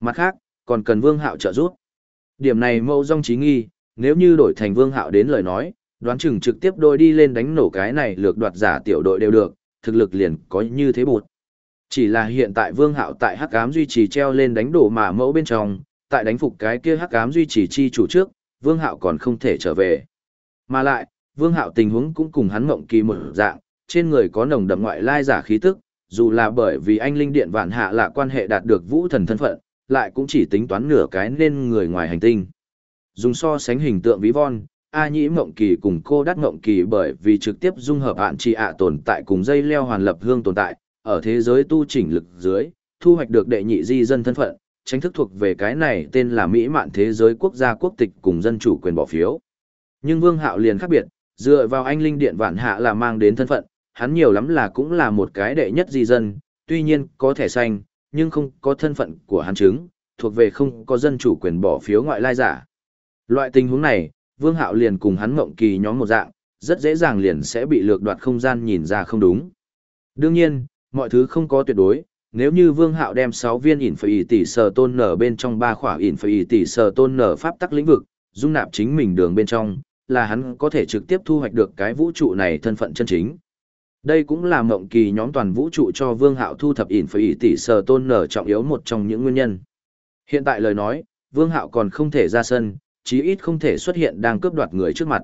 Mặt khác, còn cần Vương Hạo trợ giúp. Điểm này mâu dong trí nghi, nếu như đổi thành Vương Hạo đến lời nói, đoán chừng trực tiếp đôi đi lên đánh nổ cái này lược đoạt giả tiểu đội đều được, thực lực liền có như thế bột. Chỉ là hiện tại Vương Hạo tại Hắc Ám duy trì treo lên đánh đổ mà mẫu bên trong, tại đánh phục cái kia Hắc Ám duy trì chi chủ trước, Vương Hạo còn không thể trở về. Mà lại, Vương Hạo tình huống cũng cùng hắn mộng kỳ một dạng, trên người có nồng đậm ngoại lai giả khí tức, dù là bởi vì anh linh điện vạn hạ là quan hệ đạt được vũ thần thân phận, lại cũng chỉ tính toán nửa cái nên người ngoài hành tinh. Dùng so sánh hình tượng ví von, A Nhĩ Mộng Kỳ cùng cô Đắc Mộng Kỳ bởi vì trực tiếp dung hợp hạn trị ạ tồn tại cùng dây leo hoàn lập hương tồn tại, ở thế giới tu chỉnh lực dưới, thu hoạch được đệ nhị di dân thân phận, tránh thức thuộc về cái này tên là Mỹ mạn thế giới quốc gia quốc tịch cùng dân chủ quyền bỏ phiếu. Nhưng Vương Hạo liền khác biệt, dựa vào anh linh điện vạn hạ là mang đến thân phận, hắn nhiều lắm là cũng là một cái đệ nhất di dân, tuy nhiên có thẻ xanh, nhưng không có thân phận của hắn chứng, thuộc về không có dân chủ quyền bỏ phiếu ngoại lai giả. Loại tình huống này, Vương Hạo liền cùng hắn mộng kỳ nhóm một dạng, rất dễ dàng liền sẽ bị lược đoạt không gian nhìn ra không đúng. Đương nhiên, mọi thứ không có tuyệt đối, nếu như Vương Hạo đem 6 viên ỉn phải tỷ sở tôn nở bên trong ba khỏa ỉn phải tỷ sở tôn nở pháp tắc lĩnh vực, dung nạp chính mình đường bên trong, là hắn có thể trực tiếp thu hoạch được cái vũ trụ này thân phận chân chính. Đây cũng là mộng kỳ nhóm toàn vũ trụ cho Vương Hạo thu thập ỉn phải tỷ sở tôn nở trọng yếu một trong những nguyên nhân. Hiện tại lời nói, Vương Hạo còn không thể ra sân, chí ít không thể xuất hiện đang cướp đoạt người trước mặt.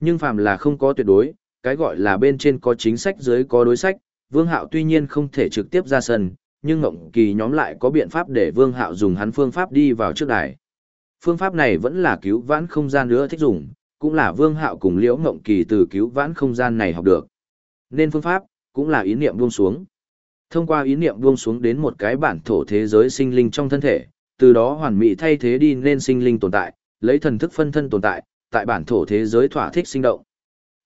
Nhưng phàm là không có tuyệt đối, cái gọi là bên trên có chính sách dưới có đối sách, Vương Hạo tuy nhiên không thể trực tiếp ra sân, nhưng Ngộng Kỳ nhóm lại có biện pháp để Vương Hạo dùng hắn phương pháp đi vào trước đài. Phương pháp này vẫn là cứu vãn không gian nữa thích dùng, cũng là Vương Hạo cùng Liễu Ngộng Kỳ từ cứu vãn không gian này học được. Nên phương pháp cũng là ý niệm buông xuống. Thông qua ý niệm buông xuống đến một cái bản thổ thế giới sinh linh trong thân thể, từ đó hoàn mỹ thay thế đi nên sinh linh tồn tại, lấy thần thức phân thân tồn tại, tại bản thổ thế giới thỏa thích sinh động.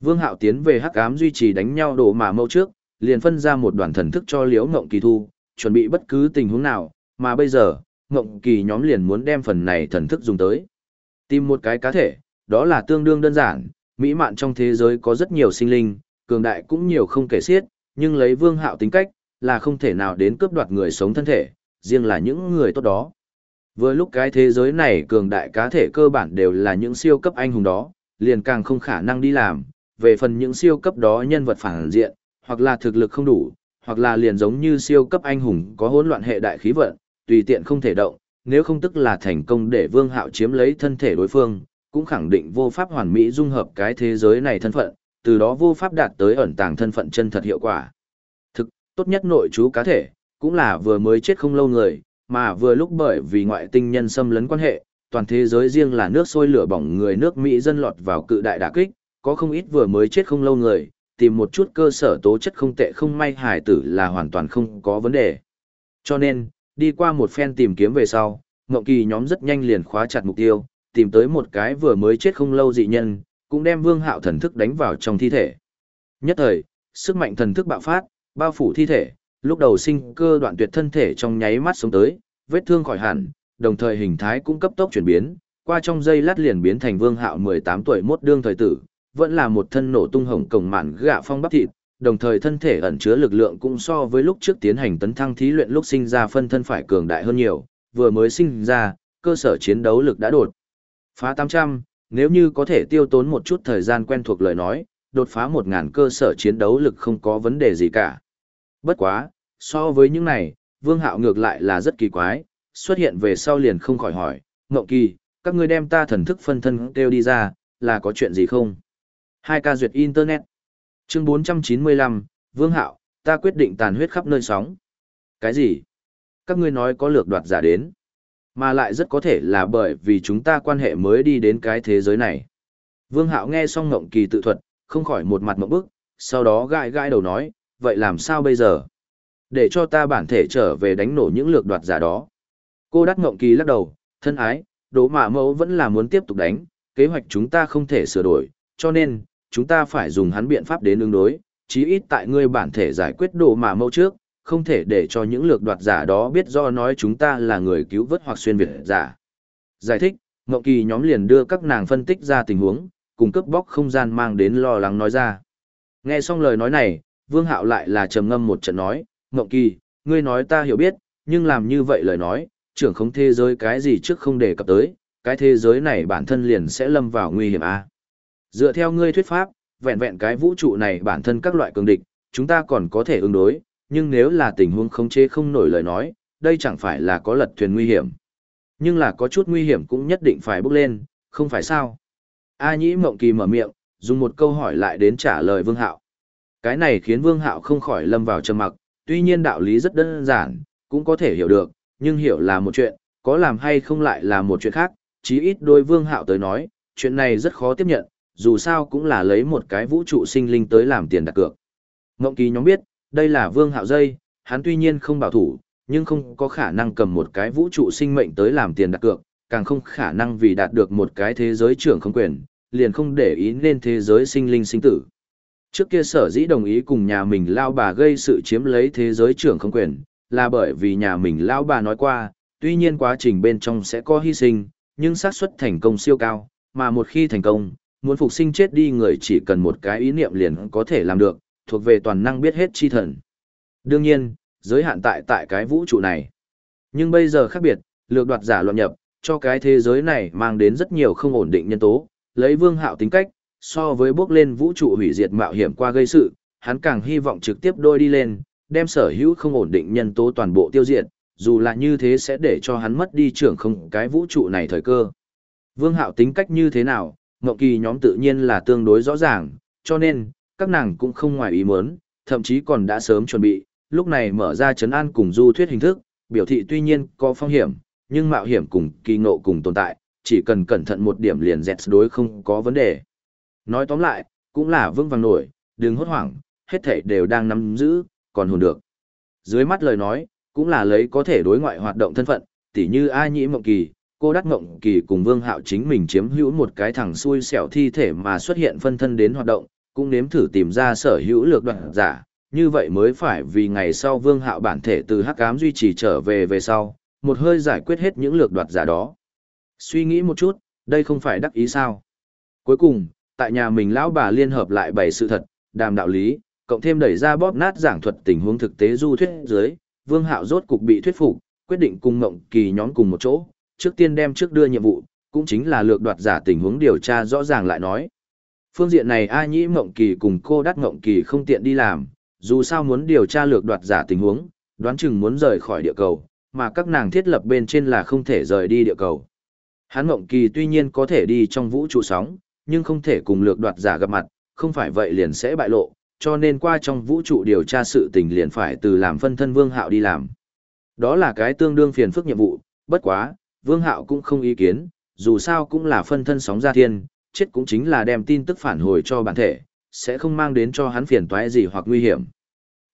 Vương Hạo tiến về hắc ám duy trì đánh nhau đổ mà mâu trước, liền phân ra một đoàn thần thức cho Liễu Ngộng Kỳ thu, chuẩn bị bất cứ tình huống nào, mà bây giờ, Ngộng Kỳ nhóm liền muốn đem phần này thần thức dùng tới. Tìm một cái cá thể, đó là tương đương đơn giản, mỹ mạn trong thế giới có rất nhiều sinh linh, cường đại cũng nhiều không kể xiết, nhưng lấy Vương Hạo tính cách, là không thể nào đến cướp đoạt người sống thân thể, riêng là những người tốt đó. Vừa lúc cái thế giới này cường đại cá thể cơ bản đều là những siêu cấp anh hùng đó, liền càng không khả năng đi làm, về phần những siêu cấp đó nhân vật phản diện, hoặc là thực lực không đủ, hoặc là liền giống như siêu cấp anh hùng có hỗn loạn hệ đại khí vận, tùy tiện không thể động, nếu không tức là thành công để Vương Hạo chiếm lấy thân thể đối phương, cũng khẳng định vô pháp hoàn mỹ dung hợp cái thế giới này thân phận, từ đó vô pháp đạt tới ẩn tàng thân phận chân thật hiệu quả. Thực, tốt nhất nội chú cá thể, cũng là vừa mới chết không lâu người, mà vừa lúc bởi vì ngoại tinh nhân xâm lấn quan hệ, toàn thế giới riêng là nước sôi lửa bỏng người nước Mỹ dân lọt vào cự đại đả kích, có không ít vừa mới chết không lâu người, tìm một chút cơ sở tố chất không tệ không may hài tử là hoàn toàn không có vấn đề. Cho nên, đi qua một phen tìm kiếm về sau, Ngộng Kỳ nhóm rất nhanh liền khóa chặt mục tiêu, tìm tới một cái vừa mới chết không lâu dị nhân, cũng đem Vương Hạo thần thức đánh vào trong thi thể. Nhất thời, sức mạnh thần thức bạo phát, bao phủ thi thể, lúc đầu sinh cơ đoạn tuyệt thân thể trong nháy mắt sống tới, vết thương khỏi hẳn, đồng thời hình thái cũng cấp tốc chuyển biến, qua trong giây lát liền biến thành Vương Hạo 18 tuổi mốt đương thời tử, vẫn là một thân nổ tung hồng cổng mạn gạ phong bắp thịt, đồng thời thân thể ẩn chứa lực lượng cũng so với lúc trước tiến hành tấn thăng thí luyện lúc sinh ra phân thân phải cường đại hơn nhiều, vừa mới sinh ra, cơ sở chiến đấu lực đã đột phá 800, nếu như có thể tiêu tốn một chút thời gian quen thuộc lời nói, đột phá 1000 cơ sở chiến đấu lực không có vấn đề gì cả. Bất quá, so với những này, Vương Hạo ngược lại là rất kỳ quái, xuất hiện về sau liền không khỏi hỏi, Ngộng Kỳ, các ngươi đem ta thần thức phân thân kêu đi ra, là có chuyện gì không? Hai ca duyệt Internet. Chương 495, Vương Hạo, ta quyết định tàn huyết khắp nơi sóng. Cái gì? Các ngươi nói có lược đoạt giả đến. Mà lại rất có thể là bởi vì chúng ta quan hệ mới đi đến cái thế giới này. Vương Hạo nghe xong Ngộng Kỳ tự thuật, không khỏi một mặt mộng bức, sau đó gãi gãi đầu nói, vậy làm sao bây giờ? Để cho ta bản thể trở về đánh nổ những lược đoạt giả đó. Cô đắt Ngộng Kỳ lắc đầu, thân ái, đố mạ mẫu vẫn là muốn tiếp tục đánh, kế hoạch chúng ta không thể sửa đổi, cho nên, chúng ta phải dùng hắn biện pháp đến ứng đối, chí ít tại ngươi bản thể giải quyết đồ mà mẫu trước, không thể để cho những lược đoạt giả đó biết do nói chúng ta là người cứu vớt hoặc xuyên việt giả. Giải thích, Ngọc Kỳ nhóm liền đưa các nàng phân tích ra tình huống, cùng cướp bóc không gian mang đến lo lắng nói ra. Nghe xong lời nói này, Vương Hạo lại là trầm ngâm một trận nói, Ngọc Kỳ, ngươi nói ta hiểu biết, nhưng làm như vậy lời nói, trưởng không thế giới cái gì trước không đề cập tới, cái thế giới này bản thân liền sẽ lâm vào nguy hiểm a. Dựa theo ngươi thuyết pháp, vẹn vẹn cái vũ trụ này bản thân các loại cường địch, chúng ta còn có thể ứng đối, nhưng nếu là tình huống khống chế không nổi lời nói, đây chẳng phải là có lật thuyền nguy hiểm. Nhưng là có chút nguy hiểm cũng nhất định phải bước lên, không phải sao? A Nhĩ Mộng Kỳ mở miệng, dùng một câu hỏi lại đến trả lời Vương Hạo. Cái này khiến Vương Hạo không khỏi lâm vào trầm mặc, tuy nhiên đạo lý rất đơn giản, cũng có thể hiểu được, nhưng hiểu là một chuyện, có làm hay không lại là một chuyện khác, chí ít đôi Vương Hạo tới nói, chuyện này rất khó tiếp nhận, dù sao cũng là lấy một cái vũ trụ sinh linh tới làm tiền đặt cược. Ngộng Kỳ nhóm biết, đây là Vương Hạo dây, hắn tuy nhiên không bảo thủ, nhưng không có khả năng cầm một cái vũ trụ sinh mệnh tới làm tiền đặt cược, càng không khả năng vì đạt được một cái thế giới trưởng không quyền, liền không để ý nên thế giới sinh linh sinh tử. Trước kia sở dĩ đồng ý cùng nhà mình lao bà gây sự chiếm lấy thế giới trưởng không quyền, là bởi vì nhà mình lao bà nói qua, tuy nhiên quá trình bên trong sẽ có hy sinh, nhưng xác suất thành công siêu cao, mà một khi thành công, muốn phục sinh chết đi người chỉ cần một cái ý niệm liền có thể làm được, thuộc về toàn năng biết hết chi thần. Đương nhiên, giới hạn tại tại cái vũ trụ này. Nhưng bây giờ khác biệt, lược đoạt giả loạn nhập, cho cái thế giới này mang đến rất nhiều không ổn định nhân tố, lấy vương hạo tính cách, so với bước lên vũ trụ hủy diệt mạo hiểm qua gây sự, hắn càng hy vọng trực tiếp đôi đi lên, đem sở hữu không ổn định nhân tố toàn bộ tiêu diệt, dù là như thế sẽ để cho hắn mất đi trưởng không cái vũ trụ này thời cơ. Vương hạo tính cách như thế nào, Ngọc Kỳ nhóm tự nhiên là tương đối rõ ràng, cho nên, các nàng cũng không ngoài ý muốn, thậm chí còn đã sớm chuẩn bị, lúc này mở ra chấn an cùng du thuyết hình thức, biểu thị tuy nhiên có phong hiểm, nhưng mạo hiểm cùng kỳ ngộ cùng tồn tại, chỉ cần cẩn thận một điểm liền dẹt đối không có vấn đề. Nói tóm lại, cũng là vương vàng nổi, đừng hốt hoảng, hết thảy đều đang nắm giữ, còn hồn được. Dưới mắt lời nói, cũng là lấy có thể đối ngoại hoạt động thân phận, tỉ như A Nhĩ Mộng Kỳ, cô Đắc Mộng Kỳ cùng Vương Hạo chính mình chiếm hữu một cái thằng xui xẻo thi thể mà xuất hiện phân thân đến hoạt động, cũng nếm thử tìm ra sở hữu lược đoạn giả, như vậy mới phải vì ngày sau Vương Hạo bản thể từ hắc ám duy trì trở về về sau, một hơi giải quyết hết những lược đoạt giả đó. Suy nghĩ một chút, đây không phải đắc ý sao. Cuối cùng, tại nhà mình lão bà liên hợp lại bày sự thật, đàm đạo lý, cộng thêm đẩy ra bóp nát giảng thuật tình huống thực tế du thuyết dưới, Vương Hạo rốt cục bị thuyết phục, quyết định cùng Ngộng Kỳ nhóm cùng một chỗ, trước tiên đem trước đưa nhiệm vụ, cũng chính là lược đoạt giả tình huống điều tra rõ ràng lại nói. Phương diện này A Nhĩ Mộng Kỳ cùng cô Đắc Mộng Kỳ không tiện đi làm, dù sao muốn điều tra lược đoạt giả tình huống, đoán chừng muốn rời khỏi địa cầu, mà các nàng thiết lập bên trên là không thể rời đi địa cầu. Hắn Mộng Kỳ tuy nhiên có thể đi trong vũ trụ sóng, nhưng không thể cùng lược đoạt giả gặp mặt, không phải vậy liền sẽ bại lộ, cho nên qua trong vũ trụ điều tra sự tình liền phải từ làm phân thân Vương Hạo đi làm. Đó là cái tương đương phiền phức nhiệm vụ, bất quá, Vương Hạo cũng không ý kiến, dù sao cũng là phân thân sóng gia thiên, chết cũng chính là đem tin tức phản hồi cho bản thể, sẽ không mang đến cho hắn phiền toái gì hoặc nguy hiểm.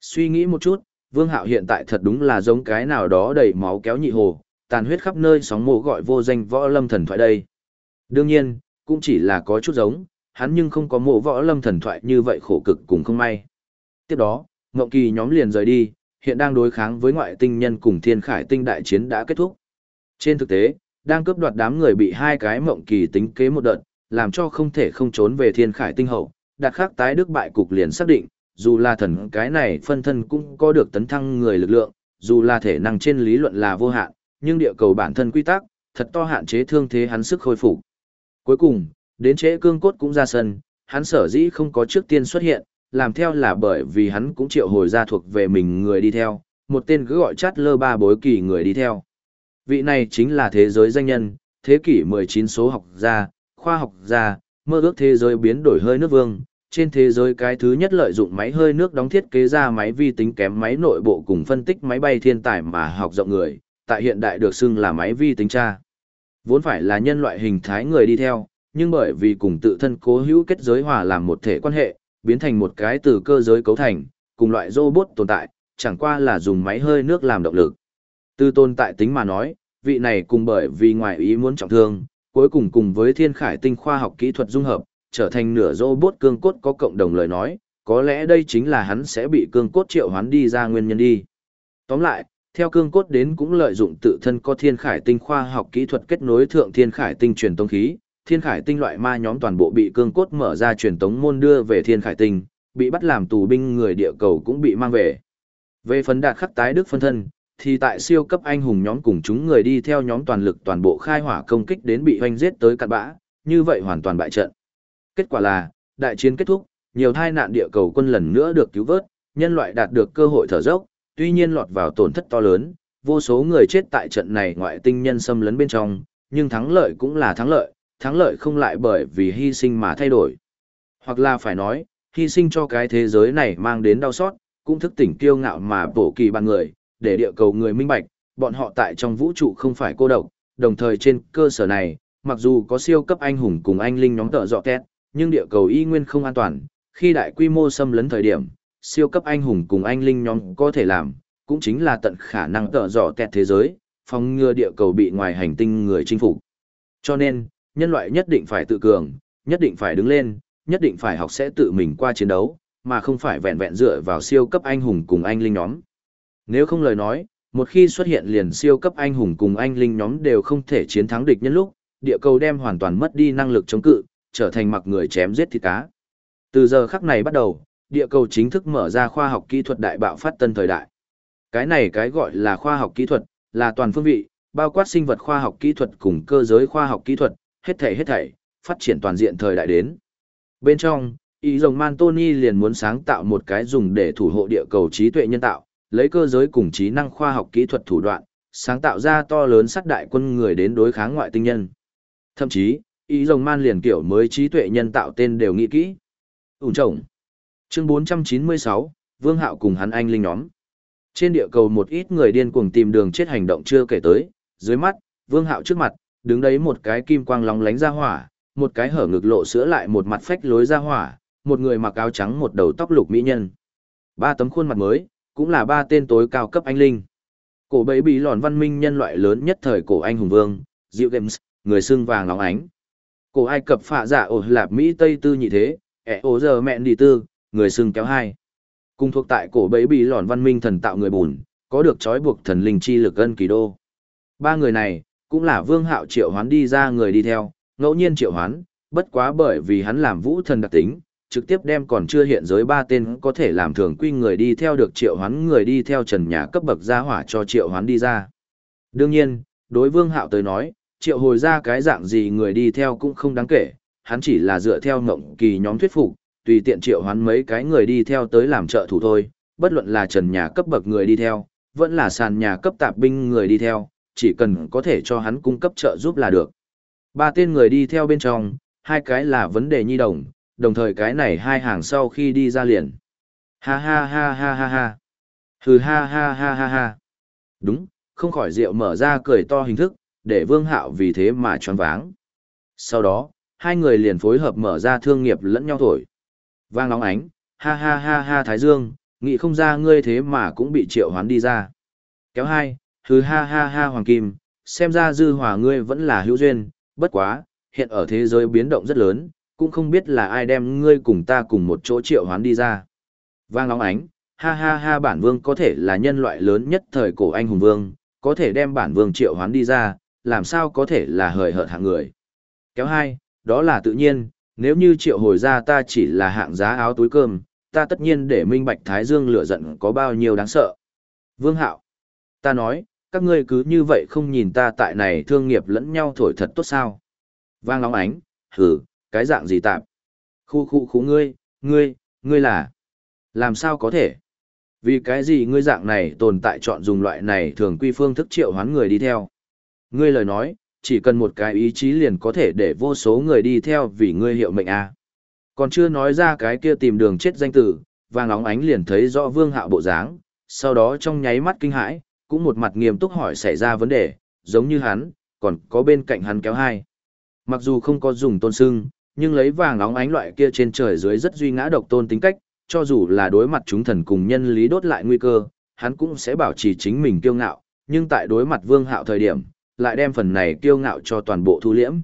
Suy nghĩ một chút, Vương Hạo hiện tại thật đúng là giống cái nào đó đầy máu kéo nhị hồ, tàn huyết khắp nơi sóng mồ gọi vô danh võ lâm thần thoại đây. Đương nhiên, cũng chỉ là có chút giống, hắn nhưng không có mộ võ lâm thần thoại như vậy khổ cực cùng không may. Tiếp đó, Ngộng Kỳ nhóm liền rời đi, hiện đang đối kháng với ngoại tinh nhân cùng thiên khải tinh đại chiến đã kết thúc. Trên thực tế, đang cướp đoạt đám người bị hai cái Mộng Kỳ tính kế một đợt, làm cho không thể không trốn về thiên khải tinh hậu, đặt khắc tái đức bại cục liền xác định, dù là thần cái này phân thân cũng có được tấn thăng người lực lượng, dù là thể năng trên lý luận là vô hạn, nhưng địa cầu bản thân quy tắc, thật to hạn chế thương thế hắn sức khôi phục. Cuối cùng, đến trễ cương cốt cũng ra sân, hắn sở dĩ không có trước tiên xuất hiện, làm theo là bởi vì hắn cũng triệu hồi ra thuộc về mình người đi theo, một tên cứ gọi chát lơ ba bối kỳ người đi theo. Vị này chính là thế giới danh nhân, thế kỷ 19 số học gia, khoa học gia, mơ ước thế giới biến đổi hơi nước vương, trên thế giới cái thứ nhất lợi dụng máy hơi nước đóng thiết kế ra máy vi tính kém máy nội bộ cùng phân tích máy bay thiên tài mà học rộng người, tại hiện đại được xưng là máy vi tính cha Vốn phải là nhân loại hình thái người đi theo, nhưng bởi vì cùng tự thân cố hữu kết giới hòa làm một thể quan hệ, biến thành một cái từ cơ giới cấu thành, cùng loại robot tồn tại, chẳng qua là dùng máy hơi nước làm động lực. Từ tồn tại tính mà nói, vị này cùng bởi vì ngoài ý muốn trọng thương, cuối cùng cùng với thiên khải tinh khoa học kỹ thuật dung hợp, trở thành nửa robot cương cốt có cộng đồng lời nói, có lẽ đây chính là hắn sẽ bị cương cốt triệu hoán đi ra nguyên nhân đi. Tóm lại, theo cương cốt đến cũng lợi dụng tự thân có thiên khải tinh khoa học kỹ thuật kết nối thượng thiên khải tinh truyền tống khí, thiên khải tinh loại ma nhóm toàn bộ bị cương cốt mở ra truyền tống môn đưa về thiên khải tinh, bị bắt làm tù binh người địa cầu cũng bị mang về. Về phần đạt khắc tái đức phân thân, thì tại siêu cấp anh hùng nhóm cùng chúng người đi theo nhóm toàn lực toàn bộ khai hỏa công kích đến bị hoanh giết tới cặn bã, như vậy hoàn toàn bại trận. Kết quả là, đại chiến kết thúc, nhiều thai nạn địa cầu quân lần nữa được cứu vớt, nhân loại đạt được cơ hội thở dốc, tuy nhiên lọt vào tổn thất to lớn, vô số người chết tại trận này ngoại tinh nhân xâm lấn bên trong, nhưng thắng lợi cũng là thắng lợi, thắng lợi không lại bởi vì hy sinh mà thay đổi. Hoặc là phải nói, hy sinh cho cái thế giới này mang đến đau xót, cũng thức tỉnh kiêu ngạo mà bổ kỳ bằng người, để địa cầu người minh bạch, bọn họ tại trong vũ trụ không phải cô độc, đồng thời trên cơ sở này, mặc dù có siêu cấp anh hùng cùng anh linh nhóm tợ dọ két, nhưng địa cầu y nguyên không an toàn, khi đại quy mô xâm lấn thời điểm, siêu cấp anh hùng cùng anh linh nhóm có thể làm, cũng chính là tận khả năng tợ dọ kẹt thế giới, phòng ngừa địa cầu bị ngoài hành tinh người chinh phục. Cho nên, nhân loại nhất định phải tự cường, nhất định phải đứng lên, nhất định phải học sẽ tự mình qua chiến đấu, mà không phải vẹn vẹn dựa vào siêu cấp anh hùng cùng anh linh nhóm. Nếu không lời nói, một khi xuất hiện liền siêu cấp anh hùng cùng anh linh nhóm đều không thể chiến thắng địch nhân lúc, địa cầu đem hoàn toàn mất đi năng lực chống cự, trở thành mặc người chém giết thịt cá. Từ giờ khắc này bắt đầu, địa cầu chính thức mở ra khoa học kỹ thuật đại bạo phát tân thời đại. Cái này cái gọi là khoa học kỹ thuật, là toàn phương vị, bao quát sinh vật khoa học kỹ thuật cùng cơ giới khoa học kỹ thuật, hết thảy hết thảy, phát triển toàn diện thời đại đến. Bên trong, ý rồng Mantoni liền muốn sáng tạo một cái dùng để thủ hộ địa cầu trí tuệ nhân tạo, lấy cơ giới cùng trí năng khoa học kỹ thuật thủ đoạn, sáng tạo ra to lớn sát đại quân người đến đối kháng ngoại tinh nhân. Thậm chí, ý rồng man liền kiểu mới trí tuệ nhân tạo tên đều nghĩ kỹ. Ủng trồng. Chương 496, Vương Hạo cùng hắn anh linh nhóm. Trên địa cầu một ít người điên cuồng tìm đường chết hành động chưa kể tới, dưới mắt, Vương Hạo trước mặt, đứng đấy một cái kim quang lóng lánh ra hỏa, một cái hở ngực lộ sữa lại một mặt phách lối ra hỏa, một người mặc áo trắng một đầu tóc lục mỹ nhân. Ba tấm khuôn mặt mới, cũng là ba tên tối cao cấp anh linh. Cổ bấy bị lòn văn minh nhân loại lớn nhất thời cổ anh hùng vương, Diệu Games, người xương vàng lóng ánh. Cổ Ai Cập phạ giả ổ lạp Mỹ Tây Tư nhị thế, ẻ ổ giờ mẹn đi tư, người xương kéo hai. Cùng thuộc tại cổ bấy bị lòn văn minh thần tạo người bùn, có được trói buộc thần linh chi lực ân kỳ đô. Ba người này, cũng là vương hạo triệu hoán đi ra người đi theo, ngẫu nhiên triệu hoán, bất quá bởi vì hắn làm vũ thần đặc tính, trực tiếp đem còn chưa hiện giới ba tên có thể làm thường quy người đi theo được triệu hoán người đi theo trần nhà cấp bậc gia hỏa cho triệu hoán đi ra. Đương nhiên, đối vương hạo tới nói, triệu hồi ra cái dạng gì người đi theo cũng không đáng kể, hắn chỉ là dựa theo ngộng kỳ nhóm thuyết phục, tùy tiện triệu hoán mấy cái người đi theo tới làm trợ thủ thôi, bất luận là trần nhà cấp bậc người đi theo, vẫn là sàn nhà cấp tạp binh người đi theo, chỉ cần có thể cho hắn cung cấp trợ giúp là được. Ba tên người đi theo bên trong, hai cái là vấn đề nhi đồng, đồng thời cái này hai hàng sau khi đi ra liền. Ha ha ha ha ha ha. Hừ ha ha ha ha ha. Đúng, không khỏi rượu mở ra cười to hình thức, để vương hạo vì thế mà tròn váng. Sau đó, hai người liền phối hợp mở ra thương nghiệp lẫn nhau thổi. Vang nóng ánh, ha ha ha ha Thái Dương, nghĩ không ra ngươi thế mà cũng bị triệu hoán đi ra. Kéo hai, hừ ha ha ha Hoàng Kim, xem ra dư hòa ngươi vẫn là hữu duyên, bất quá, hiện ở thế giới biến động rất lớn, cũng không biết là ai đem ngươi cùng ta cùng một chỗ triệu hoán đi ra. Vang óng ánh, ha ha ha bản vương có thể là nhân loại lớn nhất thời cổ anh hùng vương, có thể đem bản vương triệu hoán đi ra, làm sao có thể là hời hợt hạng người. Kéo hai, đó là tự nhiên, nếu như triệu hồi ra ta chỉ là hạng giá áo túi cơm, ta tất nhiên để minh bạch Thái Dương lửa giận có bao nhiêu đáng sợ. Vương Hạo, ta nói, các ngươi cứ như vậy không nhìn ta tại này thương nghiệp lẫn nhau thổi thật tốt sao. Vang óng ánh, hử, cái dạng gì tạm. Khu khu khu ngươi, ngươi, ngươi là. Làm sao có thể? Vì cái gì ngươi dạng này tồn tại chọn dùng loại này thường quy phương thức triệu hoán người đi theo. Ngươi lời nói, chỉ cần một cái ý chí liền có thể để vô số người đi theo vì ngươi hiệu mệnh a. À. Còn chưa nói ra cái kia tìm đường chết danh tử, vàng óng ánh liền thấy rõ vương hạo bộ dáng, sau đó trong nháy mắt kinh hãi, cũng một mặt nghiêm túc hỏi xảy ra vấn đề, giống như hắn, còn có bên cạnh hắn kéo hai. Mặc dù không có dùng tôn sưng, nhưng lấy vàng óng ánh loại kia trên trời dưới rất duy ngã độc tôn tính cách, cho dù là đối mặt chúng thần cùng nhân lý đốt lại nguy cơ, hắn cũng sẽ bảo trì chính mình kiêu ngạo, nhưng tại đối mặt vương hạo thời điểm, lại đem phần này kiêu ngạo cho toàn bộ thu liễm.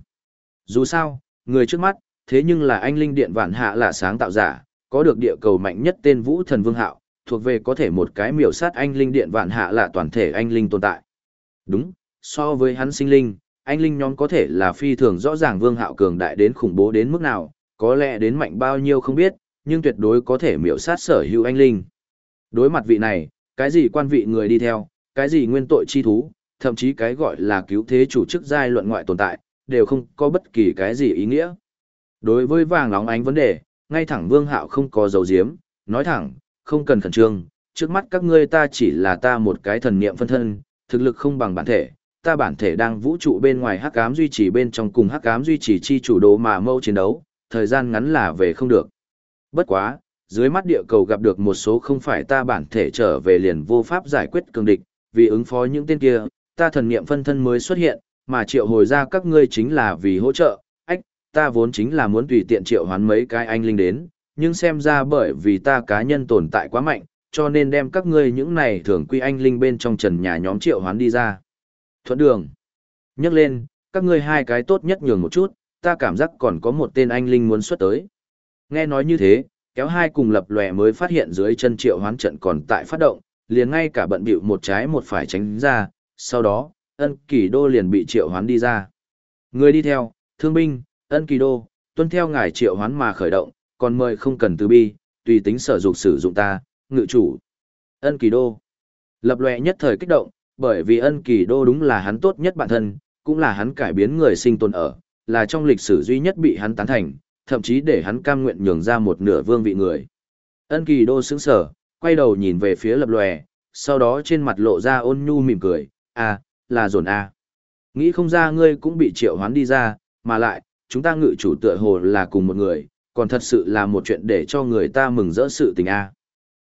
Dù sao, người trước mắt, thế nhưng là anh linh điện vạn hạ là sáng tạo giả, có được địa cầu mạnh nhất tên vũ thần vương hạo, thuộc về có thể một cái miểu sát anh linh điện vạn hạ là toàn thể anh linh tồn tại. Đúng, so với hắn sinh linh, anh linh nhóm có thể là phi thường rõ ràng vương hạo cường đại đến khủng bố đến mức nào, có lẽ đến mạnh bao nhiêu không biết, nhưng tuyệt đối có thể miểu sát sở hữu anh linh. Đối mặt vị này, cái gì quan vị người đi theo, cái gì nguyên tội chi thú, thậm chí cái gọi là cứu thế chủ chức giai luận ngoại tồn tại, đều không có bất kỳ cái gì ý nghĩa. Đối với vàng nóng ánh vấn đề, ngay thẳng Vương Hạo không có dấu diếm, nói thẳng, không cần khẩn trương, trước mắt các ngươi ta chỉ là ta một cái thần niệm phân thân, thực lực không bằng bản thể, ta bản thể đang vũ trụ bên ngoài hắc ám duy trì bên trong cùng hắc ám duy trì chi chủ đồ mà mâu chiến đấu, thời gian ngắn là về không được. Bất quá, dưới mắt địa cầu gặp được một số không phải ta bản thể trở về liền vô pháp giải quyết cường địch, vì ứng phó những tên kia, ta thần niệm phân thân mới xuất hiện, mà triệu hồi ra các ngươi chính là vì hỗ trợ, ách, ta vốn chính là muốn tùy tiện triệu hoán mấy cái anh linh đến, nhưng xem ra bởi vì ta cá nhân tồn tại quá mạnh, cho nên đem các ngươi những này thường quy anh linh bên trong trần nhà nhóm triệu hoán đi ra. Thuận đường. nhấc lên, các ngươi hai cái tốt nhất nhường một chút, ta cảm giác còn có một tên anh linh muốn xuất tới. Nghe nói như thế, kéo hai cùng lập lòe mới phát hiện dưới chân triệu hoán trận còn tại phát động, liền ngay cả bận bịu một trái một phải tránh ra, sau đó, ân kỳ đô liền bị triệu hoán đi ra. Người đi theo, thương binh, ân kỳ đô, tuân theo ngài triệu hoán mà khởi động, còn mời không cần từ bi, tùy tính sở dục sử dụng ta, ngự chủ. Ân kỳ đô. Lập lòe nhất thời kích động, bởi vì ân kỳ đô đúng là hắn tốt nhất bản thân, cũng là hắn cải biến người sinh tồn ở, là trong lịch sử duy nhất bị hắn tán thành, thậm chí để hắn cam nguyện nhường ra một nửa vương vị người. Ân kỳ đô sững sở, quay đầu nhìn về phía lập lòe, sau đó trên mặt lộ ra ôn nhu mỉm cười, à, là dồn à. Nghĩ không ra ngươi cũng bị triệu hoán đi ra, mà lại, chúng ta ngự chủ tựa hồ là cùng một người, còn thật sự là một chuyện để cho người ta mừng rỡ sự tình a. À.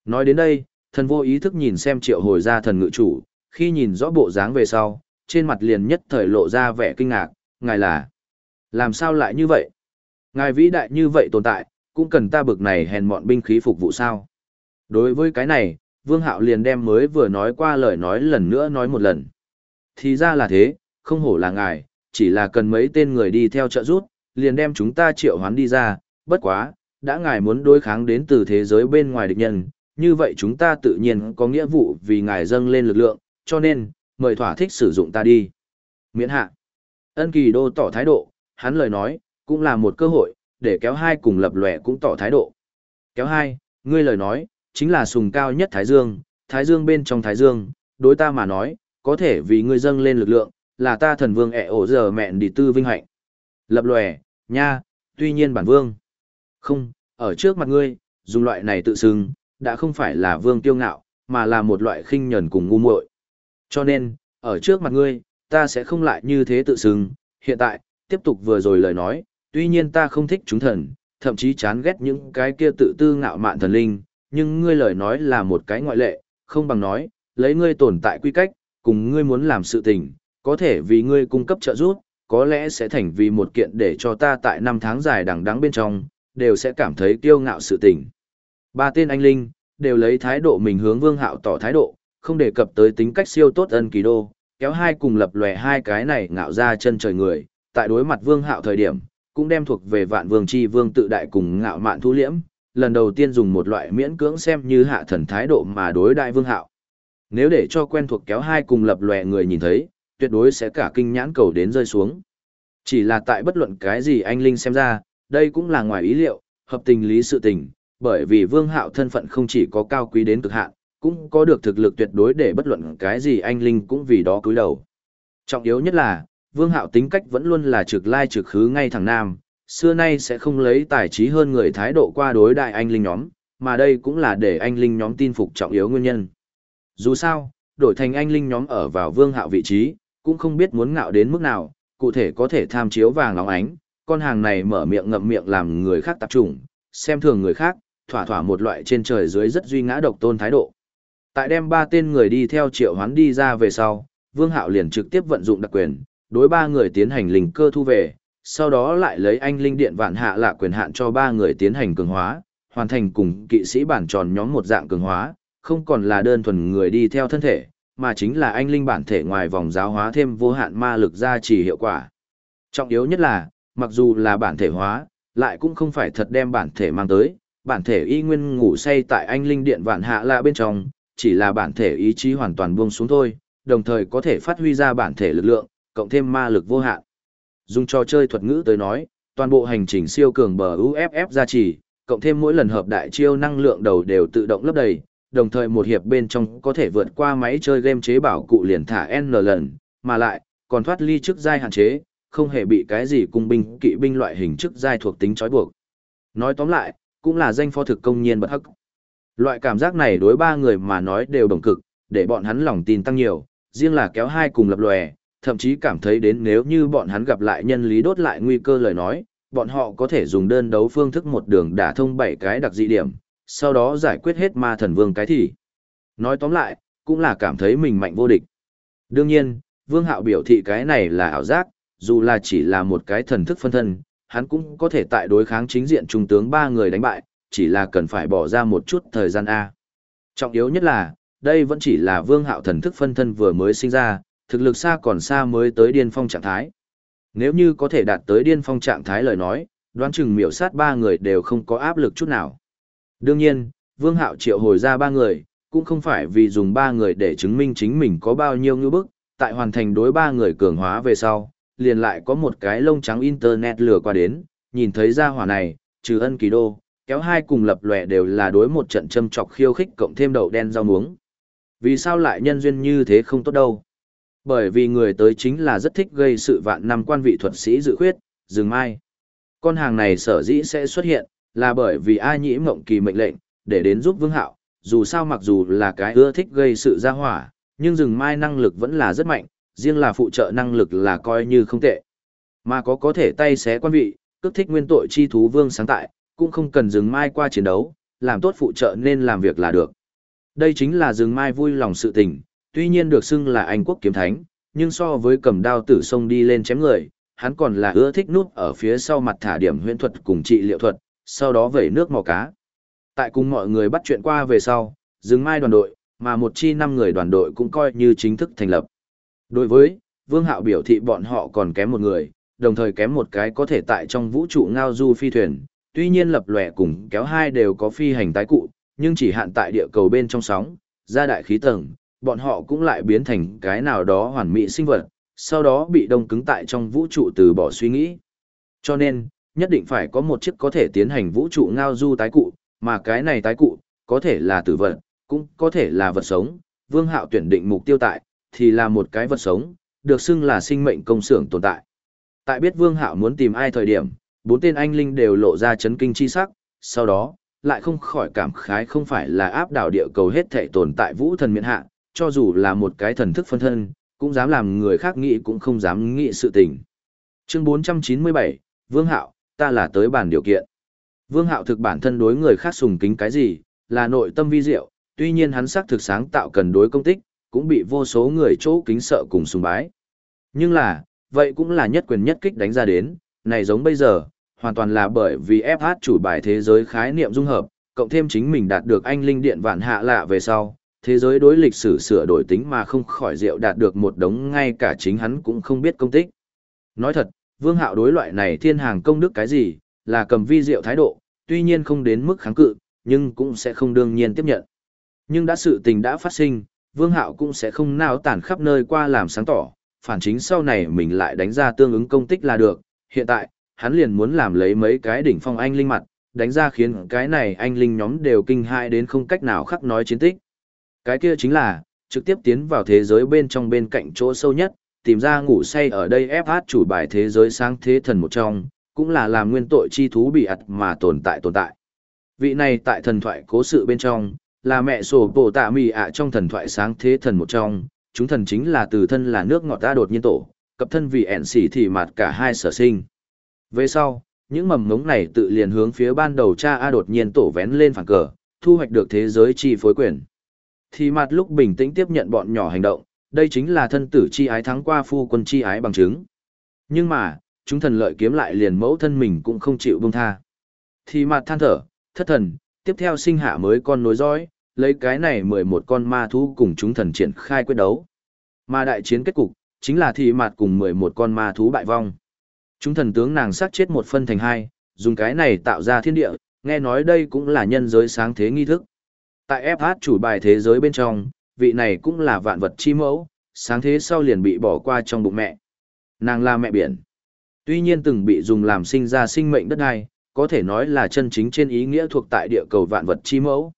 Nói đến đây, thần vô ý thức nhìn xem triệu hồi ra thần ngự chủ, khi nhìn rõ bộ dáng về sau, trên mặt liền nhất thời lộ ra vẻ kinh ngạc, ngài là, làm sao lại như vậy? Ngài vĩ đại như vậy tồn tại, cũng cần ta bực này hèn mọn binh khí phục vụ sao? Đối với cái này, Vương Hạo liền đem mới vừa nói qua lời nói lần nữa nói một lần. Thì ra là thế, không hổ là ngài, chỉ là cần mấy tên người đi theo trợ giúp, liền đem chúng ta triệu hoán đi ra, bất quá, đã ngài muốn đối kháng đến từ thế giới bên ngoài địch nhân, như vậy chúng ta tự nhiên có nghĩa vụ vì ngài dâng lên lực lượng, cho nên, mời thỏa thích sử dụng ta đi. Miễn hạ. Ân kỳ đô tỏ thái độ, hắn lời nói, cũng là một cơ hội, để kéo hai cùng lập lòe cũng tỏ thái độ. Kéo hai, ngươi lời nói, chính là sùng cao nhất Thái Dương, Thái Dương bên trong Thái Dương, đối ta mà nói, có thể vì ngươi dâng lên lực lượng, là ta thần vương ẹ ổ giờ mẹn đi tư vinh hạnh. Lập lòe, nha, tuy nhiên bản vương. Không, ở trước mặt ngươi, dùng loại này tự xưng, đã không phải là vương tiêu ngạo, mà là một loại khinh nhẫn cùng ngu muội. Cho nên, ở trước mặt ngươi, ta sẽ không lại như thế tự xưng, hiện tại, tiếp tục vừa rồi lời nói, tuy nhiên ta không thích chúng thần, thậm chí chán ghét những cái kia tự tư ngạo mạn thần linh, nhưng ngươi lời nói là một cái ngoại lệ, không bằng nói, lấy ngươi tồn tại quy cách, cùng ngươi muốn làm sự tình, có thể vì ngươi cung cấp trợ giúp, có lẽ sẽ thành vì một kiện để cho ta tại năm tháng dài đằng đẵng bên trong, đều sẽ cảm thấy kiêu ngạo sự tình. Ba tên anh linh, đều lấy thái độ mình hướng vương hạo tỏ thái độ, không đề cập tới tính cách siêu tốt ân kỳ đô, kéo hai cùng lập lòe hai cái này ngạo ra chân trời người, tại đối mặt vương hạo thời điểm, cũng đem thuộc về vạn vương chi vương tự đại cùng ngạo mạn thu liễm, lần đầu tiên dùng một loại miễn cưỡng xem như hạ thần thái độ mà đối đại vương hạo. Nếu để cho quen thuộc kéo hai cùng lập lòe người nhìn thấy, tuyệt đối sẽ cả kinh nhãn cầu đến rơi xuống. Chỉ là tại bất luận cái gì anh Linh xem ra, đây cũng là ngoài ý liệu, hợp tình lý sự tình, bởi vì vương hạo thân phận không chỉ có cao quý đến cực hạn, cũng có được thực lực tuyệt đối để bất luận cái gì anh Linh cũng vì đó cúi đầu. Trọng yếu nhất là, vương hạo tính cách vẫn luôn là trực lai trực khứ ngay thẳng nam, xưa nay sẽ không lấy tài trí hơn người thái độ qua đối đại anh Linh nhóm, mà đây cũng là để anh Linh nhóm tin phục trọng yếu nguyên nhân. Dù sao, đổi thành anh Linh nhóm ở vào vương hạo vị trí, cũng không biết muốn ngạo đến mức nào, cụ thể có thể tham chiếu vàng óng ánh, con hàng này mở miệng ngậm miệng làm người khác tập trung, xem thường người khác, thỏa thỏa một loại trên trời dưới rất duy ngã độc tôn thái độ. Tại đem ba tên người đi theo triệu hoán đi ra về sau, Vương Hạo liền trực tiếp vận dụng đặc quyền, đối ba người tiến hành linh cơ thu về, sau đó lại lấy anh linh điện vạn hạ lạ quyền hạn cho ba người tiến hành cường hóa, hoàn thành cùng kỵ sĩ bản tròn nhóm một dạng cường hóa, không còn là đơn thuần người đi theo thân thể, mà chính là anh linh bản thể ngoài vòng giáo hóa thêm vô hạn ma lực gia trì hiệu quả. Trọng yếu nhất là, mặc dù là bản thể hóa, lại cũng không phải thật đem bản thể mang tới, bản thể y nguyên ngủ say tại anh linh điện vạn hạ lạ bên trong, chỉ là bản thể ý chí hoàn toàn buông xuống thôi, đồng thời có thể phát huy ra bản thể lực lượng, cộng thêm ma lực vô hạn. Dùng trò chơi thuật ngữ tới nói, toàn bộ hành trình siêu cường bờ UFF gia trì, cộng thêm mỗi lần hợp đại chiêu năng lượng đầu đều tự động lấp đầy, đồng thời một hiệp bên trong có thể vượt qua máy chơi game chế bảo cụ liền thả N lần, mà lại, còn thoát ly chức giai hạn chế, không hề bị cái gì cung binh, kỵ binh loại hình chức giai thuộc tính trói buộc. Nói tóm lại, cũng là danh phó thực công nhiên bật hắc. Loại cảm giác này đối ba người mà nói đều đồng cực, để bọn hắn lòng tin tăng nhiều, riêng là kéo hai cùng lập lòe, thậm chí cảm thấy đến nếu như bọn hắn gặp lại nhân lý đốt lại nguy cơ lời nói, bọn họ có thể dùng đơn đấu phương thức một đường đả thông bảy cái đặc dị điểm, sau đó giải quyết hết ma thần vương cái thì. Nói tóm lại, cũng là cảm thấy mình mạnh vô địch. Đương nhiên, vương hạo biểu thị cái này là ảo giác, dù là chỉ là một cái thần thức phân thân, hắn cũng có thể tại đối kháng chính diện trung tướng ba người đánh bại, chỉ là cần phải bỏ ra một chút thời gian A. Trọng yếu nhất là, đây vẫn chỉ là vương hạo thần thức phân thân vừa mới sinh ra, thực lực xa còn xa mới tới điên phong trạng thái. Nếu như có thể đạt tới điên phong trạng thái lời nói, đoán chừng miểu sát ba người đều không có áp lực chút nào. Đương nhiên, vương hạo triệu hồi ra ba người, cũng không phải vì dùng ba người để chứng minh chính mình có bao nhiêu ngư bức, tại hoàn thành đối ba người cường hóa về sau, liền lại có một cái lông trắng internet lừa qua đến, nhìn thấy ra hỏa này, trừ ân kỳ đô, kéo hai cùng lập lòe đều là đối một trận châm chọc khiêu khích cộng thêm đậu đen rau muống. Vì sao lại nhân duyên như thế không tốt đâu? Bởi vì người tới chính là rất thích gây sự vạn năm quan vị thuật sĩ dự khuyết, dừng mai. Con hàng này sở dĩ sẽ xuất hiện, là bởi vì ai nhĩ mộng kỳ mệnh lệnh, để đến giúp vương hạo, dù sao mặc dù là cái ưa thích gây sự ra hỏa, nhưng rừng mai năng lực vẫn là rất mạnh, riêng là phụ trợ năng lực là coi như không tệ. Mà có có thể tay xé quan vị, cước thích nguyên tội chi thú vương sáng tại, cũng không cần dừng mai qua chiến đấu, làm tốt phụ trợ nên làm việc là được. Đây chính là dừng mai vui lòng sự tình, tuy nhiên được xưng là Anh quốc kiếm thánh, nhưng so với cầm đao tử sông đi lên chém người, hắn còn là ưa thích nút ở phía sau mặt thả điểm huyễn thuật cùng trị liệu thuật, sau đó vẩy nước mò cá. Tại cùng mọi người bắt chuyện qua về sau, dừng mai đoàn đội, mà một chi năm người đoàn đội cũng coi như chính thức thành lập. Đối với, Vương Hạo biểu thị bọn họ còn kém một người, đồng thời kém một cái có thể tại trong vũ trụ ngao du phi thuyền, tuy nhiên lập lòe cùng kéo hai đều có phi hành tái cụ, nhưng chỉ hạn tại địa cầu bên trong sóng, ra đại khí tầng, bọn họ cũng lại biến thành cái nào đó hoàn mỹ sinh vật, sau đó bị đông cứng tại trong vũ trụ từ bỏ suy nghĩ. Cho nên, nhất định phải có một chiếc có thể tiến hành vũ trụ ngao du tái cụ, mà cái này tái cụ, có thể là tử vật, cũng có thể là vật sống. Vương Hạo tuyển định mục tiêu tại, thì là một cái vật sống, được xưng là sinh mệnh công xưởng tồn tại. Tại biết Vương Hạo muốn tìm ai thời điểm, bốn tên anh linh đều lộ ra chấn kinh chi sắc, sau đó, lại không khỏi cảm khái không phải là áp đảo địa cầu hết thể tồn tại vũ thần miễn hạ, cho dù là một cái thần thức phân thân, cũng dám làm người khác nghĩ cũng không dám nghĩ sự tình. Chương 497, Vương Hạo, ta là tới bàn điều kiện. Vương Hạo thực bản thân đối người khác sùng kính cái gì, là nội tâm vi diệu, tuy nhiên hắn xác thực sáng tạo cần đối công tích, cũng bị vô số người chỗ kính sợ cùng sùng bái. Nhưng là, vậy cũng là nhất quyền nhất kích đánh ra đến, này giống bây giờ, hoàn toàn là bởi vì FH chủ bài thế giới khái niệm dung hợp, cộng thêm chính mình đạt được anh linh điện vạn hạ lạ về sau, thế giới đối lịch sử sửa đổi tính mà không khỏi rượu đạt được một đống ngay cả chính hắn cũng không biết công tích. Nói thật, vương hạo đối loại này thiên hàng công đức cái gì, là cầm vi rượu thái độ, tuy nhiên không đến mức kháng cự, nhưng cũng sẽ không đương nhiên tiếp nhận. Nhưng đã sự tình đã phát sinh, vương hạo cũng sẽ không nào tản khắp nơi qua làm sáng tỏ, phản chính sau này mình lại đánh ra tương ứng công tích là được, hiện tại, hắn liền muốn làm lấy mấy cái đỉnh phong anh linh mặt, đánh ra khiến cái này anh linh nhóm đều kinh hại đến không cách nào khắc nói chiến tích. Cái kia chính là, trực tiếp tiến vào thế giới bên trong bên cạnh chỗ sâu nhất, tìm ra ngủ say ở đây ép hát chủ bài thế giới sáng thế thần một trong, cũng là làm nguyên tội chi thú bị ặt mà tồn tại tồn tại. Vị này tại thần thoại cố sự bên trong, là mẹ sổ bổ tạ mì ạ trong thần thoại sáng thế thần một trong, chúng thần chính là từ thân là nước ngọt ta đột nhiên tổ, cập thân vì ẻn xỉ thì mặt cả hai sở sinh. Về sau, những mầm ngống này tự liền hướng phía ban đầu cha A đột nhiên tổ vén lên phản cờ, thu hoạch được thế giới chi phối quyền. Thì mặt lúc bình tĩnh tiếp nhận bọn nhỏ hành động, đây chính là thân tử chi ái thắng qua phu quân chi ái bằng chứng. Nhưng mà, chúng thần lợi kiếm lại liền mẫu thân mình cũng không chịu buông tha. Thì mặt than thở, thất thần, tiếp theo sinh hạ mới con nối dõi, lấy cái này mười một con ma thú cùng chúng thần triển khai quyết đấu. Mà đại chiến kết cục, chính là thì mặt cùng mười một con ma thú bại vong. Chúng thần tướng nàng sát chết một phân thành hai, dùng cái này tạo ra thiên địa, nghe nói đây cũng là nhân giới sáng thế nghi thức. Tại FH chủ bài thế giới bên trong, vị này cũng là vạn vật chi mẫu, sáng thế sau liền bị bỏ qua trong bụng mẹ. Nàng là mẹ biển. Tuy nhiên từng bị dùng làm sinh ra sinh mệnh đất đai, có thể nói là chân chính trên ý nghĩa thuộc tại địa cầu vạn vật chi mẫu.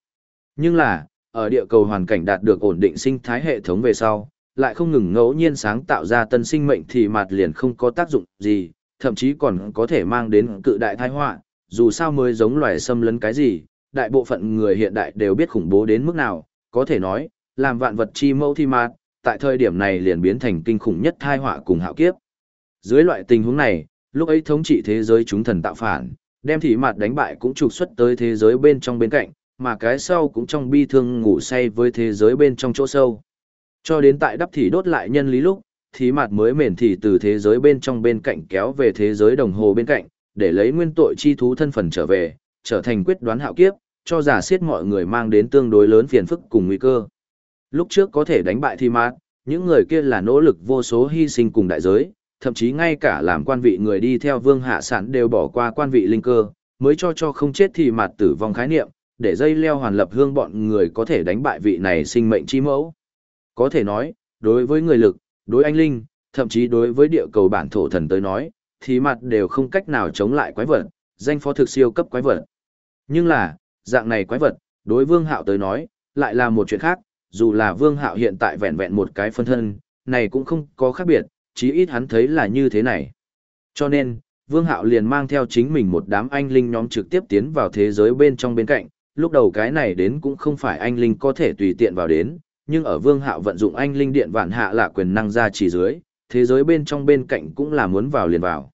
Nhưng là, ở địa cầu hoàn cảnh đạt được ổn định sinh thái hệ thống về sau, lại không ngừng ngẫu nhiên sáng tạo ra tân sinh mệnh thì mặt liền không có tác dụng gì, thậm chí còn có thể mang đến cự đại tai họa, dù sao mới giống loài xâm lấn cái gì, đại bộ phận người hiện đại đều biết khủng bố đến mức nào, có thể nói, làm vạn vật chi mẫu thi mạt, tại thời điểm này liền biến thành kinh khủng nhất thai họa cùng hạo kiếp. Dưới loại tình huống này, lúc ấy thống trị thế giới chúng thần tạo phản, đem thị mạt đánh bại cũng trục xuất tới thế giới bên trong bên cạnh, mà cái sau cũng trong bi thương ngủ say với thế giới bên trong chỗ sâu. Cho đến tại đắp thì đốt lại nhân lý lúc, thí mặt mới mền thì từ thế giới bên trong bên cạnh kéo về thế giới đồng hồ bên cạnh, để lấy nguyên tội chi thú thân phần trở về, trở thành quyết đoán hạo kiếp, cho giả siết mọi người mang đến tương đối lớn phiền phức cùng nguy cơ. Lúc trước có thể đánh bại thí mặt những người kia là nỗ lực vô số hy sinh cùng đại giới, thậm chí ngay cả làm quan vị người đi theo vương hạ sản đều bỏ qua quan vị linh cơ, mới cho cho không chết thì mặt tử vong khái niệm, để dây leo hoàn lập hương bọn người có thể đánh bại vị này sinh mệnh chi mẫu. Có thể nói, đối với người lực, đối anh linh, thậm chí đối với địa cầu bản thổ thần tới nói, thì mặt đều không cách nào chống lại quái vật, danh phó thực siêu cấp quái vật. Nhưng là, dạng này quái vật, đối vương hạo tới nói, lại là một chuyện khác, dù là vương hạo hiện tại vẹn vẹn một cái phân thân, này cũng không có khác biệt, chí ít hắn thấy là như thế này. Cho nên, vương hạo liền mang theo chính mình một đám anh linh nhóm trực tiếp tiến vào thế giới bên trong bên cạnh, lúc đầu cái này đến cũng không phải anh linh có thể tùy tiện vào đến, nhưng ở vương hạo vận dụng anh linh điện vạn hạ là quyền năng ra chỉ dưới, thế giới bên trong bên cạnh cũng là muốn vào liền vào.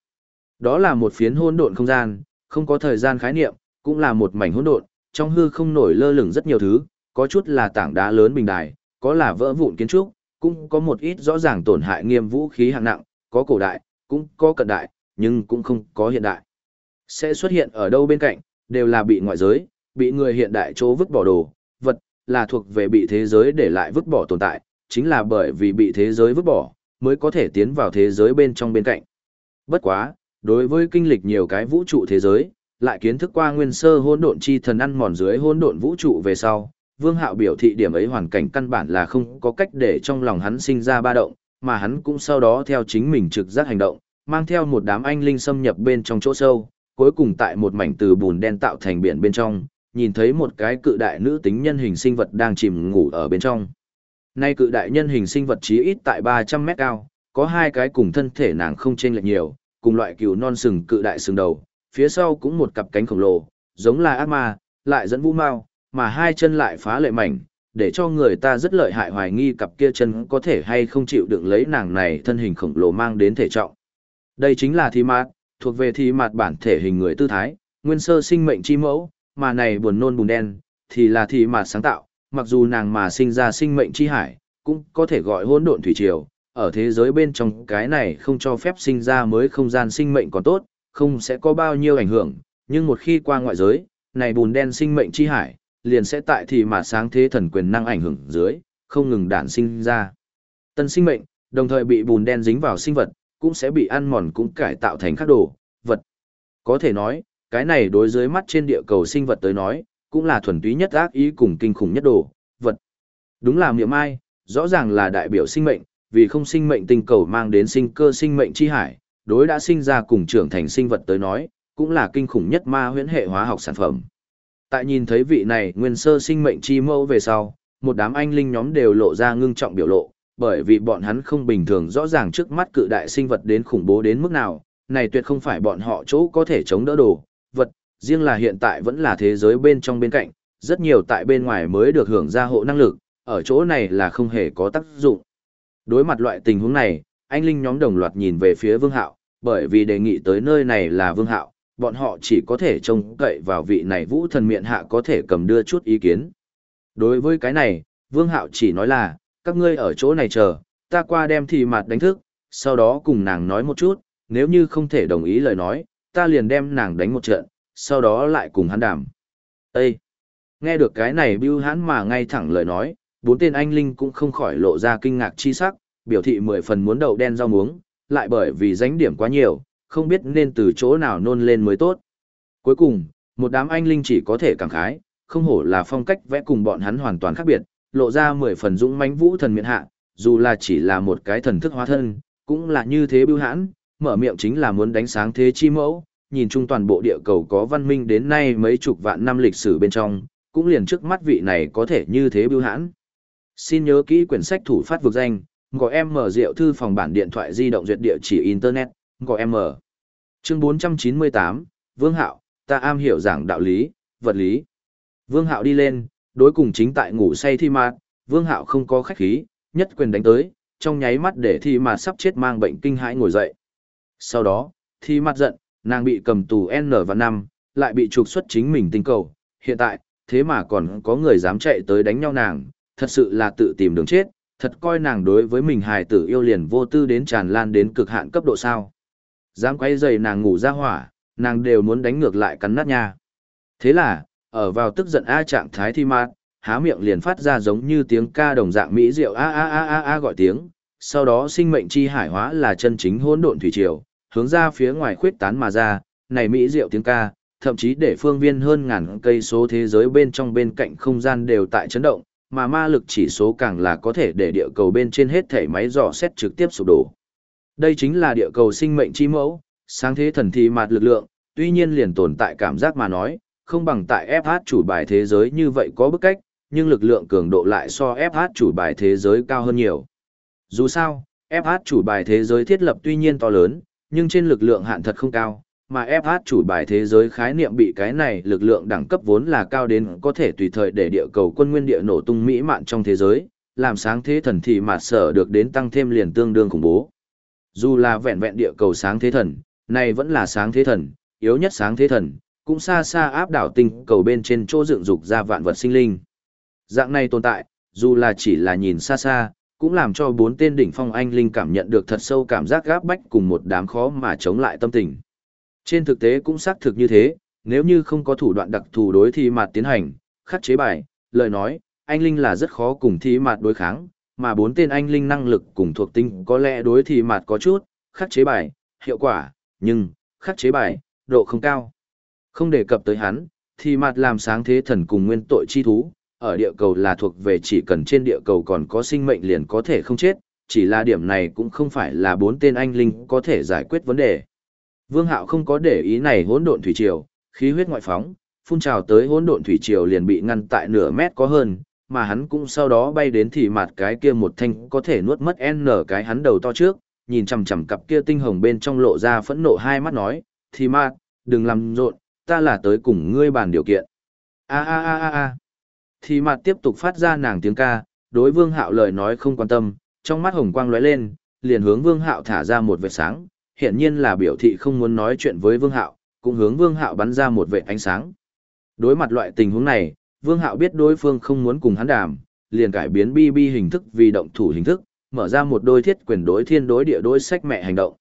Đó là một phiến hỗn độn không gian, không có thời gian khái niệm, cũng là một mảnh hỗn độn, trong hư không nổi lơ lửng rất nhiều thứ, có chút là tảng đá lớn bình đài, có là vỡ vụn kiến trúc, cũng có một ít rõ ràng tổn hại nghiêm vũ khí hạng nặng, có cổ đại, cũng có cận đại, nhưng cũng không có hiện đại. Sẽ xuất hiện ở đâu bên cạnh, đều là bị ngoại giới, bị người hiện đại chỗ vứt bỏ đồ, là thuộc về bị thế giới để lại vứt bỏ tồn tại, chính là bởi vì bị thế giới vứt bỏ, mới có thể tiến vào thế giới bên trong bên cạnh. Bất quá, đối với kinh lịch nhiều cái vũ trụ thế giới, lại kiến thức qua nguyên sơ hỗn độn chi thần ăn mòn dưới hỗn độn vũ trụ về sau, Vương Hạo biểu thị điểm ấy hoàn cảnh căn bản là không có cách để trong lòng hắn sinh ra ba động, mà hắn cũng sau đó theo chính mình trực giác hành động, mang theo một đám anh linh xâm nhập bên trong chỗ sâu, cuối cùng tại một mảnh từ bùn đen tạo thành biển bên trong, nhìn thấy một cái cự đại nữ tính nhân hình sinh vật đang chìm ngủ ở bên trong. Nay cự đại nhân hình sinh vật chí ít tại 300 mét cao, có hai cái cùng thân thể nàng không chênh lệch nhiều, cùng loại cừu non sừng cự đại sừng đầu, phía sau cũng một cặp cánh khổng lồ, giống là ác ma, lại dẫn vũ mau, mà hai chân lại phá lệ mảnh, để cho người ta rất lợi hại hoài nghi cặp kia chân có thể hay không chịu đựng lấy nàng này thân hình khổng lồ mang đến thể trọng. Đây chính là thi mạt, thuộc về thi mạt bản thể hình người tư thái, nguyên sơ sinh mệnh chi mẫu, mà này buồn nôn bùn đen, thì là thị mà sáng tạo, mặc dù nàng mà sinh ra sinh mệnh chi hải, cũng có thể gọi hỗn độn thủy triều, ở thế giới bên trong cái này không cho phép sinh ra mới không gian sinh mệnh còn tốt, không sẽ có bao nhiêu ảnh hưởng, nhưng một khi qua ngoại giới, này bùn đen sinh mệnh chi hải, liền sẽ tại thì mà sáng thế thần quyền năng ảnh hưởng dưới, không ngừng đản sinh ra. Tân sinh mệnh, đồng thời bị bùn đen dính vào sinh vật, cũng sẽ bị ăn mòn cũng cải tạo thành các đồ, vật. Có thể nói, cái này đối dưới mắt trên địa cầu sinh vật tới nói, cũng là thuần túy nhất ác ý cùng kinh khủng nhất đồ, vật. Đúng là miệng mai, rõ ràng là đại biểu sinh mệnh, vì không sinh mệnh tinh cầu mang đến sinh cơ sinh mệnh chi hải, đối đã sinh ra cùng trưởng thành sinh vật tới nói, cũng là kinh khủng nhất ma huyễn hệ hóa học sản phẩm. Tại nhìn thấy vị này nguyên sơ sinh mệnh chi mẫu về sau, một đám anh linh nhóm đều lộ ra ngưng trọng biểu lộ, bởi vì bọn hắn không bình thường rõ ràng trước mắt cự đại sinh vật đến khủng bố đến mức nào, này tuyệt không phải bọn họ chỗ có thể chống đỡ đồ, vật, riêng là hiện tại vẫn là thế giới bên trong bên cạnh, rất nhiều tại bên ngoài mới được hưởng ra hộ năng lực, ở chỗ này là không hề có tác dụng. Đối mặt loại tình huống này, anh linh nhóm đồng loạt nhìn về phía Vương Hạo, bởi vì đề nghị tới nơi này là Vương Hạo, bọn họ chỉ có thể trông cậy vào vị này vũ thần miệng hạ có thể cầm đưa chút ý kiến. Đối với cái này, Vương Hạo chỉ nói là, các ngươi ở chỗ này chờ, ta qua đem thì mặt đánh thức, sau đó cùng nàng nói một chút, nếu như không thể đồng ý lời nói, ta liền đem nàng đánh một trận, sau đó lại cùng hắn đàm. Ê! Nghe được cái này bưu hắn mà ngay thẳng lời nói, bốn tên anh linh cũng không khỏi lộ ra kinh ngạc chi sắc, biểu thị mười phần muốn đậu đen rau muống, lại bởi vì danh điểm quá nhiều, không biết nên từ chỗ nào nôn lên mới tốt. Cuối cùng, một đám anh linh chỉ có thể cảm khái, không hổ là phong cách vẽ cùng bọn hắn hoàn toàn khác biệt, lộ ra mười phần dũng mãnh vũ thần miện hạ, dù là chỉ là một cái thần thức hóa thân, cũng là như thế bưu hãn, mở miệng chính là muốn đánh sáng thế chi mẫu, nhìn chung toàn bộ địa cầu có văn minh đến nay mấy chục vạn năm lịch sử bên trong, cũng liền trước mắt vị này có thể như thế bưu hãn. Xin nhớ kỹ quyển sách thủ phát vực danh, gọi em mở rượu thư phòng bản điện thoại di động duyệt địa chỉ Internet, gọi em mở. Chương 498, Vương Hạo, ta am hiểu giảng đạo lý, vật lý. Vương Hạo đi lên, đối cùng chính tại ngủ say thi mạt, Vương Hạo không có khách khí, nhất quyền đánh tới, trong nháy mắt để thi mạt sắp chết mang bệnh kinh hãi ngồi dậy. Sau đó, thi mặt giận, nàng bị cầm tù N và 5, lại bị trục xuất chính mình tinh cầu. Hiện tại, thế mà còn có người dám chạy tới đánh nhau nàng, thật sự là tự tìm đường chết, thật coi nàng đối với mình hài tử yêu liền vô tư đến tràn lan đến cực hạn cấp độ sao. Dám quay dày nàng ngủ ra hỏa, nàng đều muốn đánh ngược lại cắn nát nha. Thế là, ở vào tức giận A trạng thái thi mát, há miệng liền phát ra giống như tiếng ca đồng dạng mỹ diệu a a a a a gọi tiếng, sau đó sinh mệnh chi hải hóa là chân chính hỗn độn thủy triều, hướng ra phía ngoài khuyết tán mà ra, này mỹ diệu tiếng ca, thậm chí để phương viên hơn ngàn cây số thế giới bên trong bên cạnh không gian đều tại chấn động, mà ma lực chỉ số càng là có thể để địa cầu bên trên hết thể máy dò xét trực tiếp sụp đổ. Đây chính là địa cầu sinh mệnh chi mẫu, sáng thế thần thi mạt lực lượng, tuy nhiên liền tồn tại cảm giác mà nói, không bằng tại FH chủ bài thế giới như vậy có bức cách, nhưng lực lượng cường độ lại so FH chủ bài thế giới cao hơn nhiều. Dù sao, FH chủ bài thế giới thiết lập tuy nhiên to lớn, nhưng trên lực lượng hạn thật không cao, mà FH chủ bài thế giới khái niệm bị cái này lực lượng đẳng cấp vốn là cao đến có thể tùy thời để địa cầu quân nguyên địa nổ tung mỹ mạn trong thế giới, làm sáng thế thần thì mà sở được đến tăng thêm liền tương đương khủng bố. Dù là vẹn vẹn địa cầu sáng thế thần, này vẫn là sáng thế thần, yếu nhất sáng thế thần, cũng xa xa áp đảo tinh cầu bên trên chỗ dựng dục ra vạn vật sinh linh. Dạng này tồn tại, dù là chỉ là nhìn xa xa, cũng làm cho bốn tên đỉnh phong anh linh cảm nhận được thật sâu cảm giác gáp bách cùng một đám khó mà chống lại tâm tình. Trên thực tế cũng xác thực như thế, nếu như không có thủ đoạn đặc thù đối thi mạt tiến hành, khắc chế bài, lời nói, anh linh là rất khó cùng thi mạt đối kháng, mà bốn tên anh linh năng lực cùng thuộc tính có lẽ đối thi mạt có chút, khắc chế bài, hiệu quả, nhưng, khắc chế bài, độ không cao. Không đề cập tới hắn, thì mạt làm sáng thế thần cùng nguyên tội chi thú, ở địa cầu là thuộc về chỉ cần trên địa cầu còn có sinh mệnh liền có thể không chết, chỉ là điểm này cũng không phải là bốn tên anh linh có thể giải quyết vấn đề. Vương Hạo không có để ý này hỗn độn thủy triều, khí huyết ngoại phóng, phun trào tới hỗn độn thủy triều liền bị ngăn tại nửa mét có hơn, mà hắn cũng sau đó bay đến thì mặt cái kia một thanh có thể nuốt mất n cái hắn đầu to trước, nhìn chằm chằm cặp kia tinh hồng bên trong lộ ra phẫn nộ hai mắt nói, thì mặt, đừng làm rộn, ta là tới cùng ngươi bàn điều kiện. A a a a a. Thì mặt tiếp tục phát ra nàng tiếng ca, đối vương hạo lời nói không quan tâm, trong mắt hồng quang lóe lên, liền hướng vương hạo thả ra một vệt sáng, hiện nhiên là biểu thị không muốn nói chuyện với vương hạo, cũng hướng vương hạo bắn ra một vệt ánh sáng. Đối mặt loại tình huống này, vương hạo biết đối phương không muốn cùng hắn đàm, liền cải biến bi bi hình thức vì động thủ hình thức, mở ra một đôi thiết quyền đối thiên đối địa đối sách mẹ hành động.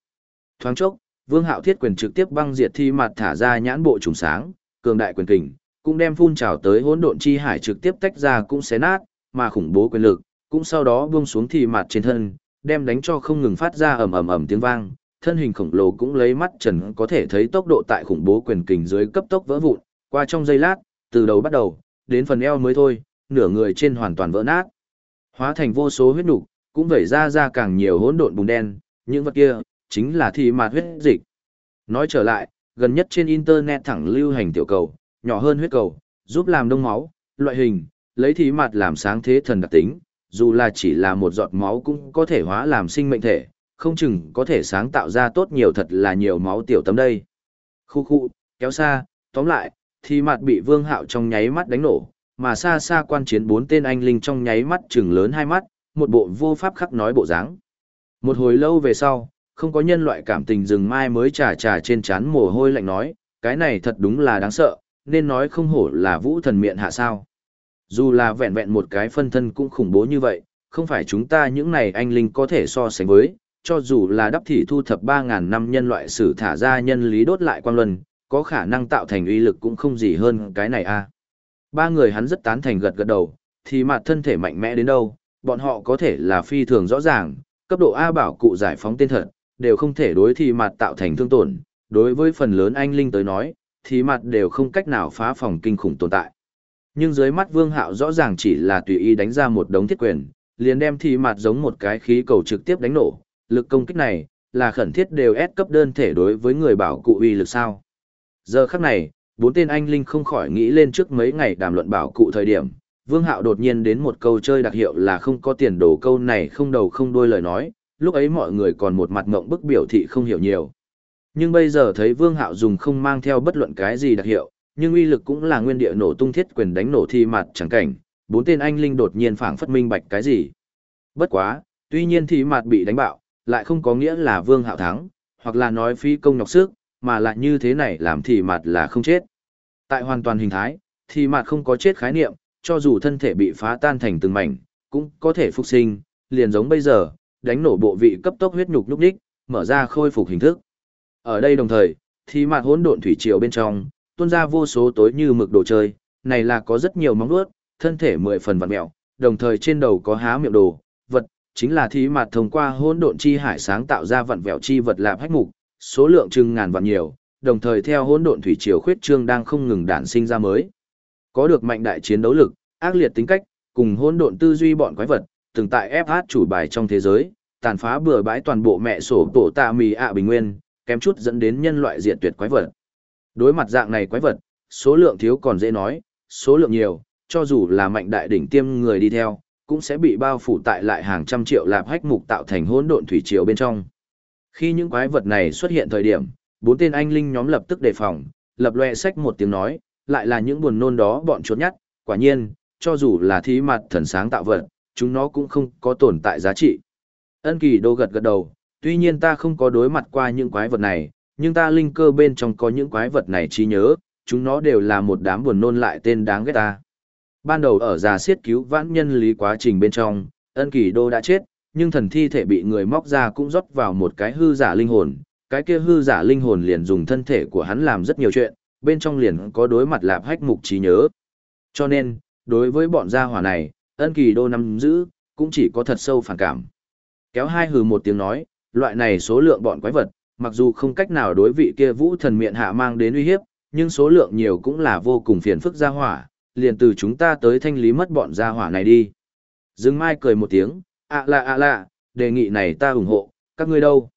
Thoáng chốc, Vương Hạo thiết quyền trực tiếp băng diệt thi mặt thả ra nhãn bộ trùng sáng, cường đại quyền kình, cũng đem phun trào tới hỗn độn chi hải trực tiếp tách ra cũng xé nát, mà khủng bố quyền lực, cũng sau đó buông xuống thì mặt trên thân, đem đánh cho không ngừng phát ra ầm ầm ầm tiếng vang, thân hình khổng lồ cũng lấy mắt trần có thể thấy tốc độ tại khủng bố quyền kình dưới cấp tốc vỡ vụn, qua trong giây lát, từ đầu bắt đầu, đến phần eo mới thôi, nửa người trên hoàn toàn vỡ nát. Hóa thành vô số huyết nục, cũng vẩy ra ra càng nhiều hỗn độn bùn đen, những vật kia chính là thì mạt huyết dịch. Nói trở lại, gần nhất trên internet thẳng lưu hành tiểu cầu, nhỏ hơn huyết cầu, giúp làm đông máu, loại hình, lấy thí mặt làm sáng thế thần đặc tính, dù là chỉ là một giọt máu cũng có thể hóa làm sinh mệnh thể, không chừng có thể sáng tạo ra tốt nhiều thật là nhiều máu tiểu tấm đây. Khu khu, kéo xa, tóm lại, thí mặt bị vương hạo trong nháy mắt đánh nổ, mà xa xa quan chiến bốn tên anh linh trong nháy mắt trừng lớn hai mắt, một bộ vô pháp khắc nói bộ dáng. Một hồi lâu về sau, không có nhân loại cảm tình rừng mai mới trà trà trên chán mồ hôi lạnh nói, cái này thật đúng là đáng sợ, nên nói không hổ là vũ thần miệng hạ sao. Dù là vẹn vẹn một cái phân thân cũng khủng bố như vậy, không phải chúng ta những này anh linh có thể so sánh với, cho dù là đắp thị thu thập 3.000 năm nhân loại sử thả ra nhân lý đốt lại quang luân, có khả năng tạo thành uy lực cũng không gì hơn cái này a. Ba người hắn rất tán thành gật gật đầu, thì mặt thân thể mạnh mẽ đến đâu, bọn họ có thể là phi thường rõ ràng, cấp độ A bảo cụ giải phóng tên thật, đều không thể đối thì mặt tạo thành thương tổn, đối với phần lớn anh linh tới nói, thì mặt đều không cách nào phá phòng kinh khủng tồn tại. Nhưng dưới mắt Vương Hạo rõ ràng chỉ là tùy ý đánh ra một đống thiết quyền, liền đem thì mặt giống một cái khí cầu trực tiếp đánh nổ, lực công kích này là khẩn thiết đều ép cấp đơn thể đối với người bảo cụ uy lực sao. Giờ khắc này, bốn tên anh linh không khỏi nghĩ lên trước mấy ngày đàm luận bảo cụ thời điểm. Vương Hạo đột nhiên đến một câu chơi đặc hiệu là không có tiền đồ câu này không đầu không đuôi lời nói, lúc ấy mọi người còn một mặt ngộng bức biểu thị không hiểu nhiều. Nhưng bây giờ thấy Vương Hạo dùng không mang theo bất luận cái gì đặc hiệu, nhưng uy lực cũng là nguyên địa nổ tung thiết quyền đánh nổ thi mặt chẳng cảnh, bốn tên anh linh đột nhiên phảng phất minh bạch cái gì. Bất quá, tuy nhiên thi mặt bị đánh bạo, lại không có nghĩa là Vương Hạo thắng, hoặc là nói phi công nhọc sức, mà lại như thế này làm thì mặt là không chết. Tại hoàn toàn hình thái, thì mặt không có chết khái niệm, cho dù thân thể bị phá tan thành từng mảnh, cũng có thể phục sinh, liền giống bây giờ, đánh nổ bộ vị cấp tốc huyết nhục lúc đích, mở ra khôi phục hình thức. Ở đây đồng thời, thì mặt hỗn độn thủy triều bên trong, tuôn ra vô số tối như mực đồ chơi, này là có rất nhiều móng vuốt, thân thể mười phần vặn mẹo, đồng thời trên đầu có há miệng đồ, vật, chính là thí mặt thông qua hỗn độn chi hải sáng tạo ra vặn vẹo chi vật lạp hách mục, số lượng chừng ngàn vạn nhiều, đồng thời theo hỗn độn thủy triều khuyết trương đang không ngừng đản sinh ra mới. Có được mạnh đại chiến đấu lực, ác liệt tính cách, cùng hỗn độn tư duy bọn quái vật, từng tại FH chủ bài trong thế giới, tàn phá bừa bãi toàn bộ mẹ sổ tổ tạ mì ạ bình nguyên, kém chút dẫn đến nhân loại diệt tuyệt quái vật. Đối mặt dạng này quái vật, số lượng thiếu còn dễ nói, số lượng nhiều, cho dù là mạnh đại đỉnh tiêm người đi theo, cũng sẽ bị bao phủ tại lại hàng trăm triệu lạp hách mục tạo thành hỗn độn thủy triều bên trong. Khi những quái vật này xuất hiện thời điểm, bốn tên anh linh nhóm lập tức đề phòng, lập loe sách một tiếng nói, lại là những buồn nôn đó bọn chuột nhắt, quả nhiên, cho dù là thí mặt thần sáng tạo vật, chúng nó cũng không có tồn tại giá trị. Ân kỳ đô gật gật đầu, tuy nhiên ta không có đối mặt qua những quái vật này, nhưng ta linh cơ bên trong có những quái vật này trí nhớ, chúng nó đều là một đám buồn nôn lại tên đáng ghét ta. Ban đầu ở già siết cứu vãn nhân lý quá trình bên trong, ân kỳ đô đã chết, nhưng thần thi thể bị người móc ra cũng rót vào một cái hư giả linh hồn, cái kia hư giả linh hồn liền dùng thân thể của hắn làm rất nhiều chuyện, bên trong liền có đối mặt lạp hách mục trí nhớ. Cho nên, đối với bọn gia hỏa này, ân kỳ đô nắm giữ, cũng chỉ có thật sâu phản cảm. Kéo hai hừ một tiếng nói, loại này số lượng bọn quái vật, mặc dù không cách nào đối vị kia vũ thần miệng hạ mang đến uy hiếp, nhưng số lượng nhiều cũng là vô cùng phiền phức gia hỏa, liền từ chúng ta tới thanh lý mất bọn gia hỏa này đi. Dương Mai cười một tiếng, ạ lạ ạ lạ, đề nghị này ta ủng hộ, các ngươi đâu?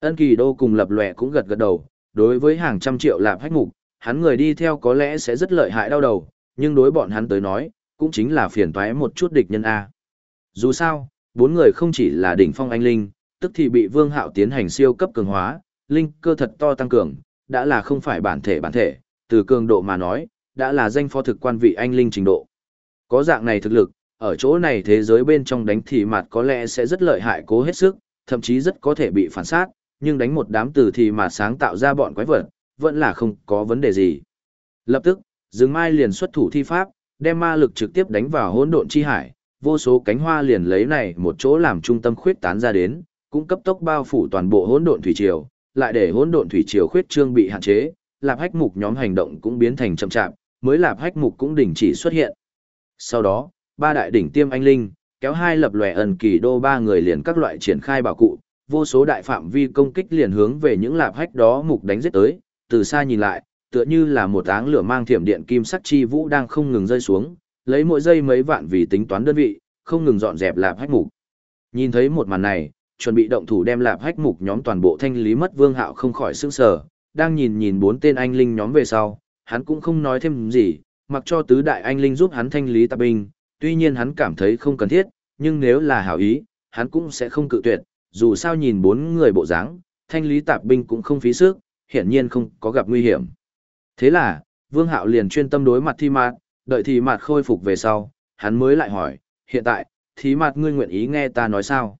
Ân kỳ đô cùng lập lòe cũng gật gật đầu, đối với hàng trăm triệu lạp hách mục, hắn người đi theo có lẽ sẽ rất lợi hại đau đầu, nhưng đối bọn hắn tới nói, cũng chính là phiền toái một chút địch nhân A. Dù sao, bốn người không chỉ là đỉnh phong anh linh, tức thì bị vương hạo tiến hành siêu cấp cường hóa, linh cơ thật to tăng cường, đã là không phải bản thể bản thể, từ cường độ mà nói, đã là danh phó thực quan vị anh linh trình độ. Có dạng này thực lực, ở chỗ này thế giới bên trong đánh thì mạt có lẽ sẽ rất lợi hại cố hết sức, thậm chí rất có thể bị phản sát, nhưng đánh một đám từ thì mà sáng tạo ra bọn quái vật, vẫn là không có vấn đề gì. Lập tức, Dương Mai liền xuất thủ thi pháp, đem ma lực trực tiếp đánh vào hỗn độn chi hải, vô số cánh hoa liền lấy này một chỗ làm trung tâm khuyết tán ra đến, cũng cấp tốc bao phủ toàn bộ hỗn độn thủy triều, lại để hỗn độn thủy triều khuyết trương bị hạn chế, Lạp Hách Mục nhóm hành động cũng biến thành chậm chạp, mới Lạp Hách Mục cũng đình chỉ xuất hiện. Sau đó, ba đại đỉnh tiêm anh linh, kéo hai lập lòe ẩn kỳ đô ba người liền các loại triển khai bảo cụ, vô số đại phạm vi công kích liền hướng về những lạp hách đó mục đánh giết tới, từ xa nhìn lại, tựa như là một áng lửa mang thiểm điện kim sắc chi vũ đang không ngừng rơi xuống, lấy mỗi giây mấy vạn vì tính toán đơn vị, không ngừng dọn dẹp lạp hách mục. Nhìn thấy một màn này, chuẩn bị động thủ đem lạp hách mục nhóm toàn bộ thanh lý mất Vương Hạo không khỏi sững sờ, đang nhìn nhìn bốn tên anh linh nhóm về sau, hắn cũng không nói thêm gì, mặc cho tứ đại anh linh giúp hắn thanh lý tạp binh, tuy nhiên hắn cảm thấy không cần thiết, nhưng nếu là hảo ý, hắn cũng sẽ không cự tuyệt, dù sao nhìn bốn người bộ dáng, thanh lý tạp binh cũng không phí sức, hiển nhiên không có gặp nguy hiểm. Thế là, Vương Hạo liền chuyên tâm đối mặt thi mạt, đợi thì mạt khôi phục về sau, hắn mới lại hỏi, hiện tại, thì mạt ngươi nguyện ý nghe ta nói sao?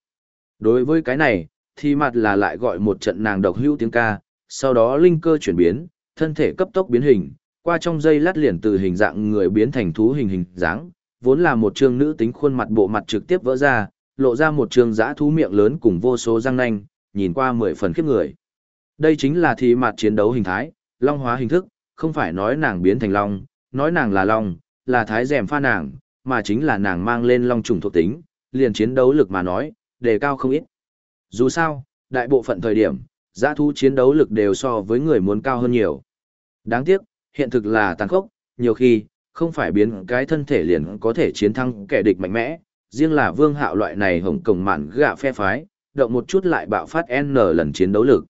Đối với cái này, thì mặt là lại gọi một trận nàng độc hữu tiếng ca, sau đó linh cơ chuyển biến, thân thể cấp tốc biến hình, qua trong giây lát liền từ hình dạng người biến thành thú hình hình dáng, vốn là một trương nữ tính khuôn mặt bộ mặt trực tiếp vỡ ra, lộ ra một trương dã thú miệng lớn cùng vô số răng nanh, nhìn qua mười phần khiếp người. Đây chính là thì mặt chiến đấu hình thái, long hóa hình thức, không phải nói nàng biến thành long, nói nàng là long, là thái rèm pha nàng, mà chính là nàng mang lên long trùng thuộc tính, liền chiến đấu lực mà nói, đề cao không ít. Dù sao, đại bộ phận thời điểm, giã thú chiến đấu lực đều so với người muốn cao hơn nhiều. Đáng tiếc, hiện thực là tàn khốc, nhiều khi, không phải biến cái thân thể liền có thể chiến thắng kẻ địch mạnh mẽ, riêng là vương hạo loại này hồng cổng mạn gạ phe phái, động một chút lại bạo phát N lần chiến đấu lực.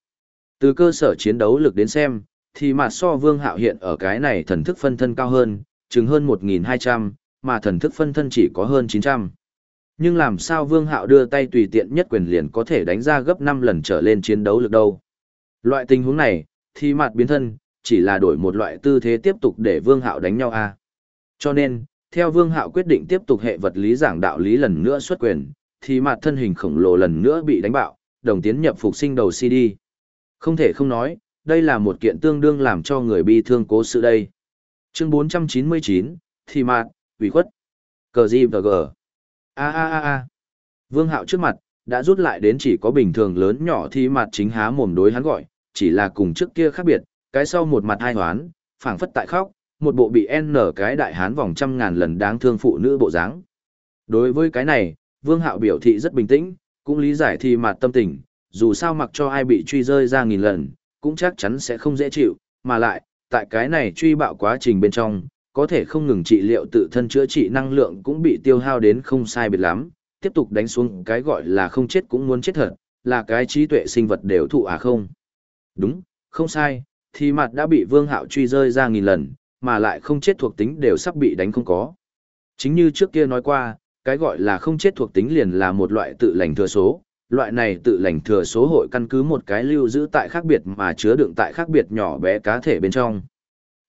Từ cơ sở chiến đấu lực đến xem, thì mà so vương hạo hiện ở cái này thần thức phân thân cao hơn, chừng hơn 1.200, mà thần thức phân thân chỉ có hơn 900. Nhưng làm sao vương hạo đưa tay tùy tiện nhất quyền liền có thể đánh ra gấp 5 lần trở lên chiến đấu lực đâu. Loại tình huống này, thì mặt biến thân, chỉ là đổi một loại tư thế tiếp tục để vương hạo đánh nhau a Cho nên, theo vương hạo quyết định tiếp tục hệ vật lý giảng đạo lý lần nữa xuất quyền, thì mặt thân hình khổng lồ lần nữa bị đánh bạo, đồng tiến nhập phục sinh đầu CD. Không thể không nói, đây là một kiện tương đương làm cho người bi thương cố sự đây. Chương 499, thì mạt, ủy khuất. Cờ gì và gờ. A a a a. Vương Hạo trước mặt, đã rút lại đến chỉ có bình thường lớn nhỏ thì mặt chính há mồm đối hắn gọi, chỉ là cùng trước kia khác biệt, cái sau một mặt hai hoán, phảng phất tại khóc, một bộ bị N cái đại hán vòng trăm ngàn lần đáng thương phụ nữ bộ dáng. Đối với cái này, Vương Hạo biểu thị rất bình tĩnh, cũng lý giải thì mặt tâm tình, dù sao mặc cho ai bị truy rơi ra nghìn lần, cũng chắc chắn sẽ không dễ chịu, mà lại, tại cái này truy bạo quá trình bên trong, có thể không ngừng trị liệu tự thân chữa trị năng lượng cũng bị tiêu hao đến không sai biệt lắm, tiếp tục đánh xuống cái gọi là không chết cũng muốn chết thật, là cái trí tuệ sinh vật đều thụ à không. Đúng, không sai, thì mặt đã bị vương hạo truy rơi ra nghìn lần, mà lại không chết thuộc tính đều sắp bị đánh không có. Chính như trước kia nói qua, cái gọi là không chết thuộc tính liền là một loại tự lành thừa số, loại này tự lành thừa số hội căn cứ một cái lưu giữ tại khác biệt mà chứa đựng tại khác biệt nhỏ bé cá thể bên trong.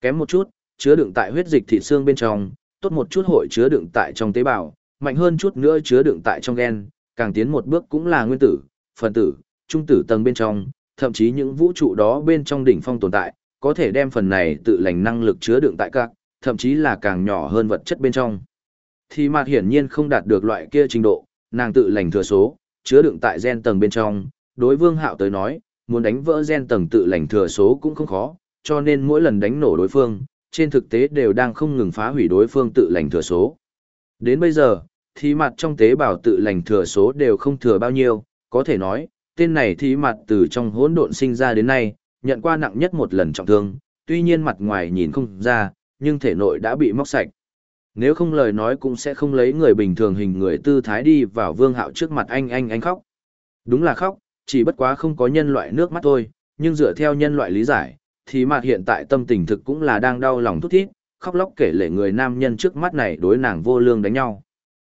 Kém một chút, chứa đựng tại huyết dịch thịt xương bên trong, tốt một chút hội chứa đựng tại trong tế bào, mạnh hơn chút nữa chứa đựng tại trong gen, càng tiến một bước cũng là nguyên tử, phần tử, trung tử tầng bên trong, thậm chí những vũ trụ đó bên trong đỉnh phong tồn tại, có thể đem phần này tự lành năng lực chứa đựng tại các, thậm chí là càng nhỏ hơn vật chất bên trong. Thì mặt hiển nhiên không đạt được loại kia trình độ, nàng tự lành thừa số, chứa đựng tại gen tầng bên trong, đối vương hạo tới nói, muốn đánh vỡ gen tầng tự lành thừa số cũng không khó, cho nên mỗi lần đánh nổ đối phương, trên thực tế đều đang không ngừng phá hủy đối phương tự lành thừa số. Đến bây giờ, thì mặt trong tế bào tự lành thừa số đều không thừa bao nhiêu, có thể nói, tên này thì mặt từ trong hỗn độn sinh ra đến nay, nhận qua nặng nhất một lần trọng thương, tuy nhiên mặt ngoài nhìn không ra, nhưng thể nội đã bị móc sạch. Nếu không lời nói cũng sẽ không lấy người bình thường hình người tư thái đi vào vương hạo trước mặt anh anh anh khóc. Đúng là khóc, chỉ bất quá không có nhân loại nước mắt thôi, nhưng dựa theo nhân loại lý giải, thì mặt hiện tại tâm tình thực cũng là đang đau lòng thút thít, khóc lóc kể lể người nam nhân trước mắt này đối nàng vô lương đánh nhau.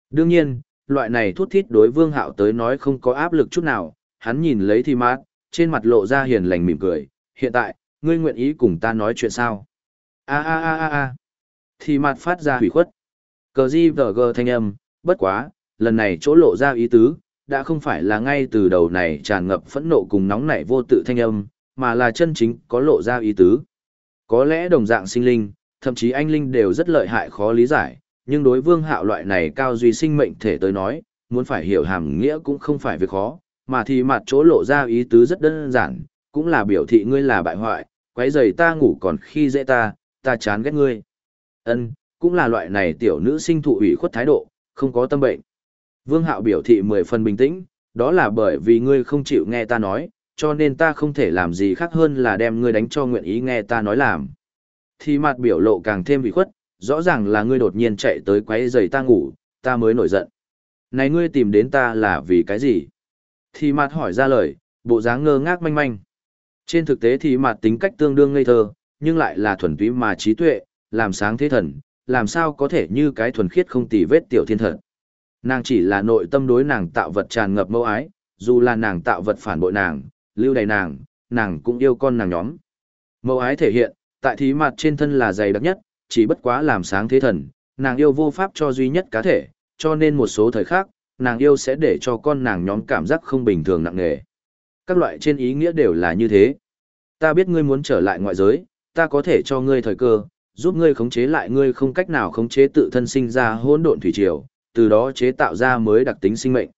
Đương nhiên, loại này thút thít đối vương hạo tới nói không có áp lực chút nào, hắn nhìn lấy thì mát, trên mặt lộ ra hiền lành mỉm cười, hiện tại, ngươi nguyện ý cùng ta nói chuyện sao? a a a a a thì mặt phát ra hủy khuất. Cờ di vờ gờ thanh âm, bất quá, lần này chỗ lộ ra ý tứ, đã không phải là ngay từ đầu này tràn ngập phẫn nộ cùng nóng nảy vô tự thanh âm, mà là chân chính có lộ ra ý tứ. Có lẽ đồng dạng sinh linh, thậm chí anh linh đều rất lợi hại khó lý giải, nhưng đối vương hạo loại này cao duy sinh mệnh thể tới nói, muốn phải hiểu hàm nghĩa cũng không phải việc khó, mà thì mặt chỗ lộ ra ý tứ rất đơn giản, cũng là biểu thị ngươi là bại hoại, quấy rầy ta ngủ còn khi dễ ta, ta chán ghét ngươi. Ân, cũng là loại này tiểu nữ sinh thụ ủy khuất thái độ, không có tâm bệnh. Vương Hạo biểu thị mười phần bình tĩnh, đó là bởi vì ngươi không chịu nghe ta nói, cho nên ta không thể làm gì khác hơn là đem ngươi đánh cho nguyện ý nghe ta nói làm. Thì mặt biểu lộ càng thêm bị khuất, rõ ràng là ngươi đột nhiên chạy tới quấy giày ta ngủ, ta mới nổi giận. Này ngươi tìm đến ta là vì cái gì? Thì mặt hỏi ra lời, bộ dáng ngơ ngác manh manh. Trên thực tế thì mặt tính cách tương đương ngây thơ, nhưng lại là thuần túy mà trí tuệ, làm sáng thế thần, làm sao có thể như cái thuần khiết không tì vết tiểu thiên thần. Nàng chỉ là nội tâm đối nàng tạo vật tràn ngập mâu ái, dù là nàng tạo vật phản bội nàng, lưu đầy nàng, nàng cũng yêu con nàng nhóm. Mẫu ái thể hiện, tại thí mặt trên thân là dày đặc nhất, chỉ bất quá làm sáng thế thần, nàng yêu vô pháp cho duy nhất cá thể, cho nên một số thời khác, nàng yêu sẽ để cho con nàng nhóm cảm giác không bình thường nặng nề. Các loại trên ý nghĩa đều là như thế. Ta biết ngươi muốn trở lại ngoại giới, ta có thể cho ngươi thời cơ, giúp ngươi khống chế lại ngươi không cách nào khống chế tự thân sinh ra hỗn độn thủy triều, từ đó chế tạo ra mới đặc tính sinh mệnh.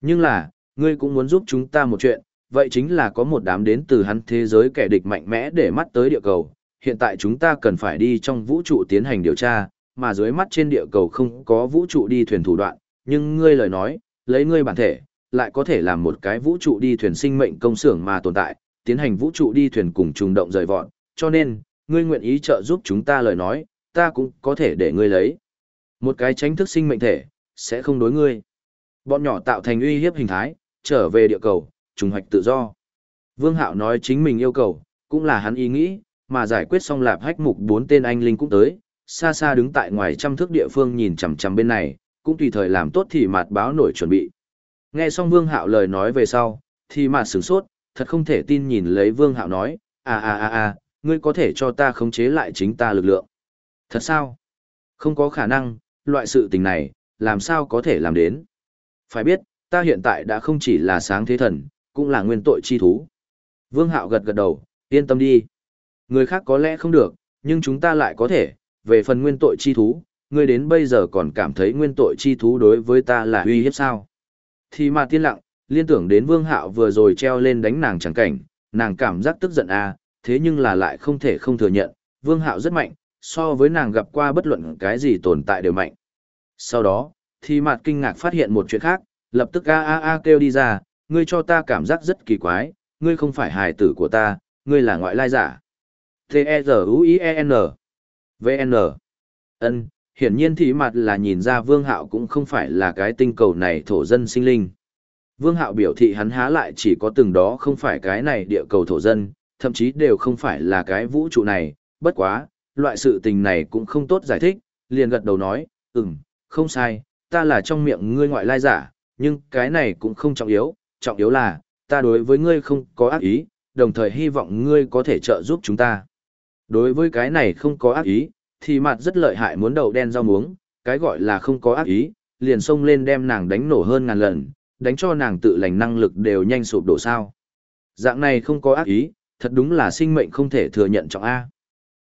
Nhưng là, ngươi cũng muốn giúp chúng ta một chuyện, vậy chính là có một đám đến từ hắn thế giới kẻ địch mạnh mẽ để mắt tới địa cầu. Hiện tại chúng ta cần phải đi trong vũ trụ tiến hành điều tra, mà dưới mắt trên địa cầu không có vũ trụ đi thuyền thủ đoạn, nhưng ngươi lời nói, lấy ngươi bản thể, lại có thể làm một cái vũ trụ đi thuyền sinh mệnh công xưởng mà tồn tại, tiến hành vũ trụ đi thuyền cùng trùng động rời vọt, cho nên, ngươi nguyện ý trợ giúp chúng ta lời nói, ta cũng có thể để ngươi lấy. Một cái tránh thức sinh mệnh thể, sẽ không đối ngươi. Bọn nhỏ tạo thành uy hiếp hình thái, trở về địa cầu, trùng hoạch tự do. Vương Hạo nói chính mình yêu cầu, cũng là hắn ý nghĩ, mà giải quyết xong lạp hách mục bốn tên anh linh cũng tới, xa xa đứng tại ngoài trăm thước địa phương nhìn chằm chằm bên này, cũng tùy thời làm tốt thì mạt báo nổi chuẩn bị. Nghe xong Vương Hạo lời nói về sau, thì mạt sửng sốt, thật không thể tin nhìn lấy Vương Hạo nói, à à à à, ngươi có thể cho ta khống chế lại chính ta lực lượng. Thật sao? Không có khả năng, loại sự tình này, làm sao có thể làm đến? Phải biết, ta hiện tại đã không chỉ là sáng thế thần, cũng là nguyên tội chi thú. Vương Hạo gật gật đầu, yên tâm đi. Người khác có lẽ không được, nhưng chúng ta lại có thể, về phần nguyên tội chi thú, ngươi đến bây giờ còn cảm thấy nguyên tội chi thú đối với ta là uy hiếp sao. Thì mà tiên lặng, liên tưởng đến Vương Hạo vừa rồi treo lên đánh nàng chẳng cảnh, nàng cảm giác tức giận à, thế nhưng là lại không thể không thừa nhận, Vương Hạo rất mạnh, so với nàng gặp qua bất luận cái gì tồn tại đều mạnh. Sau đó, thì mặt kinh ngạc phát hiện một chuyện khác, lập tức a a a kêu đi ra, ngươi cho ta cảm giác rất kỳ quái, ngươi không phải hài tử của ta, ngươi là ngoại lai giả. T-E-Z-U-I-E-N V-N Ân, hiển nhiên thì mặt là nhìn ra Vương Hạo cũng không phải là cái tinh cầu này thổ dân sinh linh. Vương Hạo biểu thị hắn há lại chỉ có từng đó không phải cái này địa cầu thổ dân, thậm chí đều không phải là cái vũ trụ này, bất quá, loại sự tình này cũng không tốt giải thích, liền gật đầu nói, ừm, không sai, ta là trong miệng ngươi ngoại lai giả, nhưng cái này cũng không trọng yếu, trọng yếu là, ta đối với ngươi không có ác ý, đồng thời hy vọng ngươi có thể trợ giúp chúng ta. Đối với cái này không có ác ý, thì mặt rất lợi hại muốn đầu đen rau muống, cái gọi là không có ác ý, liền xông lên đem nàng đánh nổ hơn ngàn lần, đánh cho nàng tự lành năng lực đều nhanh sụp đổ sao. Dạng này không có ác ý, thật đúng là sinh mệnh không thể thừa nhận trọng A.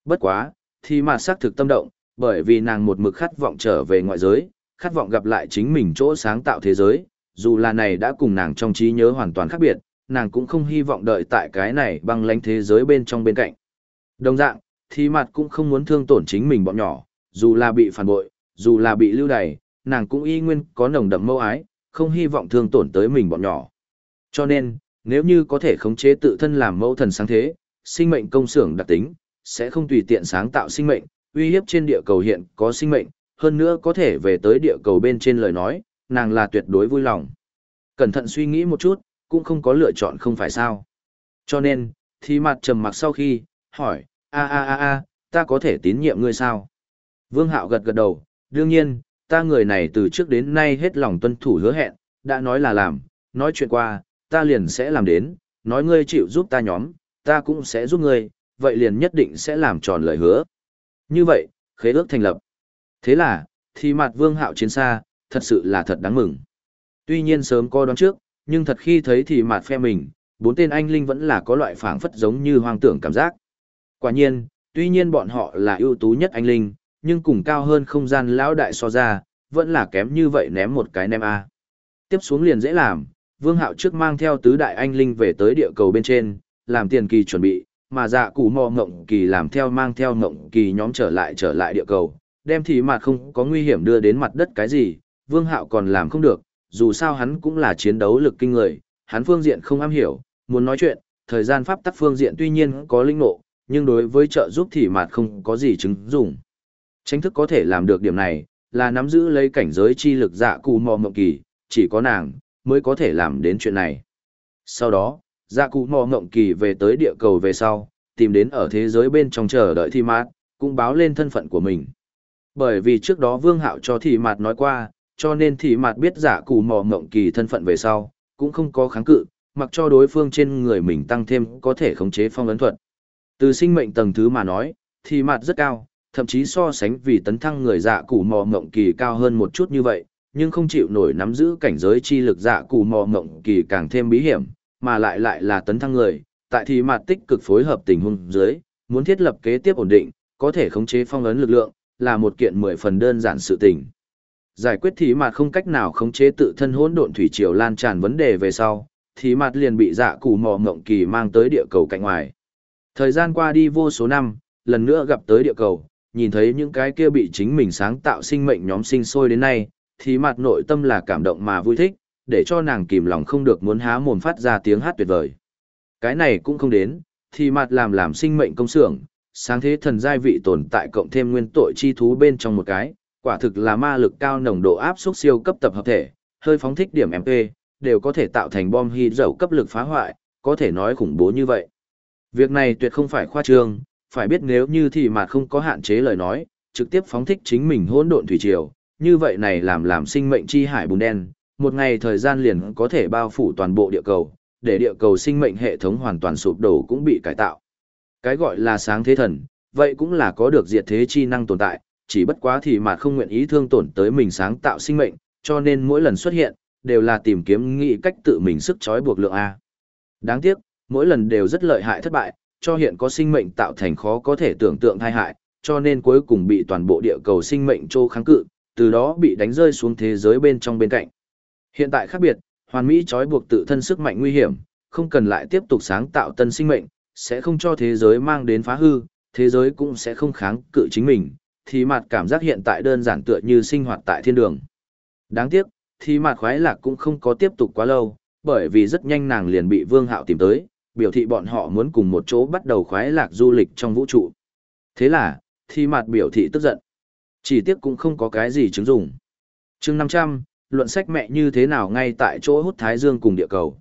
Bất quá, thì mà xác thực tâm động, bởi vì nàng một mực khát vọng trở về ngoại giới, khát vọng gặp lại chính mình chỗ sáng tạo thế giới, dù là này đã cùng nàng trong trí nhớ hoàn toàn khác biệt, nàng cũng không hy vọng đợi tại cái này băng lánh thế giới bên trong bên cạnh. Đồng dạng, thì mặt cũng không muốn thương tổn chính mình bọn nhỏ, dù là bị phản bội, dù là bị lưu đày, nàng cũng y nguyên có nồng đậm mâu ái, không hy vọng thương tổn tới mình bọn nhỏ. Cho nên, nếu như có thể khống chế tự thân làm mẫu thần sáng thế, sinh mệnh công xưởng đặc tính, sẽ không tùy tiện sáng tạo sinh mệnh, uy hiếp trên địa cầu hiện có sinh mệnh, hơn nữa có thể về tới địa cầu bên trên lời nói, nàng là tuyệt đối vui lòng. Cẩn thận suy nghĩ một chút, cũng không có lựa chọn không phải sao. Cho nên, thì mặt trầm mặc sau khi, hỏi, a a a a, ta có thể tín nhiệm ngươi sao? Vương Hạo gật gật đầu, đương nhiên, ta người này từ trước đến nay hết lòng tuân thủ hứa hẹn, đã nói là làm, nói chuyện qua, ta liền sẽ làm đến, nói ngươi chịu giúp ta nhóm, ta cũng sẽ giúp ngươi, vậy liền nhất định sẽ làm tròn lời hứa. Như vậy, khế ước thành lập. Thế là, thì mặt vương hạo chiến xa, thật sự là thật đáng mừng. Tuy nhiên sớm có đoán trước, nhưng thật khi thấy thì mặt phe mình, bốn tên anh linh vẫn là có loại phảng phất giống như hoang tưởng cảm giác. Quả nhiên, tuy nhiên bọn họ là ưu tú nhất anh linh, nhưng cùng cao hơn không gian lão đại so ra, vẫn là kém như vậy ném một cái ném A. Tiếp xuống liền dễ làm, Vương Hạo trước mang theo tứ đại anh linh về tới địa cầu bên trên, làm tiền kỳ chuẩn bị, mà dạ cụ mò ngộng kỳ làm theo mang theo ngộng kỳ nhóm trở lại trở lại địa cầu, đem thì mà không có nguy hiểm đưa đến mặt đất cái gì, Vương Hạo còn làm không được, dù sao hắn cũng là chiến đấu lực kinh người, hắn phương diện không am hiểu, muốn nói chuyện, thời gian pháp tắc phương diện tuy nhiên có linh nộ, nhưng đối với trợ giúp thì mạt không có gì chứng dụng. Tránh thức có thể làm được điểm này, là nắm giữ lấy cảnh giới chi lực dạ cụ mò ngộng kỳ, chỉ có nàng, mới có thể làm đến chuyện này. Sau đó, dạ cụ mò ngộng kỳ về tới địa cầu về sau, tìm đến ở thế giới bên trong chờ đợi thi mạt, cũng báo lên thân phận của mình. Bởi vì trước đó Vương Hạo cho thị mạt nói qua, cho nên thị mạt biết giả cụ mò ngộng kỳ thân phận về sau, cũng không có kháng cự, mặc cho đối phương trên người mình tăng thêm có thể khống chế phong ấn thuật. Từ sinh mệnh tầng thứ mà nói, thị mạt rất cao, thậm chí so sánh vì tấn thăng người dạ cụ mò ngộng kỳ cao hơn một chút như vậy, nhưng không chịu nổi nắm giữ cảnh giới chi lực dạ cụ mò ngộng kỳ càng thêm bí hiểm, mà lại lại là tấn thăng người, tại thì mặt tích cực phối hợp tình huống dưới, muốn thiết lập kế tiếp ổn định, có thể khống chế phong ấn lực lượng, là một kiện mười phần đơn giản sự tình. Giải quyết thì mặt không cách nào khống chế tự thân hỗn độn thủy triều lan tràn vấn đề về sau, thì mặt liền bị dạ cụ mò ngộng kỳ mang tới địa cầu cạnh ngoài. Thời gian qua đi vô số năm, lần nữa gặp tới địa cầu, nhìn thấy những cái kia bị chính mình sáng tạo sinh mệnh nhóm sinh sôi đến nay, thì mặt nội tâm là cảm động mà vui thích, để cho nàng kìm lòng không được muốn há mồm phát ra tiếng hát tuyệt vời. Cái này cũng không đến, thì mặt làm làm sinh mệnh công xưởng, sáng thế thần giai vị tồn tại cộng thêm nguyên tội chi thú bên trong một cái, quả thực là ma lực cao nồng độ áp suất siêu cấp tập hợp thể, hơi phóng thích điểm MP, đều có thể tạo thành bom hy dầu cấp lực phá hoại, có thể nói khủng bố như vậy. Việc này tuyệt không phải khoa trương, phải biết nếu như thì mà không có hạn chế lời nói, trực tiếp phóng thích chính mình hỗn độn thủy triều, như vậy này làm làm sinh mệnh chi hải bùn đen, một ngày thời gian liền có thể bao phủ toàn bộ địa cầu, để địa cầu sinh mệnh hệ thống hoàn toàn sụp đổ cũng bị cải tạo. Cái gọi là sáng thế thần, vậy cũng là có được diệt thế chi năng tồn tại, chỉ bất quá thì mà không nguyện ý thương tổn tới mình sáng tạo sinh mệnh, cho nên mỗi lần xuất hiện, đều là tìm kiếm nghĩ cách tự mình sức trói buộc lượng A. Đáng tiếc, mỗi lần đều rất lợi hại thất bại, cho hiện có sinh mệnh tạo thành khó có thể tưởng tượng thai hại, cho nên cuối cùng bị toàn bộ địa cầu sinh mệnh trô kháng cự, từ đó bị đánh rơi xuống thế giới bên trong bên cạnh. Hiện tại khác biệt, hoàn mỹ trói buộc tự thân sức mạnh nguy hiểm, không cần lại tiếp tục sáng tạo tân sinh mệnh, sẽ không cho thế giới mang đến phá hư, thế giới cũng sẽ không kháng cự chính mình, thì mặt cảm giác hiện tại đơn giản tựa như sinh hoạt tại thiên đường. Đáng tiếc, thì mặt khoái lạc cũng không có tiếp tục quá lâu, bởi vì rất nhanh nàng liền bị Vương Hạo tìm tới, biểu thị bọn họ muốn cùng một chỗ bắt đầu khoái lạc du lịch trong vũ trụ. Thế là, thì mặt biểu thị tức giận. Chỉ tiếc cũng không có cái gì chứng dụng. chương 500, luận sách mẹ như thế nào ngay tại chỗ hút thái dương cùng địa cầu.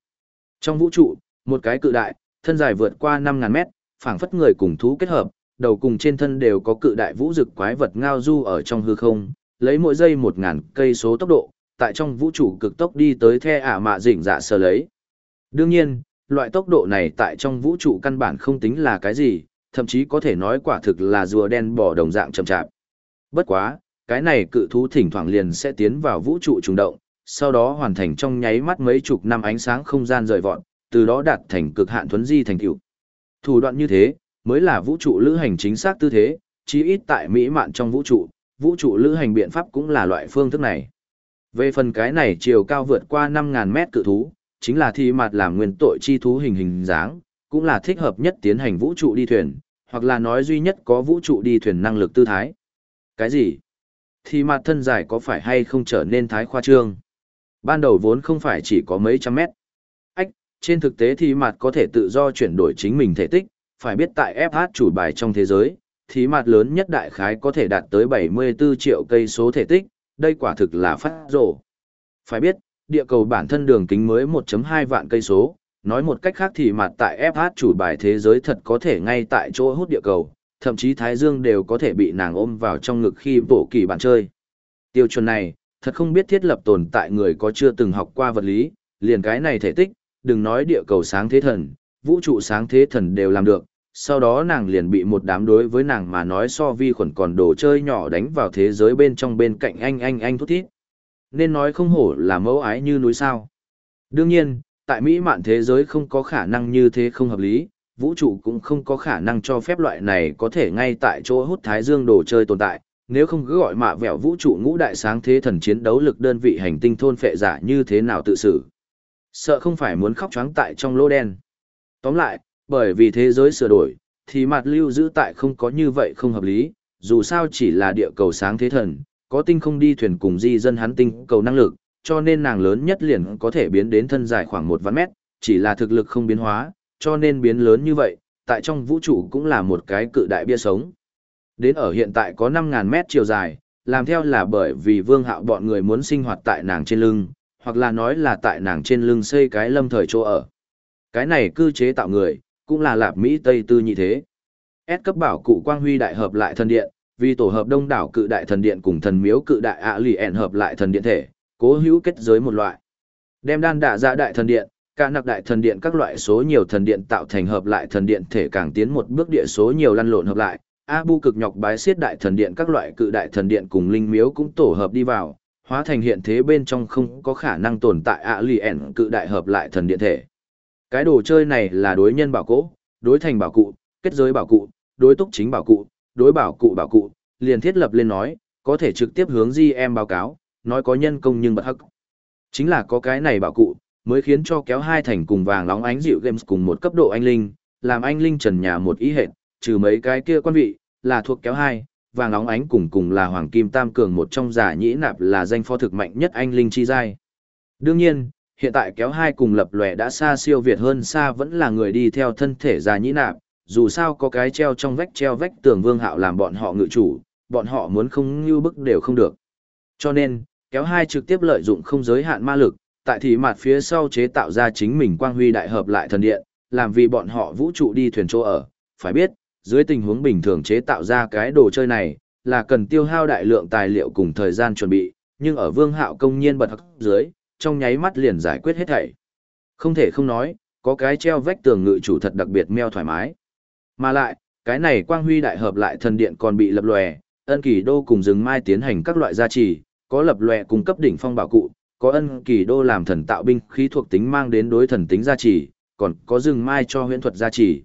Trong vũ trụ, một cái cự đại, thân dài vượt qua 5.000 mét, phảng phất người cùng thú kết hợp, đầu cùng trên thân đều có cự đại vũ dực quái vật ngao du ở trong hư không, lấy mỗi giây một ngàn cây số tốc độ, tại trong vũ trụ cực tốc đi tới the ả mạ rỉnh dạ sờ lấy. Đương nhiên, loại tốc độ này tại trong vũ trụ căn bản không tính là cái gì, thậm chí có thể nói quả thực là rùa đen bò đồng dạng chậm chạp. Bất quá, cái này cự thú thỉnh thoảng liền sẽ tiến vào vũ trụ trùng động, sau đó hoàn thành trong nháy mắt mấy chục năm ánh sáng không gian rời vọt, từ đó đạt thành cực hạn thuấn di thành tựu. Thủ đoạn như thế, mới là vũ trụ lữ hành chính xác tư thế, chí ít tại mỹ mạn trong vũ trụ, vũ trụ lữ hành biện pháp cũng là loại phương thức này. Về phần cái này chiều cao vượt qua 5.000 mét cự thú, chính là thi mặt làm nguyên tội chi thú hình hình dáng, cũng là thích hợp nhất tiến hành vũ trụ đi thuyền, hoặc là nói duy nhất có vũ trụ đi thuyền năng lực tư thái. Cái gì? Thì mặt thân dài có phải hay không trở nên thái khoa trương? Ban đầu vốn không phải chỉ có mấy trăm mét. Ách, trên thực tế thì mặt có thể tự do chuyển đổi chính mình thể tích, phải biết tại FH chủ bài trong thế giới, thì mặt lớn nhất đại khái có thể đạt tới 74 triệu cây số thể tích, đây quả thực là phát rổ. Phải biết, địa cầu bản thân đường kính mới 1.2 vạn cây số, nói một cách khác thì mặt tại FH chủ bài thế giới thật có thể ngay tại chỗ hút địa cầu, thậm chí Thái Dương đều có thể bị nàng ôm vào trong ngực khi bổ kỳ bạn chơi. Tiêu chuẩn này, thật không biết thiết lập tồn tại người có chưa từng học qua vật lý, liền cái này thể tích, đừng nói địa cầu sáng thế thần, vũ trụ sáng thế thần đều làm được, sau đó nàng liền bị một đám đối với nàng mà nói so vi khuẩn còn đồ chơi nhỏ đánh vào thế giới bên trong bên cạnh anh anh anh thút thít. Nên nói không hổ là mẫu ái như núi sao. Đương nhiên, tại Mỹ mạn thế giới không có khả năng như thế không hợp lý, vũ trụ cũng không có khả năng cho phép loại này có thể ngay tại chỗ hút thái dương đồ chơi tồn tại, nếu không cứ gọi mạ vẹo vũ trụ ngũ đại sáng thế thần chiến đấu lực đơn vị hành tinh thôn phệ giả như thế nào tự xử. Sợ không phải muốn khóc choáng tại trong lô đen. Tóm lại, bởi vì thế giới sửa đổi, thì mặt lưu giữ tại không có như vậy không hợp lý, dù sao chỉ là địa cầu sáng thế thần, có tinh không đi thuyền cùng di dân hắn tinh cầu năng lực, cho nên nàng lớn nhất liền có thể biến đến thân dài khoảng một vạn mét, chỉ là thực lực không biến hóa, cho nên biến lớn như vậy, tại trong vũ trụ cũng là một cái cự đại bia sống. Đến ở hiện tại có 5.000 mét chiều dài, làm theo là bởi vì vương hạo bọn người muốn sinh hoạt tại nàng trên lưng, hoặc là nói là tại nàng trên lưng xây cái lâm thời chỗ ở. Cái này cư chế tạo người, cũng là lạp Mỹ Tây Tư như thế. S cấp bảo cụ quang huy đại hợp lại thần điện, vì tổ hợp đông đảo cự đại thần điện cùng thần miếu cự đại ạ lì ẻn hợp lại thần điện thể, cố hữu kết giới một loại. Đem đan đạ ra đại thần điện, cả nặc đại thần điện các loại số nhiều thần điện tạo thành hợp lại thần điện thể càng tiến một bước địa số nhiều lăn lộn hợp lại. A bu cực nhọc bái xiết đại thần điện các loại cự đại thần điện cùng linh miếu cũng tổ hợp đi vào, hóa thành hiện thế bên trong không có khả năng tồn tại ạ lì ẻn cự đại hợp lại thần điện thể. Cái đồ chơi này là đối nhân bảo cỗ, đối thành bảo cụ, kết giới bảo cụ, đối túc chính bảo cụ, đối bảo cụ bảo cụ, liền thiết lập lên nói, có thể trực tiếp hướng GM báo cáo, nói có nhân công nhưng bật hắc. Chính là có cái này bảo cụ, mới khiến cho kéo hai thành cùng vàng nóng ánh dịu games cùng một cấp độ anh linh, làm anh linh trần nhà một ý hệt, trừ mấy cái kia quan vị, là thuộc kéo hai, vàng nóng ánh cùng cùng là hoàng kim tam cường một trong giả nhĩ nạp là danh phó thực mạnh nhất anh linh chi giai. Đương nhiên, hiện tại kéo hai cùng lập lòe đã xa siêu việt hơn xa vẫn là người đi theo thân thể già nhĩ nạp, dù sao có cái treo trong vách treo vách tường vương hạo làm bọn họ ngự chủ, bọn họ muốn không như bức đều không được. Cho nên, kéo hai trực tiếp lợi dụng không giới hạn ma lực, tại thị mặt phía sau chế tạo ra chính mình quang huy đại hợp lại thần điện, làm vì bọn họ vũ trụ đi thuyền chỗ ở. Phải biết, dưới tình huống bình thường chế tạo ra cái đồ chơi này, là cần tiêu hao đại lượng tài liệu cùng thời gian chuẩn bị, nhưng ở Vương Hạo công nhiên bật hắc dưới, trong nháy mắt liền giải quyết hết thảy. Không thể không nói, có cái treo vách tường ngự chủ thật đặc biệt meo thoải mái. Mà lại, cái này quang huy đại hợp lại thần điện còn bị lập lòe, ân kỳ đô cùng rừng mai tiến hành các loại gia trì, có lập lòe cung cấp đỉnh phong bảo cụ, có ân kỳ đô làm thần tạo binh khí thuộc tính mang đến đối thần tính gia trì, còn có rừng mai cho huyễn thuật gia trì.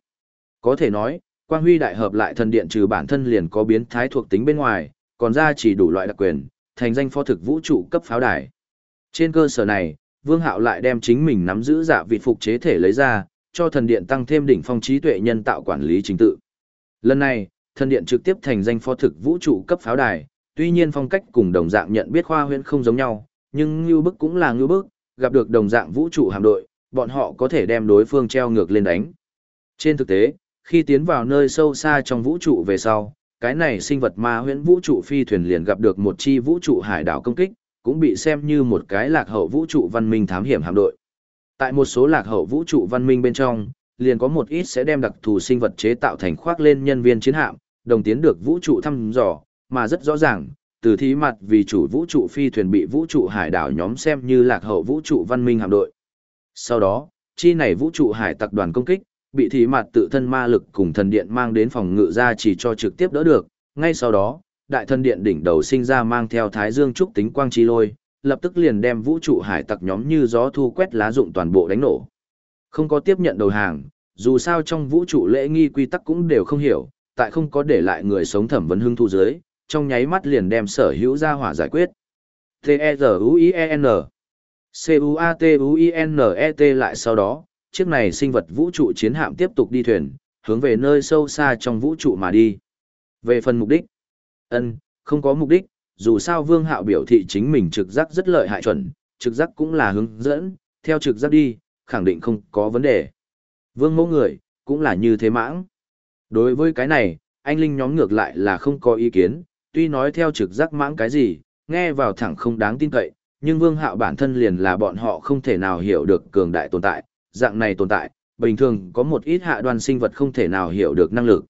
Có thể nói, quang huy đại hợp lại thần điện trừ bản thân liền có biến thái thuộc tính bên ngoài, còn gia trì đủ loại đặc quyền, thành danh phó thực vũ trụ cấp pháo đài. Trên cơ sở này, Vương Hạo lại đem chính mình nắm giữ giả vị phục chế thể lấy ra, cho thần điện tăng thêm đỉnh phong trí tuệ nhân tạo quản lý chính tự. Lần này, thần điện trực tiếp thành danh phó thực vũ trụ cấp pháo đài, tuy nhiên phong cách cùng đồng dạng nhận biết khoa huyễn không giống nhau, nhưng ngưu bức cũng là ngưu bức, gặp được đồng dạng vũ trụ hạm đội, bọn họ có thể đem đối phương treo ngược lên đánh. Trên thực tế, khi tiến vào nơi sâu xa trong vũ trụ về sau, cái này sinh vật ma huyễn vũ trụ phi thuyền liền gặp được một chi vũ trụ hải đảo công kích, cũng bị xem như một cái lạc hậu vũ trụ văn minh thám hiểm hạm đội. Tại một số lạc hậu vũ trụ văn minh bên trong, liền có một ít sẽ đem đặc thù sinh vật chế tạo thành khoác lên nhân viên chiến hạm, đồng tiến được vũ trụ thăm dò, mà rất rõ ràng, từ thí mặt vì chủ vũ trụ phi thuyền bị vũ trụ hải đảo nhóm xem như lạc hậu vũ trụ văn minh hạm đội. Sau đó, chi này vũ trụ hải tặc đoàn công kích, bị thí mặt tự thân ma lực cùng thần điện mang đến phòng ngự ra chỉ cho trực tiếp đỡ được, ngay sau đó, đại thần điện đỉnh đầu sinh ra mang theo thái dương trúc tính quang chi lôi, lập tức liền đem vũ trụ hải tặc nhóm như gió thu quét lá dụng toàn bộ đánh nổ. Không có tiếp nhận đầu hàng, dù sao trong vũ trụ lễ nghi quy tắc cũng đều không hiểu, tại không có để lại người sống thẩm vấn hưng thu dưới, trong nháy mắt liền đem sở hữu ra hỏa giải quyết. T-E-Z-U-I-E-N C-U-A-T-U-I-N-E-T lại sau đó, chiếc này sinh vật vũ trụ chiến hạm tiếp tục đi thuyền, hướng về nơi sâu xa trong vũ trụ mà đi. Về phần mục đích, ân không có mục đích, dù sao Vương Hạo biểu thị chính mình trực giác rất lợi hại chuẩn, trực giác cũng là hướng dẫn, theo trực giác đi, khẳng định không có vấn đề. Vương mẫu người, cũng là như thế mãng. Đối với cái này, anh Linh nhóm ngược lại là không có ý kiến, tuy nói theo trực giác mãng cái gì, nghe vào thẳng không đáng tin cậy, nhưng Vương Hạo bản thân liền là bọn họ không thể nào hiểu được cường đại tồn tại, dạng này tồn tại, bình thường có một ít hạ đoan sinh vật không thể nào hiểu được năng lực.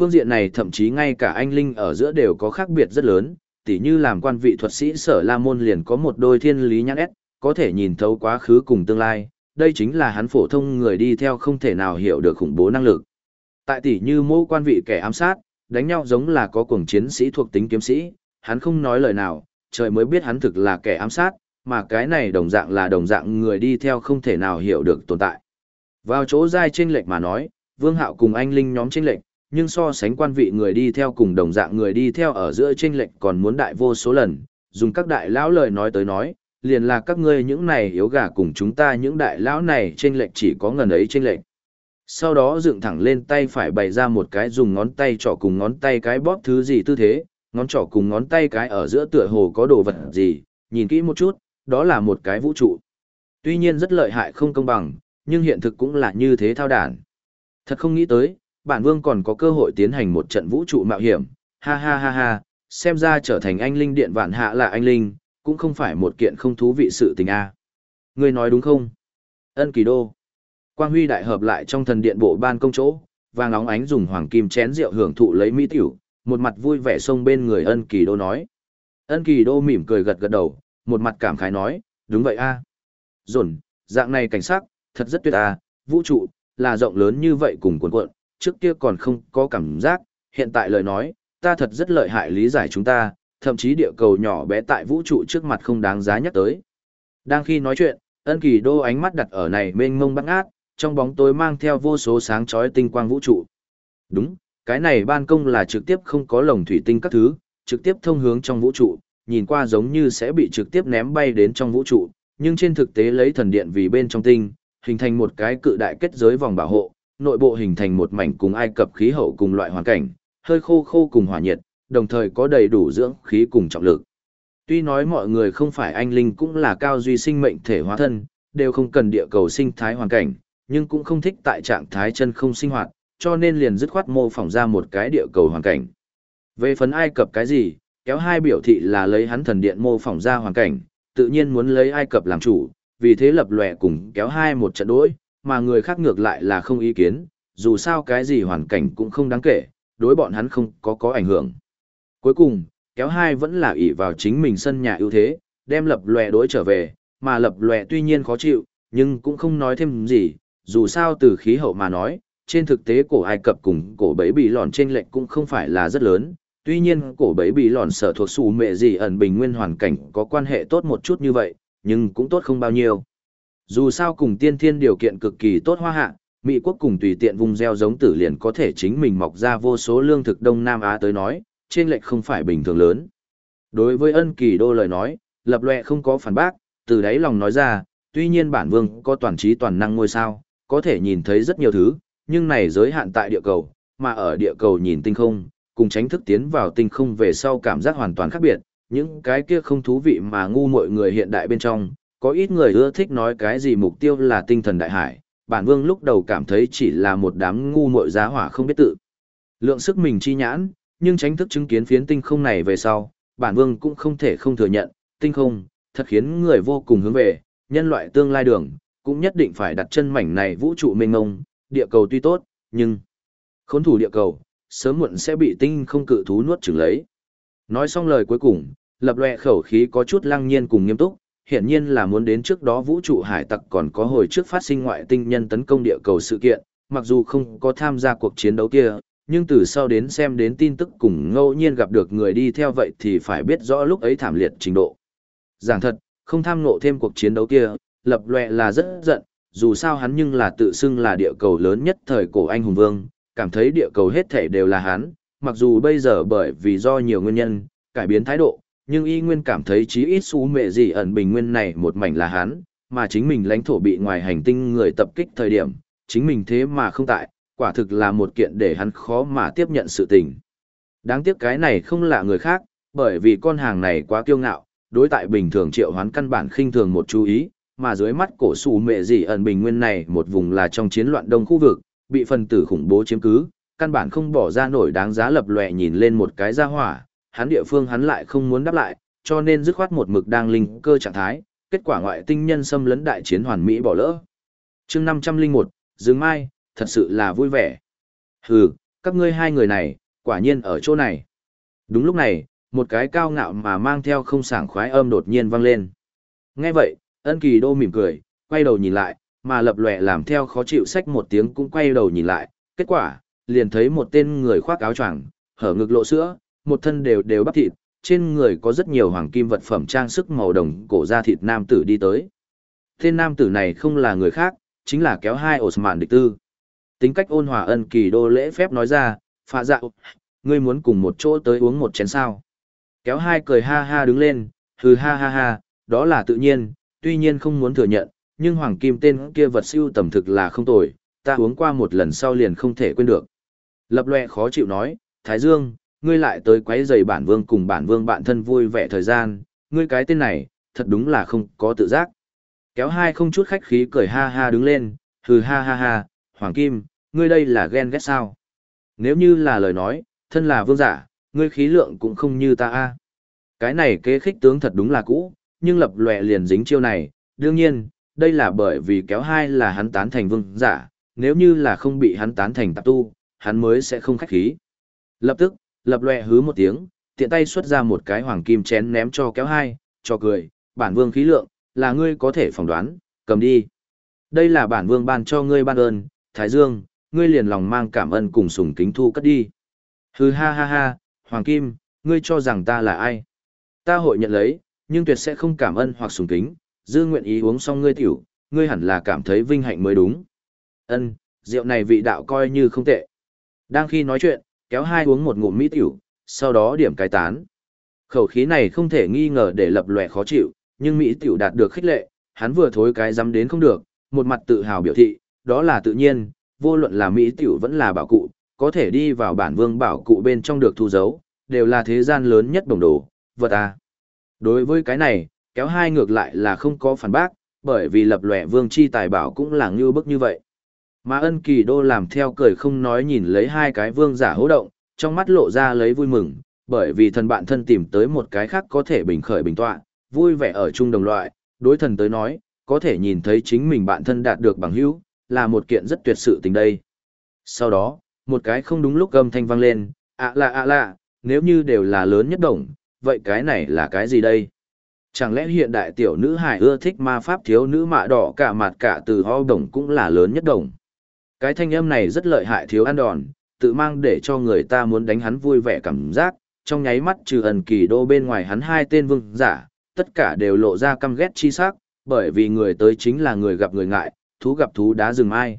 Phương diện này thậm chí ngay cả anh Linh ở giữa đều có khác biệt rất lớn, tỉ như làm quan vị thuật sĩ sở La Môn liền có một đôi thiên lý nhãn ép, có thể nhìn thấu quá khứ cùng tương lai, đây chính là hắn phổ thông người đi theo không thể nào hiểu được khủng bố năng lực. Tại tỉ như mô quan vị kẻ ám sát, đánh nhau giống là có cuồng chiến sĩ thuộc tính kiếm sĩ, hắn không nói lời nào, trời mới biết hắn thực là kẻ ám sát, mà cái này đồng dạng là đồng dạng người đi theo không thể nào hiểu được tồn tại. Vào chỗ dai trên lệch mà nói, Vương Hạo cùng anh Linh nhóm trên lệch, nhưng so sánh quan vị người đi theo cùng đồng dạng người đi theo ở giữa trên lệch còn muốn đại vô số lần, dùng các đại lão lời nói tới nói, liền là các ngươi những này yếu gà cùng chúng ta những đại lão này trên lệch chỉ có ngần ấy trên lệch. Sau đó dựng thẳng lên tay phải bày ra một cái dùng ngón tay trỏ cùng ngón tay cái bóp thứ gì tư thế, ngón trỏ cùng ngón tay cái ở giữa tựa hồ có đồ vật gì, nhìn kỹ một chút, đó là một cái vũ trụ. Tuy nhiên rất lợi hại không công bằng, nhưng hiện thực cũng là như thế thao đản. Thật không nghĩ tới, bản vương còn có cơ hội tiến hành một trận vũ trụ mạo hiểm, ha ha ha ha, xem ra trở thành anh linh điện vạn hạ là anh linh, cũng không phải một kiện không thú vị sự tình a. À. Ngươi nói đúng không? Ân kỳ đô. Quang huy đại hợp lại trong thần điện bộ ban công chỗ, vàng óng ánh dùng hoàng kim chén rượu hưởng thụ lấy mỹ tiểu, một mặt vui vẻ xông bên người ân kỳ đô nói. Ân kỳ đô mỉm cười gật gật đầu, một mặt cảm khái nói, đúng vậy a. À. Dồn, dạng này cảnh sắc, thật rất tuyệt a, vũ trụ, là rộng lớn như vậy cùng cuộn cuộn, trước kia còn không có cảm giác, hiện tại lời nói, ta thật rất lợi hại lý giải chúng ta, thậm chí địa cầu nhỏ bé tại vũ trụ trước mặt không đáng giá nhắc tới. Đang khi nói chuyện, ân kỳ đô ánh mắt đặt ở này mênh mông băng ngát, trong bóng tối mang theo vô số sáng chói tinh quang vũ trụ. Đúng, cái này ban công là trực tiếp không có lồng thủy tinh các thứ, trực tiếp thông hướng trong vũ trụ, nhìn qua giống như sẽ bị trực tiếp ném bay đến trong vũ trụ, nhưng trên thực tế lấy thần điện vì bên trong tinh, hình thành một cái cự đại kết giới vòng bảo hộ, nội bộ hình thành một mảnh cùng Ai Cập khí hậu cùng loại hoàn cảnh, hơi khô khô cùng hỏa nhiệt, đồng thời có đầy đủ dưỡng khí cùng trọng lực. Tuy nói mọi người không phải anh linh cũng là cao duy sinh mệnh thể hóa thân, đều không cần địa cầu sinh thái hoàn cảnh, nhưng cũng không thích tại trạng thái chân không sinh hoạt, cho nên liền dứt khoát mô phỏng ra một cái địa cầu hoàn cảnh. Về phần Ai Cập cái gì, kéo hai biểu thị là lấy hắn thần điện mô phỏng ra hoàn cảnh, tự nhiên muốn lấy Ai Cập làm chủ, vì thế lập lòe cùng kéo hai một trận đối, mà người khác ngược lại là không ý kiến, dù sao cái gì hoàn cảnh cũng không đáng kể, đối bọn hắn không có có ảnh hưởng. Cuối cùng, kéo hai vẫn là ỷ vào chính mình sân nhà ưu thế, đem lập lòe đối trở về, mà lập lòe tuy nhiên khó chịu, nhưng cũng không nói thêm gì, dù sao từ khí hậu mà nói, trên thực tế cổ Ai Cập cùng cổ bấy bị lòn trên lệnh cũng không phải là rất lớn, tuy nhiên cổ bấy bị lòn sở thuộc xù mẹ gì ẩn bình nguyên hoàn cảnh có quan hệ tốt một chút như vậy, nhưng cũng tốt không bao nhiêu. Dù sao cùng tiên thiên điều kiện cực kỳ tốt hoa hạ, Mỹ quốc cùng tùy tiện vùng gieo giống tử liền có thể chính mình mọc ra vô số lương thực Đông Nam Á tới nói, trên lệch không phải bình thường lớn. Đối với ân kỳ đô lời nói, lập lệ không có phản bác, từ đáy lòng nói ra, tuy nhiên bản vương có toàn trí toàn năng ngôi sao, có thể nhìn thấy rất nhiều thứ, nhưng này giới hạn tại địa cầu, mà ở địa cầu nhìn tinh không, cùng tránh thức tiến vào tinh không về sau cảm giác hoàn toàn khác biệt, những cái kia không thú vị mà ngu mọi người hiện đại bên trong, có ít người ưa thích nói cái gì mục tiêu là tinh thần đại hải, bản vương lúc đầu cảm thấy chỉ là một đám ngu muội giá hỏa không biết tự. Lượng sức mình chi nhãn, nhưng tránh thức chứng kiến phiến tinh không này về sau, bản vương cũng không thể không thừa nhận, tinh không, thật khiến người vô cùng hướng về, nhân loại tương lai đường, cũng nhất định phải đặt chân mảnh này vũ trụ mênh mông, địa cầu tuy tốt, nhưng khốn thủ địa cầu, sớm muộn sẽ bị tinh không cự thú nuốt chửng lấy. Nói xong lời cuối cùng, lập loè khẩu khí có chút lăng nhiên cùng nghiêm túc, hiển nhiên là muốn đến trước đó vũ trụ hải tặc còn có hồi trước phát sinh ngoại tinh nhân tấn công địa cầu sự kiện, mặc dù không có tham gia cuộc chiến đấu kia, nhưng từ sau đến xem đến tin tức cùng ngẫu nhiên gặp được người đi theo vậy thì phải biết rõ lúc ấy thảm liệt trình độ. Giảng thật, không tham ngộ thêm cuộc chiến đấu kia, lập loè là rất giận, dù sao hắn nhưng là tự xưng là địa cầu lớn nhất thời cổ anh hùng vương, cảm thấy địa cầu hết thể đều là hắn, mặc dù bây giờ bởi vì do nhiều nguyên nhân, cải biến thái độ, nhưng y nguyên cảm thấy chí ít xú mệ gì ẩn bình nguyên này một mảnh là hắn, mà chính mình lãnh thổ bị ngoài hành tinh người tập kích thời điểm, chính mình thế mà không tại, quả thực là một kiện để hắn khó mà tiếp nhận sự tình. Đáng tiếc cái này không là người khác, bởi vì con hàng này quá kiêu ngạo, đối tại bình thường triệu hoán căn bản khinh thường một chú ý, mà dưới mắt cổ xù mệ gì ẩn bình nguyên này một vùng là trong chiến loạn đông khu vực, bị phần tử khủng bố chiếm cứ, căn bản không bỏ ra nổi đáng giá lập lòe nhìn lên một cái ra hỏa, hắn địa phương hắn lại không muốn đáp lại, cho nên dứt khoát một mực đang linh cơ trạng thái, kết quả ngoại tinh nhân xâm lấn đại chiến hoàn mỹ bỏ lỡ. chương 501, Dương Mai, thật sự là vui vẻ. Hừ, các ngươi hai người này, quả nhiên ở chỗ này. Đúng lúc này, một cái cao ngạo mà mang theo không sảng khoái âm đột nhiên vang lên. Nghe vậy, ân kỳ đô mỉm cười, quay đầu nhìn lại, mà lập lòe làm theo khó chịu sách một tiếng cũng quay đầu nhìn lại, kết quả, liền thấy một tên người khoác áo choàng, hở ngực lộ sữa, một thân đều đều bắp thịt, trên người có rất nhiều hoàng kim vật phẩm trang sức màu đồng cổ da thịt nam tử đi tới. Tên nam tử này không là người khác, chính là kéo hai Osman địch tư. Tính cách ôn hòa ân kỳ đô lễ phép nói ra, phạ dạ, ngươi muốn cùng một chỗ tới uống một chén sao. Kéo hai cười ha ha đứng lên, hừ ha ha ha, đó là tự nhiên, tuy nhiên không muốn thừa nhận, nhưng hoàng kim tên kia vật siêu tầm thực là không tồi, ta uống qua một lần sau liền không thể quên được. Lập lệ khó chịu nói, Thái Dương, ngươi lại tới quấy giày bản vương cùng bản vương bạn thân vui vẻ thời gian, ngươi cái tên này, thật đúng là không có tự giác. Kéo hai không chút khách khí cười ha ha đứng lên, hừ ha ha ha, Hoàng Kim, ngươi đây là ghen ghét sao? Nếu như là lời nói, thân là vương giả, ngươi khí lượng cũng không như ta a. Cái này kế khích tướng thật đúng là cũ, nhưng lập lòe liền dính chiêu này, đương nhiên, đây là bởi vì kéo hai là hắn tán thành vương giả, nếu như là không bị hắn tán thành tạp tu, hắn mới sẽ không khách khí. Lập tức, lập lòe hứ một tiếng, tiện tay xuất ra một cái hoàng kim chén ném cho kéo hai, cho cười, bản vương khí lượng, là ngươi có thể phỏng đoán, cầm đi. Đây là bản vương ban cho ngươi ban ơn, Thái Dương, ngươi liền lòng mang cảm ơn cùng sùng kính thu cất đi. Hừ ha ha ha, Hoàng Kim, ngươi cho rằng ta là ai? Ta hội nhận lấy, nhưng tuyệt sẽ không cảm ơn hoặc sùng kính, dư nguyện ý uống xong ngươi tiểu, ngươi hẳn là cảm thấy vinh hạnh mới đúng. Ân, rượu này vị đạo coi như không tệ. Đang khi nói chuyện, kéo hai uống một ngụm mỹ tiểu, sau đó điểm cái tán. Khẩu khí này không thể nghi ngờ để lập lòe khó chịu, nhưng mỹ tiểu đạt được khích lệ, hắn vừa thối cái dám đến không được, một mặt tự hào biểu thị, đó là tự nhiên, vô luận là mỹ tiểu vẫn là bảo cụ, có thể đi vào bản vương bảo cụ bên trong được thu dấu, đều là thế gian lớn nhất đồng đồ, vật à. Đối với cái này, kéo hai ngược lại là không có phản bác, bởi vì lập lòe vương chi tài bảo cũng là như bức như vậy. Mà ân kỳ đô làm theo cười không nói nhìn lấy hai cái vương giả hỗ động, trong mắt lộ ra lấy vui mừng, bởi vì thần bạn thân tìm tới một cái khác có thể bình khởi bình tọa, vui vẻ ở chung đồng loại, đối thần tới nói, có thể nhìn thấy chính mình bạn thân đạt được bằng hữu, là một kiện rất tuyệt sự tình đây. Sau đó, một cái không đúng lúc âm thanh vang lên, ạ lạ ạ lạ, nếu như đều là lớn nhất đồng, vậy cái này là cái gì đây? Chẳng lẽ hiện đại tiểu nữ hải ưa thích ma pháp thiếu nữ mạ đỏ cả mặt cả từ ho đồng cũng là lớn nhất đồng? Cái thanh âm này rất lợi hại thiếu ăn đòn, tự mang để cho người ta muốn đánh hắn vui vẻ cảm giác, trong nháy mắt trừ ẩn kỳ đô bên ngoài hắn hai tên vương giả, tất cả đều lộ ra căm ghét chi sắc, bởi vì người tới chính là người gặp người ngại, thú gặp thú đá rừng mai.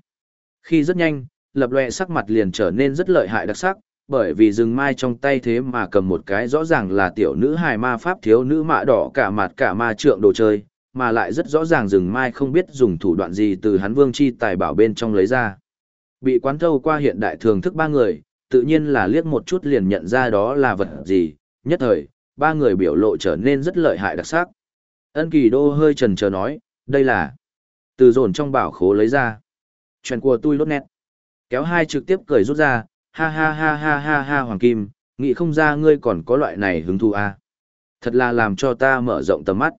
Khi rất nhanh, lập loè sắc mặt liền trở nên rất lợi hại đặc sắc, bởi vì rừng mai trong tay thế mà cầm một cái rõ ràng là tiểu nữ hài ma pháp thiếu nữ mạ đỏ cả mặt cả ma trượng đồ chơi, mà lại rất rõ ràng rừng mai không biết dùng thủ đoạn gì từ hắn vương chi tài bảo bên trong lấy ra. Bị quán thâu qua hiện đại thường thức ba người, tự nhiên là liếc một chút liền nhận ra đó là vật gì, nhất thời, ba người biểu lộ trở nên rất lợi hại đặc sắc. Ân kỳ đô hơi trần chờ nói, đây là từ dồn trong bảo khố lấy ra. Chuyện của tôi lốt nét. Kéo hai trực tiếp cười rút ra, ha ha ha ha ha ha Hoàng Kim, nghĩ không ra ngươi còn có loại này hứng thú à. Thật là làm cho ta mở rộng tầm mắt.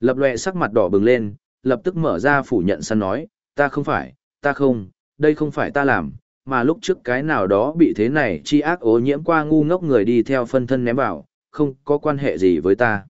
Lập lệ sắc mặt đỏ bừng lên, lập tức mở ra phủ nhận săn nói, ta không phải, ta không, đây không phải ta làm, mà lúc trước cái nào đó bị thế này chi ác ô nhiễm qua ngu ngốc người đi theo phân thân ném vào, không có quan hệ gì với ta.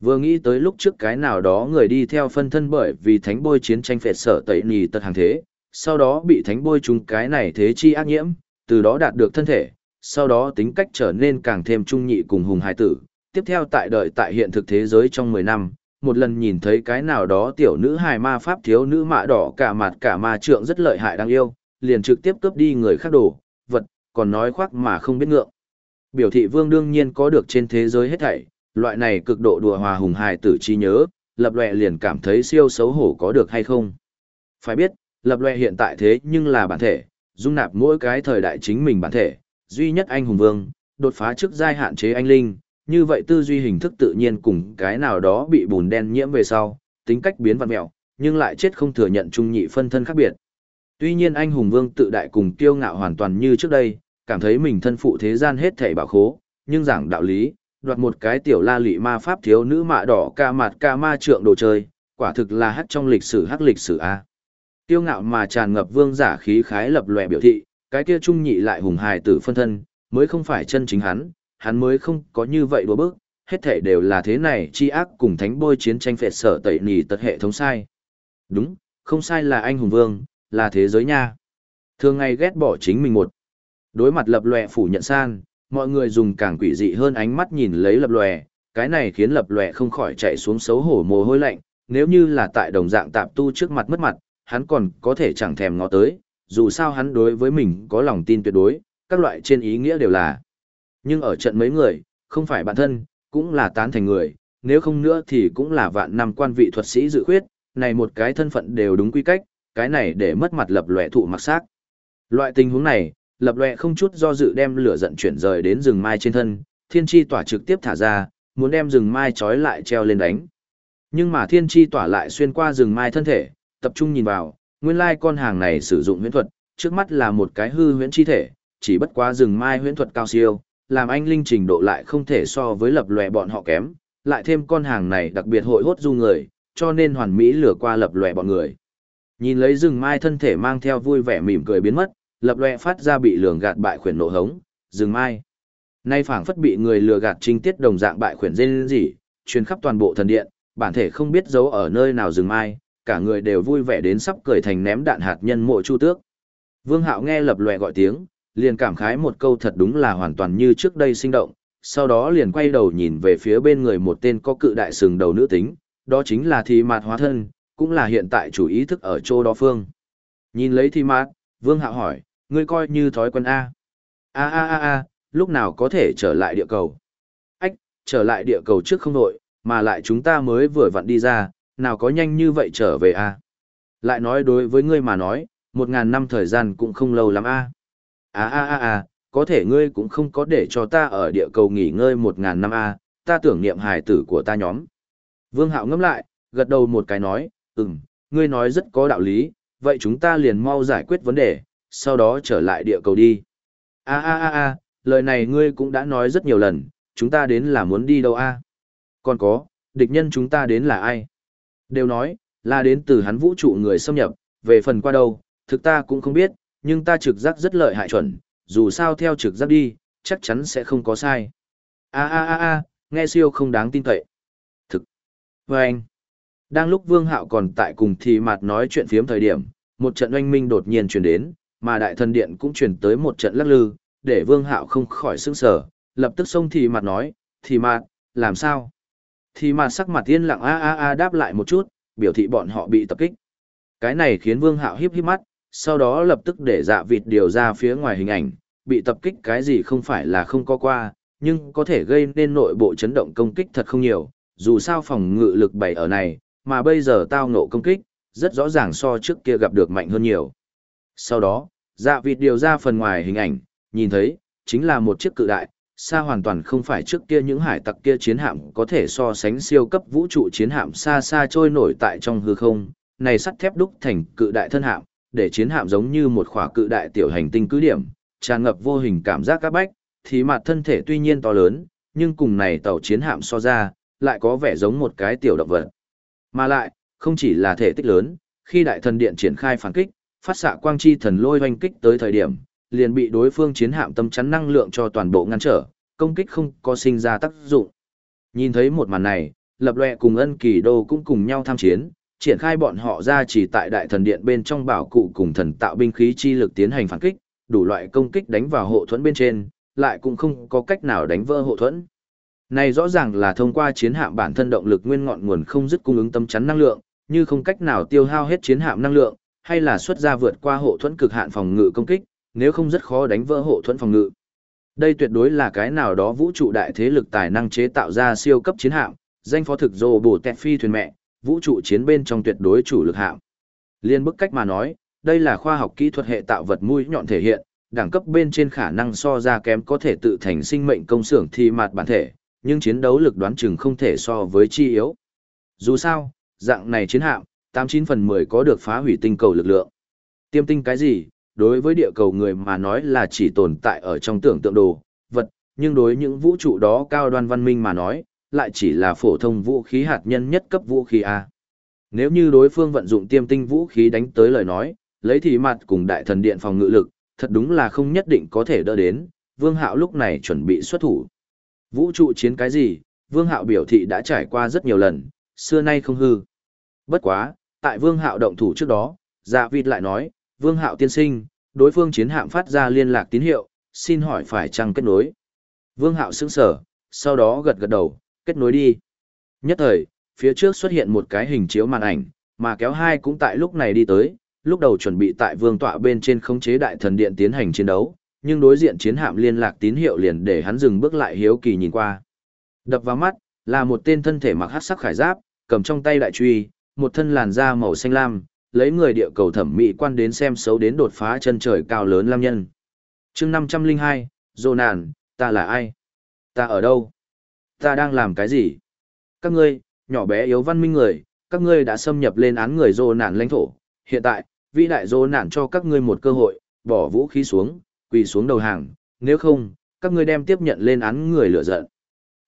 Vừa nghĩ tới lúc trước cái nào đó người đi theo phân thân bởi vì thánh bôi chiến tranh phệt sở tẩy nì tật hàng thế, sau đó bị thánh bôi trùng cái này thế chi ác nhiễm, từ đó đạt được thân thể, sau đó tính cách trở nên càng thêm trung nhị cùng hùng hải tử. Tiếp theo tại đợi tại hiện thực thế giới trong 10 năm, một lần nhìn thấy cái nào đó tiểu nữ hài ma pháp thiếu nữ mạ đỏ cả mặt cả ma trượng rất lợi hại đáng yêu, liền trực tiếp cướp đi người khác đồ, vật, còn nói khoác mà không biết ngượng. Biểu thị vương đương nhiên có được trên thế giới hết thảy, loại này cực độ đùa hòa hùng hài tử trí nhớ, lập lệ liền cảm thấy siêu xấu hổ có được hay không. Phải biết, lập lệ hiện tại thế nhưng là bản thể, dung nạp mỗi cái thời đại chính mình bản thể, duy nhất anh hùng vương, đột phá trước giai hạn chế anh linh, như vậy tư duy hình thức tự nhiên cùng cái nào đó bị bùn đen nhiễm về sau, tính cách biến vặn mẹo, nhưng lại chết không thừa nhận trung nhị phân thân khác biệt. Tuy nhiên anh hùng vương tự đại cùng kiêu ngạo hoàn toàn như trước đây, cảm thấy mình thân phụ thế gian hết thảy bảo khố, nhưng giảng đạo lý, đoạt một cái tiểu la lị ma pháp thiếu nữ mạ đỏ ca mặt ca ma trượng đồ chơi, quả thực là hắc trong lịch sử hắc lịch sử a. Tiêu ngạo mà tràn ngập vương giả khí khái lập lòe biểu thị, cái kia trung nhị lại hùng hài tử phân thân, mới không phải chân chính hắn, hắn mới không có như vậy đùa bức, hết thể đều là thế này chi ác cùng thánh bôi chiến tranh phệ sở tẩy nì tật hệ thống sai. Đúng, không sai là anh hùng vương, là thế giới nha. Thường ngày ghét bỏ chính mình một. Đối mặt lập lòe phủ nhận san, mọi người dùng càng quỷ dị hơn ánh mắt nhìn lấy lập lòe, cái này khiến lập lòe không khỏi chạy xuống xấu hổ mồ hôi lạnh, nếu như là tại đồng dạng tạp tu trước mặt mất mặt, hắn còn có thể chẳng thèm ngó tới, dù sao hắn đối với mình có lòng tin tuyệt đối, các loại trên ý nghĩa đều là. Nhưng ở trận mấy người, không phải bản thân, cũng là tán thành người, nếu không nữa thì cũng là vạn năm quan vị thuật sĩ dự khuyết, này một cái thân phận đều đúng quy cách, cái này để mất mặt lập lòe thụ mặc xác. Loại tình huống này, lập lòe không chút do dự đem lửa giận chuyển rời đến rừng mai trên thân, thiên chi tỏa trực tiếp thả ra, muốn đem rừng mai trói lại treo lên đánh. Nhưng mà thiên chi tỏa lại xuyên qua rừng mai thân thể, tập trung nhìn vào, nguyên lai con hàng này sử dụng huyễn thuật, trước mắt là một cái hư huyễn chi thể, chỉ bất quá rừng mai huyễn thuật cao siêu, làm anh linh trình độ lại không thể so với lập lòe bọn họ kém, lại thêm con hàng này đặc biệt hội hốt du người, cho nên hoàn mỹ lừa qua lập lòe bọn người. Nhìn lấy rừng mai thân thể mang theo vui vẻ mỉm cười biến mất, lập lòe phát ra bị lường gạt bại khuyển nộ hống, rừng mai. Nay phảng phất bị người lừa gạt trinh tiết đồng dạng bại khuyển dên gì, truyền khắp toàn bộ thần điện, bản thể không biết giấu ở nơi nào rừng mai, cả người đều vui vẻ đến sắp cười thành ném đạn hạt nhân mộ chu tước. Vương Hạo nghe lập lòe gọi tiếng, liền cảm khái một câu thật đúng là hoàn toàn như trước đây sinh động, sau đó liền quay đầu nhìn về phía bên người một tên có cự đại sừng đầu nữ tính, đó chính là Thi Mạt hóa thân, cũng là hiện tại chủ ý thức ở chỗ đó phương. Nhìn lấy Thi Mạt, Vương Hạo hỏi, ngươi coi như thói quen A. A a a a, lúc nào có thể trở lại địa cầu? Ách, trở lại địa cầu trước không nội, mà lại chúng ta mới vừa vặn đi ra, nào có nhanh như vậy trở về a Lại nói đối với ngươi mà nói, một ngàn năm thời gian cũng không lâu lắm a À a a a, có thể ngươi cũng không có để cho ta ở địa cầu nghỉ ngơi một ngàn năm a ta tưởng niệm hài tử của ta nhóm. Vương Hạo ngẫm lại, gật đầu một cái nói, ừm, ngươi nói rất có đạo lý, vậy chúng ta liền mau giải quyết vấn đề, sau đó trở lại địa cầu đi. A a a a, lời này ngươi cũng đã nói rất nhiều lần, chúng ta đến là muốn đi đâu a? Còn có, địch nhân chúng ta đến là ai? Đều nói, là đến từ hắn vũ trụ người xâm nhập, về phần qua đâu, thực ta cũng không biết, nhưng ta trực giác rất lợi hại chuẩn, dù sao theo trực giác đi, chắc chắn sẽ không có sai. A a a a, nghe siêu không đáng tin cậy. Thực. Và anh. Đang lúc Vương Hạo còn tại cùng thì mặt nói chuyện phiếm thời điểm, một trận oanh minh đột nhiên truyền đến, mà đại thần điện cũng truyền tới một trận lắc lư, để Vương Hạo không khỏi sững sờ, lập tức xông thì mặt nói, "Thì mặt, làm sao?" Thì mặt sắc mặt yên lặng a a a đáp lại một chút, biểu thị bọn họ bị tập kích. Cái này khiến Vương Hạo híp híp mắt, sau đó lập tức để dạ vịt điều ra phía ngoài hình ảnh, bị tập kích cái gì không phải là không có qua, nhưng có thể gây nên nội bộ chấn động công kích thật không nhiều, dù sao phòng ngự lực bày ở này, mà bây giờ tao ngộ công kích, rất rõ ràng so trước kia gặp được mạnh hơn nhiều. Sau đó, dạ vịt điều ra phần ngoài hình ảnh, nhìn thấy, chính là một chiếc cự đại, xa hoàn toàn không phải trước kia những hải tặc kia chiến hạm có thể so sánh siêu cấp vũ trụ chiến hạm xa xa trôi nổi tại trong hư không, này sắt thép đúc thành cự đại thân hạm, để chiến hạm giống như một khỏa cự đại tiểu hành tinh cứ điểm, tràn ngập vô hình cảm giác các bách, thì mặt thân thể tuy nhiên to lớn, nhưng cùng này tàu chiến hạm so ra, lại có vẻ giống một cái tiểu động vật. Mà lại, không chỉ là thể tích lớn, khi đại thần điện triển khai phản kích, phát xạ quang chi thần lôi hoanh kích tới thời điểm, liền bị đối phương chiến hạm tâm chắn năng lượng cho toàn bộ ngăn trở, công kích không có sinh ra tác dụng. Nhìn thấy một màn này, lập lệ cùng ân kỳ đô cũng cùng nhau tham chiến, triển khai bọn họ ra chỉ tại đại thần điện bên trong bảo cụ cùng thần tạo binh khí chi lực tiến hành phản kích, đủ loại công kích đánh vào hộ thuẫn bên trên, lại cũng không có cách nào đánh vỡ hộ thuẫn. Này rõ ràng là thông qua chiến hạm bản thân động lực nguyên ngọn nguồn không dứt cung ứng tâm chắn năng lượng, như không cách nào tiêu hao hết chiến hạm năng lượng, hay là xuất ra vượt qua hộ thuẫn cực hạn phòng ngự công kích, nếu không rất khó đánh vỡ hộ thuẫn phòng ngự. Đây tuyệt đối là cái nào đó vũ trụ đại thế lực tài năng chế tạo ra siêu cấp chiến hạm, danh phó thực dồ bổ tẹt phi thuyền mẹ, vũ trụ chiến bên trong tuyệt đối chủ lực hạm. Liên bức cách mà nói, đây là khoa học kỹ thuật hệ tạo vật mũi nhọn thể hiện, đẳng cấp bên trên khả năng so ra kém có thể tự thành sinh mệnh công xưởng thi mạt bản thể, nhưng chiến đấu lực đoán chừng không thể so với chi yếu. Dù sao, dạng này chiến hạm, 89 phần 10 có được phá hủy tinh cầu lực lượng. Tiêm tinh cái gì, đối với địa cầu người mà nói là chỉ tồn tại ở trong tưởng tượng đồ, vật, nhưng đối những vũ trụ đó cao đoan văn minh mà nói, lại chỉ là phổ thông vũ khí hạt nhân nhất cấp vũ khí A. Nếu như đối phương vận dụng tiêm tinh vũ khí đánh tới lời nói, lấy thì mặt cùng đại thần điện phòng ngự lực, thật đúng là không nhất định có thể đỡ đến, Vương Hạo lúc này chuẩn bị xuất thủ. Vũ trụ chiến cái gì, Vương Hạo biểu thị đã trải qua rất nhiều lần, xưa nay không hư. Bất quá, tại Vương Hạo động thủ trước đó, Dạ Vịt lại nói, Vương Hạo tiên sinh, đối phương chiến hạm phát ra liên lạc tín hiệu, xin hỏi phải chăng kết nối. Vương Hạo sững sở, sau đó gật gật đầu, kết nối đi. Nhất thời, phía trước xuất hiện một cái hình chiếu màn ảnh, mà kéo hai cũng tại lúc này đi tới, lúc đầu chuẩn bị tại vương tọa bên trên khống chế đại thần điện tiến hành chiến đấu, nhưng đối diện chiến hạm liên lạc tín hiệu liền để hắn dừng bước lại hiếu kỳ nhìn qua. Đập vào mắt, là một tên thân thể mặc hắc sắc khải giáp, cầm trong tay đại truy, một thân làn da màu xanh lam, lấy người địa cầu thẩm mỹ quan đến xem xấu đến đột phá chân trời cao lớn lam nhân. chương 502, Dô nàn, ta là ai? Ta ở đâu? Ta đang làm cái gì? Các ngươi, nhỏ bé yếu văn minh người, các ngươi đã xâm nhập lên án người dô nản lãnh thổ. Hiện tại, vĩ đại dô nản cho các ngươi một cơ hội, bỏ vũ khí xuống, quỳ xuống đầu hàng. Nếu không, các ngươi đem tiếp nhận lên án người lửa giận.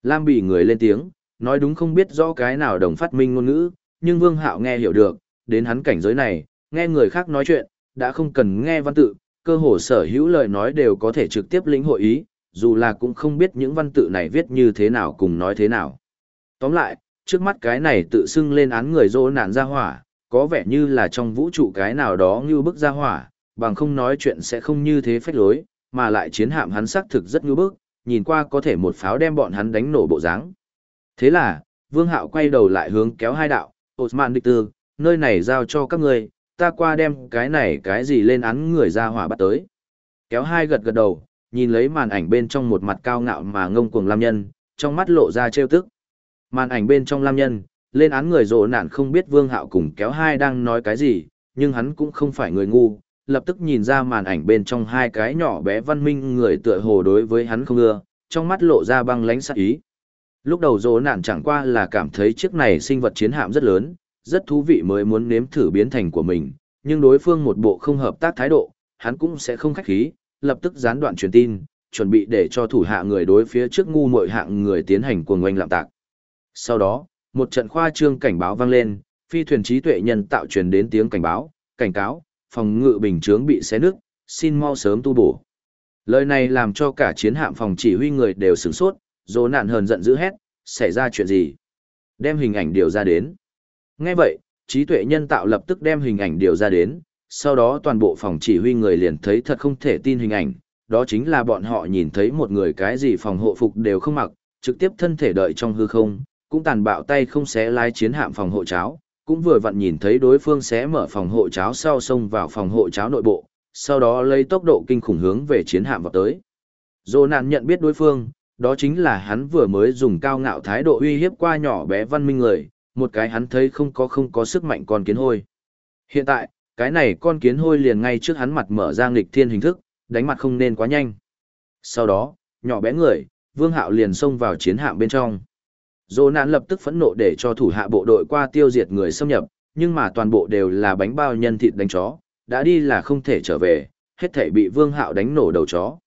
Lam bị người lên tiếng, nói đúng không biết rõ cái nào đồng phát minh ngôn ngữ, nhưng Vương Hạo nghe hiểu được, đến hắn cảnh giới này, nghe người khác nói chuyện, đã không cần nghe văn tự, cơ hồ sở hữu lời nói đều có thể trực tiếp lĩnh hội ý, dù là cũng không biết những văn tự này viết như thế nào cùng nói thế nào. Tóm lại, trước mắt cái này tự xưng lên án người dỗ nạn ra hỏa, có vẻ như là trong vũ trụ cái nào đó như bức ra hỏa, bằng không nói chuyện sẽ không như thế phách lối, mà lại chiến hạm hắn xác thực rất như bức, nhìn qua có thể một pháo đem bọn hắn đánh nổ bộ dáng. Thế là, Vương Hạo quay đầu lại hướng kéo hai đạo, Osman Địch Tư, nơi này giao cho các ngươi, ta qua đem cái này cái gì lên án người ra hỏa bắt tới. Kéo hai gật gật đầu, nhìn lấy màn ảnh bên trong một mặt cao ngạo mà ngông cuồng lam nhân, trong mắt lộ ra trêu tức. Màn ảnh bên trong lam nhân, lên án người rộ nạn không biết vương hạo cùng kéo hai đang nói cái gì, nhưng hắn cũng không phải người ngu, lập tức nhìn ra màn ảnh bên trong hai cái nhỏ bé văn minh người tựa hồ đối với hắn không ưa, trong mắt lộ ra băng lánh sát ý. Lúc đầu rộ nạn chẳng qua là cảm thấy chiếc này sinh vật chiến hạm rất lớn, rất thú vị mới muốn nếm thử biến thành của mình, nhưng đối phương một bộ không hợp tác thái độ, hắn cũng sẽ không khách khí, lập tức gián đoạn truyền tin, chuẩn bị để cho thủ hạ người đối phía trước ngu muội hạng người tiến hành cuồng oanh lạm tạc. Sau đó, một trận khoa trương cảnh báo vang lên, phi thuyền trí tuệ nhân tạo truyền đến tiếng cảnh báo, cảnh cáo, phòng ngự bình chướng bị xé nứt, xin mau sớm tu bổ. Lời này làm cho cả chiến hạm phòng chỉ huy người đều sửng sốt, dỗ nạn hờn giận dữ hét, xảy ra chuyện gì? Đem hình ảnh điều ra đến. Nghe vậy, trí tuệ nhân tạo lập tức đem hình ảnh điều ra đến, sau đó toàn bộ phòng chỉ huy người liền thấy thật không thể tin hình ảnh, đó chính là bọn họ nhìn thấy một người cái gì phòng hộ phục đều không mặc, trực tiếp thân thể đợi trong hư không, cũng tàn bạo tay không xé lái chiến hạm phòng hộ cháo, cũng vừa vặn nhìn thấy đối phương xé mở phòng hộ cháo sau xông vào phòng hộ cháo nội bộ, sau đó lấy tốc độ kinh khủng hướng về chiến hạm vào tới. Dô nạn nhận biết đối phương, đó chính là hắn vừa mới dùng cao ngạo thái độ uy hiếp qua nhỏ bé văn minh người, một cái hắn thấy không có không có sức mạnh còn kiến hôi. Hiện tại, cái này con kiến hôi liền ngay trước hắn mặt mở ra nghịch thiên hình thức, đánh mặt không nên quá nhanh. Sau đó, nhỏ bé người, vương hạo liền xông vào chiến hạm bên trong. Dô nạn lập tức phẫn nộ để cho thủ hạ bộ đội qua tiêu diệt người xâm nhập, nhưng mà toàn bộ đều là bánh bao nhân thịt đánh chó, đã đi là không thể trở về, hết thể bị vương hạo đánh nổ đầu chó.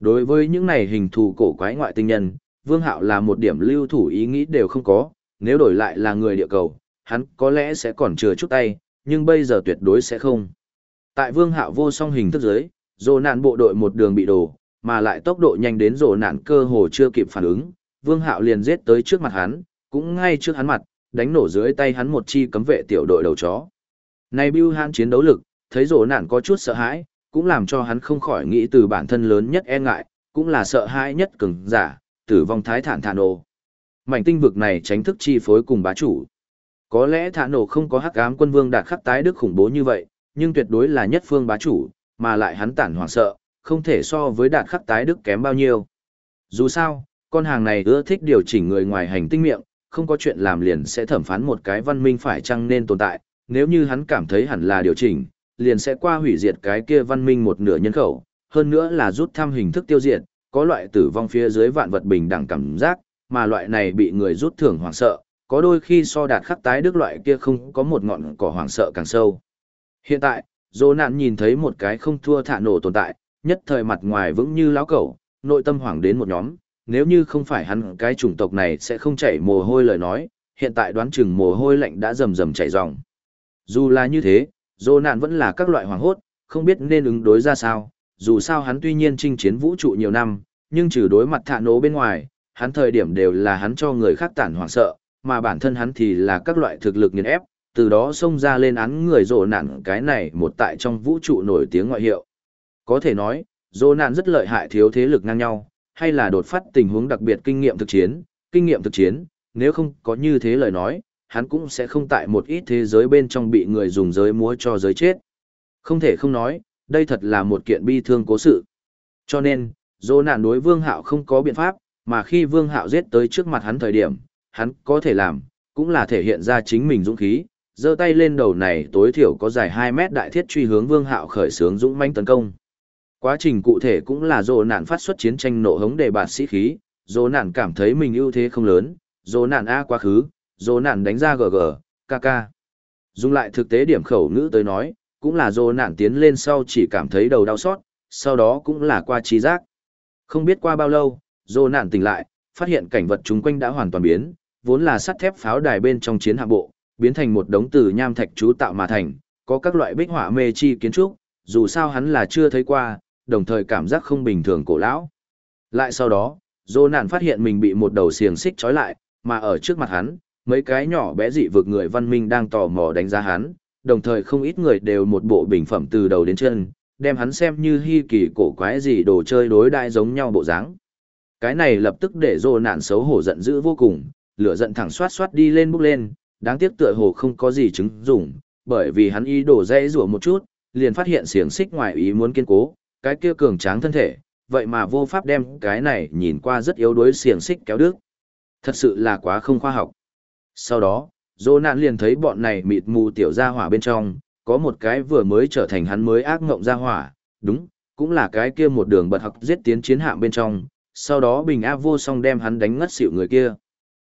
Đối với những này hình thù cổ quái ngoại tinh nhân, vương hạo là một điểm lưu thủ ý nghĩ đều không có, nếu đổi lại là người địa cầu, hắn có lẽ sẽ còn chừa chút tay, nhưng bây giờ tuyệt đối sẽ không. Tại vương hạo vô song hình thức giới, dồ nạn bộ đội một đường bị đổ, mà lại tốc độ nhanh đến dồ nạn cơ hồ chưa kịp phản ứng, vương hạo liền giết tới trước mặt hắn, cũng ngay trước hắn mặt, đánh nổ dưới tay hắn một chi cấm vệ tiểu đội đầu chó. Này Bưu Hãn chiến đấu lực, thấy rổ nạn có chút sợ hãi, cũng làm cho hắn không khỏi nghĩ từ bản thân lớn nhất e ngại, cũng là sợ hãi nhất cường giả, tử vong thái thản thản ồ. Mảnh tinh vực này tránh thức chi phối cùng bá chủ. Có lẽ thả nổ không có hắc ám quân vương đạt khắc tái đức khủng bố như vậy, nhưng tuyệt đối là nhất phương bá chủ, mà lại hắn tản hoảng sợ, không thể so với đạt khắc tái đức kém bao nhiêu. Dù sao, con hàng này ưa thích điều chỉnh người ngoài hành tinh miệng, không có chuyện làm liền sẽ thẩm phán một cái văn minh phải chăng nên tồn tại, nếu như hắn cảm thấy hẳn là điều chỉnh, liền sẽ qua hủy diệt cái kia văn minh một nửa nhân khẩu, hơn nữa là rút thăm hình thức tiêu diệt, có loại tử vong phía dưới vạn vật bình đẳng cảm giác, mà loại này bị người rút thưởng hoảng sợ, có đôi khi so đạt khắc tái đức loại kia không có một ngọn cỏ hoảng sợ càng sâu. Hiện tại, dô nạn nhìn thấy một cái không thua thả nổ tồn tại, nhất thời mặt ngoài vững như lão cẩu, nội tâm hoảng đến một nhóm, nếu như không phải hắn cái chủng tộc này sẽ không chảy mồ hôi lời nói, hiện tại đoán chừng mồ hôi lạnh đã rầm rầm chảy ròng. Dù là như thế, dô nạn vẫn là các loại hoàng hốt, không biết nên ứng đối ra sao, dù sao hắn tuy nhiên chinh chiến vũ trụ nhiều năm, nhưng trừ đối mặt thả nổ bên ngoài, hắn thời điểm đều là hắn cho người khác tản hoảng sợ, mà bản thân hắn thì là các loại thực lực nghiền ép, từ đó xông ra lên án người rồ nạn cái này một tại trong vũ trụ nổi tiếng ngoại hiệu. Có thể nói, rồ nạn rất lợi hại thiếu thế lực ngang nhau, hay là đột phát tình huống đặc biệt kinh nghiệm thực chiến, kinh nghiệm thực chiến, nếu không có như thế lời nói, hắn cũng sẽ không tại một ít thế giới bên trong bị người dùng giới múa cho giới chết. Không thể không nói, đây thật là một kiện bi thương cố sự. Cho nên, dỗ nạn đối vương hạo không có biện pháp, mà khi vương hạo giết tới trước mặt hắn thời điểm, hắn có thể làm, cũng là thể hiện ra chính mình dũng khí, giơ tay lên đầu này tối thiểu có dài 2 mét đại thiết truy hướng vương hạo khởi xướng dũng mãnh tấn công. Quá trình cụ thể cũng là dồ nạn phát xuất chiến tranh nộ hống đề bạt sĩ khí, dồ nạn cảm thấy mình ưu thế không lớn, dồ nạn A quá khứ, dồ nạn đánh ra GG, KK. Dùng lại thực tế điểm khẩu ngữ tới nói, cũng là dồ nạn tiến lên sau chỉ cảm thấy đầu đau xót, sau đó cũng là qua trí giác. Không biết qua bao lâu, dồ nạn tỉnh lại, phát hiện cảnh vật chung quanh đã hoàn toàn biến, vốn là sắt thép pháo đài bên trong chiến hạm bộ, biến thành một đống từ nham thạch chú tạo mà thành, có các loại bích họa mê chi kiến trúc, dù sao hắn là chưa thấy qua, đồng thời cảm giác không bình thường cổ lão. Lại sau đó, dô nạn phát hiện mình bị một đầu xiềng xích trói lại, mà ở trước mặt hắn, mấy cái nhỏ bé dị vực người văn minh đang tò mò đánh giá hắn, đồng thời không ít người đều một bộ bình phẩm từ đầu đến chân, đem hắn xem như hy kỳ cổ quái gì đồ chơi đối đại giống nhau bộ dáng. Cái này lập tức để dô nạn xấu hổ giận dữ vô cùng, lửa giận thẳng xoát xoát đi lên bốc lên, đáng tiếc tựa hồ không có gì chứng dụng, bởi vì hắn ý đổ dây rủa một chút, liền phát hiện xiềng xích ngoài ý muốn kiên cố, cái kia cường tráng thân thể, vậy mà vô pháp đem cái này nhìn qua rất yếu đuối xiềng xích kéo đứt. Thật sự là quá không khoa học. Sau đó, dô nạn liền thấy bọn này mịt mù tiểu gia hỏa bên trong, có một cái vừa mới trở thành hắn mới ác ngộng gia hỏa, đúng, cũng là cái kia một đường bật học giết tiến chiến hạm bên trong, sau đó bình áp vô song đem hắn đánh ngất xỉu người kia.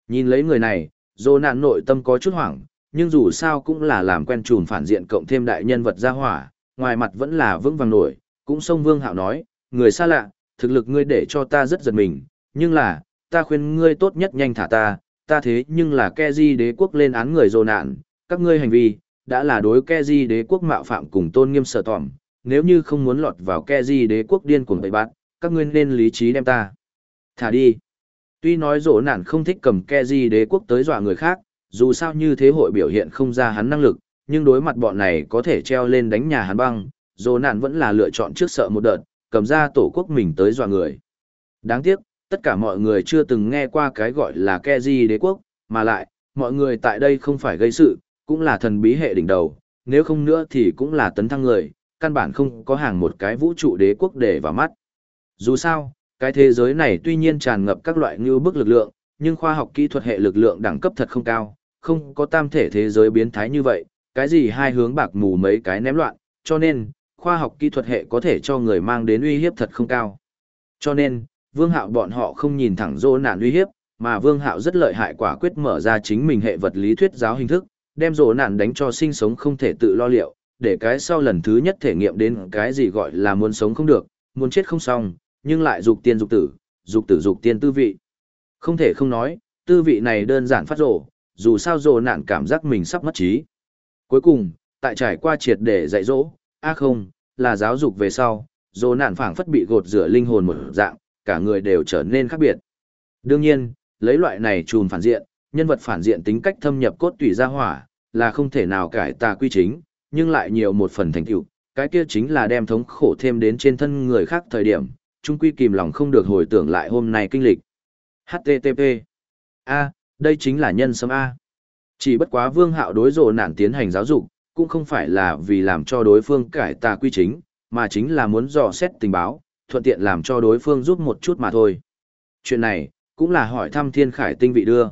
Nhìn lấy người này, dô nạn nội tâm có chút hoảng, nhưng dù sao cũng là làm quen trùm phản diện cộng thêm đại nhân vật gia hỏa, ngoài mặt vẫn là vững vàng nổi, cũng sông Vương Hạo nói, người xa lạ, thực lực ngươi để cho ta rất giật mình, nhưng là, ta khuyên ngươi tốt nhất nhanh thả ta, ta thế nhưng là Keji đế quốc lên án người dô nạn, các ngươi hành vi, đã là đối Keji đế quốc mạo phạm cùng tôn nghiêm sở tỏm, nếu như không muốn lọt vào ke di đế quốc điên cuồng bậy bạn, các ngươi nên lý trí đem ta. Thả đi. Tuy nói rổ nản không thích cầm ke gì đế quốc tới dọa người khác, dù sao như thế hội biểu hiện không ra hắn năng lực, nhưng đối mặt bọn này có thể treo lên đánh nhà hắn băng, rổ nản vẫn là lựa chọn trước sợ một đợt, cầm ra tổ quốc mình tới dọa người. Đáng tiếc, tất cả mọi người chưa từng nghe qua cái gọi là ke gì đế quốc, mà lại, mọi người tại đây không phải gây sự, cũng là thần bí hệ đỉnh đầu, nếu không nữa thì cũng là tấn thăng người, căn bản không có hàng một cái vũ trụ đế quốc để vào mắt. Dù sao, cái thế giới này tuy nhiên tràn ngập các loại ngưu bức lực lượng, nhưng khoa học kỹ thuật hệ lực lượng đẳng cấp thật không cao, không có tam thể thế giới biến thái như vậy, cái gì hai hướng bạc mù mấy cái ném loạn, cho nên, khoa học kỹ thuật hệ có thể cho người mang đến uy hiếp thật không cao. Cho nên, vương hạo bọn họ không nhìn thẳng dô nạn uy hiếp, mà vương hạo rất lợi hại quả quyết mở ra chính mình hệ vật lý thuyết giáo hình thức, đem dô nạn đánh cho sinh sống không thể tự lo liệu, để cái sau lần thứ nhất thể nghiệm đến cái gì gọi là muốn sống không được, muốn chết không xong, nhưng lại dục tiên dục tử, dục tử dục tiên tư vị. Không thể không nói, tư vị này đơn giản phát rổ, dù sao rổ nạn cảm giác mình sắp mất trí. Cuối cùng, tại trải qua triệt để dạy dỗ, a không, là giáo dục về sau, rổ nạn phảng phất bị gột rửa linh hồn một dạng, cả người đều trở nên khác biệt. Đương nhiên, lấy loại này trùn phản diện, nhân vật phản diện tính cách thâm nhập cốt tủy ra hỏa, là không thể nào cải tà quy chính, nhưng lại nhiều một phần thành tựu, cái kia chính là đem thống khổ thêm đến trên thân người khác thời điểm, trung quy kìm lòng không được hồi tưởng lại hôm nay kinh lịch. HTTP A, đây chính là nhân sâm A. Chỉ bất quá vương hạo đối rồ nản tiến hành giáo dục, cũng không phải là vì làm cho đối phương cải tà quy chính, mà chính là muốn dò xét tình báo, thuận tiện làm cho đối phương giúp một chút mà thôi. Chuyện này, cũng là hỏi thăm thiên khải tinh vị đưa.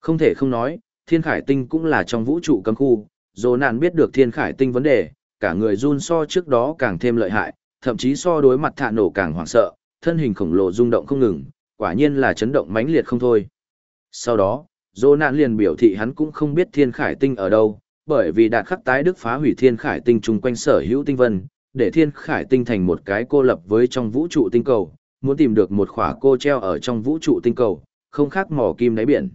Không thể không nói, thiên khải tinh cũng là trong vũ trụ cấm khu, dồ nạn biết được thiên khải tinh vấn đề, cả người run so trước đó càng thêm lợi hại, thậm chí so đối mặt thạ nổ càng hoảng sợ, thân hình khổng lồ rung động không ngừng, quả nhiên là chấn động mãnh liệt không thôi. Sau đó, dồ nạn liền biểu thị hắn cũng không biết thiên khải tinh ở đâu, bởi vì đạt khắc tái đức phá hủy thiên khải tinh chung quanh sở hữu tinh vân, để thiên khải tinh thành một cái cô lập với trong vũ trụ tinh cầu, muốn tìm được một khỏa cô treo ở trong vũ trụ tinh cầu, không khác mỏ kim đáy biển.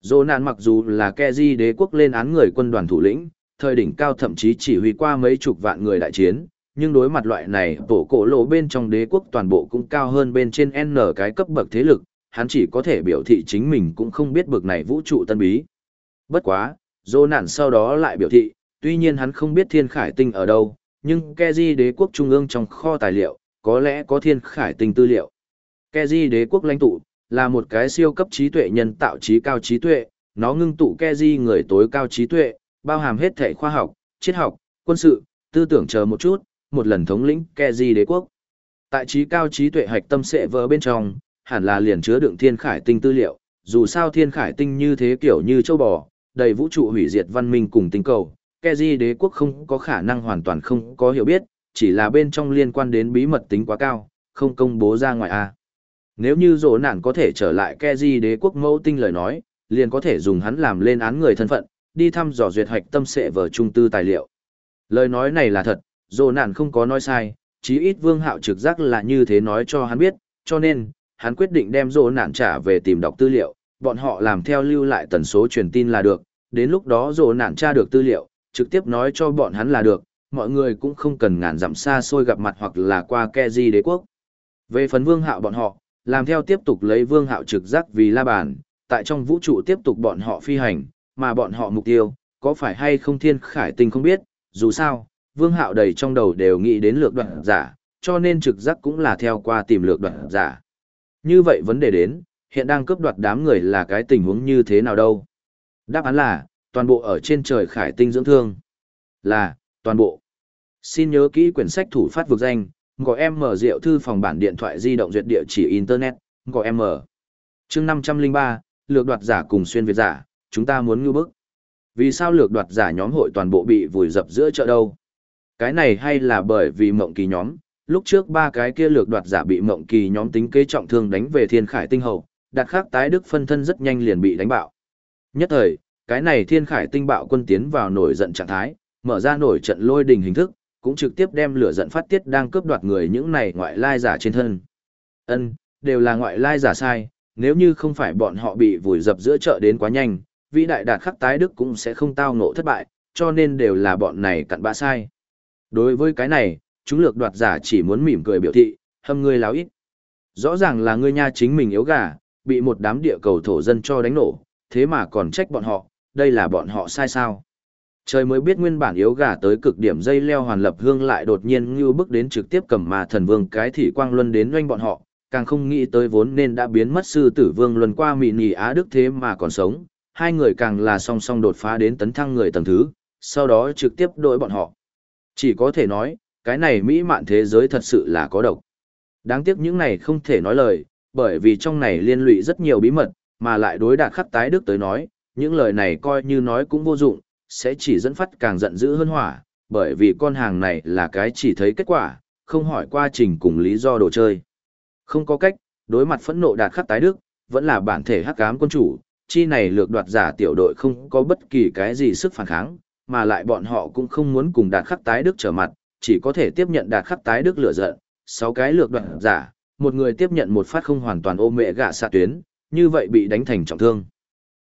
Dô nạn mặc dù là Keji đế quốc lên án người quân đoàn thủ lĩnh, thời đỉnh cao thậm chí chỉ huy qua mấy chục vạn người đại chiến, nhưng đối mặt loại này tổ cổ lộ bên trong đế quốc toàn bộ cũng cao hơn bên trên N cái cấp bậc thế lực, hắn chỉ có thể biểu thị chính mình cũng không biết bậc này vũ trụ tân bí. Bất quá, dô nạn sau đó lại biểu thị, tuy nhiên hắn không biết thiên khải tinh ở đâu, nhưng Keji đế quốc trung ương trong kho tài liệu, có lẽ có thiên khải tinh tư liệu. Keji đế quốc lãnh tụ, là một cái siêu cấp trí tuệ nhân tạo trí cao trí tuệ, nó ngưng tụ Keji người tối cao trí tuệ, bao hàm hết thể khoa học, triết học, quân sự, tư tưởng chờ một chút, một lần thống lĩnh Keji đế quốc. Tại trí cao trí tuệ hạch tâm sẽ vỡ bên trong, hẳn là liền chứa đựng thiên khải tinh tư liệu, dù sao thiên khải tinh như thế kiểu như châu bò, đầy vũ trụ hủy diệt văn minh cùng tinh cầu, Keji đế quốc không có khả năng hoàn toàn không có hiểu biết, chỉ là bên trong liên quan đến bí mật tính quá cao, không công bố ra ngoài a. Nếu như rỗ nạn có thể trở lại Keji đế quốc mẫu tinh lời nói, liền có thể dùng hắn làm lên án người thân phận, đi thăm dò duyệt hạch tâm sệ vở trung tư tài liệu. Lời nói này là thật, dồ nạn không có nói sai, chí ít vương hạo trực giác là như thế nói cho hắn biết, cho nên, hắn quyết định đem dồ nạn trả về tìm đọc tư liệu, bọn họ làm theo lưu lại tần số truyền tin là được, đến lúc đó dồ nạn tra được tư liệu, trực tiếp nói cho bọn hắn là được, mọi người cũng không cần ngàn dặm xa xôi gặp mặt hoặc là qua ke di đế quốc. Về phần vương hạo bọn họ, làm theo tiếp tục lấy vương hạo trực giác vì la bàn, tại trong vũ trụ tiếp tục bọn họ phi hành, mà bọn họ mục tiêu, có phải hay không thiên khải tinh không biết, dù sao, vương hạo đầy trong đầu đều nghĩ đến lược đoạn giả, cho nên trực giác cũng là theo qua tìm lược đoạn giả. Như vậy vấn đề đến, hiện đang cướp đoạt đám người là cái tình huống như thế nào đâu? Đáp án là, toàn bộ ở trên trời khải tinh dưỡng thương. Là, toàn bộ. Xin nhớ kỹ quyển sách thủ phát vực danh, gọi em mở rượu thư phòng bản điện thoại di động duyệt địa chỉ Internet, gọi em mở. chương 503, lược đoạt giả cùng xuyên Việt giả, chúng ta muốn ngư bức. Vì sao lược đoạt giả nhóm hội toàn bộ bị vùi dập giữa chợ đâu? Cái này hay là bởi vì mộng kỳ nhóm, lúc trước ba cái kia lược đoạt giả bị mộng kỳ nhóm tính kế trọng thương đánh về thiên khải tinh hậu, đặt khắc tái đức phân thân rất nhanh liền bị đánh bạo. Nhất thời, cái này thiên khải tinh bạo quân tiến vào nổi giận trạng thái, mở ra nổi trận lôi đình hình thức, cũng trực tiếp đem lửa giận phát tiết đang cướp đoạt người những này ngoại lai giả trên thân. Ân, đều là ngoại lai giả sai, nếu như không phải bọn họ bị vùi dập giữa chợ đến quá nhanh, vĩ đại đạt khắc tái đức cũng sẽ không tao ngộ thất bại, cho nên đều là bọn này cặn bã sai. Đối với cái này, chúng lược đoạt giả chỉ muốn mỉm cười biểu thị, hâm ngươi láo ít. Rõ ràng là ngươi nha chính mình yếu gà, bị một đám địa cầu thổ dân cho đánh nổ, thế mà còn trách bọn họ, đây là bọn họ sai sao. Trời mới biết nguyên bản yếu gà tới cực điểm dây leo hoàn lập hương lại đột nhiên như bước đến trực tiếp cầm mà thần vương cái thị quang luân đến doanh bọn họ, càng không nghĩ tới vốn nên đã biến mất sư tử vương luân qua mị nỉ Á Đức thế mà còn sống, hai người càng là song song đột phá đến tấn thăng người tầng thứ, sau đó trực tiếp đội bọn họ. Chỉ có thể nói, cái này mỹ mạn thế giới thật sự là có độc. Đáng tiếc những này không thể nói lời, bởi vì trong này liên lụy rất nhiều bí mật, mà lại đối đạt khắc tái đức tới nói, những lời này coi như nói cũng vô dụng, sẽ chỉ dẫn phát càng giận dữ hơn hỏa, bởi vì con hàng này là cái chỉ thấy kết quả, không hỏi quá trình cùng lý do đồ chơi. Không có cách, đối mặt phẫn nộ đạt khắc tái đức, vẫn là bản thể hắc ám quân chủ, chi này lược đoạt giả tiểu đội không có bất kỳ cái gì sức phản kháng, mà lại bọn họ cũng không muốn cùng đạt khắc tái đức trở mặt, chỉ có thể tiếp nhận đạt khắc tái đức lửa giận, sáu cái lược đoạt giả, một người tiếp nhận một phát không hoàn toàn ôm mẹ gạ xạ tuyến, như vậy bị đánh thành trọng thương.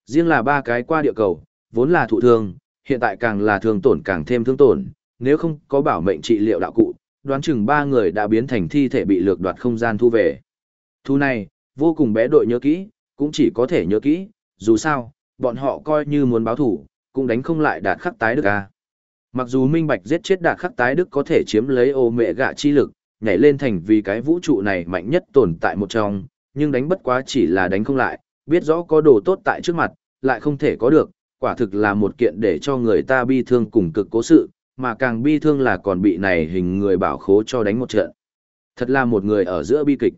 Riêng là ba cái qua địa cầu, vốn là thụ thương, hiện tại càng là thương tổn càng thêm thương tổn, nếu không có bảo mệnh trị liệu đạo cụ, đoán chừng ba người đã biến thành thi thể bị lược đoạt không gian thu về. Thu này, vô cùng bé đội nhớ kỹ, cũng chỉ có thể nhớ kỹ, dù sao, bọn họ coi như muốn báo thủ, cũng đánh không lại đạt khắc tái đức a. Mặc dù minh bạch giết chết đạt khắc tái đức có thể chiếm lấy ô mẹ gạ chi lực, nhảy lên thành vì cái vũ trụ này mạnh nhất tồn tại một trong, nhưng đánh bất quá chỉ là đánh không lại, biết rõ có đồ tốt tại trước mặt, lại không thể có được, quả thực là một kiện để cho người ta bi thương cùng cực cố sự, mà càng bi thương là còn bị này hình người bảo khố cho đánh một trận. Thật là một người ở giữa bi kịch.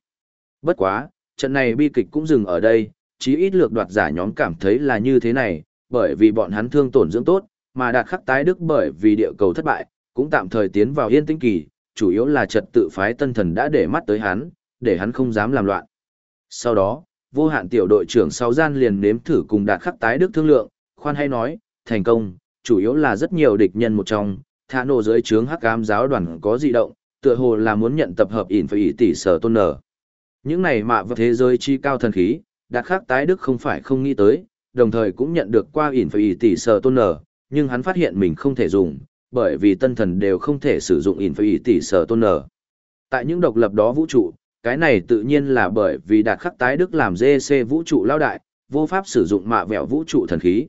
Bất quá, trận này bi kịch cũng dừng ở đây, chí ít lược đoạt giả nhóm cảm thấy là như thế này, bởi vì bọn hắn thương tổn dưỡng tốt, mà đạt khắc tái đức bởi vì địa cầu thất bại, cũng tạm thời tiến vào yên tĩnh kỳ, chủ yếu là trật tự phái tân thần đã để mắt tới hắn, để hắn không dám làm loạn. Sau đó, vô hạn tiểu đội trưởng sáu gian liền nếm thử cùng đạt khắc tái đức thương lượng, khoan hay nói, thành công, chủ yếu là rất nhiều địch nhân một trong, thả nổ dưới trướng hắc ám giáo đoàn có dị động, tựa hồ là muốn nhận tập hợp ỉn phải tỷ sở tôn nở. Những này mạ vật thế giới chi cao thần khí, đạt khắc tái đức không phải không nghĩ tới, đồng thời cũng nhận được qua ỉn phải tỷ sở tôn nở, nhưng hắn phát hiện mình không thể dùng, bởi vì tân thần đều không thể sử dụng ỉn phải tỷ sở tôn nở. Tại những độc lập đó vũ trụ, cái này tự nhiên là bởi vì đạt khắc tái đức làm GC vũ trụ lao đại, vô pháp sử dụng mạ vẹo vũ trụ thần khí.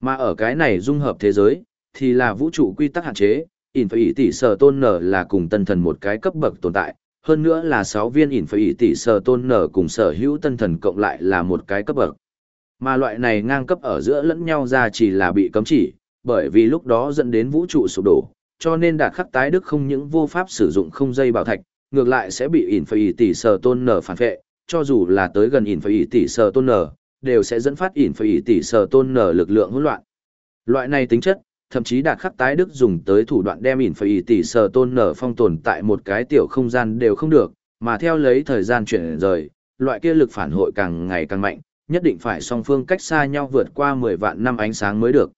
Mà ở cái này dung hợp thế giới, thì là vũ trụ quy tắc hạn chế, ỉn phải tỷ sở tôn nở là cùng tân thần một cái cấp bậc tồn tại, hơn nữa là 6 viên ỉn phải tỷ sở tôn nở cùng sở hữu tân thần cộng lại là một cái cấp bậc. Mà loại này ngang cấp ở giữa lẫn nhau ra chỉ là bị cấm chỉ, bởi vì lúc đó dẫn đến vũ trụ sụp đổ, cho nên đạt khắc tái đức không những vô pháp sử dụng không dây bảo thạch, ngược lại sẽ bị ỉn phải tỷ sở tôn nở phản vệ, cho dù là tới gần ỉn phải tỷ sở tôn nở, đều sẽ dẫn phát ỉn phải tỷ sở tôn nở lực lượng hỗn loạn. Loại này tính chất, thậm chí đạt khắc tái đức dùng tới thủ đoạn đem ỉn phải tỷ sở tôn nở phong tồn tại một cái tiểu không gian đều không được, mà theo lấy thời gian chuyển rời, loại kia lực phản hội càng ngày càng mạnh, nhất định phải song phương cách xa nhau vượt qua 10 vạn năm ánh sáng mới được.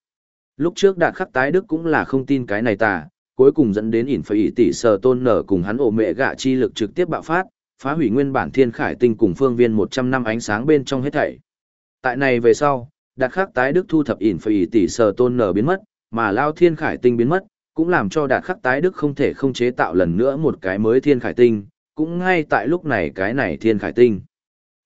Lúc trước đạt khắc tái đức cũng là không tin cái này tà, cuối cùng dẫn đến ỉn phải tỷ sở tôn nở cùng hắn ổ mẹ gạ chi lực trực tiếp bạo phát, phá hủy nguyên bản thiên khải tinh cùng phương viên 100 năm ánh sáng bên trong hết thảy. Tại này về sau, đạt khắc tái đức thu thập ỉn phải tỷ sở tôn nở biến mất, mà lao thiên khải tinh biến mất, cũng làm cho đạt khắc tái đức không thể không chế tạo lần nữa một cái mới thiên khải tinh, cũng ngay tại lúc này cái này thiên khải tinh.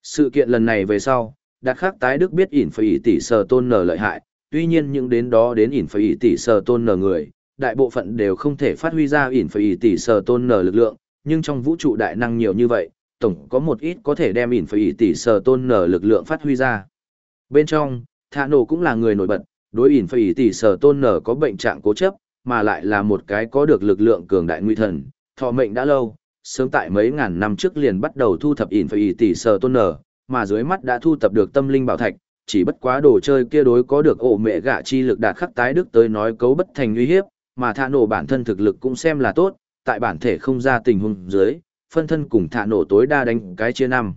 Sự kiện lần này về sau, đặt khác tái đức biết ỉn phải tỷ sở tôn nở lợi hại, tuy nhiên những đến đó đến ỉn phải tỷ sở tôn nở người, đại bộ phận đều không thể phát huy ra ỉn phải tỷ sở tôn nở lực lượng, nhưng trong vũ trụ đại năng nhiều như vậy, tổng có một ít có thể đem ỉn phải tỷ sở tôn nở lực lượng phát huy ra. Bên trong, Thạ Nổ cũng là người nổi bật, đối ỉn phải tỷ sở tôn nở có bệnh trạng cố chấp, mà lại là một cái có được lực lượng cường đại nguy thần, thọ mệnh đã lâu, sớm tại mấy ngàn năm trước liền bắt đầu thu thập ỉn phải tỷ sở tôn nở, mà dưới mắt đã thu tập được tâm linh bảo thạch, chỉ bất quá đồ chơi kia đối có được ổ mẹ gạ chi lực đạt khắc tái đức tới nói cấu bất thành uy hiếp, mà thả nổ bản thân thực lực cũng xem là tốt, tại bản thể không ra tình huống dưới, phân thân cùng thả nổ tối đa đánh cái chia năm.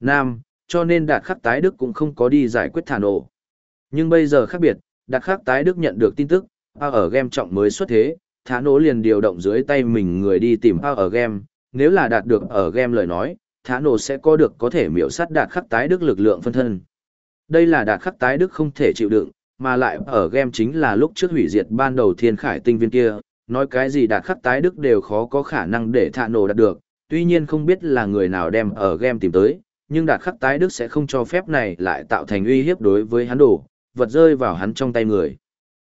Nam, cho nên đạt khắc tái đức cũng không có đi giải quyết thả nổ. Nhưng bây giờ khác biệt, đạt khắc tái đức nhận được tin tức, a ở game trọng mới xuất thế, thả nổ liền điều động dưới tay mình người đi tìm a ở game, nếu là đạt được ở game lời nói, thả nổ sẽ có được có thể miểu sát đạt khắc tái đức lực lượng phân thân. Đây là đạt khắc tái đức không thể chịu đựng, mà lại ở game chính là lúc trước hủy diệt ban đầu thiên khải tinh viên kia, nói cái gì đạt khắc tái đức đều khó có khả năng để thả nổ đạt được, tuy nhiên không biết là người nào đem ở game tìm tới, nhưng đạt khắc tái đức sẽ không cho phép này lại tạo thành uy hiếp đối với hắn đổ, vật rơi vào hắn trong tay người.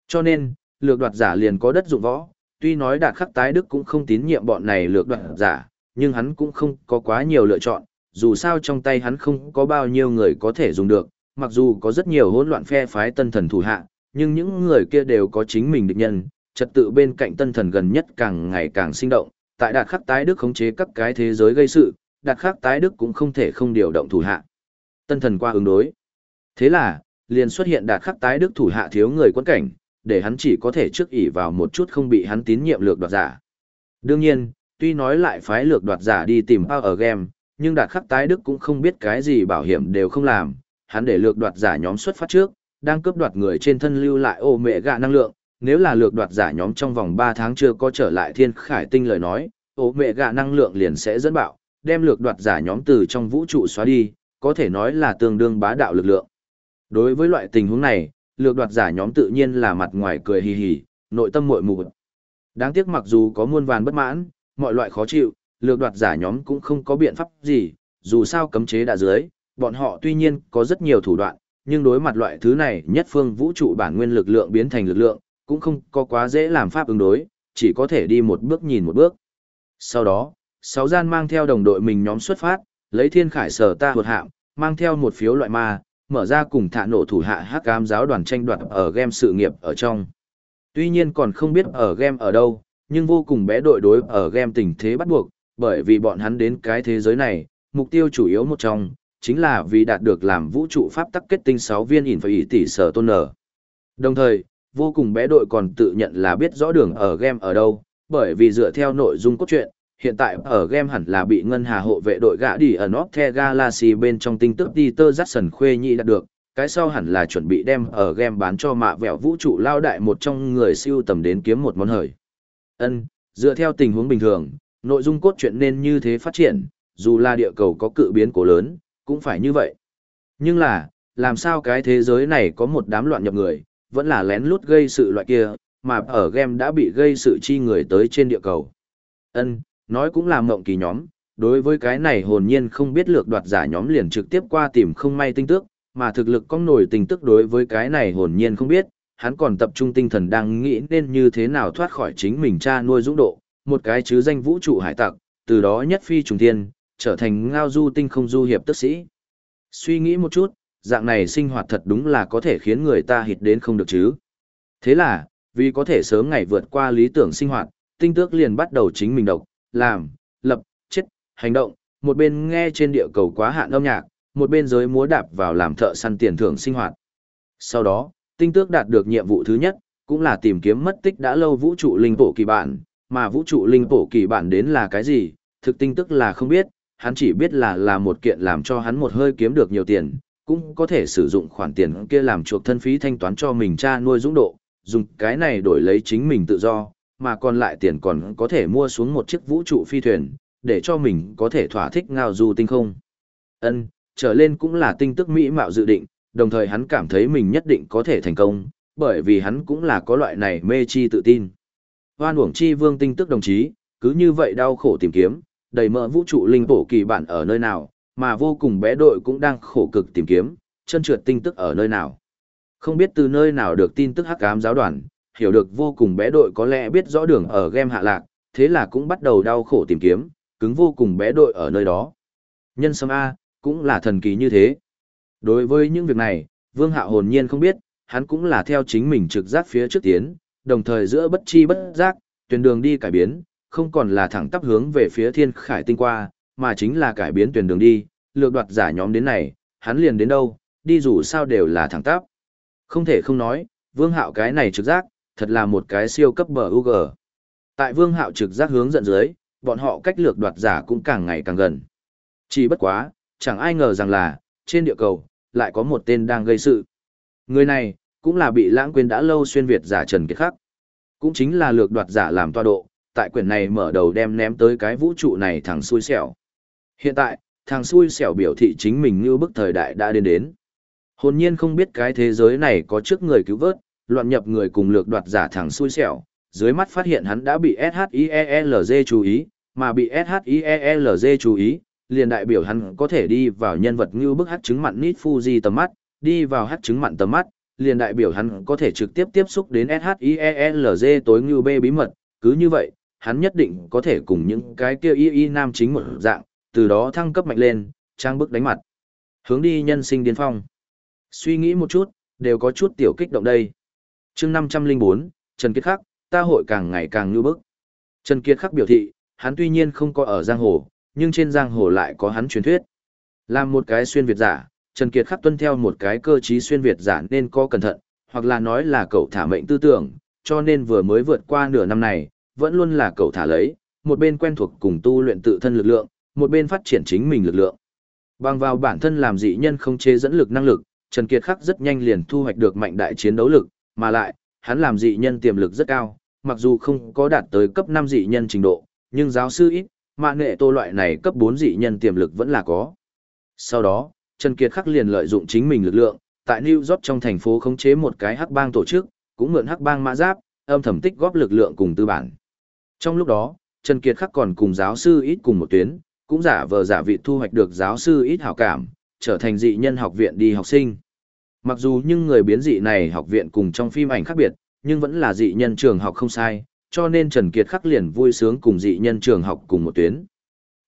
Cho nên, lược đoạt giả liền có đất dụng võ, tuy nói đạt khắc tái đức cũng không tín nhiệm bọn này lược đoạt giả, nhưng hắn cũng không có quá nhiều lựa chọn, dù sao trong tay hắn không có bao nhiêu người có thể dùng được, mặc dù có rất nhiều hỗn loạn phe phái tân thần thủ hạ, nhưng những người kia đều có chính mình địch nhân, trật tự bên cạnh tân thần gần nhất càng ngày càng sinh động, tại đạt khắc tái đức khống chế các cái thế giới gây sự, đạt khắc tái đức cũng không thể không điều động thủ hạ. Tân thần qua ứng đối. Thế là, liền xuất hiện đạt khắc tái đức thủ hạ thiếu người quân cảnh, để hắn chỉ có thể trước ỷ vào một chút không bị hắn tín nhiệm lược đoạt giả. Đương nhiên, tuy nói lại phái lược đoạt giả đi tìm ở game, nhưng đạt khắc tái đức cũng không biết cái gì bảo hiểm đều không làm, hắn để lược đoạt giả nhóm xuất phát trước, đang cướp đoạt người trên thân lưu lại ô mẹ gạ năng lượng, nếu là lược đoạt giả nhóm trong vòng 3 tháng chưa có trở lại thiên khải tinh lời nói, ô mẹ gạ năng lượng liền sẽ dẫn bạo, đem lược đoạt giả nhóm từ trong vũ trụ xóa đi, có thể nói là tương đương bá đạo lực lượng. Đối với loại tình huống này, lược đoạt giả nhóm tự nhiên là mặt ngoài cười hì hì, nội tâm muội mù. Đáng tiếc mặc dù có muôn vàn bất mãn, mọi loại khó chịu, lược đoạt giả nhóm cũng không có biện pháp gì, dù sao cấm chế đã dưới, bọn họ tuy nhiên có rất nhiều thủ đoạn, nhưng đối mặt loại thứ này nhất phương vũ trụ bản nguyên lực lượng biến thành lực lượng, cũng không có quá dễ làm pháp ứng đối, chỉ có thể đi một bước nhìn một bước. Sau đó, sáu gian mang theo đồng đội mình nhóm xuất phát, lấy thiên khải sở ta vượt hạm, mang theo một phiếu loại ma, mở ra cùng thả nổ thủ hạ hắc ám giáo đoàn tranh đoạt ở game sự nghiệp ở trong. Tuy nhiên còn không biết ở game ở đâu, nhưng vô cùng bé đội đối ở game tình thế bắt buộc, bởi vì bọn hắn đến cái thế giới này, mục tiêu chủ yếu một trong, chính là vì đạt được làm vũ trụ pháp tắc kết tinh 6 viên ỉn phải tỷ sở tôn nở. Đồng thời, vô cùng bé đội còn tự nhận là biết rõ đường ở game ở đâu, bởi vì dựa theo nội dung cốt truyện, hiện tại ở game hẳn là bị ngân hà hộ vệ đội gã đi ở North Galaxy bên trong tinh tức Peter Jackson khuê nhị đạt được, cái sau hẳn là chuẩn bị đem ở game bán cho mạ vẹo vũ trụ lao đại một trong người siêu tầm đến kiếm một món hời. Ân, dựa theo tình huống bình thường, nội dung cốt truyện nên như thế phát triển, dù là địa cầu có cự biến cổ lớn, cũng phải như vậy. Nhưng là, làm sao cái thế giới này có một đám loạn nhập người, vẫn là lén lút gây sự loại kia, mà ở game đã bị gây sự chi người tới trên địa cầu. Ân, nói cũng là mộng kỳ nhóm, đối với cái này hồn nhiên không biết lược đoạt giả nhóm liền trực tiếp qua tìm không may tinh tức, mà thực lực có nổi tình tức đối với cái này hồn nhiên không biết, hắn còn tập trung tinh thần đang nghĩ nên như thế nào thoát khỏi chính mình cha nuôi dũng độ, một cái chứ danh vũ trụ hải tặc, từ đó nhất phi trùng thiên, trở thành ngao du tinh không du hiệp tức sĩ. Suy nghĩ một chút, dạng này sinh hoạt thật đúng là có thể khiến người ta hít đến không được chứ. Thế là, vì có thể sớm ngày vượt qua lý tưởng sinh hoạt, tinh tước liền bắt đầu chính mình độc, làm, lập, chết, hành động, một bên nghe trên địa cầu quá hạn âm nhạc, một bên giới múa đạp vào làm thợ săn tiền thưởng sinh hoạt. Sau đó, tinh tước đạt được nhiệm vụ thứ nhất, cũng là tìm kiếm mất tích đã lâu vũ trụ linh bổ kỳ bản, mà vũ trụ linh bổ kỳ bản đến là cái gì, thực tinh tức là không biết, hắn chỉ biết là là một kiện làm cho hắn một hơi kiếm được nhiều tiền, cũng có thể sử dụng khoản tiền kia làm chuộc thân phí thanh toán cho mình cha nuôi dũng độ, dùng cái này đổi lấy chính mình tự do, mà còn lại tiền còn có thể mua xuống một chiếc vũ trụ phi thuyền, để cho mình có thể thỏa thích ngao du tinh không. Ân, trở lên cũng là tinh tức mỹ mạo dự định, đồng thời hắn cảm thấy mình nhất định có thể thành công, bởi vì hắn cũng là có loại này mê chi tự tin. Hoan uổng chi vương tinh tức đồng chí, cứ như vậy đau khổ tìm kiếm, đầy mỡ vũ trụ linh bổ kỳ bản ở nơi nào, mà vô cùng bé đội cũng đang khổ cực tìm kiếm, chân trượt tinh tức ở nơi nào. Không biết từ nơi nào được tin tức hắc ám giáo đoàn, hiểu được vô cùng bé đội có lẽ biết rõ đường ở game hạ lạc, thế là cũng bắt đầu đau khổ tìm kiếm, cứng vô cùng bé đội ở nơi đó. Nhân sâm A, cũng là thần kỳ như thế. Đối với những việc này, Vương Hạo hồn nhiên không biết, hắn cũng là theo chính mình trực giác phía trước tiến, đồng thời giữa bất chi bất giác, tuyển đường đi cải biến, không còn là thẳng tắp hướng về phía thiên khải tinh qua, mà chính là cải biến tuyển đường đi, lược đoạt giả nhóm đến này, hắn liền đến đâu, đi dù sao đều là thẳng tắp. Không thể không nói, vương hạo cái này trực giác, thật là một cái siêu cấp bờ UG. Tại vương hạo trực giác hướng dẫn dưới, bọn họ cách lược đoạt giả cũng càng ngày càng gần. Chỉ bất quá, chẳng ai ngờ rằng là, trên địa cầu, lại có một tên đang gây sự. Người này, cũng là bị lãng quên đã lâu xuyên Việt giả Trần Kiệt Khắc. Cũng chính là lược đoạt giả làm toa độ, tại quyển này mở đầu đem ném tới cái vũ trụ này thằng xui xẻo. Hiện tại, thằng xui xẻo biểu thị chính mình như bức thời đại đã đến đến. Hồn nhiên không biết cái thế giới này có trước người cứu vớt, loạn nhập người cùng lược đoạt giả thằng xui xẻo, dưới mắt phát hiện hắn đã bị SHIELZ chú ý, mà bị SHIELZ chú ý, liền đại biểu hắn có thể đi vào nhân vật như bức hắc chứng mặn nít Fuji tầm mắt, đi vào hắc chứng mặn tầm mắt, liền đại biểu hắn có thể trực tiếp tiếp xúc đến SHIELZ tối như bê bí mật, cứ như vậy, hắn nhất định có thể cùng những cái kia y y nam chính một dạng, từ đó thăng cấp mạnh lên, trang bức đánh mặt. Hướng đi nhân sinh điên phong. Suy nghĩ một chút, đều có chút tiểu kích động đây. chương 504, Trần Kiệt Khắc, ta hội càng ngày càng như bức. Trần Kiệt Khắc biểu thị, hắn tuy nhiên không có ở giang hồ, nhưng trên giang hồ lại có hắn truyền thuyết. Làm một cái xuyên Việt giả, Trần Kiệt Khắc tuân theo một cái cơ trí xuyên Việt giả nên có cẩn thận, hoặc là nói là cậu thả mệnh tư tưởng, cho nên vừa mới vượt qua nửa năm này, vẫn luôn là cậu thả lấy, một bên quen thuộc cùng tu luyện tự thân lực lượng, một bên phát triển chính mình lực lượng. Bằng vào bản thân làm dị nhân không chế dẫn lực năng lực, Trần Kiệt Khắc rất nhanh liền thu hoạch được mạnh đại chiến đấu lực, mà lại, hắn làm dị nhân tiềm lực rất cao, mặc dù không có đạt tới cấp 5 dị nhân trình độ, nhưng giáo sư ít, mạ nghệ tô loại này cấp 4 dị nhân tiềm lực vẫn là có. Sau đó, Trần Kiệt Khắc liền lợi dụng chính mình lực lượng, tại New York trong thành phố khống chế một cái hắc bang tổ chức, cũng mượn hắc bang mã giáp, âm thầm tích góp lực lượng cùng tư bản. Trong lúc đó, Trần Kiệt Khắc còn cùng giáo sư ít cùng một tuyến, cũng giả vờ giả vị thu hoạch được giáo sư ít hảo cảm, trở thành dị nhân học viện đi học sinh. Mặc dù nhưng người biến dị này học viện cùng trong phim ảnh khác biệt, nhưng vẫn là dị nhân trường học không sai, cho nên Trần Kiệt Khắc liền vui sướng cùng dị nhân trường học cùng một tuyến.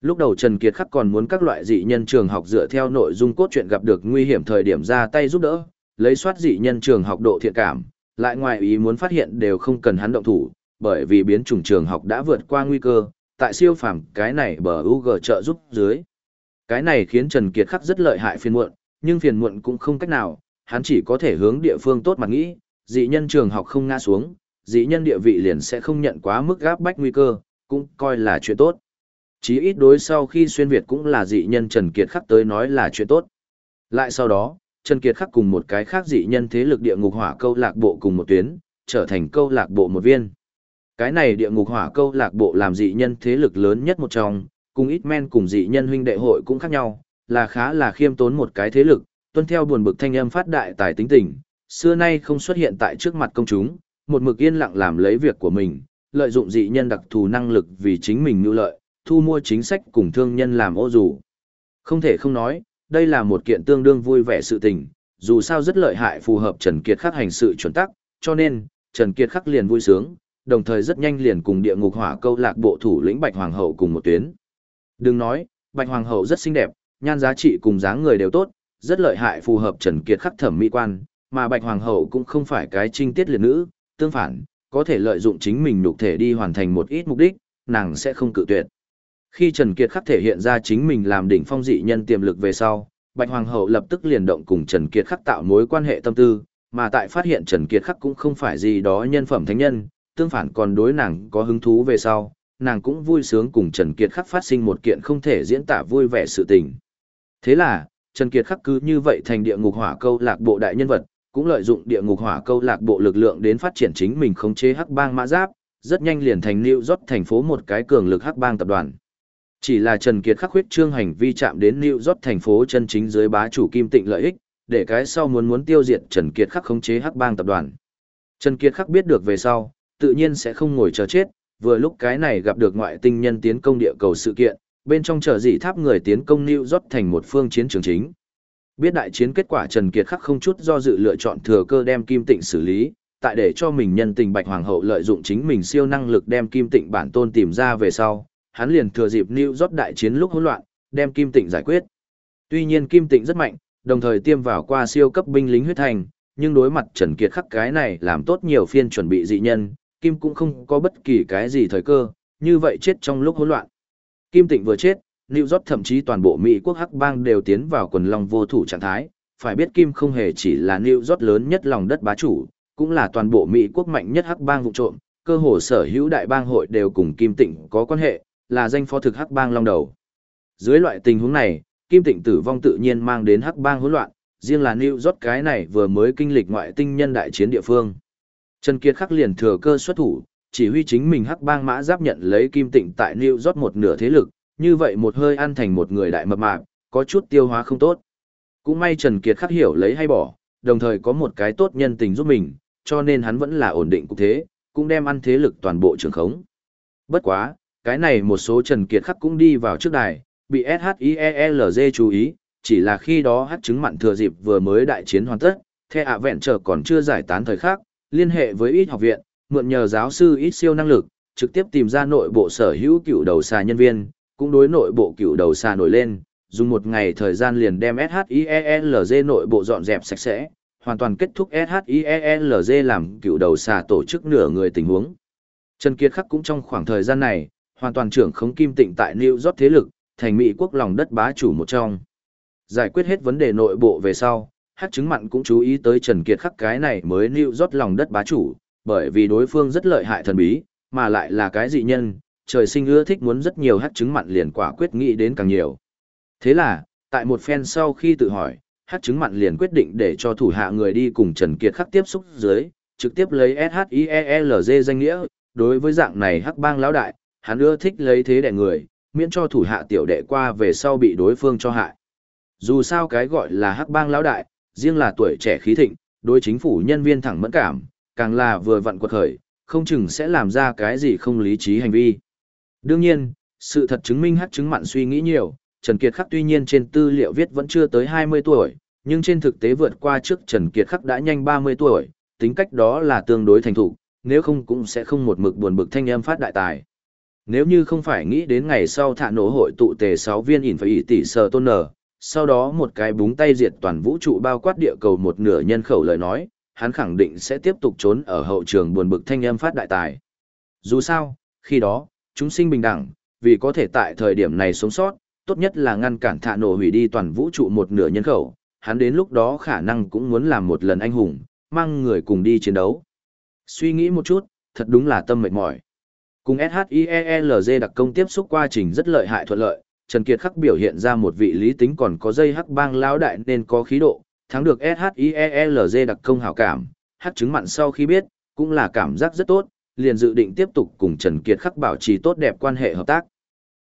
Lúc đầu Trần Kiệt Khắc còn muốn các loại dị nhân trường học dựa theo nội dung cốt truyện gặp được nguy hiểm thời điểm ra tay giúp đỡ, lấy soát dị nhân trường học độ thiện cảm, lại ngoài ý muốn phát hiện đều không cần hắn động thủ, bởi vì biến chủng trường học đã vượt qua nguy cơ, tại siêu phàm cái này bờ UG trợ giúp dưới. Cái này khiến Trần Kiệt Khắc rất lợi hại phiền muộn, nhưng phiền muộn cũng không cách nào, hắn chỉ có thể hướng địa phương tốt mặt nghĩ, dị nhân trường học không ngã xuống, dị nhân địa vị liền sẽ không nhận quá mức gáp bách nguy cơ, cũng coi là chuyện tốt. Chí ít đối sau khi xuyên Việt cũng là dị nhân Trần Kiệt Khắc tới nói là chuyện tốt. Lại sau đó, Trần Kiệt Khắc cùng một cái khác dị nhân thế lực địa ngục hỏa câu lạc bộ cùng một tuyến, trở thành câu lạc bộ một viên. Cái này địa ngục hỏa câu lạc bộ làm dị nhân thế lực lớn nhất một trong, cùng ít men cùng dị nhân huynh đệ hội cũng khác nhau, là khá là khiêm tốn một cái thế lực, tuân theo buồn bực thanh âm phát đại tài tính tình, xưa nay không xuất hiện tại trước mặt công chúng, một mực yên lặng làm lấy việc của mình, lợi dụng dị nhân đặc thù năng lực vì chính mình nưu lợi, thu mua chính sách cùng thương nhân làm ô dù. Không thể không nói, đây là một kiện tương đương vui vẻ sự tình, dù sao rất lợi hại phù hợp Trần Kiệt khắc hành sự chuẩn tắc, cho nên, Trần Kiệt khắc liền vui sướng, đồng thời rất nhanh liền cùng địa ngục hỏa câu lạc bộ thủ lĩnh Bạch Hoàng hậu cùng một tuyến. Đừng nói, Bạch Hoàng hậu rất xinh đẹp, nhan giá trị cùng dáng người đều tốt, rất lợi hại phù hợp Trần Kiệt khắc thẩm mỹ quan, mà Bạch Hoàng hậu cũng không phải cái trinh tiết liệt nữ, tương phản, có thể lợi dụng chính mình nhục thể đi hoàn thành một ít mục đích, nàng sẽ không cự tuyệt. Khi Trần Kiệt khắc thể hiện ra chính mình làm đỉnh phong dị nhân tiềm lực về sau, Bạch Hoàng hậu lập tức liền động cùng Trần Kiệt khắc tạo mối quan hệ tâm tư, mà tại phát hiện Trần Kiệt khắc cũng không phải gì đó nhân phẩm thánh nhân, tương phản còn đối nàng có hứng thú về sau, nàng cũng vui sướng cùng Trần Kiệt khắc phát sinh một kiện không thể diễn tả vui vẻ sự tình. Thế là, Trần Kiệt khắc cứ như vậy thành địa ngục hỏa câu lạc bộ đại nhân vật, cũng lợi dụng địa ngục hỏa câu lạc bộ lực lượng đến phát triển chính mình khống chế hắc bang mã giáp, rất nhanh liền thành New York thành phố một cái cường lực hắc bang tập đoàn. Chỉ là Trần Kiệt khắc huyết trương hành vi chạm đến New York thành phố chân chính dưới bá chủ Kim Tịnh lợi ích, để cái sau muốn muốn tiêu diệt Trần Kiệt khắc khống chế hắc bang tập đoàn. Trần Kiệt khắc biết được về sau, tự nhiên sẽ không ngồi chờ chết, vừa lúc cái này gặp được ngoại tinh nhân tiến công địa cầu sự kiện, bên trong chờ dị tháp người tiến công New York thành một phương chiến trường chính. Biết đại chiến kết quả Trần Kiệt khắc không chút do dự lựa chọn thừa cơ đem Kim Tịnh xử lý, tại để cho mình nhân tình Bạch Hoàng hậu lợi dụng chính mình siêu năng lực đem Kim Tịnh bản tôn tìm ra về sau, hắn liền thừa dịp New York đại chiến lúc hỗn loạn, đem Kim Tịnh giải quyết. Tuy nhiên Kim Tịnh rất mạnh, đồng thời tiêm vào qua siêu cấp binh lính huyết thành, nhưng đối mặt Trần Kiệt khắc cái này làm tốt nhiều phiên chuẩn bị dị nhân, Kim cũng không có bất kỳ cái gì thời cơ, như vậy chết trong lúc hỗn loạn. Kim Tịnh vừa chết, New York thậm chí toàn bộ Mỹ quốc hắc bang đều tiến vào quần long vô thủ trạng thái, phải biết Kim không hề chỉ là New York lớn nhất lòng đất bá chủ, cũng là toàn bộ Mỹ quốc mạnh nhất hắc bang vụ trộm, cơ hồ sở hữu đại bang hội đều cùng Kim Tịnh có quan hệ, là danh phó thực hắc bang long đầu. Dưới loại tình huống này, Kim Tịnh tử vong tự nhiên mang đến hắc bang hỗn loạn, riêng là New York cái này vừa mới kinh lịch ngoại tinh nhân đại chiến địa phương. Trần Kiệt khắc liền thừa cơ xuất thủ, chỉ huy chính mình hắc bang mã giáp nhận lấy Kim Tịnh tại New York một nửa thế lực, như vậy một hơi ăn thành một người đại mập mạp, có chút tiêu hóa không tốt. Cũng may Trần Kiệt khắc hiểu lấy hay bỏ, đồng thời có một cái tốt nhân tình giúp mình, cho nên hắn vẫn là ổn định cục thế, cũng đem ăn thế lực toàn bộ trường khống. Bất quá, cái này một số Trần Kiệt khắc cũng đi vào trước đài, bị SHIELZ chú ý, chỉ là khi đó hát chứng mặn thừa dịp vừa mới đại chiến hoàn tất, the ạ vẹn trở còn chưa giải tán thời khác, liên hệ với ít học viện, mượn nhờ giáo sư ít siêu năng lực, trực tiếp tìm ra nội bộ sở hữu cựu đầu xà nhân viên, cũng đối nội bộ cựu đầu xà nổi lên, dùng một ngày thời gian liền đem SHIELZ nội bộ dọn dẹp sạch sẽ, hoàn toàn kết thúc SHIELZ làm cựu đầu xà tổ chức nửa người tình huống. Trần Kiệt Khắc cũng trong khoảng thời gian này, hoàn toàn trưởng khống kim tịnh tại New York thế lực, thành Mỹ quốc lòng đất bá chủ một trong. Giải quyết hết vấn đề nội bộ về sau, hát chứng mặn cũng chú ý tới Trần Kiệt Khắc cái này mới New York lòng đất bá chủ, bởi vì đối phương rất lợi hại thần bí, mà lại là cái dị nhân, trời sinh ưa thích muốn rất nhiều hát chứng mặn liền quả quyết nghĩ đến càng nhiều. Thế là, tại một phen sau khi tự hỏi, hát chứng mặn liền quyết định để cho thủ hạ người đi cùng Trần Kiệt khắc tiếp xúc dưới, trực tiếp lấy SHIELZ danh nghĩa, đối với dạng này hắc bang lão đại, hắn ưa thích lấy thế đẻ người, miễn cho thủ hạ tiểu đệ qua về sau bị đối phương cho hại. Dù sao cái gọi là hắc bang lão đại, riêng là tuổi trẻ khí thịnh, đối chính phủ nhân viên thẳng mẫn cảm, càng là vừa vặn quật khởi, không chừng sẽ làm ra cái gì không lý trí hành vi. Đương nhiên, sự thật chứng minh hát chứng mặn suy nghĩ nhiều, Trần Kiệt Khắc tuy nhiên trên tư liệu viết vẫn chưa tới 20 tuổi, nhưng trên thực tế vượt qua trước Trần Kiệt Khắc đã nhanh 30 tuổi, tính cách đó là tương đối thành thục, nếu không cũng sẽ không một mực buồn bực thanh âm phát đại tài. Nếu như không phải nghĩ đến ngày sau thả nổ hội tụ tề 6 viên ỉn phải ỉ tỷ sờ tôn nở, sau đó một cái búng tay diệt toàn vũ trụ bao quát địa cầu một nửa nhân khẩu lời nói, hắn khẳng định sẽ tiếp tục trốn ở hậu trường buồn bực thanh âm phát đại tài. Dù sao, khi đó, chúng sinh bình đẳng, vì có thể tại thời điểm này sống sót, tốt nhất là ngăn cản thả nổ hủy đi toàn vũ trụ một nửa nhân khẩu, hắn đến lúc đó khả năng cũng muốn làm một lần anh hùng, mang người cùng đi chiến đấu. Suy nghĩ một chút, thật đúng là tâm mệt mỏi. Cùng SHIELZ đặc công tiếp xúc quá trình rất lợi hại thuận lợi, Trần Kiệt khắc biểu hiện ra một vị lý tính còn có dây hắc bang lão đại nên có khí độ, thắng được SHIELZ đặc công hảo cảm, hắc chứng mặn sau khi biết, cũng là cảm giác rất tốt, liền dự định tiếp tục cùng Trần Kiệt khắc bảo trì tốt đẹp quan hệ hợp tác.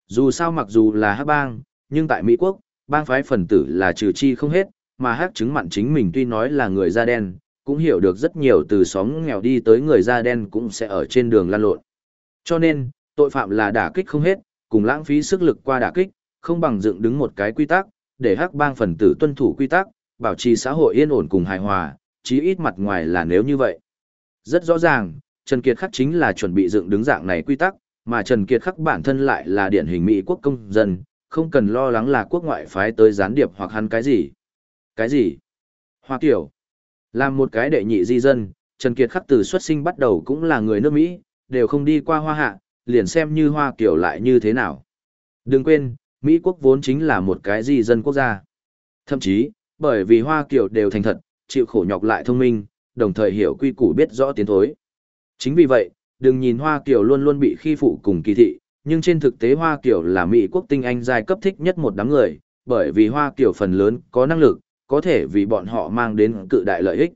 Dù sao mặc dù là hắc bang, nhưng tại Mỹ quốc, bang phái phần tử là trừ chi không hết, mà hắc chứng mặn chính mình tuy nói là người da đen, cũng hiểu được rất nhiều từ xóm nghèo đi tới người da đen cũng sẽ ở trên đường lan lộn. Cho nên, tội phạm là đả kích không hết, cùng lãng phí sức lực qua đả kích, không bằng dựng đứng một cái quy tắc, để hắc bang phần tử tuân thủ quy tắc, bảo trì xã hội yên ổn cùng hài hòa, chí ít mặt ngoài là nếu như vậy. Rất rõ ràng, Trần Kiệt Khắc chính là chuẩn bị dựng đứng dạng này quy tắc, mà Trần Kiệt Khắc bản thân lại là điển hình Mỹ quốc công dân, không cần lo lắng là quốc ngoại phái tới gián điệp hoặc hắn cái gì. Cái gì? Hoa Kiều. Làm một cái đệ nhị di dân, Trần Kiệt Khắc từ xuất sinh bắt đầu cũng là người nước Mỹ, đều không đi qua Hoa Hạ, liền xem như Hoa Kiều lại như thế nào. Đừng quên, Mỹ quốc vốn chính là một cái di dân quốc gia. Thậm chí, bởi vì Hoa Kiều đều thành thật, chịu khổ nhọc lại thông minh, đồng thời hiểu quy củ biết rõ tiến thối. Chính vì vậy, đừng nhìn Hoa Kiều luôn luôn bị khi phụ cùng kỳ thị, nhưng trên thực tế Hoa Kiều là Mỹ quốc tinh anh giai cấp thích nhất một đám người, bởi vì Hoa Kiều phần lớn có năng lực, có thể vì bọn họ mang đến cự đại lợi ích.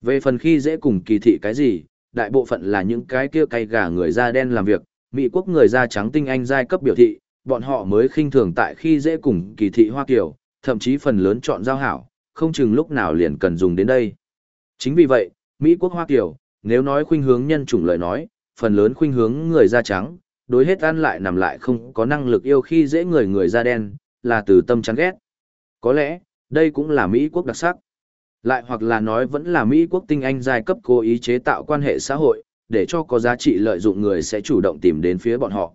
Về phần khi dễ cùng kỳ thị cái gì, đại bộ phận là những cái kia cay gà người da đen làm việc, Mỹ quốc người da trắng tinh anh giai cấp biểu thị, bọn họ mới khinh thường tại khi dễ cùng kỳ thị Hoa Kiều, thậm chí phần lớn chọn giao hảo, không chừng lúc nào liền cần dùng đến đây. Chính vì vậy, Mỹ quốc Hoa Kiều, nếu nói khuynh hướng nhân chủng lời nói, phần lớn khuynh hướng người da trắng, đối hết ăn lại nằm lại không có năng lực yêu khi dễ người người da đen, là từ tâm chán ghét. Có lẽ, đây cũng là Mỹ quốc đặc sắc. Lại hoặc là nói vẫn là Mỹ quốc tinh anh giai cấp cố ý chế tạo quan hệ xã hội, để cho có giá trị lợi dụng người sẽ chủ động tìm đến phía bọn họ.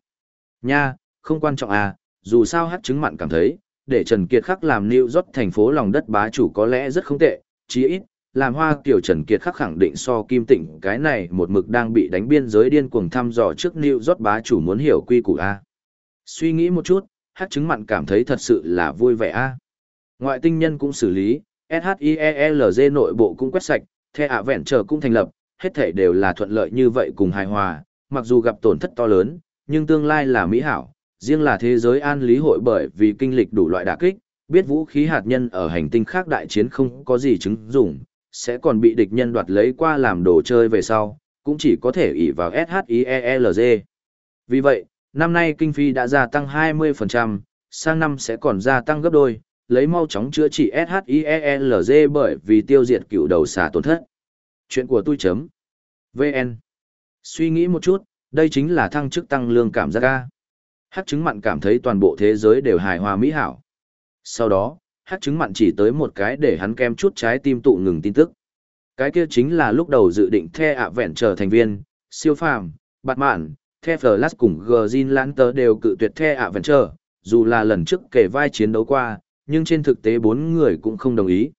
Nha, không quan trọng à, dù sao hát chứng mặn cảm thấy, để Trần Kiệt Khắc làm New York thành phố lòng đất bá chủ có lẽ rất không tệ, chí ít, làm hoa kiểu Trần Kiệt Khắc khẳng định so Kim Tịnh cái này một mực đang bị đánh biên giới điên cuồng thăm dò trước New York bá chủ muốn hiểu quy củ A. Suy nghĩ một chút, hát chứng mặn cảm thấy thật sự là vui vẻ A. Ngoại tinh nhân cũng xử lý, SHIELZ nội bộ cũng quét sạch, the ạ vẹn trở cũng thành lập, hết thể đều là thuận lợi như vậy cùng hài hòa, mặc dù gặp tổn thất to lớn, nhưng tương lai là mỹ hảo, riêng là thế giới an lý hội bởi vì kinh lịch đủ loại đả kích, biết vũ khí hạt nhân ở hành tinh khác đại chiến không có gì chứng dụng, sẽ còn bị địch nhân đoạt lấy qua làm đồ chơi về sau, cũng chỉ có thể ỷ vào SHIELZ. Vì vậy, năm nay kinh phí đã gia tăng 20%, sang năm sẽ còn gia tăng gấp đôi, lấy mau chóng chữa trị SHIELZ bởi vì tiêu diệt cựu đầu xà tổn thất. Chuyện của tôi chấm. VN Suy nghĩ một chút, đây chính là thăng chức tăng lương cảm giác ca. Hát chứng mặn cảm thấy toàn bộ thế giới đều hài hòa mỹ hảo. Sau đó, hát chứng mặn chỉ tới một cái để hắn kem chút trái tim tụ ngừng tin tức. Cái kia chính là lúc đầu dự định the ạ vẹn trở thành viên, siêu phàm, bạt mạn, the Flash cùng Green Lantern đều cự tuyệt the ạ vẹn trở, dù là lần trước kể vai chiến đấu qua, nhưng trên thực tế bốn người cũng không đồng ý.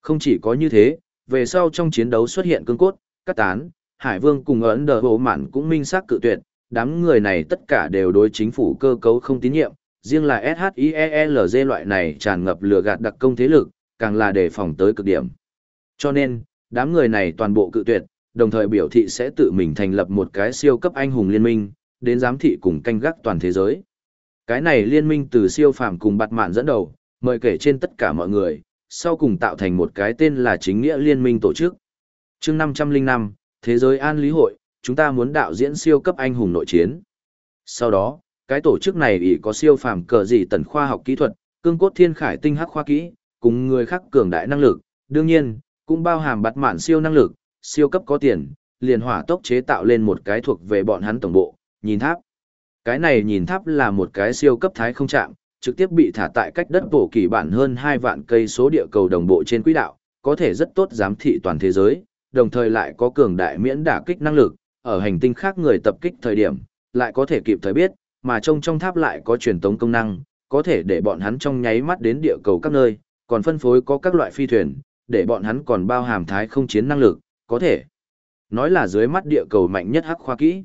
Không chỉ có như thế, về sau trong chiến đấu xuất hiện cương cốt, cắt tán, Hải Vương cùng ấn đờ bộ mạn cũng minh xác cự tuyệt, đám người này tất cả đều đối chính phủ cơ cấu không tín nhiệm, riêng là SHIELZ loại này tràn ngập lừa gạt đặc công thế lực, càng là đề phòng tới cực điểm. Cho nên, đám người này toàn bộ cự tuyệt, đồng thời biểu thị sẽ tự mình thành lập một cái siêu cấp anh hùng liên minh, đến giám thị cùng canh gác toàn thế giới. Cái này liên minh từ siêu phàm cùng bạt mạn dẫn đầu, mời kể trên tất cả mọi người, sau cùng tạo thành một cái tên là chính nghĩa liên minh tổ chức. chương 505, Thế giới an lý hội, chúng ta muốn đạo diễn siêu cấp anh hùng nội chiến. Sau đó, cái tổ chức này ỷ có siêu phàm cờ gì tần khoa học kỹ thuật, cương cốt thiên khải tinh hắc khoa kỹ, cùng người khác cường đại năng lực, đương nhiên, cũng bao hàm bắt mạn siêu năng lực, siêu cấp có tiền, liền hỏa tốc chế tạo lên một cái thuộc về bọn hắn tổng bộ, nhìn tháp. Cái này nhìn tháp là một cái siêu cấp thái không chạm, trực tiếp bị thả tại cách đất bổ kỳ bản hơn 2 vạn cây số địa cầu đồng bộ trên quỹ đạo, có thể rất tốt giám thị toàn thế giới, đồng thời lại có cường đại miễn đả kích năng lực, ở hành tinh khác người tập kích thời điểm, lại có thể kịp thời biết, mà trong trong tháp lại có truyền tống công năng, có thể để bọn hắn trong nháy mắt đến địa cầu các nơi, còn phân phối có các loại phi thuyền, để bọn hắn còn bao hàm thái không chiến năng lực, có thể nói là dưới mắt địa cầu mạnh nhất hắc khoa kỹ.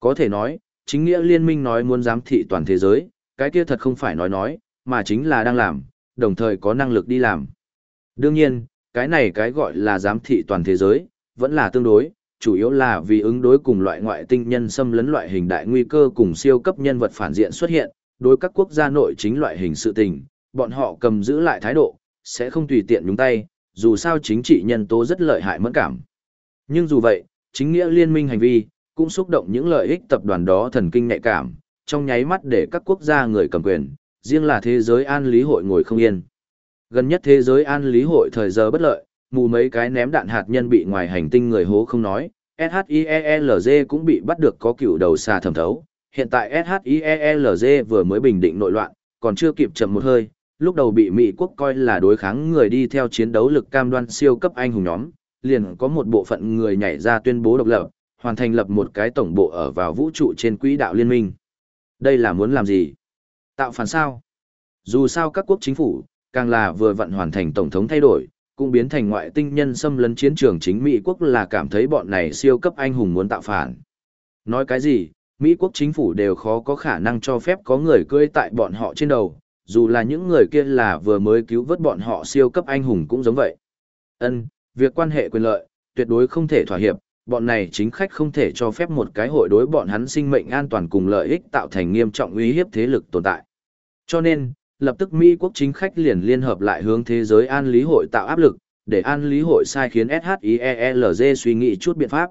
Có thể nói, chính nghĩa liên minh nói muốn giám thị toàn thế giới, cái kia thật không phải nói nói, mà chính là đang làm, đồng thời có năng lực đi làm. Đương nhiên, cái này cái gọi là giám thị toàn thế giới, vẫn là tương đối, chủ yếu là vì ứng đối cùng loại ngoại tinh nhân xâm lấn loại hình đại nguy cơ cùng siêu cấp nhân vật phản diện xuất hiện, đối các quốc gia nội chính loại hình sự tình, bọn họ cầm giữ lại thái độ, sẽ không tùy tiện nhúng tay, dù sao chính trị nhân tố rất lợi hại mẫn cảm. Nhưng dù vậy, chính nghĩa liên minh hành vi, cũng xúc động những lợi ích tập đoàn đó thần kinh nhạy cảm, trong nháy mắt để các quốc gia người cầm quyền, riêng là thế giới an lý hội ngồi không yên. Gần nhất thế giới an lý hội thời giờ bất lợi, mù mấy cái ném đạn hạt nhân bị ngoài hành tinh người hố không nói, SHIELZ cũng bị bắt được có cựu đầu xa thẩm thấu. Hiện tại SHIELZ vừa mới bình định nội loạn, còn chưa kịp chậm một hơi, lúc đầu bị Mỹ quốc coi là đối kháng người đi theo chiến đấu lực cam đoan siêu cấp anh hùng nhóm, liền có một bộ phận người nhảy ra tuyên bố độc lập, hoàn thành lập một cái tổng bộ ở vào vũ trụ trên quỹ đạo liên minh. Đây là muốn làm gì? Tạo phản sao? Dù sao các quốc chính phủ, càng là vừa vận hoàn thành tổng thống thay đổi, cũng biến thành ngoại tinh nhân xâm lấn chiến trường chính Mỹ quốc là cảm thấy bọn này siêu cấp anh hùng muốn tạo phản. Nói cái gì, Mỹ quốc chính phủ đều khó có khả năng cho phép có người cưỡi tại bọn họ trên đầu, dù là những người kia là vừa mới cứu vớt bọn họ siêu cấp anh hùng cũng giống vậy. Ân, việc quan hệ quyền lợi, tuyệt đối không thể thỏa hiệp, bọn này chính khách không thể cho phép một cái hội đối bọn hắn sinh mệnh an toàn cùng lợi ích tạo thành nghiêm trọng uy hiếp thế lực tồn tại. Cho nên, lập tức Mỹ quốc chính khách liền liên hợp lại hướng thế giới an lý hội tạo áp lực, để an lý hội sai khiến SHIELZ suy nghĩ chút biện pháp.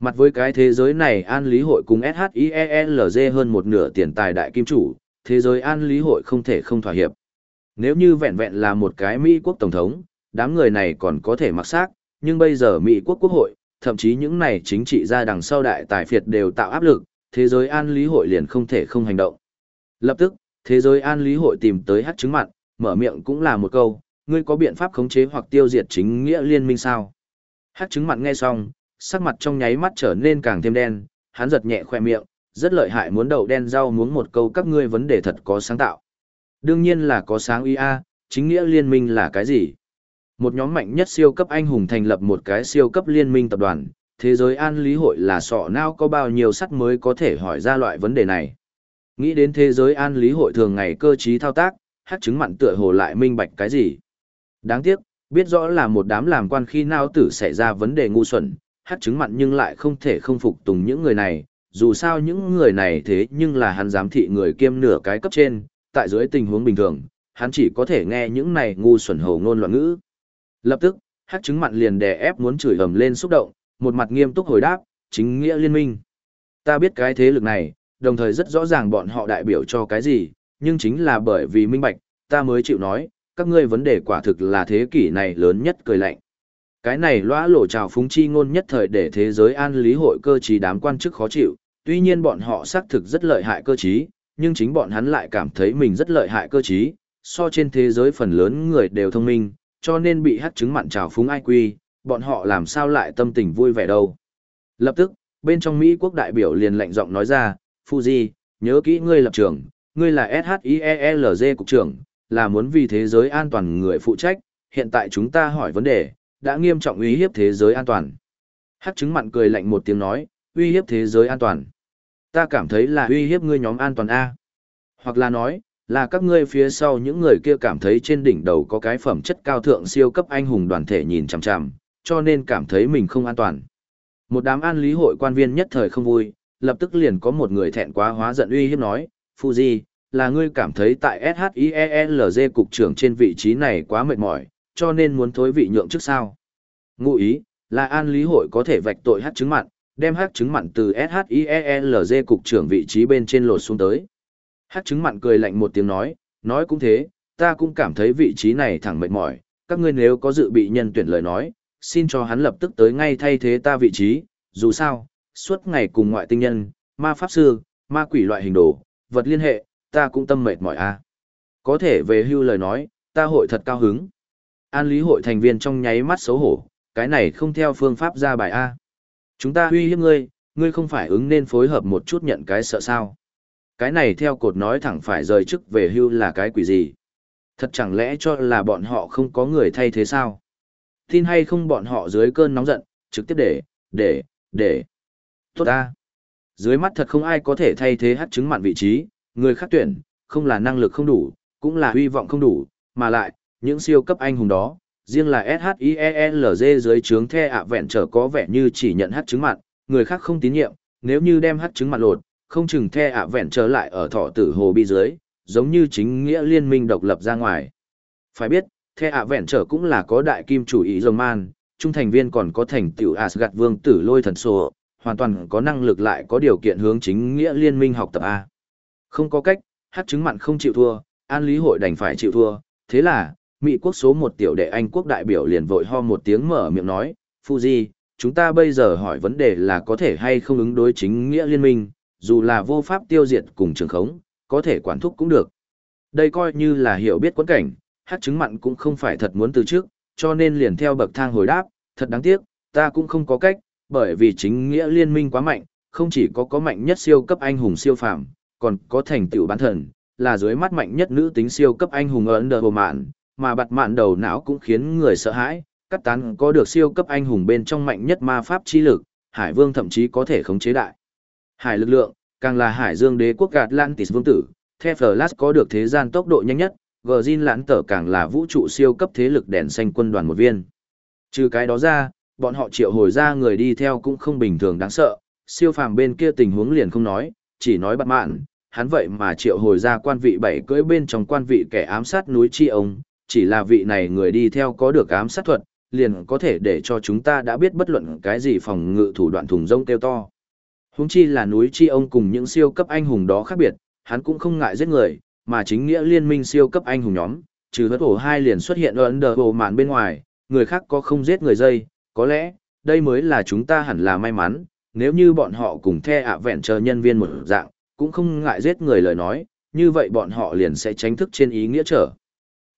Mặt với cái thế giới này an lý hội cùng SHIELZ hơn một nửa tiền tài đại kim chủ, thế giới an lý hội không thể không thỏa hiệp. Nếu như vẹn vẹn là một cái Mỹ quốc tổng thống, đám người này còn có thể mặc xác, nhưng bây giờ Mỹ quốc quốc hội, thậm chí những này chính trị ra đằng sau đại tài phiệt đều tạo áp lực, thế giới an lý hội liền không thể không hành động. Lập tức, thế giới an lý hội tìm tới hát chứng mặn, mở miệng cũng là một câu, ngươi có biện pháp khống chế hoặc tiêu diệt chính nghĩa liên minh sao? Hát chứng mặn nghe xong, sắc mặt trong nháy mắt trở nên càng thêm đen, hắn giật nhẹ khoe miệng, rất lợi hại muốn đậu đen rau muốn một câu các ngươi vấn đề thật có sáng tạo. Đương nhiên là có sáng ý a, chính nghĩa liên minh là cái gì? Một nhóm mạnh nhất siêu cấp anh hùng thành lập một cái siêu cấp liên minh tập đoàn, thế giới an lý hội là sọ nao có bao nhiêu sắt mới có thể hỏi ra loại vấn đề này. Nghĩ đến thế giới an lý hội thường ngày cơ trí thao tác, hát chứng mặn tựa hồ lại minh bạch cái gì. Đáng tiếc, biết rõ là một đám làm quan khi nào tử xảy ra vấn đề ngu xuẩn, hát chứng mặn nhưng lại không thể không phục tùng những người này, dù sao những người này thế nhưng là hắn giám thị người kiêm nửa cái cấp trên, tại dưới tình huống bình thường, hắn chỉ có thể nghe những này ngu xuẩn hồ ngôn loạn ngữ. Lập tức, hát chứng mặn liền đè ép muốn chửi ầm lên xúc động, một mặt nghiêm túc hồi đáp, chính nghĩa liên minh. Ta biết cái thế lực này, đồng thời rất rõ ràng bọn họ đại biểu cho cái gì, nhưng chính là bởi vì minh bạch, ta mới chịu nói, các ngươi vấn đề quả thực là thế kỷ này lớn nhất cười lạnh. Cái này lõa lộ trào phúng chi ngôn nhất thời để thế giới an lý hội cơ trí đám quan chức khó chịu, tuy nhiên bọn họ xác thực rất lợi hại cơ trí, nhưng chính bọn hắn lại cảm thấy mình rất lợi hại cơ trí, so trên thế giới phần lớn người đều thông minh, cho nên bị hắc chứng mặn trào phúng ai quy, bọn họ làm sao lại tâm tình vui vẻ đâu. Lập tức, bên trong Mỹ quốc đại biểu liền lạnh giọng nói ra, Fuji, nhớ kỹ ngươi lập trường, ngươi là SHIELZ cục trưởng, là muốn vì thế giới an toàn người phụ trách, hiện tại chúng ta hỏi vấn đề, đã nghiêm trọng uy hiếp thế giới an toàn. Hắc chứng mặn cười lạnh một tiếng nói, uy hiếp thế giới an toàn. Ta cảm thấy là uy hiếp ngươi nhóm an toàn A. Hoặc là nói, là các ngươi phía sau những người kia cảm thấy trên đỉnh đầu có cái phẩm chất cao thượng siêu cấp anh hùng đoàn thể nhìn chằm chằm, cho nên cảm thấy mình không an toàn. Một đám an lý hội quan viên nhất thời không vui, lập tức liền có một người thẹn quá hóa giận uy hiếp nói, Fuji, là ngươi cảm thấy tại SHIELZ cục trưởng trên vị trí này quá mệt mỏi, cho nên muốn thối vị nhượng trước sao. Ngụ ý, là an lý hội có thể vạch tội hát chứng mặn, đem hát chứng mặn từ SHIELZ cục trưởng vị trí bên trên lột xuống tới. Hát chứng mặn cười lạnh một tiếng nói, nói cũng thế, ta cũng cảm thấy vị trí này thẳng mệt mỏi, các ngươi nếu có dự bị nhân tuyển lời nói, xin cho hắn lập tức tới ngay thay thế ta vị trí, dù sao, suốt ngày cùng ngoại tinh nhân, ma pháp sư, ma quỷ loại hình đồ, vật liên hệ, ta cũng tâm mệt mỏi a. Có thể về hưu lời nói, ta hội thật cao hứng. An lý hội thành viên trong nháy mắt xấu hổ, cái này không theo phương pháp ra bài A. Chúng ta uy hiếp ngươi, ngươi không phải ứng nên phối hợp một chút nhận cái sợ sao. Cái này theo cột nói thẳng phải rời chức về hưu là cái quỷ gì. Thật chẳng lẽ cho là bọn họ không có người thay thế sao? Tin hay không bọn họ dưới cơn nóng giận, trực tiếp để, để, để. Tốt ta. Dưới mắt thật không ai có thể thay thế hát chứng mặn vị trí, người khác tuyển, không là năng lực không đủ, cũng là hy vọng không đủ, mà lại, những siêu cấp anh hùng đó, riêng là SHIELZ dưới trướng the ạ vẹn trở có vẻ như chỉ nhận hát chứng mặn, người khác không tín nhiệm, nếu như đem hát chứng mặn lột, không chừng the ạ vẹn trở lại ở thọ tử hồ bi dưới, giống như chính nghĩa liên minh độc lập ra ngoài. Phải biết, the ạ vẹn trở cũng là có đại kim chủ ý dòng man, trung thành viên còn có thành tiểu Asgard vương tử lôi thần sổ, hoàn toàn có năng lực lại có điều kiện hướng chính nghĩa liên minh học tập A. Không có cách, hát chứng mặn không chịu thua, an lý hội đành phải chịu thua, thế là, Mỹ quốc số một tiểu đệ Anh quốc đại biểu liền vội ho một tiếng mở miệng nói, Fuji, chúng ta bây giờ hỏi vấn đề là có thể hay không ứng đối chính nghĩa liên minh, dù là vô pháp tiêu diệt cùng trường khống, có thể quản thúc cũng được. Đây coi như là hiểu biết quẫn cảnh, hát chứng mặn cũng không phải thật muốn từ trước, cho nên liền theo bậc thang hồi đáp, thật đáng tiếc, ta cũng không có cách, bởi vì chính nghĩa liên minh quá mạnh, không chỉ có có mạnh nhất siêu cấp anh hùng siêu phàm, còn có thành tựu bán thần, là dưới mắt mạnh nhất nữ tính siêu cấp anh hùng ấn đờ mạn, mà bặt mạn đầu não cũng khiến người sợ hãi, cắt tán có được siêu cấp anh hùng bên trong mạnh nhất ma pháp chi lực, Hải Vương thậm chí có thể khống chế đại. Hải lực lượng, càng là Hải Dương đế quốc gạt Atlantis vương tử, The Flash có được thế gian tốc độ nhanh nhất, virgin lãn tở càng là vũ trụ siêu cấp thế lực đèn xanh quân đoàn một viên. Trừ cái đó ra, bọn họ triệu hồi ra người đi theo cũng không bình thường đáng sợ, siêu phàm bên kia tình huống liền không nói, chỉ nói bắt mạn, hắn vậy mà triệu hồi ra quan vị bảy cưỡi bên trong quan vị kẻ ám sát núi chi ông, chỉ là vị này người đi theo có được ám sát thuật, liền có thể để cho chúng ta đã biết bất luận cái gì phòng ngự thủ đoạn thùng rông kêu to. Húng chi là núi chi ông cùng những siêu cấp anh hùng đó khác biệt, hắn cũng không ngại giết người, mà chính nghĩa liên minh siêu cấp anh hùng nhóm, trừ hất ổ hai liền xuất hiện ở ấn đờ màn bên ngoài, người khác có không giết người dây, có lẽ, đây mới là chúng ta hẳn là may mắn, nếu như bọn họ cùng the ạ vẹn chờ nhân viên một dạng, cũng không ngại giết người lời nói, như vậy bọn họ liền sẽ tránh thức trên ý nghĩa trở.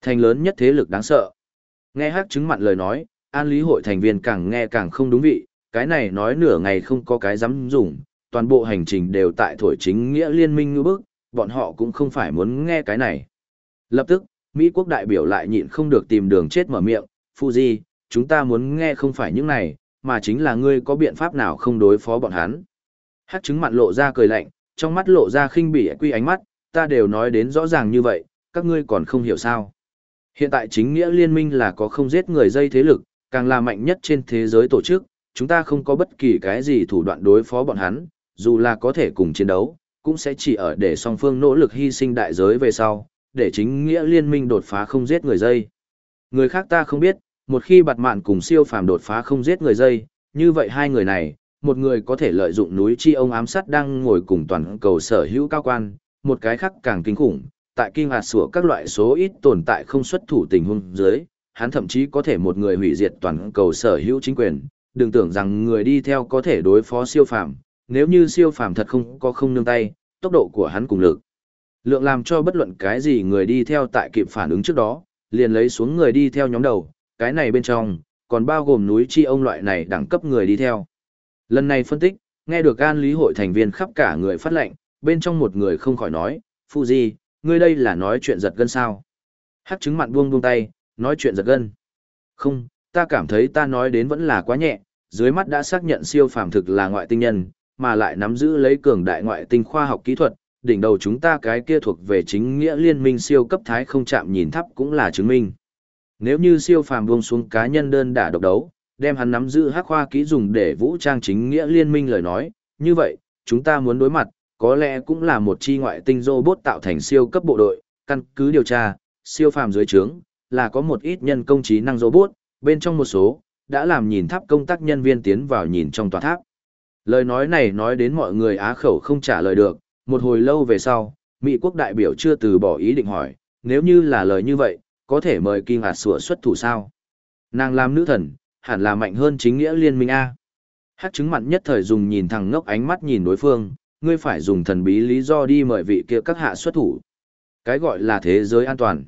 Thành lớn nhất thế lực đáng sợ. Nghe hát chứng mặn lời nói, an lý hội thành viên càng nghe càng không đúng vị, cái này nói nửa ngày không có cái dám dùng, toàn bộ hành trình đều tại thổi chính nghĩa liên minh như bước, bọn họ cũng không phải muốn nghe cái này. Lập tức, Mỹ quốc đại biểu lại nhịn không được tìm đường chết mở miệng, Fuji, chúng ta muốn nghe không phải những này, mà chính là ngươi có biện pháp nào không đối phó bọn hắn. Hát chứng mặn lộ ra cười lạnh, trong mắt lộ ra khinh bỉ quy ánh mắt, ta đều nói đến rõ ràng như vậy, các ngươi còn không hiểu sao. Hiện tại chính nghĩa liên minh là có không giết người dây thế lực, càng là mạnh nhất trên thế giới tổ chức, chúng ta không có bất kỳ cái gì thủ đoạn đối phó bọn hắn, dù là có thể cùng chiến đấu, cũng sẽ chỉ ở để song phương nỗ lực hy sinh đại giới về sau, để chính nghĩa liên minh đột phá không giết người dây. Người khác ta không biết, một khi bạt mạn cùng siêu phàm đột phá không giết người dây, như vậy hai người này, một người có thể lợi dụng núi chi ông ám sát đang ngồi cùng toàn cầu sở hữu cao quan, một cái khác càng kinh khủng, tại kinh hạt sủa các loại số ít tồn tại không xuất thủ tình huống dưới, hắn thậm chí có thể một người hủy diệt toàn cầu sở hữu chính quyền, đừng tưởng rằng người đi theo có thể đối phó siêu phàm, nếu như siêu phàm thật không có không nương tay, tốc độ của hắn cùng lực. Lượng làm cho bất luận cái gì người đi theo tại kịp phản ứng trước đó, liền lấy xuống người đi theo nhóm đầu, cái này bên trong, còn bao gồm núi chi ông loại này đẳng cấp người đi theo. Lần này phân tích, nghe được an lý hội thành viên khắp cả người phát lệnh, bên trong một người không khỏi nói, Fuji, ngươi đây là nói chuyện giật gân sao? Hắc chứng mặn buông buông tay, nói chuyện giật gân. Không, ta cảm thấy ta nói đến vẫn là quá nhẹ, dưới mắt đã xác nhận siêu phàm thực là ngoại tinh nhân, mà lại nắm giữ lấy cường đại ngoại tinh khoa học kỹ thuật, đỉnh đầu chúng ta cái kia thuộc về chính nghĩa liên minh siêu cấp thái không chạm nhìn thấp cũng là chứng minh. Nếu như siêu phàm buông xuống cá nhân đơn đả độc đấu, đem hắn nắm giữ hắc khoa kỹ dùng để vũ trang chính nghĩa liên minh lời nói, như vậy, chúng ta muốn đối mặt, có lẽ cũng là một chi ngoại tinh robot tạo thành siêu cấp bộ đội, căn cứ điều tra, siêu phàm dưới trướng, là có một ít nhân công trí năng robot, bên trong một số, đã làm nhìn tháp công tác nhân viên tiến vào nhìn trong tòa tháp. Lời nói này nói đến mọi người á khẩu không trả lời được, một hồi lâu về sau, Mỹ quốc đại biểu chưa từ bỏ ý định hỏi, nếu như là lời như vậy, có thể mời kỳ Hạt sủa xuất thủ sao? Nàng làm nữ thần, hẳn là mạnh hơn chính nghĩa liên minh A. Hát chứng mặn nhất thời dùng nhìn thằng ngốc ánh mắt nhìn đối phương, ngươi phải dùng thần bí lý do đi mời vị kia các hạ xuất thủ. Cái gọi là thế giới an toàn.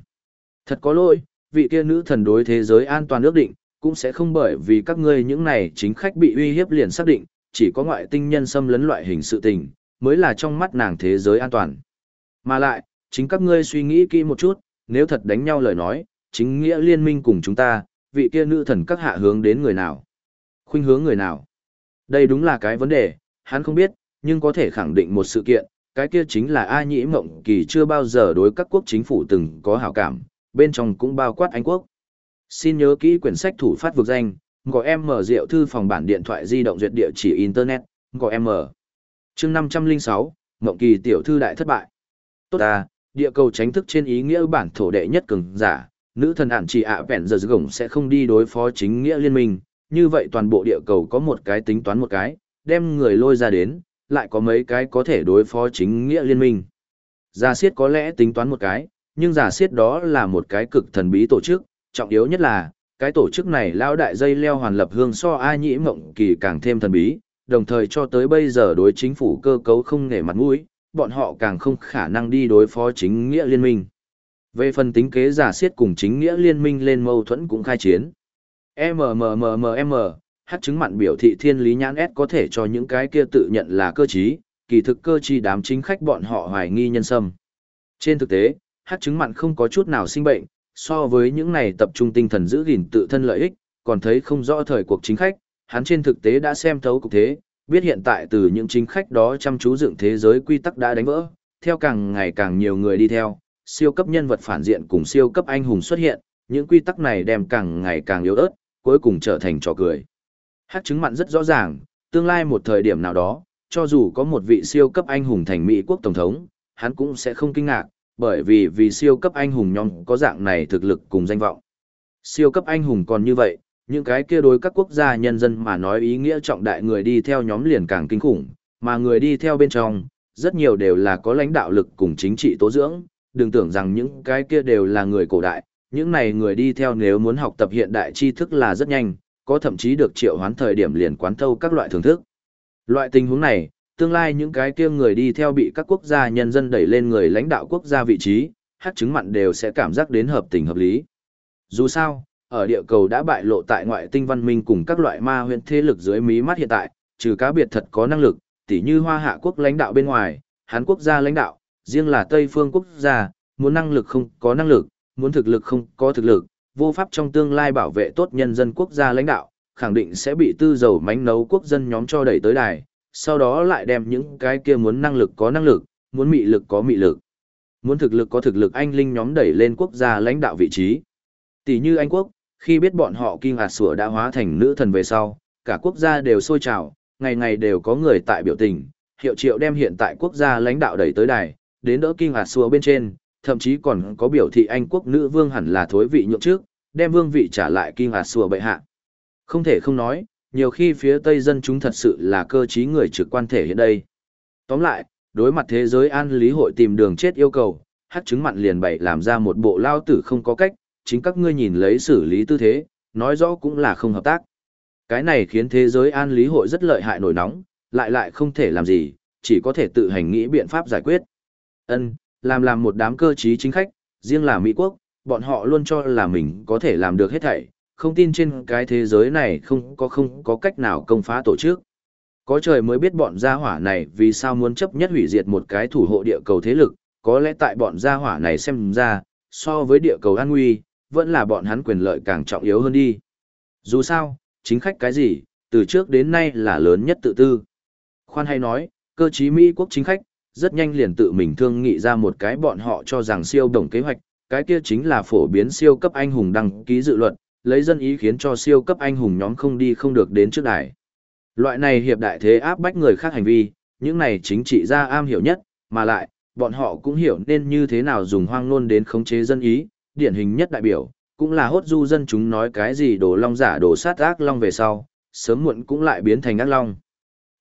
Thật có lỗi, vị kia nữ thần đối thế giới an toàn ước định, cũng sẽ không bởi vì các ngươi những này chính khách bị uy hiếp liền xác định, chỉ có ngoại tinh nhân xâm lấn loại hình sự tình, mới là trong mắt nàng thế giới an toàn. Mà lại, chính các ngươi suy nghĩ kỹ một chút, nếu thật đánh nhau lời nói, chính nghĩa liên minh cùng chúng ta, vị kia nữ thần các hạ hướng đến người nào? Khuynh hướng người nào? Đây đúng là cái vấn đề, hắn không biết, nhưng có thể khẳng định một sự kiện, cái kia chính là A Nhĩ Mộng Kỳ chưa bao giờ đối các quốc chính phủ từng có hảo cảm, bên trong cũng bao quát Anh quốc. Xin nhớ kỹ quyển sách thủ phát vực danh, gọi em mở rượu thư phòng bản điện thoại di động duyệt địa chỉ Internet, gọi em mở. chương 506, Mộng Kỳ tiểu thư đại thất bại. Tốt à, địa cầu tránh thức trên ý nghĩa bản thổ đệ nhất cường giả, nữ thần ản chỉ ạ vẹn giờ gồng sẽ không đi đối phó chính nghĩa liên minh, như vậy toàn bộ địa cầu có một cái tính toán một cái, đem người lôi ra đến, lại có mấy cái có thể đối phó chính nghĩa liên minh. Giả siết có lẽ tính toán một cái, nhưng giả siết đó là một cái cực thần bí tổ chức, trọng yếu nhất là, cái tổ chức này lao đại dây leo hoàn lập hương so ai nhĩ mộng kỳ càng thêm thần bí, đồng thời cho tới bây giờ đối chính phủ cơ cấu không nể mặt mũi, bọn họ càng không khả năng đi đối phó chính nghĩa liên minh. Về phần tính kế giả siết cùng chính nghĩa liên minh lên mâu thuẫn cũng khai chiến. MMMMM, hát chứng mặn biểu thị thiên lý nhãn S có thể cho những cái kia tự nhận là cơ trí, kỳ thực cơ trí đám chính khách bọn họ hoài nghi nhân sâm. Trên thực tế, hát chứng mặn không có chút nào sinh bệnh, so với những này tập trung tinh thần giữ gìn tự thân lợi ích, còn thấy không rõ thời cuộc chính khách, hắn trên thực tế đã xem thấu cục thế, biết hiện tại từ những chính khách đó chăm chú dựng thế giới quy tắc đã đánh vỡ, theo càng ngày càng nhiều người đi theo, siêu cấp nhân vật phản diện cùng siêu cấp anh hùng xuất hiện, những quy tắc này đem càng ngày càng yếu ớt, cuối cùng trở thành trò cười. Hát chứng mặn rất rõ ràng, tương lai một thời điểm nào đó, cho dù có một vị siêu cấp anh hùng thành Mỹ quốc tổng thống, hắn cũng sẽ không kinh ngạc, bởi vì vì siêu cấp anh hùng nhóm có dạng này thực lực cùng danh vọng. Siêu cấp anh hùng còn như vậy, những cái kia đối các quốc gia nhân dân mà nói ý nghĩa trọng đại người đi theo nhóm liền càng kinh khủng, mà người đi theo bên trong, rất nhiều đều là có lãnh đạo lực cùng chính trị tố dưỡng, đừng tưởng rằng những cái kia đều là người cổ đại, những này người đi theo nếu muốn học tập hiện đại tri thức là rất nhanh, có thậm chí được triệu hoán thời điểm liền quán thâu các loại thưởng thức. Loại tình huống này, tương lai những cái kia người đi theo bị các quốc gia nhân dân đẩy lên người lãnh đạo quốc gia vị trí, hát chứng mặn đều sẽ cảm giác đến hợp tình hợp lý. Dù sao, ở địa cầu đã bại lộ tại ngoại tinh văn minh cùng các loại ma huyện thế lực dưới mí mắt hiện tại, trừ cá biệt thật có năng lực, tỉ như hoa hạ quốc lãnh đạo bên ngoài, Hán quốc gia lãnh đạo, riêng là Tây phương quốc gia, muốn năng lực không có năng lực, muốn thực lực không có thực lực, vô pháp trong tương lai bảo vệ tốt nhân dân quốc gia lãnh đạo, khẳng định sẽ bị tư dầu mánh nấu quốc dân nhóm cho đẩy tới đài, sau đó lại đem những cái kia muốn năng lực có năng lực, muốn mị lực có mị lực, muốn thực lực có thực lực anh linh nhóm đẩy lên quốc gia lãnh đạo vị trí. Tỷ như Anh quốc, khi biết bọn họ kinh hạt sủa đã hóa thành nữ thần về sau, cả quốc gia đều sôi trào, ngày ngày đều có người tại biểu tình, hiệu triệu đem hiện tại quốc gia lãnh đạo đẩy tới đài, đến đỡ kinh hạt sủa bên trên, thậm chí còn có biểu thị Anh quốc nữ vương hẳn là thối vị nhượng trước, đem vương vị trả lại kinh hạt sủa bệ hạ. Không thể không nói, nhiều khi phía Tây dân chúng thật sự là cơ trí người trực quan thể hiện đây. Tóm lại, đối mặt thế giới an lý hội tìm đường chết yêu cầu, hát chứng mặn liền bày làm ra một bộ lao tử không có cách, chính các ngươi nhìn lấy xử lý tư thế, nói rõ cũng là không hợp tác. Cái này khiến thế giới an lý hội rất lợi hại nổi nóng, lại lại không thể làm gì, chỉ có thể tự hành nghĩ biện pháp giải quyết. Ân, làm làm một đám cơ trí chính khách, riêng là Mỹ quốc, bọn họ luôn cho là mình có thể làm được hết thảy, không tin trên cái thế giới này không có không có cách nào công phá tổ chức. Có trời mới biết bọn gia hỏa này vì sao muốn chấp nhất hủy diệt một cái thủ hộ địa cầu thế lực, có lẽ tại bọn gia hỏa này xem ra, so với địa cầu an nguy, vẫn là bọn hắn quyền lợi càng trọng yếu hơn đi. Dù sao, chính khách cái gì, từ trước đến nay là lớn nhất tự tư. Khoan hay nói, cơ chí Mỹ quốc chính khách, rất nhanh liền tự mình thương nghị ra một cái bọn họ cho rằng siêu đồng kế hoạch, cái kia chính là phổ biến siêu cấp anh hùng đăng ký dự luật, lấy dân ý khiến cho siêu cấp anh hùng nhóm không đi không được đến trước đài. Loại này hiệp đại thế áp bách người khác hành vi, những này chính trị gia am hiểu nhất, mà lại, bọn họ cũng hiểu nên như thế nào dùng hoang ngôn đến khống chế dân ý, điển hình nhất đại biểu, cũng là hốt du dân chúng nói cái gì đồ long giả đồ sát ác long về sau, sớm muộn cũng lại biến thành ác long.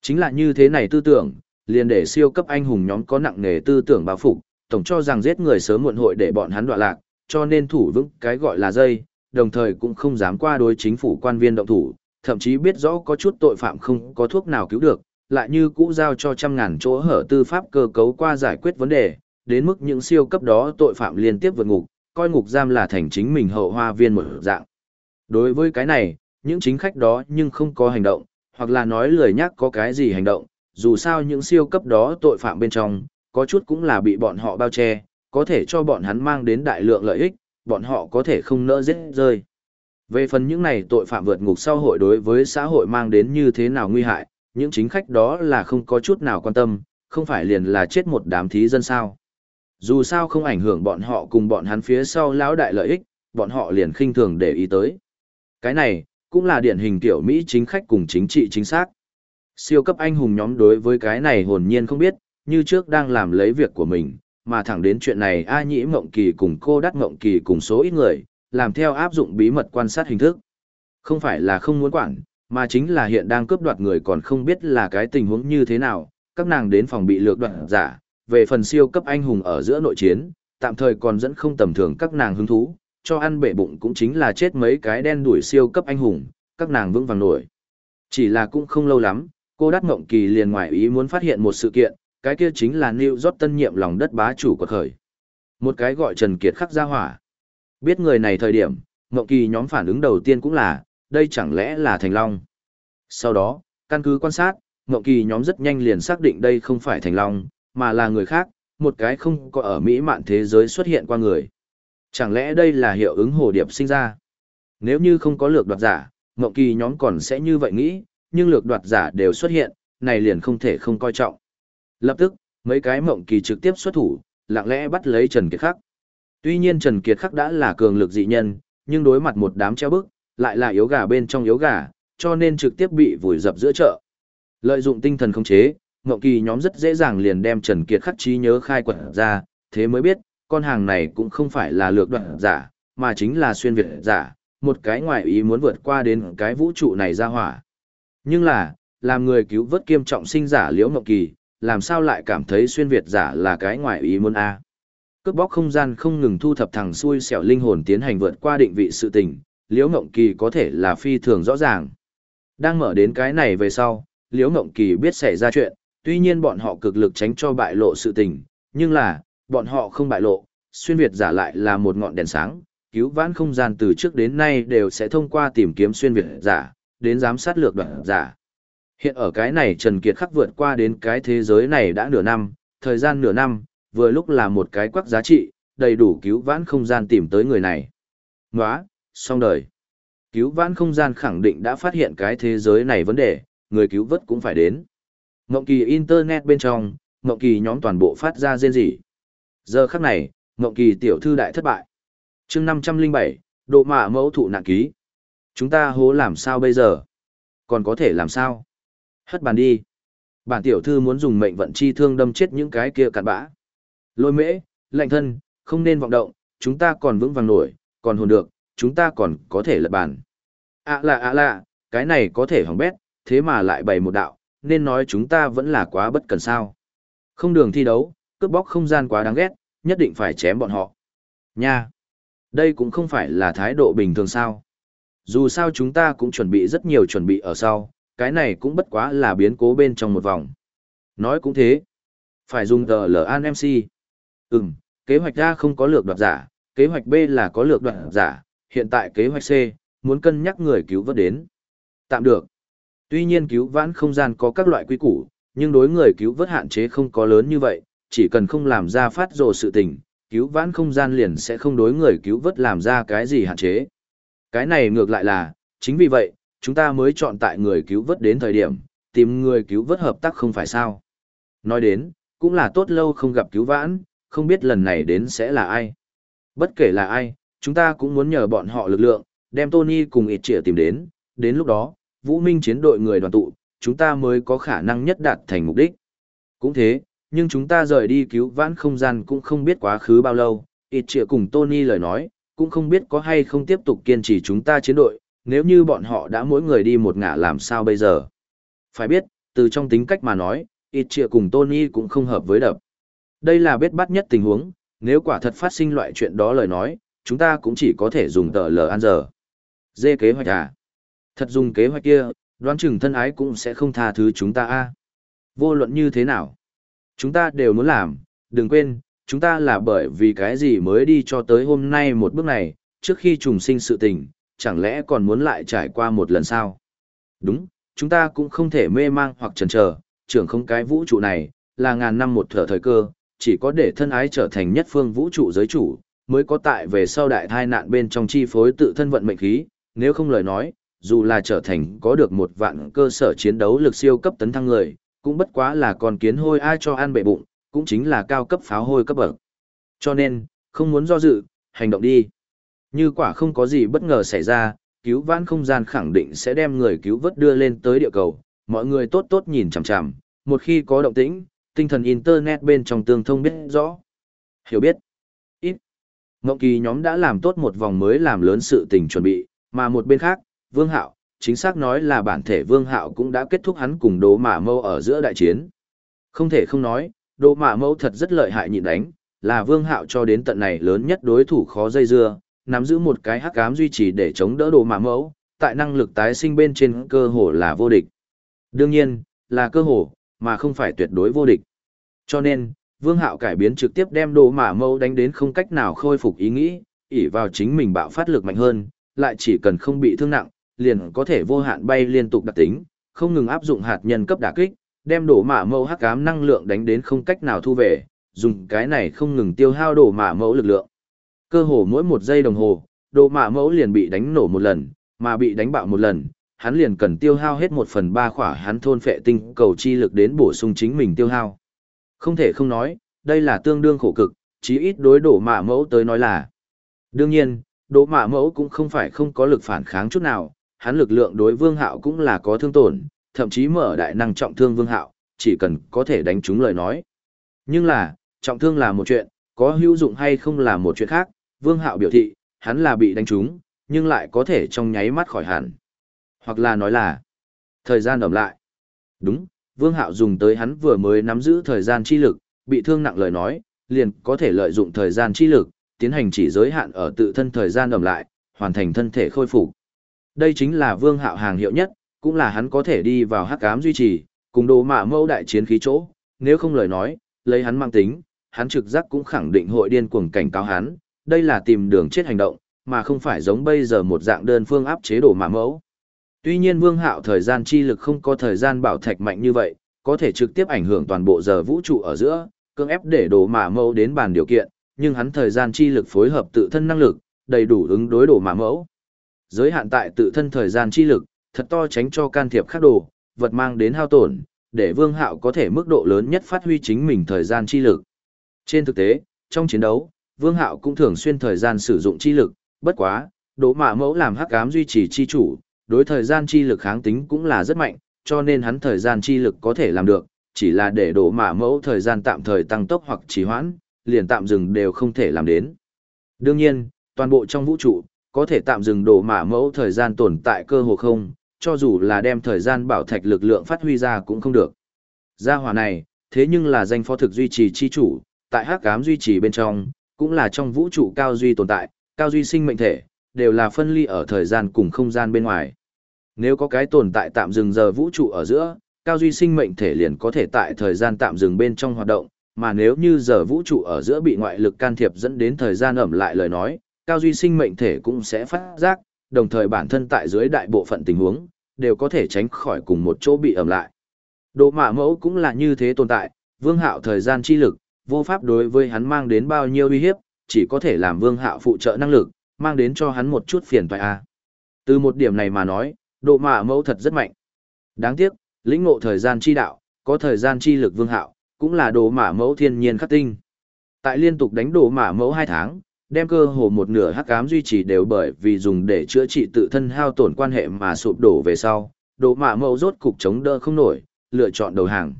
Chính là như thế này tư tưởng, liền để siêu cấp anh hùng nhóm có nặng nề tư tưởng bao phục, tổng cho rằng giết người sớm muộn hội để bọn hắn đọa lạc, cho nên thủ vững cái gọi là dây, đồng thời cũng không dám qua đối chính phủ quan viên động thủ, thậm chí biết rõ có chút tội phạm không có thuốc nào cứu được, lại như cũ giao cho trăm ngàn chỗ hở tư pháp cơ cấu qua giải quyết vấn đề, đến mức những siêu cấp đó tội phạm liên tiếp vượt ngục, coi ngục giam là thành chính mình hậu hoa viên một dạng. Đối với cái này, những chính khách đó nhưng không có hành động, hoặc là nói lười nhắc có cái gì hành động, dù sao những siêu cấp đó tội phạm bên trong, có chút cũng là bị bọn họ bao che, có thể cho bọn hắn mang đến đại lượng lợi ích, bọn họ có thể không nỡ giết rơi. Về phần những này tội phạm vượt ngục sau hội đối với xã hội mang đến như thế nào nguy hại, những chính khách đó là không có chút nào quan tâm, không phải liền là chết một đám thí dân sao. Dù sao không ảnh hưởng bọn họ cùng bọn hắn phía sau lão đại lợi ích, bọn họ liền khinh thường để ý tới. Cái này, cũng là điển hình tiểu Mỹ chính khách cùng chính trị chính xác. Siêu cấp anh hùng nhóm đối với cái này hồn nhiên không biết, như trước đang làm lấy việc của mình, mà thẳng đến chuyện này A Nhĩ Mộng Kỳ cùng cô Đắc Mộng Kỳ cùng số ít người, làm theo áp dụng bí mật quan sát hình thức. Không phải là không muốn quản, mà chính là hiện đang cướp đoạt người còn không biết là cái tình huống như thế nào, các nàng đến phòng bị lược đoạt giả, về phần siêu cấp anh hùng ở giữa nội chiến, tạm thời còn dẫn không tầm thường các nàng hứng thú, cho ăn bể bụng cũng chính là chết mấy cái đen đuổi siêu cấp anh hùng, các nàng vững vàng nổi. Chỉ là cũng không lâu lắm, cô Đắc Ngộng Kỳ liền ngoài ý muốn phát hiện một sự kiện, cái kia chính là New York tân nhiệm lòng đất bá chủ của khởi. Một cái gọi Trần Kiệt khắc ra hỏa. Biết người này thời điểm, Ngộng Kỳ nhóm phản ứng đầu tiên cũng là, đây chẳng lẽ là Thành Long. Sau đó, căn cứ quan sát, Ngộng Kỳ nhóm rất nhanh liền xác định đây không phải Thành Long, mà là người khác, một cái không có ở Mỹ mạn thế giới xuất hiện qua người. Chẳng lẽ đây là hiệu ứng hồ điệp sinh ra? Nếu như không có lược đoạt giả, Mộng Kỳ nhóm còn sẽ như vậy nghĩ, nhưng lược đoạt giả đều xuất hiện, này liền không thể không coi trọng. Lập tức, mấy cái Mộng Kỳ trực tiếp xuất thủ, lặng lẽ bắt lấy Trần Kiệt Khắc. Tuy nhiên Trần Kiệt Khắc đã là cường lực dị nhân, nhưng đối mặt một đám treo bức, lại là yếu gà bên trong yếu gà, cho nên trực tiếp bị vùi dập giữa chợ. Lợi dụng tinh thần khống chế, Ngộng Kỳ nhóm rất dễ dàng liền đem Trần Kiệt khắc trí nhớ khai quật ra, thế mới biết, con hàng này cũng không phải là lược đoạn giả, mà chính là xuyên việt giả, một cái ngoại ý muốn vượt qua đến cái vũ trụ này ra hỏa. Nhưng là, làm người cứu vớt kiêm trọng sinh giả Liễu Ngộng Kỳ, làm sao lại cảm thấy xuyên việt giả là cái ngoại ý muốn a? Cướp bóc không gian không ngừng thu thập thằng xui xẻo linh hồn tiến hành vượt qua định vị sự tình, Liễu Ngộng Kỳ có thể là phi thường rõ ràng. Đang mở đến cái này về sau, Liễu Ngộng Kỳ biết xảy ra chuyện, tuy nhiên bọn họ cực lực tránh cho bại lộ sự tình, nhưng là, bọn họ không bại lộ, xuyên Việt giả lại là một ngọn đèn sáng, cứu vãn không gian từ trước đến nay đều sẽ thông qua tìm kiếm xuyên Việt giả, đến giám sát lược đoạn giả. Hiện ở cái này Trần Kiệt khắc vượt qua đến cái thế giới này đã nửa năm, thời gian nửa năm, vừa lúc là một cái quắc giá trị, đầy đủ cứu vãn không gian tìm tới người này. Nóa, xong đời. Cứu vãn không gian khẳng định đã phát hiện cái thế giới này vấn đề, người cứu vớt cũng phải đến. Ngộng kỳ Internet bên trong, Ngộng kỳ nhóm toàn bộ phát ra rên rỉ. Giờ khắc này, Ngộng kỳ tiểu thư đại thất bại. chương 507, độ mạ mẫu thụ nạn ký. Chúng ta hố làm sao bây giờ? Còn có thể làm sao? Hất bàn đi. Bản tiểu thư muốn dùng mệnh vận chi thương đâm chết những cái kia cặn bã. Lôi mễ, lạnh thân, không nên vọng động, chúng ta còn vững vàng nổi, còn hồn được, chúng ta còn có thể lật bàn. À là à là, cái này có thể hỏng bét, thế mà lại bày một đạo, nên nói chúng ta vẫn là quá bất cần sao. Không đường thi đấu, cướp bóc không gian quá đáng ghét, nhất định phải chém bọn họ. Nha! Đây cũng không phải là thái độ bình thường sao. Dù sao chúng ta cũng chuẩn bị rất nhiều chuẩn bị ở sau, cái này cũng bất quá là biến cố bên trong một vòng. Nói cũng thế. Phải dùng tờ LANMC. Ừm, kế hoạch A không có lược đoạt giả, kế hoạch B là có lược đoạt giả, hiện tại kế hoạch C, muốn cân nhắc người cứu vớt đến. Tạm được. Tuy nhiên cứu vãn không gian có các loại quy củ, nhưng đối người cứu vớt hạn chế không có lớn như vậy, chỉ cần không làm ra phát rồ sự tình, cứu vãn không gian liền sẽ không đối người cứu vớt làm ra cái gì hạn chế. Cái này ngược lại là, chính vì vậy, chúng ta mới chọn tại người cứu vớt đến thời điểm, tìm người cứu vớt hợp tác không phải sao. Nói đến, cũng là tốt lâu không gặp cứu vãn, không biết lần này đến sẽ là ai. Bất kể là ai, chúng ta cũng muốn nhờ bọn họ lực lượng, đem Tony cùng ịt trịa tìm đến, đến lúc đó, Vũ Minh chiến đội người đoàn tụ, chúng ta mới có khả năng nhất đạt thành mục đích. Cũng thế, nhưng chúng ta rời đi cứu vãn không gian cũng không biết quá khứ bao lâu, ít trịa cùng Tony lời nói, cũng không biết có hay không tiếp tục kiên trì chúng ta chiến đội, nếu như bọn họ đã mỗi người đi một ngả làm sao bây giờ. Phải biết, từ trong tính cách mà nói, ít trịa cùng Tony cũng không hợp với đập. Đây là biết bắt nhất tình huống, nếu quả thật phát sinh loại chuyện đó lời nói, chúng ta cũng chỉ có thể dùng tờ lờ an giờ. Dê kế hoạch à? Thật dùng kế hoạch kia, đoán chừng thân ái cũng sẽ không tha thứ chúng ta a. Vô luận như thế nào? Chúng ta đều muốn làm, đừng quên, chúng ta là bởi vì cái gì mới đi cho tới hôm nay một bước này, trước khi trùng sinh sự tình, chẳng lẽ còn muốn lại trải qua một lần sao? Đúng, chúng ta cũng không thể mê mang hoặc chần chờ, trưởng không cái vũ trụ này, là ngàn năm một thở thời cơ, chỉ có để thân ái trở thành nhất phương vũ trụ giới chủ, mới có tại về sau đại thai nạn bên trong chi phối tự thân vận mệnh khí, nếu không lời nói, dù là trở thành có được một vạn cơ sở chiến đấu lực siêu cấp tấn thăng người, cũng bất quá là con kiến hôi ai cho ăn bệ bụng, cũng chính là cao cấp pháo hôi cấp bậc. Cho nên, không muốn do dự, hành động đi. Như quả không có gì bất ngờ xảy ra, cứu vãn không gian khẳng định sẽ đem người cứu vớt đưa lên tới địa cầu, mọi người tốt tốt nhìn chằm chằm, một khi có động tĩnh, tinh thần internet bên trong tương thông biết rõ. Hiểu biết. Ít. Ngộng kỳ nhóm đã làm tốt một vòng mới làm lớn sự tình chuẩn bị, mà một bên khác, Vương Hạo, chính xác nói là bản thể Vương Hạo cũng đã kết thúc hắn cùng Đỗ Mã Mâu ở giữa đại chiến. Không thể không nói, Đỗ Mã Mâu thật rất lợi hại nhịn đánh, là Vương Hạo cho đến tận này lớn nhất đối thủ khó dây dưa, nắm giữ một cái hắc ám duy trì để chống đỡ Đỗ Mã Mâu, tại năng lực tái sinh bên trên cơ hồ là vô địch. Đương nhiên, là cơ hồ, mà không phải tuyệt đối vô địch. Cho nên, Vương Hạo cải biến trực tiếp đem Đỗ Mã Mâu đánh đến không cách nào khôi phục ý nghĩ, ỷ vào chính mình bạo phát lực mạnh hơn, lại chỉ cần không bị thương nặng, liền có thể vô hạn bay liên tục đặc tính, không ngừng áp dụng hạt nhân cấp đả kích, đem đổ mã mẫu hắc ám năng lượng đánh đến không cách nào thu về, dùng cái này không ngừng tiêu hao đổ mã mẫu lực lượng. Cơ hồ mỗi một giây đồng hồ, đổ mã mẫu liền bị đánh nổ một lần, mà bị đánh bạo một lần, hắn liền cần tiêu hao hết một phần ba khỏa hắn thôn phệ tinh cầu chi lực đến bổ sung chính mình tiêu hao. Không thể không nói, đây là tương đương khổ cực, chí ít đối đổ mã mẫu tới nói là. Đương nhiên, đổ mã mẫu cũng không phải không có lực phản kháng chút nào, hắn lực lượng đối vương hạo cũng là có thương tổn, thậm chí mở đại năng trọng thương vương hạo, chỉ cần có thể đánh trúng lời nói. Nhưng là, trọng thương là một chuyện, có hữu dụng hay không là một chuyện khác, vương hạo biểu thị, hắn là bị đánh trúng, nhưng lại có thể trong nháy mắt khỏi hẳn. Hoặc là nói là, thời gian đầm lại. Đúng, vương hạo dùng tới hắn vừa mới nắm giữ thời gian chi lực, bị thương nặng lời nói, liền có thể lợi dụng thời gian chi lực, tiến hành chỉ giới hạn ở tự thân thời gian đầm lại, hoàn thành thân thể khôi phục. Đây chính là vương hạo hàng hiệu nhất, cũng là hắn có thể đi vào hắc ám duy trì, cùng đồ mạ mâu đại chiến khí chỗ, nếu không lời nói, lấy hắn mang tính, hắn trực giác cũng khẳng định hội điên cuồng cảnh cáo hắn, đây là tìm đường chết hành động, mà không phải giống bây giờ một dạng đơn phương áp chế đồ mạ mẫu. Tuy nhiên vương hạo thời gian chi lực không có thời gian bảo thạch mạnh như vậy, có thể trực tiếp ảnh hưởng toàn bộ giờ vũ trụ ở giữa, cưỡng ép để đồ mạ mẫu đến bàn điều kiện, nhưng hắn thời gian chi lực phối hợp tự thân năng lực, đầy đủ ứng đối đồ mạ mẫu, Giới hạn tại tự thân thời gian chi lực, thật to tránh cho can thiệp khắc đồ, vật mang đến hao tổn, để Vương Hạo có thể mức độ lớn nhất phát huy chính mình thời gian chi lực. Trên thực tế, trong chiến đấu, Vương Hạo cũng thường xuyên thời gian sử dụng chi lực, bất quá, đỗ mạ mẫu làm hắc ám duy trì chi chủ, đối thời gian chi lực kháng tính cũng là rất mạnh, cho nên hắn thời gian chi lực có thể làm được, chỉ là để đỗ mạ mẫu thời gian tạm thời tăng tốc hoặc trì hoãn, liền tạm dừng đều không thể làm đến. Đương nhiên, toàn bộ trong vũ trụ, có thể tạm dừng đổ mã mẫu thời gian tồn tại cơ hồ không, cho dù là đem thời gian bảo thạch lực lượng phát huy ra cũng không được. Gia hỏa này, thế nhưng là danh phó thực duy trì chi chủ, tại hắc ám duy trì bên trong, cũng là trong vũ trụ cao duy tồn tại, cao duy sinh mệnh thể, đều là phân ly ở thời gian cùng không gian bên ngoài. Nếu có cái tồn tại tạm dừng giờ vũ trụ ở giữa, cao duy sinh mệnh thể liền có thể tại thời gian tạm dừng bên trong hoạt động, mà nếu như giờ vũ trụ ở giữa bị ngoại lực can thiệp dẫn đến thời gian ẩm lại lời nói, cao duy sinh mệnh thể cũng sẽ phát giác, đồng thời bản thân tại dưới đại bộ phận tình huống, đều có thể tránh khỏi cùng một chỗ bị ẩm lại. Đồ mạ mẫu cũng là như thế tồn tại, vương hạo thời gian chi lực, vô pháp đối với hắn mang đến bao nhiêu uy hiếp, chỉ có thể làm vương hạo phụ trợ năng lực, mang đến cho hắn một chút phiền toái a. Từ một điểm này mà nói, độ mạ mẫu thật rất mạnh. Đáng tiếc, lĩnh ngộ thời gian chi đạo, có thời gian chi lực vương hạo, cũng là đồ mạ mẫu thiên nhiên khắc tinh. Tại liên tục đánh đồ mạ mẫu 2 tháng, đem cơ hồ một nửa hắc ám duy trì đều bởi vì dùng để chữa trị tự thân hao tổn quan hệ mà sụp đổ về sau, Đồ mã mẫu rốt cục chống đỡ không nổi, lựa chọn đầu hàng.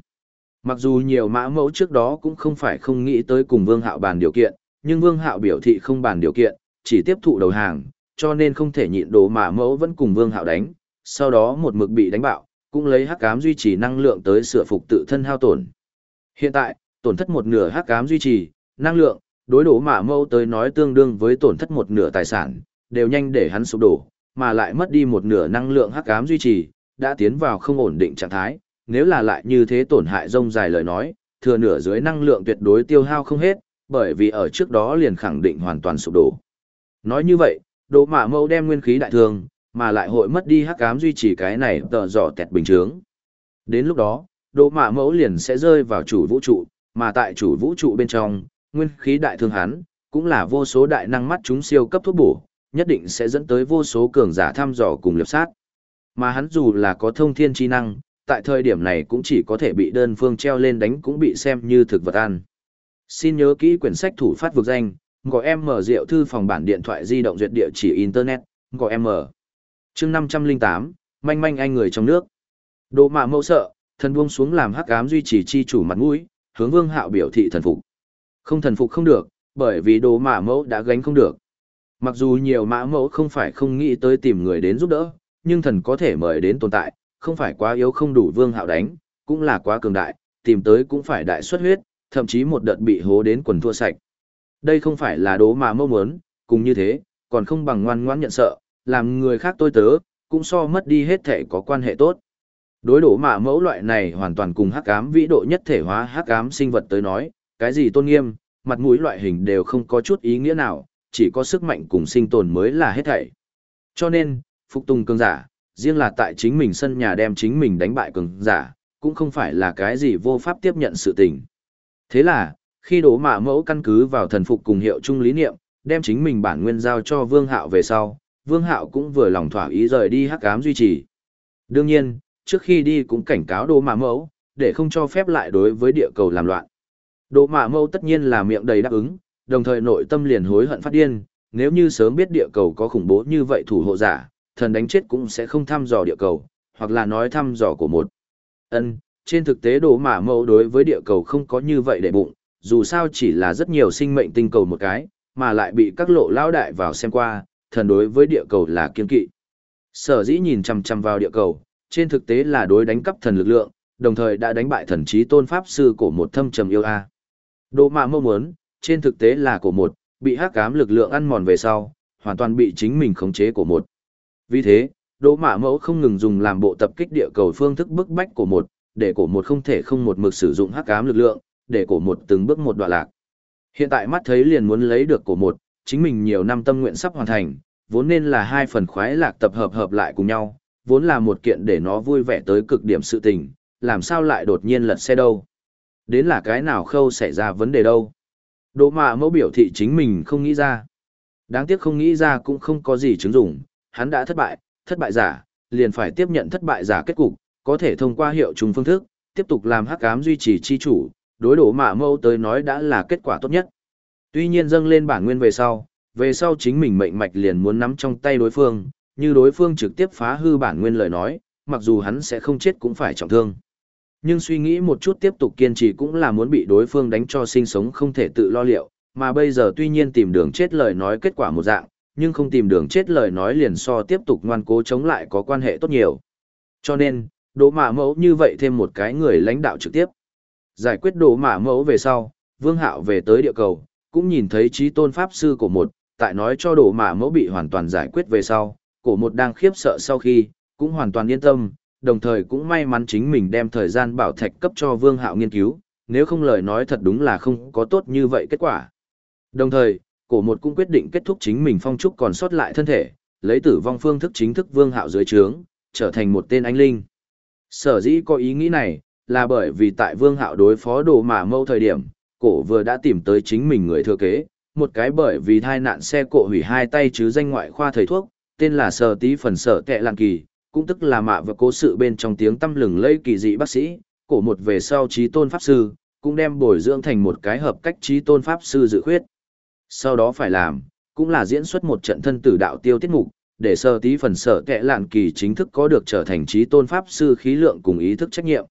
Mặc dù nhiều mã mẫu trước đó cũng không phải không nghĩ tới cùng Vương Hạo bàn điều kiện, nhưng Vương Hạo biểu thị không bàn điều kiện, chỉ tiếp thụ đầu hàng, cho nên không thể nhịn đồ mã mẫu vẫn cùng Vương Hạo đánh, sau đó một mực bị đánh bạo, cũng lấy hắc ám duy trì năng lượng tới sửa phục tự thân hao tổn. Hiện tại, tổn thất một nửa hắc ám duy trì, năng lượng, đối đổ mạ mâu tới nói tương đương với tổn thất một nửa tài sản, đều nhanh để hắn sụp đổ, mà lại mất đi một nửa năng lượng hắc ám duy trì, đã tiến vào không ổn định trạng thái, nếu là lại như thế tổn hại rông dài lời nói, thừa nửa dưới năng lượng tuyệt đối tiêu hao không hết, bởi vì ở trước đó liền khẳng định hoàn toàn sụp đổ. Nói như vậy, đổ mạ Mâu đem nguyên khí đại thương, mà lại hội mất đi hắc ám duy trì cái này tờ dọ tẹt bình chướng. Đến lúc đó, đổ mạ Mẫu liền sẽ rơi vào chủ vũ trụ, mà tại chủ vũ trụ bên trong, nguyên khí đại thương hắn, cũng là vô số đại năng mắt chúng siêu cấp thuốc bổ, nhất định sẽ dẫn tới vô số cường giả thăm dò cùng liệp sát. Mà hắn dù là có thông thiên chi năng, tại thời điểm này cũng chỉ có thể bị đơn phương treo lên đánh cũng bị xem như thực vật ăn. Xin nhớ kỹ quyển sách thủ phát vực danh, gọi em mở rượu thư phòng bản điện thoại di động duyệt địa chỉ Internet, gọi em mở. chương 508, manh manh anh người trong nước. Đồ mạ mẫu sợ, thần buông xuống làm hắc ám duy trì chi chủ mặt mũi, hướng vương hạo biểu thị thần phục. Không thần phục không được, bởi vì đồ mã mẫu đã gánh không được. Mặc dù nhiều mã mẫu không phải không nghĩ tới tìm người đến giúp đỡ, nhưng thần có thể mời đến tồn tại, không phải quá yếu không đủ vương hạo đánh, cũng là quá cường đại, tìm tới cũng phải đại xuất huyết, thậm chí một đợt bị hố đến quần thua sạch. Đây không phải là đố mà mơ muốn, cùng như thế, còn không bằng ngoan ngoãn nhận sợ, làm người khác tôi tớ, cũng so mất đi hết thể có quan hệ tốt. Đối đổ mà mẫu loại này hoàn toàn cùng hắc ám vĩ độ nhất thể hóa hắc ám sinh vật tới nói, cái gì tôn nghiêm, mặt mũi loại hình đều không có chút ý nghĩa nào, chỉ có sức mạnh cùng sinh tồn mới là hết thảy. Cho nên, phục tùng cường giả, riêng là tại chính mình sân nhà đem chính mình đánh bại cường giả, cũng không phải là cái gì vô pháp tiếp nhận sự tình. Thế là, khi đổ mạ mẫu căn cứ vào thần phục cùng hiệu chung lý niệm, đem chính mình bản nguyên giao cho Vương Hạo về sau, Vương Hạo cũng vừa lòng thỏa ý rời đi hắc ám duy trì. Đương nhiên, trước khi đi cũng cảnh cáo đổ mạ mẫu, để không cho phép lại đối với địa cầu làm loạn. Đỗ mạ mâu tất nhiên là miệng đầy đáp ứng, đồng thời nội tâm liền hối hận phát điên, nếu như sớm biết địa cầu có khủng bố như vậy thủ hộ giả, thần đánh chết cũng sẽ không thăm dò địa cầu, hoặc là nói thăm dò của một. Ân, trên thực tế đồ mạ mâu đối với địa cầu không có như vậy để bụng, dù sao chỉ là rất nhiều sinh mệnh tinh cầu một cái, mà lại bị các lộ lao đại vào xem qua, thần đối với địa cầu là kiên kỵ. Sở dĩ nhìn chằm chằm vào địa cầu, trên thực tế là đối đánh cắp thần lực lượng, đồng thời đã đánh bại thần trí tôn pháp sư của một thâm trầm yêu a. Đồ Mạ mơ muốn, trên thực tế là của một, bị hắc ám lực lượng ăn mòn về sau, hoàn toàn bị chính mình khống chế của một. Vì thế, Đỗ Mạ Mẫu không ngừng dùng làm bộ tập kích địa cầu phương thức bức bách của một, để cổ một không thể không một mực sử dụng hắc ám lực lượng, để cổ một từng bước một đoạn lạc. Hiện tại mắt thấy liền muốn lấy được cổ một, chính mình nhiều năm tâm nguyện sắp hoàn thành, vốn nên là hai phần khoái lạc tập hợp hợp lại cùng nhau, vốn là một kiện để nó vui vẻ tới cực điểm sự tình, làm sao lại đột nhiên lật xe đâu. Đến là cái nào khâu xảy ra vấn đề đâu. Đỗ mạ mẫu biểu thị chính mình không nghĩ ra. Đáng tiếc không nghĩ ra cũng không có gì chứng dụng, hắn đã thất bại, thất bại giả, liền phải tiếp nhận thất bại giả kết cục, có thể thông qua hiệu trùng phương thức, tiếp tục làm hắc ám duy trì chi chủ, đối đổ mạ mâu tới nói đã là kết quả tốt nhất. Tuy nhiên dâng lên bản nguyên về sau, về sau chính mình mệnh mạch liền muốn nắm trong tay đối phương, như đối phương trực tiếp phá hư bản nguyên lời nói, mặc dù hắn sẽ không chết cũng phải trọng thương. Nhưng suy nghĩ một chút tiếp tục kiên trì cũng là muốn bị đối phương đánh cho sinh sống không thể tự lo liệu, mà bây giờ tuy nhiên tìm đường chết lời nói kết quả một dạng, nhưng không tìm đường chết lời nói liền so tiếp tục ngoan cố chống lại có quan hệ tốt nhiều. Cho nên, đỗ mạ mẫu như vậy thêm một cái người lãnh đạo trực tiếp. Giải quyết đỗ mạ mẫu về sau, vương hạo về tới địa cầu, cũng nhìn thấy trí tôn pháp sư của một, tại nói cho đổ mạ mẫu bị hoàn toàn giải quyết về sau, cổ một đang khiếp sợ sau khi, cũng hoàn toàn yên tâm, đồng thời cũng may mắn chính mình đem thời gian bảo thạch cấp cho vương hạo nghiên cứu, nếu không lời nói thật đúng là không có tốt như vậy kết quả. Đồng thời, cổ một cũng quyết định kết thúc chính mình phong trúc còn sót lại thân thể, lấy tử vong phương thức chính thức vương hạo dưới trướng, trở thành một tên anh linh. Sở dĩ có ý nghĩ này, là bởi vì tại vương hạo đối phó đồ mà mâu thời điểm, cổ vừa đã tìm tới chính mình người thừa kế, một cái bởi vì thai nạn xe cộ hủy hai tay chứ danh ngoại khoa thầy thuốc, tên là sở tí phần sở tệ lạng kỳ, cũng tức là mạ và cố sự bên trong tiếng tâm lừng lây kỳ dị bác sĩ, cổ một về sau trí tôn pháp sư, cũng đem bồi dưỡng thành một cái hợp cách trí tôn pháp sư dự khuyết. Sau đó phải làm, cũng là diễn xuất một trận thân tử đạo tiêu tiết mục, để sơ tí phần sở kệ lạn kỳ chính thức có được trở thành trí tôn pháp sư khí lượng cùng ý thức trách nhiệm.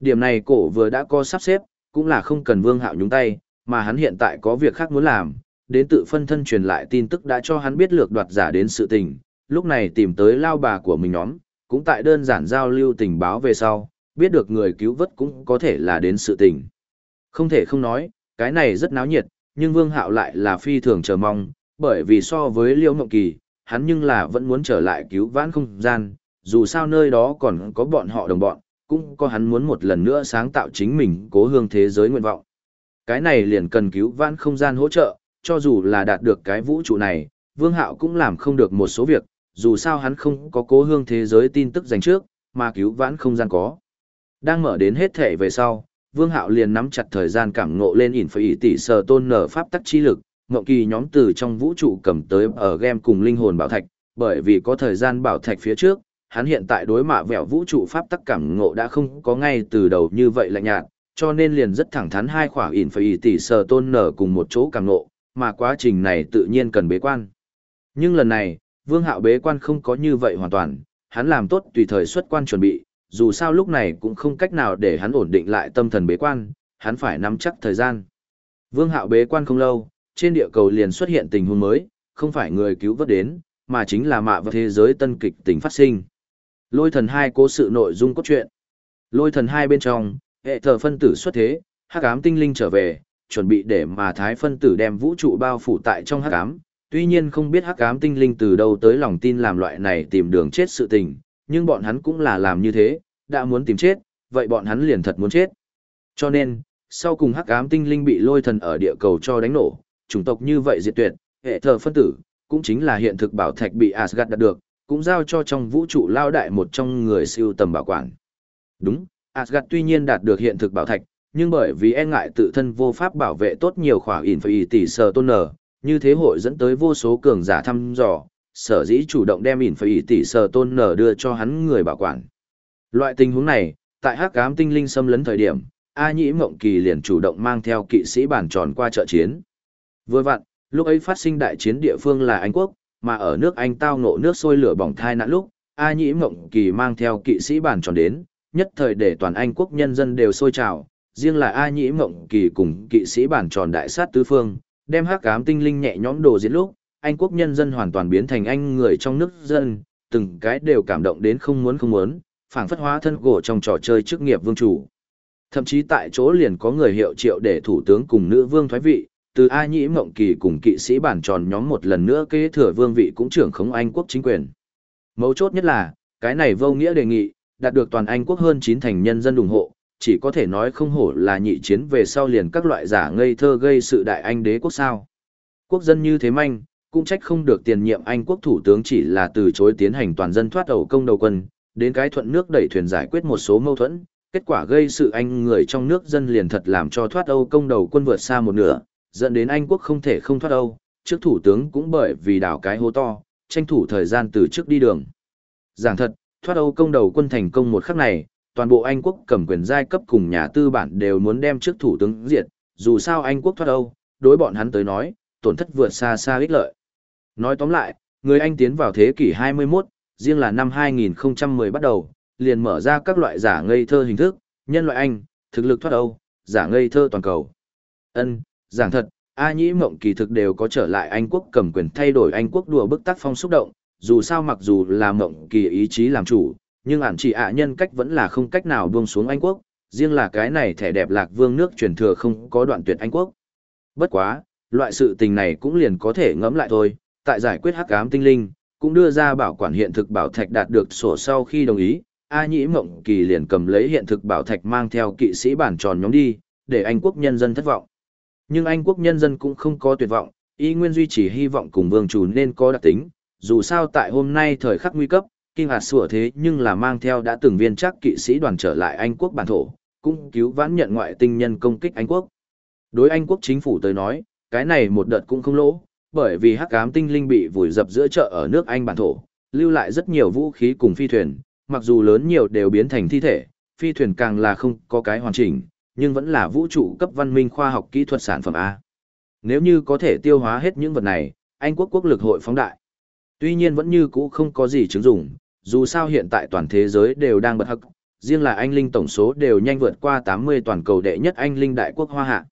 Điểm này cổ vừa đã có sắp xếp, cũng là không cần vương hạo nhúng tay, mà hắn hiện tại có việc khác muốn làm, đến tự phân thân truyền lại tin tức đã cho hắn biết lược đoạt giả đến sự tình, lúc này tìm tới lao bà của mình nhóm, cũng tại đơn giản giao lưu tình báo về sau, biết được người cứu vớt cũng có thể là đến sự tình. Không thể không nói, cái này rất náo nhiệt, nhưng Vương Hạo lại là phi thường chờ mong, bởi vì so với Liễu Mộng Kỳ, hắn nhưng là vẫn muốn trở lại cứu vãn không gian, dù sao nơi đó còn có bọn họ đồng bọn, cũng có hắn muốn một lần nữa sáng tạo chính mình cố hương thế giới nguyện vọng. Cái này liền cần cứu vãn không gian hỗ trợ, cho dù là đạt được cái vũ trụ này, Vương Hạo cũng làm không được một số việc, dù sao hắn không có cố hương thế giới tin tức dành trước, mà cứu vãn không gian có. Đang mở đến hết thể về sau, Vương Hạo liền nắm chặt thời gian cảm ngộ lên ỉn phải tỷ sở tôn nở pháp tắc chi lực, ngộ kỳ nhóm từ trong vũ trụ cầm tới ở game cùng linh hồn bảo thạch, bởi vì có thời gian bảo thạch phía trước, hắn hiện tại đối mạ vẹo vũ trụ pháp tắc cảm ngộ đã không có ngay từ đầu như vậy lạnh nhạt, cho nên liền rất thẳng thắn hai khỏa ỉn phải tỷ sở tôn nở cùng một chỗ cảm ngộ, mà quá trình này tự nhiên cần bế quan. Nhưng lần này, Vương Hạo bế quan không có như vậy hoàn toàn, hắn làm tốt tùy thời xuất quan chuẩn bị, dù sao lúc này cũng không cách nào để hắn ổn định lại tâm thần bế quan, hắn phải nắm chắc thời gian. Vương Hạo bế quan không lâu, trên địa cầu liền xuất hiện tình huống mới, không phải người cứu vớt đến, mà chính là mạ và thế giới tân kịch tình phát sinh. Lôi thần hai cố sự nội dung cốt truyện. Lôi thần hai bên trong, hệ thờ phân tử xuất thế, hắc ám tinh linh trở về, chuẩn bị để mà thái phân tử đem vũ trụ bao phủ tại trong hắc ám. Tuy nhiên không biết hắc ám tinh linh từ đâu tới lòng tin làm loại này tìm đường chết sự tình, nhưng bọn hắn cũng là làm như thế, đã muốn tìm chết, vậy bọn hắn liền thật muốn chết. Cho nên, sau cùng hắc ám tinh linh bị lôi thần ở địa cầu cho đánh nổ, chủng tộc như vậy diệt tuyệt, hệ thờ phân tử, cũng chính là hiện thực bảo thạch bị Asgard đạt được, cũng giao cho trong vũ trụ lao đại một trong người siêu tầm bảo quản. Đúng, Asgard tuy nhiên đạt được hiện thực bảo thạch, nhưng bởi vì e ngại tự thân vô pháp bảo vệ tốt nhiều khỏa ỉn phải tỷ sờ tôn nở, như thế hội dẫn tới vô số cường giả thăm dò, sở dĩ chủ động đem ỉn phải tỷ sở tôn nở đưa cho hắn người bảo quản. Loại tình huống này, tại hắc ám tinh linh xâm lấn thời điểm, A Nhĩ Mộng Kỳ liền chủ động mang theo kỵ sĩ bản tròn qua trợ chiến. Vừa vặn, lúc ấy phát sinh đại chiến địa phương là Anh quốc, mà ở nước Anh tao ngộ nước sôi lửa bỏng thai nạn lúc, A Nhĩ Mộng Kỳ mang theo kỵ sĩ bản tròn đến, nhất thời để toàn Anh quốc nhân dân đều sôi trào, riêng là A Nhĩ Mộng Kỳ cùng kỵ sĩ bản tròn đại sát tứ phương, đem hắc ám tinh linh nhẹ nhõm đồ diệt lúc, Anh quốc nhân dân hoàn toàn biến thành anh người trong nước dân, từng cái đều cảm động đến không muốn không muốn, phảng phất hóa thân gỗ trong trò chơi chức nghiệp vương chủ. Thậm chí tại chỗ liền có người hiệu triệu để thủ tướng cùng nữ vương thoái vị, từ A Nhĩ Mộng Kỳ cùng kỵ sĩ bản tròn nhóm một lần nữa kế thừa vương vị cũng trưởng khống Anh quốc chính quyền. Mấu chốt nhất là, cái này vô nghĩa đề nghị, đạt được toàn Anh quốc hơn 9 thành nhân dân ủng hộ, chỉ có thể nói không hổ là nhị chiến về sau liền các loại giả ngây thơ gây sự đại Anh đế quốc sao. Quốc dân như thế manh, cũng trách không được tiền nhiệm Anh quốc thủ tướng chỉ là từ chối tiến hành toàn dân thoát ẩu công đầu quân, đến cái thuận nước đẩy thuyền giải quyết một số mâu thuẫn, kết quả gây sự anh người trong nước dân liền thật làm cho thoát Âu công đầu quân vượt xa một nửa, dẫn đến Anh quốc không thể không thoát Âu, trước thủ tướng cũng bởi vì đảo cái hố to, tranh thủ thời gian từ trước đi đường. Giảng thật, thoát Âu công đầu quân thành công một khắc này, toàn bộ Anh quốc cầm quyền giai cấp cùng nhà tư bản đều muốn đem trước thủ tướng diệt, dù sao Anh quốc thoát Âu, đối bọn hắn tới nói, tổn thất vượt xa xa ích lợi. Nói tóm lại, người Anh tiến vào thế kỷ 21, riêng là năm 2010 bắt đầu, liền mở ra các loại giả ngây thơ hình thức, nhân loại Anh, thực lực thoát Âu, giả ngây thơ toàn cầu. Ân, giảng thật, A Nhĩ Mộng kỳ thực đều có trở lại Anh quốc cầm quyền thay đổi Anh quốc đùa bức tác phong xúc động, dù sao mặc dù là Mộng kỳ ý chí làm chủ, nhưng ản chỉ ạ nhân cách vẫn là không cách nào buông xuống Anh quốc, riêng là cái này thẻ đẹp lạc vương nước truyền thừa không có đoạn tuyệt Anh quốc. Bất quá, Loại sự tình này cũng liền có thể ngẫm lại thôi, tại giải quyết hắc ám tinh linh, cũng đưa ra bảo quản hiện thực bảo thạch đạt được sổ sau khi đồng ý, A Nhĩ Mộng Kỳ liền cầm lấy hiện thực bảo thạch mang theo kỵ sĩ bản tròn nhóm đi, để Anh quốc nhân dân thất vọng. Nhưng Anh quốc nhân dân cũng không có tuyệt vọng, y nguyên duy trì hy vọng cùng vương chủ nên có đặc tính, dù sao tại hôm nay thời khắc nguy cấp, kinh hạt sủa thế nhưng là mang theo đã từng viên chắc kỵ sĩ đoàn trở lại Anh quốc bản thổ, cũng cứu vãn nhận ngoại tinh nhân công kích Anh quốc. Đối Anh quốc chính phủ tới nói, cái này một đợt cũng không lỗ, bởi vì hắc ám tinh linh bị vùi dập giữa chợ ở nước Anh bản thổ, lưu lại rất nhiều vũ khí cùng phi thuyền, mặc dù lớn nhiều đều biến thành thi thể, phi thuyền càng là không có cái hoàn chỉnh, nhưng vẫn là vũ trụ cấp văn minh khoa học kỹ thuật sản phẩm A. Nếu như có thể tiêu hóa hết những vật này, Anh quốc quốc lực hội phóng đại. Tuy nhiên vẫn như cũ không có gì chứng dụng, dù sao hiện tại toàn thế giới đều đang bật hắc, riêng là anh linh tổng số đều nhanh vượt qua 80 toàn cầu đệ nhất anh linh đại quốc hoa hạ.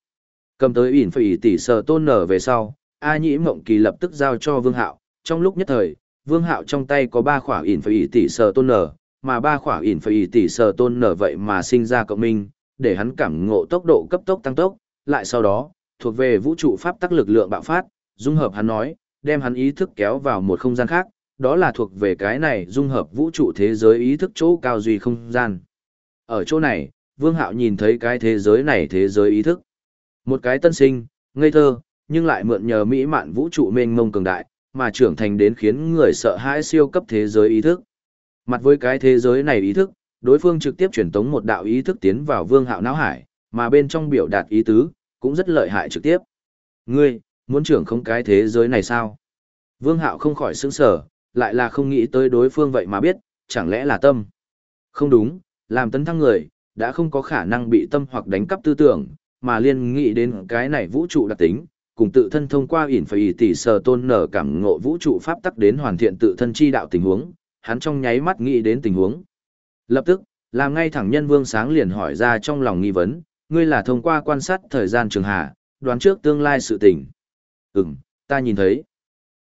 Cầm tới ỉn phỉ tỷ sở tôn nở về sau, A Nhĩ Mộng Kỳ lập tức giao cho Vương Hạo, trong lúc nhất thời, Vương Hạo trong tay có ba khỏa ỉn phỉ tỷ sở tôn nở, mà ba khỏa ỉn phỉ tỷ sở tôn nở vậy mà sinh ra cộng minh, để hắn cảm ngộ tốc độ cấp tốc tăng tốc, lại sau đó, thuộc về vũ trụ pháp tắc lực lượng bạo phát, dung hợp hắn nói, đem hắn ý thức kéo vào một không gian khác, đó là thuộc về cái này dung hợp vũ trụ thế giới ý thức chỗ cao duy không gian. Ở chỗ này, Vương Hạo nhìn thấy cái thế giới này thế giới ý thức. Một cái tân sinh, ngây thơ, nhưng lại mượn nhờ mỹ mạn vũ trụ mênh mông cường đại, mà trưởng thành đến khiến người sợ hãi siêu cấp thế giới ý thức. Mặt với cái thế giới này ý thức, đối phương trực tiếp truyền tống một đạo ý thức tiến vào Vương Hạo não hải, mà bên trong biểu đạt ý tứ, cũng rất lợi hại trực tiếp. Ngươi, muốn trưởng không cái thế giới này sao? Vương Hạo không khỏi sững sờ, lại là không nghĩ tới đối phương vậy mà biết, chẳng lẽ là tâm. Không đúng, làm tấn thăng người, đã không có khả năng bị tâm hoặc đánh cắp tư tưởng, mà liên nghĩ đến cái này vũ trụ đặc tính, cùng tự thân thông qua ỉn phải tỷ sờ tôn nở cảm ngộ vũ trụ pháp tắc đến hoàn thiện tự thân chi đạo tình huống, hắn trong nháy mắt nghĩ đến tình huống. Lập tức, làm ngay thẳng nhân vương sáng liền hỏi ra trong lòng nghi vấn, ngươi là thông qua quan sát thời gian trường hạ, đoán trước tương lai sự tình. Ừm, ta nhìn thấy.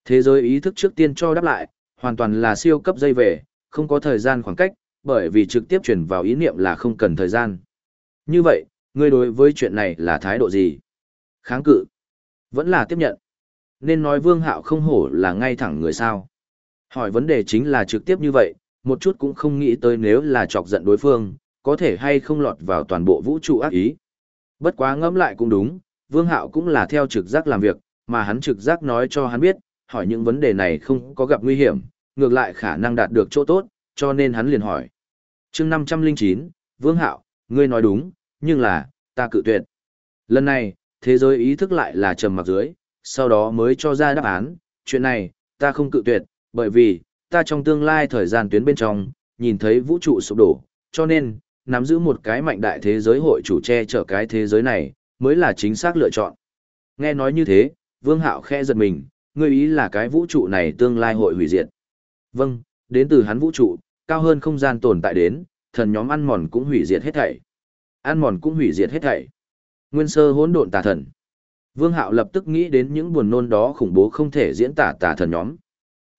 Thế giới ý thức trước tiên cho đáp lại, hoàn toàn là siêu cấp dây về, không có thời gian khoảng cách, bởi vì trực tiếp chuyển vào ý niệm là không cần thời gian. Như vậy, ngươi đối với chuyện này là thái độ gì? Kháng cự? Vẫn là tiếp nhận? Nên nói vương hạo không hổ là ngay thẳng người sao? Hỏi vấn đề chính là trực tiếp như vậy, một chút cũng không nghĩ tới nếu là chọc giận đối phương, có thể hay không lọt vào toàn bộ vũ trụ ác ý. Bất quá ngẫm lại cũng đúng, vương hạo cũng là theo trực giác làm việc, mà hắn trực giác nói cho hắn biết, hỏi những vấn đề này không có gặp nguy hiểm, ngược lại khả năng đạt được chỗ tốt, cho nên hắn liền hỏi. chương 509, Vương Hạo, ngươi nói đúng, nhưng là, ta cự tuyệt. Lần này, thế giới ý thức lại là trầm mặc dưới, sau đó mới cho ra đáp án, chuyện này, ta không cự tuyệt, bởi vì, ta trong tương lai thời gian tuyến bên trong, nhìn thấy vũ trụ sụp đổ, cho nên, nắm giữ một cái mạnh đại thế giới hội chủ che chở cái thế giới này, mới là chính xác lựa chọn. Nghe nói như thế, Vương Hạo khẽ giật mình, ngươi ý là cái vũ trụ này tương lai hội hủy diệt. Vâng, đến từ hắn vũ trụ, cao hơn không gian tồn tại đến, thần nhóm ăn mòn cũng hủy diệt hết thảy. Ăn mòn cũng hủy diệt hết thảy. Nguyên sơ hỗn độn tà thần. Vương Hạo lập tức nghĩ đến những buồn nôn đó khủng bố không thể diễn tả tà thần nhóm.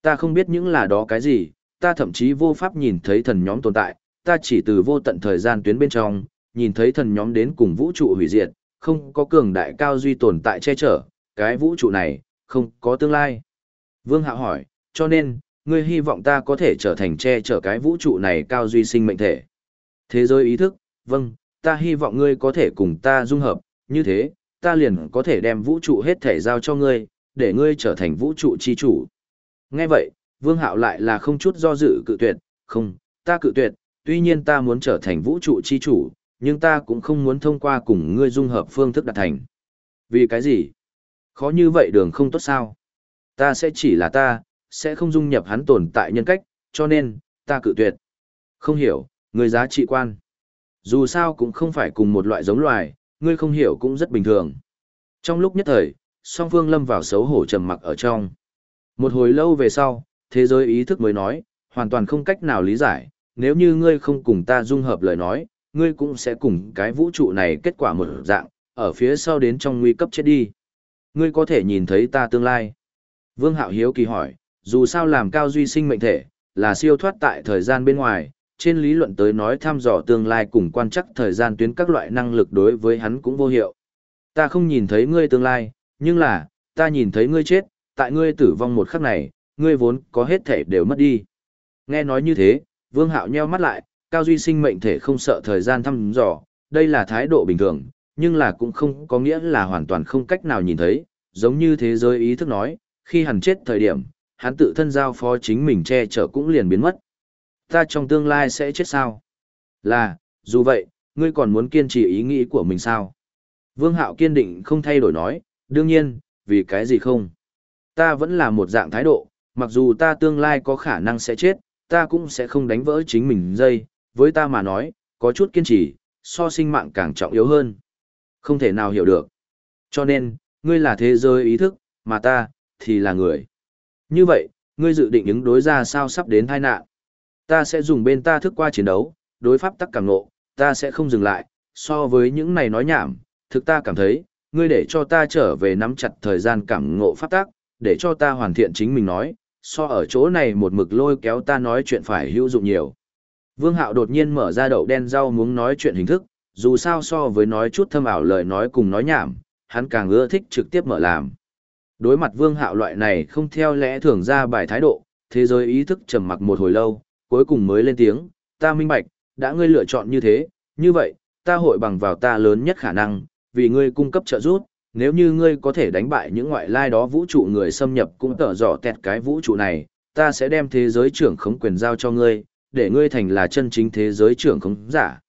Ta không biết những là đó cái gì, ta thậm chí vô pháp nhìn thấy thần nhóm tồn tại, ta chỉ từ vô tận thời gian tuyến bên trong, nhìn thấy thần nhóm đến cùng vũ trụ hủy diệt, không có cường đại cao duy tồn tại che chở, cái vũ trụ này, không có tương lai. Vương Hạo hỏi, cho nên, ngươi hy vọng ta có thể trở thành che chở cái vũ trụ này cao duy sinh mệnh thể. Thế giới ý thức, vâng, ta hy vọng ngươi có thể cùng ta dung hợp, như thế, ta liền có thể đem vũ trụ hết thể giao cho ngươi, để ngươi trở thành vũ trụ chi chủ. Nghe vậy, Vương Hạo lại là không chút do dự cự tuyệt, không, ta cự tuyệt, tuy nhiên ta muốn trở thành vũ trụ chi chủ, nhưng ta cũng không muốn thông qua cùng ngươi dung hợp phương thức đạt thành. Vì cái gì? Khó như vậy đường không tốt sao? Ta sẽ chỉ là ta, sẽ không dung nhập hắn tồn tại nhân cách, cho nên, ta cự tuyệt. Không hiểu, người giá trị quan. Dù sao cũng không phải cùng một loại giống loài, ngươi không hiểu cũng rất bình thường. Trong lúc nhất thời, song phương lâm vào xấu hổ trầm mặc ở trong. Một hồi lâu về sau, thế giới ý thức mới nói, hoàn toàn không cách nào lý giải, nếu như ngươi không cùng ta dung hợp lời nói, ngươi cũng sẽ cùng cái vũ trụ này kết quả một dạng, ở phía sau đến trong nguy cấp chết đi. Ngươi có thể nhìn thấy ta tương lai. Vương Hạo Hiếu kỳ hỏi, dù sao làm cao duy sinh mệnh thể, là siêu thoát tại thời gian bên ngoài, trên lý luận tới nói thăm dò tương lai cùng quan chắc thời gian tuyến các loại năng lực đối với hắn cũng vô hiệu. Ta không nhìn thấy ngươi tương lai, nhưng là, ta nhìn thấy ngươi chết, tại ngươi tử vong một khắc này, ngươi vốn có hết thể đều mất đi. Nghe nói như thế, Vương Hạo nheo mắt lại, Cao Duy sinh mệnh thể không sợ thời gian thăm dò, đây là thái độ bình thường, nhưng là cũng không có nghĩa là hoàn toàn không cách nào nhìn thấy, giống như thế giới ý thức nói, khi hắn chết thời điểm, hắn tự thân giao phó chính mình che chở cũng liền biến mất. Ta trong tương lai sẽ chết sao? Là, dù vậy, ngươi còn muốn kiên trì ý nghĩ của mình sao? Vương Hạo kiên định không thay đổi nói, đương nhiên, vì cái gì không? Ta vẫn là một dạng thái độ, mặc dù ta tương lai có khả năng sẽ chết, ta cũng sẽ không đánh vỡ chính mình dây, với ta mà nói, có chút kiên trì, so sinh mạng càng trọng yếu hơn. Không thể nào hiểu được. Cho nên, ngươi là thế giới ý thức, mà ta, thì là người. Như vậy, ngươi dự định ứng đối ra sao sắp đến tai nạn. Ta sẽ dùng bên ta thức qua chiến đấu, đối pháp tắc cảm ngộ, ta sẽ không dừng lại, so với những này nói nhảm, thực ta cảm thấy, ngươi để cho ta trở về nắm chặt thời gian cảm ngộ pháp tắc, để cho ta hoàn thiện chính mình nói, so ở chỗ này một mực lôi kéo ta nói chuyện phải hữu dụng nhiều. Vương Hạo đột nhiên mở ra đậu đen rau muốn nói chuyện hình thức, dù sao so với nói chút thâm ảo lời nói cùng nói nhảm, hắn càng ưa thích trực tiếp mở làm. Đối mặt Vương Hạo loại này không theo lẽ thường ra bài thái độ, thế giới ý thức trầm mặc một hồi lâu, cuối cùng mới lên tiếng, ta minh bạch, đã ngươi lựa chọn như thế, như vậy, ta hội bằng vào ta lớn nhất khả năng, vì ngươi cung cấp trợ giúp, nếu như ngươi có thể đánh bại những ngoại lai đó vũ trụ người xâm nhập cũng tở rõ tẹt cái vũ trụ này, ta sẽ đem thế giới trưởng khống quyền giao cho ngươi, để ngươi thành là chân chính thế giới trưởng khống giả.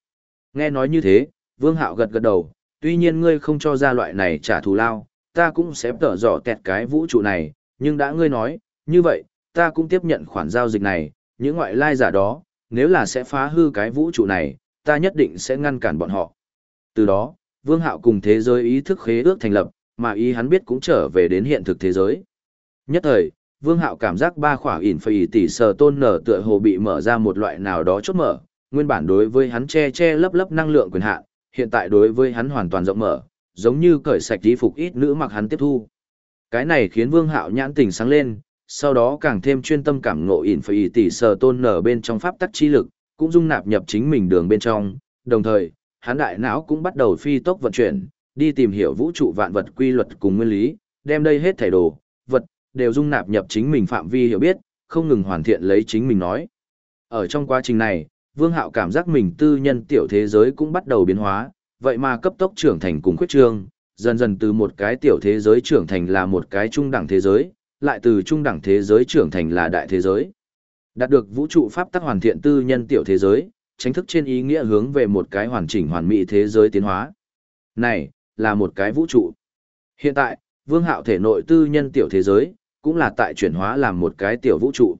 Nghe nói như thế, Vương Hạo gật gật đầu, tuy nhiên ngươi không cho ra loại này trả thù lao, ta cũng sẽ tở rõ tẹt cái vũ trụ này, nhưng đã ngươi nói, như vậy, ta cũng tiếp nhận khoản giao dịch này, những ngoại lai giả đó, nếu là sẽ phá hư cái vũ trụ này, ta nhất định sẽ ngăn cản bọn họ. Từ đó, Vương Hạo cùng thế giới ý thức khế ước thành lập, mà ý hắn biết cũng trở về đến hiện thực thế giới. Nhất thời, Vương Hạo cảm giác ba khỏa ỉn phì tỷ sờ tôn nở tựa hồ bị mở ra một loại nào đó chốt mở, nguyên bản đối với hắn che che lấp lấp năng lượng quyền hạn, hiện tại đối với hắn hoàn toàn rộng mở, giống như cởi sạch y phục ít nữ mặc hắn tiếp thu. Cái này khiến Vương Hạo nhãn tỉnh sáng lên, sau đó càng thêm chuyên tâm cảm ngộ ỉn phì tỷ sờ tôn nở bên trong pháp tắc chi lực, cũng dung nạp nhập chính mình đường bên trong, đồng thời, hắn đại não cũng bắt đầu phi tốc vận chuyển, đi tìm hiểu vũ trụ vạn vật quy luật cùng nguyên lý, đem đây hết thảy đồ, vật, đều dung nạp nhập chính mình phạm vi hiểu biết, không ngừng hoàn thiện lấy chính mình nói. Ở trong quá trình này, Vương Hạo cảm giác mình tư nhân tiểu thế giới cũng bắt đầu biến hóa, vậy mà cấp tốc trưởng thành cùng khuyết trương, dần dần từ một cái tiểu thế giới trưởng thành là một cái trung đẳng thế giới, lại từ trung đẳng thế giới trưởng thành là đại thế giới. Đạt được vũ trụ pháp tắc hoàn thiện tư nhân tiểu thế giới, tránh thức trên ý nghĩa hướng về một cái hoàn chỉnh hoàn mỹ thế giới tiến hóa. Này, là một cái vũ trụ. Hiện tại, vương hạo thể nội tư nhân tiểu thế giới, cũng là tại chuyển hóa làm một cái tiểu vũ trụ.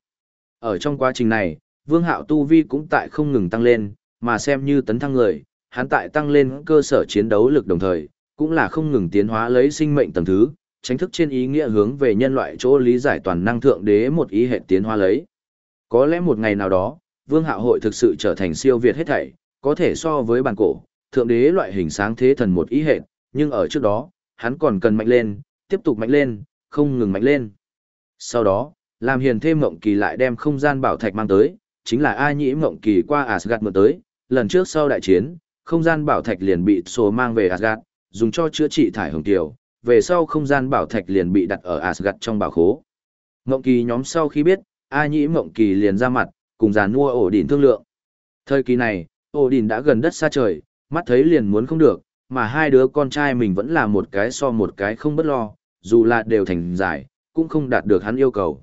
Ở trong quá trình này, vương hạo tu vi cũng tại không ngừng tăng lên, mà xem như tấn thăng người, hắn tại tăng lên cơ sở chiến đấu lực đồng thời, cũng là không ngừng tiến hóa lấy sinh mệnh tầng thứ, tránh thức trên ý nghĩa hướng về nhân loại chỗ lý giải toàn năng thượng đế một ý hệ tiến hóa lấy. Có lẽ một ngày nào đó, vương hạo hội thực sự trở thành siêu việt hết thảy, có thể so với bản cổ, thượng đế loại hình sáng thế thần một ý hệ, nhưng ở trước đó, hắn còn cần mạnh lên, tiếp tục mạnh lên, không ngừng mạnh lên. Sau đó, làm hiền thêm mộng kỳ lại đem không gian bảo thạch mang tới, chính là A Nhĩ mộng kỳ qua Asgard mượn tới, lần trước sau đại chiến, không gian bảo thạch liền bị số mang về Asgard, dùng cho chữa trị thải hồng tiểu, về sau không gian bảo thạch liền bị đặt ở Asgard trong bảo khố. Mộng kỳ nhóm sau khi biết, A Nhĩ mộng kỳ liền ra mặt, cùng giàn mua ổ đỉnh thương lượng. Thời kỳ này, ổ đỉnh đã gần đất xa trời, mắt thấy liền muốn không được, mà hai đứa con trai mình vẫn là một cái so một cái không bất lo, dù là đều thành giải, cũng không đạt được hắn yêu cầu.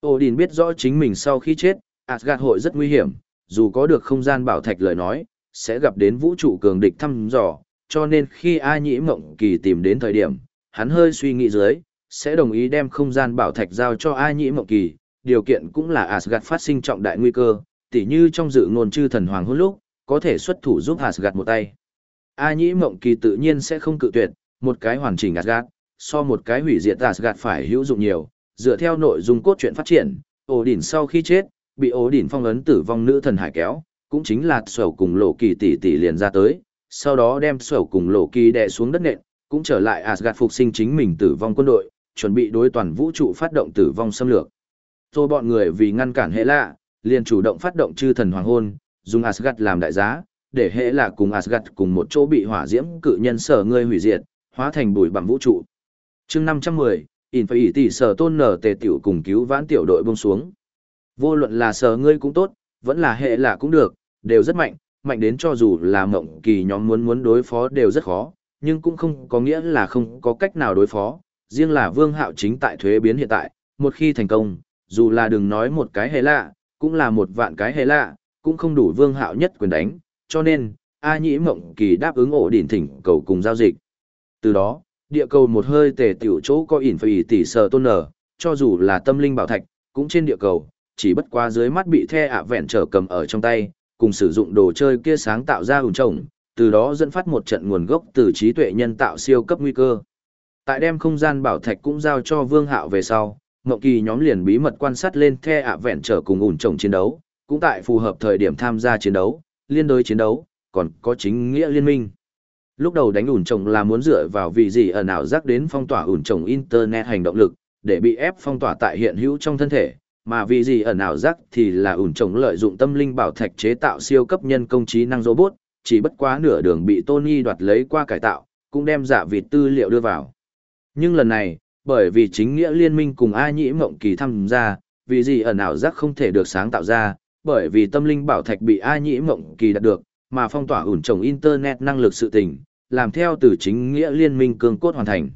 Ổ đỉnh biết rõ chính mình sau khi chết, Asgard hội rất nguy hiểm, dù có được không gian bảo thạch lời nói, sẽ gặp đến vũ trụ cường địch thăm dò, cho nên khi A Nhĩ Mộng Kỳ tìm đến thời điểm, hắn hơi suy nghĩ dưới, sẽ đồng ý đem không gian bảo thạch giao cho A Nhĩ Mộng Kỳ, điều kiện cũng là Asgard phát sinh trọng đại nguy cơ, tỉ như trong dự ngôn chư thần hoàng hôn lúc, có thể xuất thủ giúp Asgard một tay. A Nhĩ Mộng Kỳ tự nhiên sẽ không cự tuyệt, một cái hoàn chỉnh Asgard, so một cái hủy diệt Asgard phải hữu dụng nhiều, dựa theo nội dung cốt truyện phát triển, ổ đỉnh sau khi chết, bị ố đỉnh phong ấn tử vong nữ thần hải kéo, cũng chính là sầu cùng lộ kỳ tỷ tỷ liền ra tới, sau đó đem sầu cùng lộ kỳ đè xuống đất nện, cũng trở lại Asgard phục sinh chính mình tử vong quân đội, chuẩn bị đối toàn vũ trụ phát động tử vong xâm lược. Rồi bọn người vì ngăn cản hệ lạ, liền chủ động phát động chư thần hoàng hôn, dùng Asgard làm đại giá, để hệ lạ cùng Asgard cùng một chỗ bị hỏa diễm cự nhân sở ngươi hủy diệt, hóa thành bụi bằng vũ trụ. chương 510, Infinity tỷ sở tôn nở tề tiểu cùng cứu vãn tiểu đội buông xuống. Vô luận là sở ngươi cũng tốt, vẫn là hệ là cũng được, đều rất mạnh, mạnh đến cho dù là mộng kỳ nhóm muốn muốn đối phó đều rất khó, nhưng cũng không có nghĩa là không có cách nào đối phó. Riêng là vương hạo chính tại thuế biến hiện tại, một khi thành công, dù là đừng nói một cái hệ lạ, cũng là một vạn cái hệ lạ, cũng không đủ vương hạo nhất quyền đánh, cho nên, A Nhĩ Mộng Kỳ đáp ứng ổ đỉnh thỉnh cầu cùng giao dịch. Từ đó, địa cầu một hơi tề tiểu chỗ có ỉn phải tỷ sở tôn nở, cho dù là tâm linh bảo thạch, cũng trên địa cầu, chỉ bất quá dưới mắt bị the ạ vẹn trở cầm ở trong tay, cùng sử dụng đồ chơi kia sáng tạo ra ủn trồng, từ đó dẫn phát một trận nguồn gốc từ trí tuệ nhân tạo siêu cấp nguy cơ. Tại đem không gian bảo thạch cũng giao cho Vương Hạo về sau, Ngộng Kỳ nhóm liền bí mật quan sát lên the ạ vẹn trở cùng ủn trồng chiến đấu, cũng tại phù hợp thời điểm tham gia chiến đấu, liên đối chiến đấu, còn có chính nghĩa liên minh. Lúc đầu đánh ủn trồng là muốn dựa vào vị gì ở nào rắc đến phong tỏa ủn trồng internet hành động lực, để bị ép phong tỏa tại hiện hữu trong thân thể, mà vì gì ở nào rắc thì là ủn trồng lợi dụng tâm linh bảo thạch chế tạo siêu cấp nhân công trí năng robot, chỉ bất quá nửa đường bị Tony đoạt lấy qua cải tạo, cũng đem giả vịt tư liệu đưa vào. Nhưng lần này, bởi vì chính nghĩa liên minh cùng A Nhĩ Mộng Kỳ tham gia, vì gì ở nào rắc không thể được sáng tạo ra, bởi vì tâm linh bảo thạch bị A Nhĩ Mộng Kỳ đạt được, mà phong tỏa ủn trồng Internet năng lực sự tình, làm theo từ chính nghĩa liên minh cương cốt hoàn thành.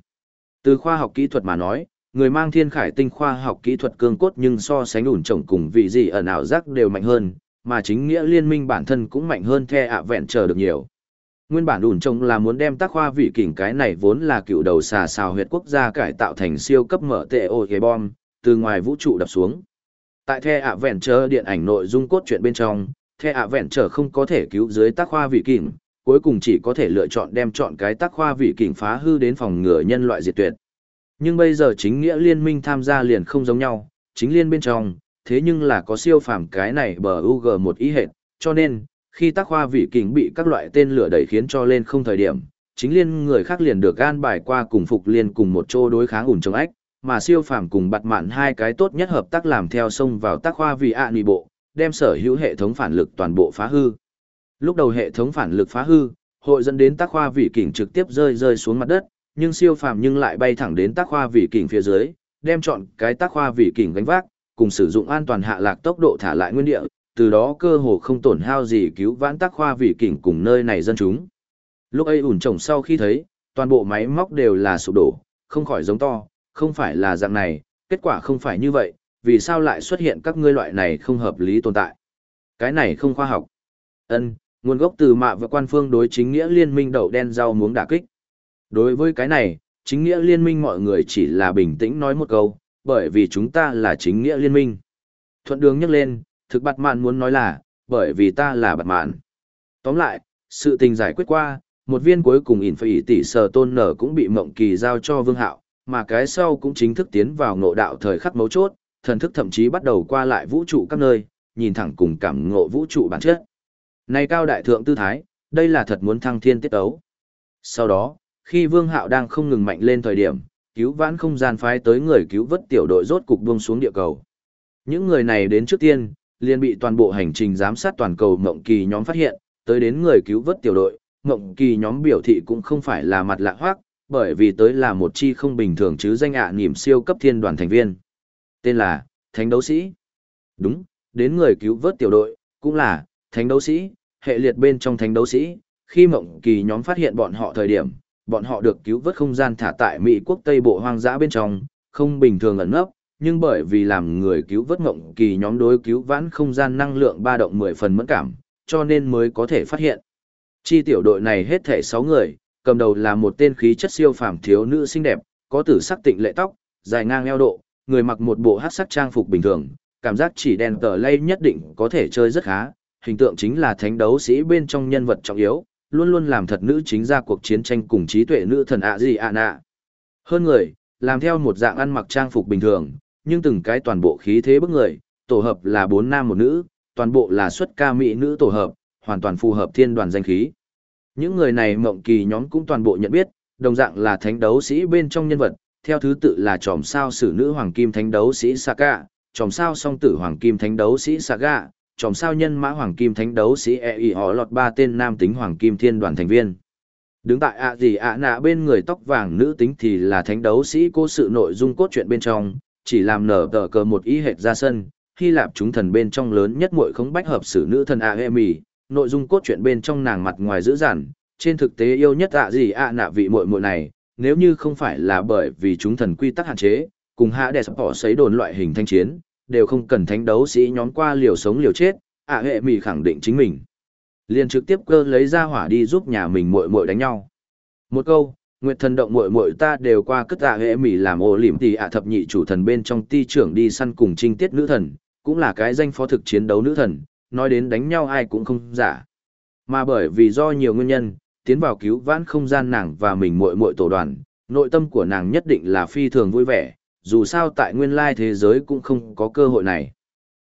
Từ khoa học kỹ thuật mà nói, người mang thiên khải tinh khoa học kỹ thuật cương cốt nhưng so sánh ủn trồng cùng vị gì ở nào giác đều mạnh hơn, mà chính nghĩa liên minh bản thân cũng mạnh hơn the ạ vẹn chờ được nhiều. Nguyên bản ủn trồng là muốn đem tác khoa vị kỉnh cái này vốn là cựu đầu xà xào huyệt quốc gia cải tạo thành siêu cấp mở tệ ô ghế bom, từ ngoài vũ trụ đập xuống. Tại the ạ vẹn chờ điện ảnh nội dung cốt truyện bên trong, the ạ vẹn chờ không có thể cứu dưới tác khoa vị kỉnh, cuối cùng chỉ có thể lựa chọn đem chọn cái tác khoa vị kỉnh phá hư đến phòng ngừa nhân loại diệt tuyệt. Nhưng bây giờ chính nghĩa liên minh tham gia liền không giống nhau, chính liên bên trong, thế nhưng là có siêu phàm cái này bờ UG một ý hệt, cho nên, khi tác khoa vị kình bị các loại tên lửa đẩy khiến cho lên không thời điểm, chính liên người khác liền được gan bài qua cùng phục liên cùng một chỗ đối kháng ủn chống ách, mà siêu phàm cùng bặt mạn hai cái tốt nhất hợp tác làm theo sông vào tác khoa vị ạ nị bộ, đem sở hữu hệ thống phản lực toàn bộ phá hư. Lúc đầu hệ thống phản lực phá hư, hội dẫn đến tác khoa vị kình trực tiếp rơi rơi xuống mặt đất, nhưng siêu phàm nhưng lại bay thẳng đến tác khoa vị kình phía dưới, đem chọn cái tác khoa vị kình gánh vác, cùng sử dụng an toàn hạ lạc tốc độ thả lại nguyên địa, từ đó cơ hồ không tổn hao gì cứu vãn tác khoa vị kình cùng nơi này dân chúng. Lúc ấy ủn trồng sau khi thấy, toàn bộ máy móc đều là sụp đổ, không khỏi giống to, không phải là dạng này, kết quả không phải như vậy, vì sao lại xuất hiện các ngươi loại này không hợp lý tồn tại. Cái này không khoa học. Ân, nguồn gốc từ mạ và quan phương đối chính nghĩa liên minh đậu đen rau muống đả kích. Đối với cái này, chính nghĩa liên minh mọi người chỉ là bình tĩnh nói một câu, bởi vì chúng ta là chính nghĩa liên minh. Thuận đường nhắc lên, thực bạt mạn muốn nói là, bởi vì ta là bạt mạn. Tóm lại, sự tình giải quyết qua, một viên cuối cùng ỉn phải tỷ sờ tôn nở cũng bị mộng kỳ giao cho vương hạo, mà cái sau cũng chính thức tiến vào ngộ đạo thời khắc mấu chốt, thần thức thậm chí bắt đầu qua lại vũ trụ các nơi, nhìn thẳng cùng cảm ngộ vũ trụ bản chất. Này cao đại thượng tư thái, đây là thật muốn thăng thiên tiết ấu. Sau đó, khi Vương Hạo đang không ngừng mạnh lên thời điểm, cứu vãn không gian phái tới người cứu vớt tiểu đội rốt cục buông xuống địa cầu. Những người này đến trước tiên, liền bị toàn bộ hành trình giám sát toàn cầu Mộng Kỳ nhóm phát hiện, tới đến người cứu vớt tiểu đội, Mộng Kỳ nhóm biểu thị cũng không phải là mặt lạ hoác, bởi vì tới là một chi không bình thường chứ danh ạ niềm siêu cấp thiên đoàn thành viên. Tên là Thánh Đấu Sĩ. Đúng, đến người cứu vớt tiểu đội, cũng là Thánh Đấu Sĩ, hệ liệt bên trong Thánh Đấu Sĩ. Khi Mộng Kỳ nhóm phát hiện bọn họ thời điểm, bọn họ được cứu vớt không gian thả tại Mỹ quốc Tây Bộ hoang dã bên trong, không bình thường ẩn nấp, nhưng bởi vì làm người cứu vớt ngộng kỳ nhóm đối cứu vãn không gian năng lượng ba động 10 phần mẫn cảm, cho nên mới có thể phát hiện. Chi tiểu đội này hết thể 6 người, cầm đầu là một tên khí chất siêu phàm thiếu nữ xinh đẹp, có tử sắc tịnh lệ tóc, dài ngang eo độ, người mặc một bộ hát sắc trang phục bình thường, cảm giác chỉ đèn tờ lay nhất định có thể chơi rất khá, hình tượng chính là thánh đấu sĩ bên trong nhân vật trọng yếu, luôn luôn làm thật nữ chính ra cuộc chiến tranh cùng trí tuệ nữ thần ạ gì ạ nạ. Hơn người, làm theo một dạng ăn mặc trang phục bình thường, nhưng từng cái toàn bộ khí thế bức người, tổ hợp là bốn nam một nữ, toàn bộ là xuất ca mỹ nữ tổ hợp, hoàn toàn phù hợp thiên đoàn danh khí. Những người này mộng kỳ nhóm cũng toàn bộ nhận biết, đồng dạng là thánh đấu sĩ bên trong nhân vật, theo thứ tự là tròm sao sử nữ hoàng kim thánh đấu sĩ Saka, tròm sao song tử hoàng kim thánh đấu sĩ Saga, tròm sao nhân mã hoàng kim thánh đấu sĩ e y họ lọt ba tên nam tính hoàng kim thiên đoàn thành viên. Đứng tại ạ gì ạ nạ bên người tóc vàng nữ tính thì là thánh đấu sĩ cô sự nội dung cốt truyện bên trong, chỉ làm nở tờ cờ một ý hệt ra sân, Hy Lạp chúng thần bên trong lớn nhất muội không bách hợp sử nữ thần Aemi, nội dung cốt truyện bên trong nàng mặt ngoài dữ dằn, trên thực tế yêu nhất ạ gì ạ nạ vị muội muội này, nếu như không phải là bởi vì chúng thần quy tắc hạn chế, cùng hạ đẹp bỏ sấy đồn loại hình thanh chiến, đều không cần thánh đấu sĩ nhóm qua liều sống liều chết, ạ hệ mì khẳng định chính mình. liền trực tiếp cơ lấy ra hỏa đi giúp nhà mình muội muội đánh nhau. Một câu, Nguyệt thần động muội muội ta đều qua cất ạ hệ mì làm ổ liềm tỷ ạ thập nhị chủ thần bên trong ti trưởng đi săn cùng trinh tiết nữ thần, cũng là cái danh phó thực chiến đấu nữ thần, nói đến đánh nhau ai cũng không giả. Mà bởi vì do nhiều nguyên nhân, tiến vào cứu vãn không gian nàng và mình muội muội tổ đoàn, nội tâm của nàng nhất định là phi thường vui vẻ, dù sao tại nguyên lai thế giới cũng không có cơ hội này.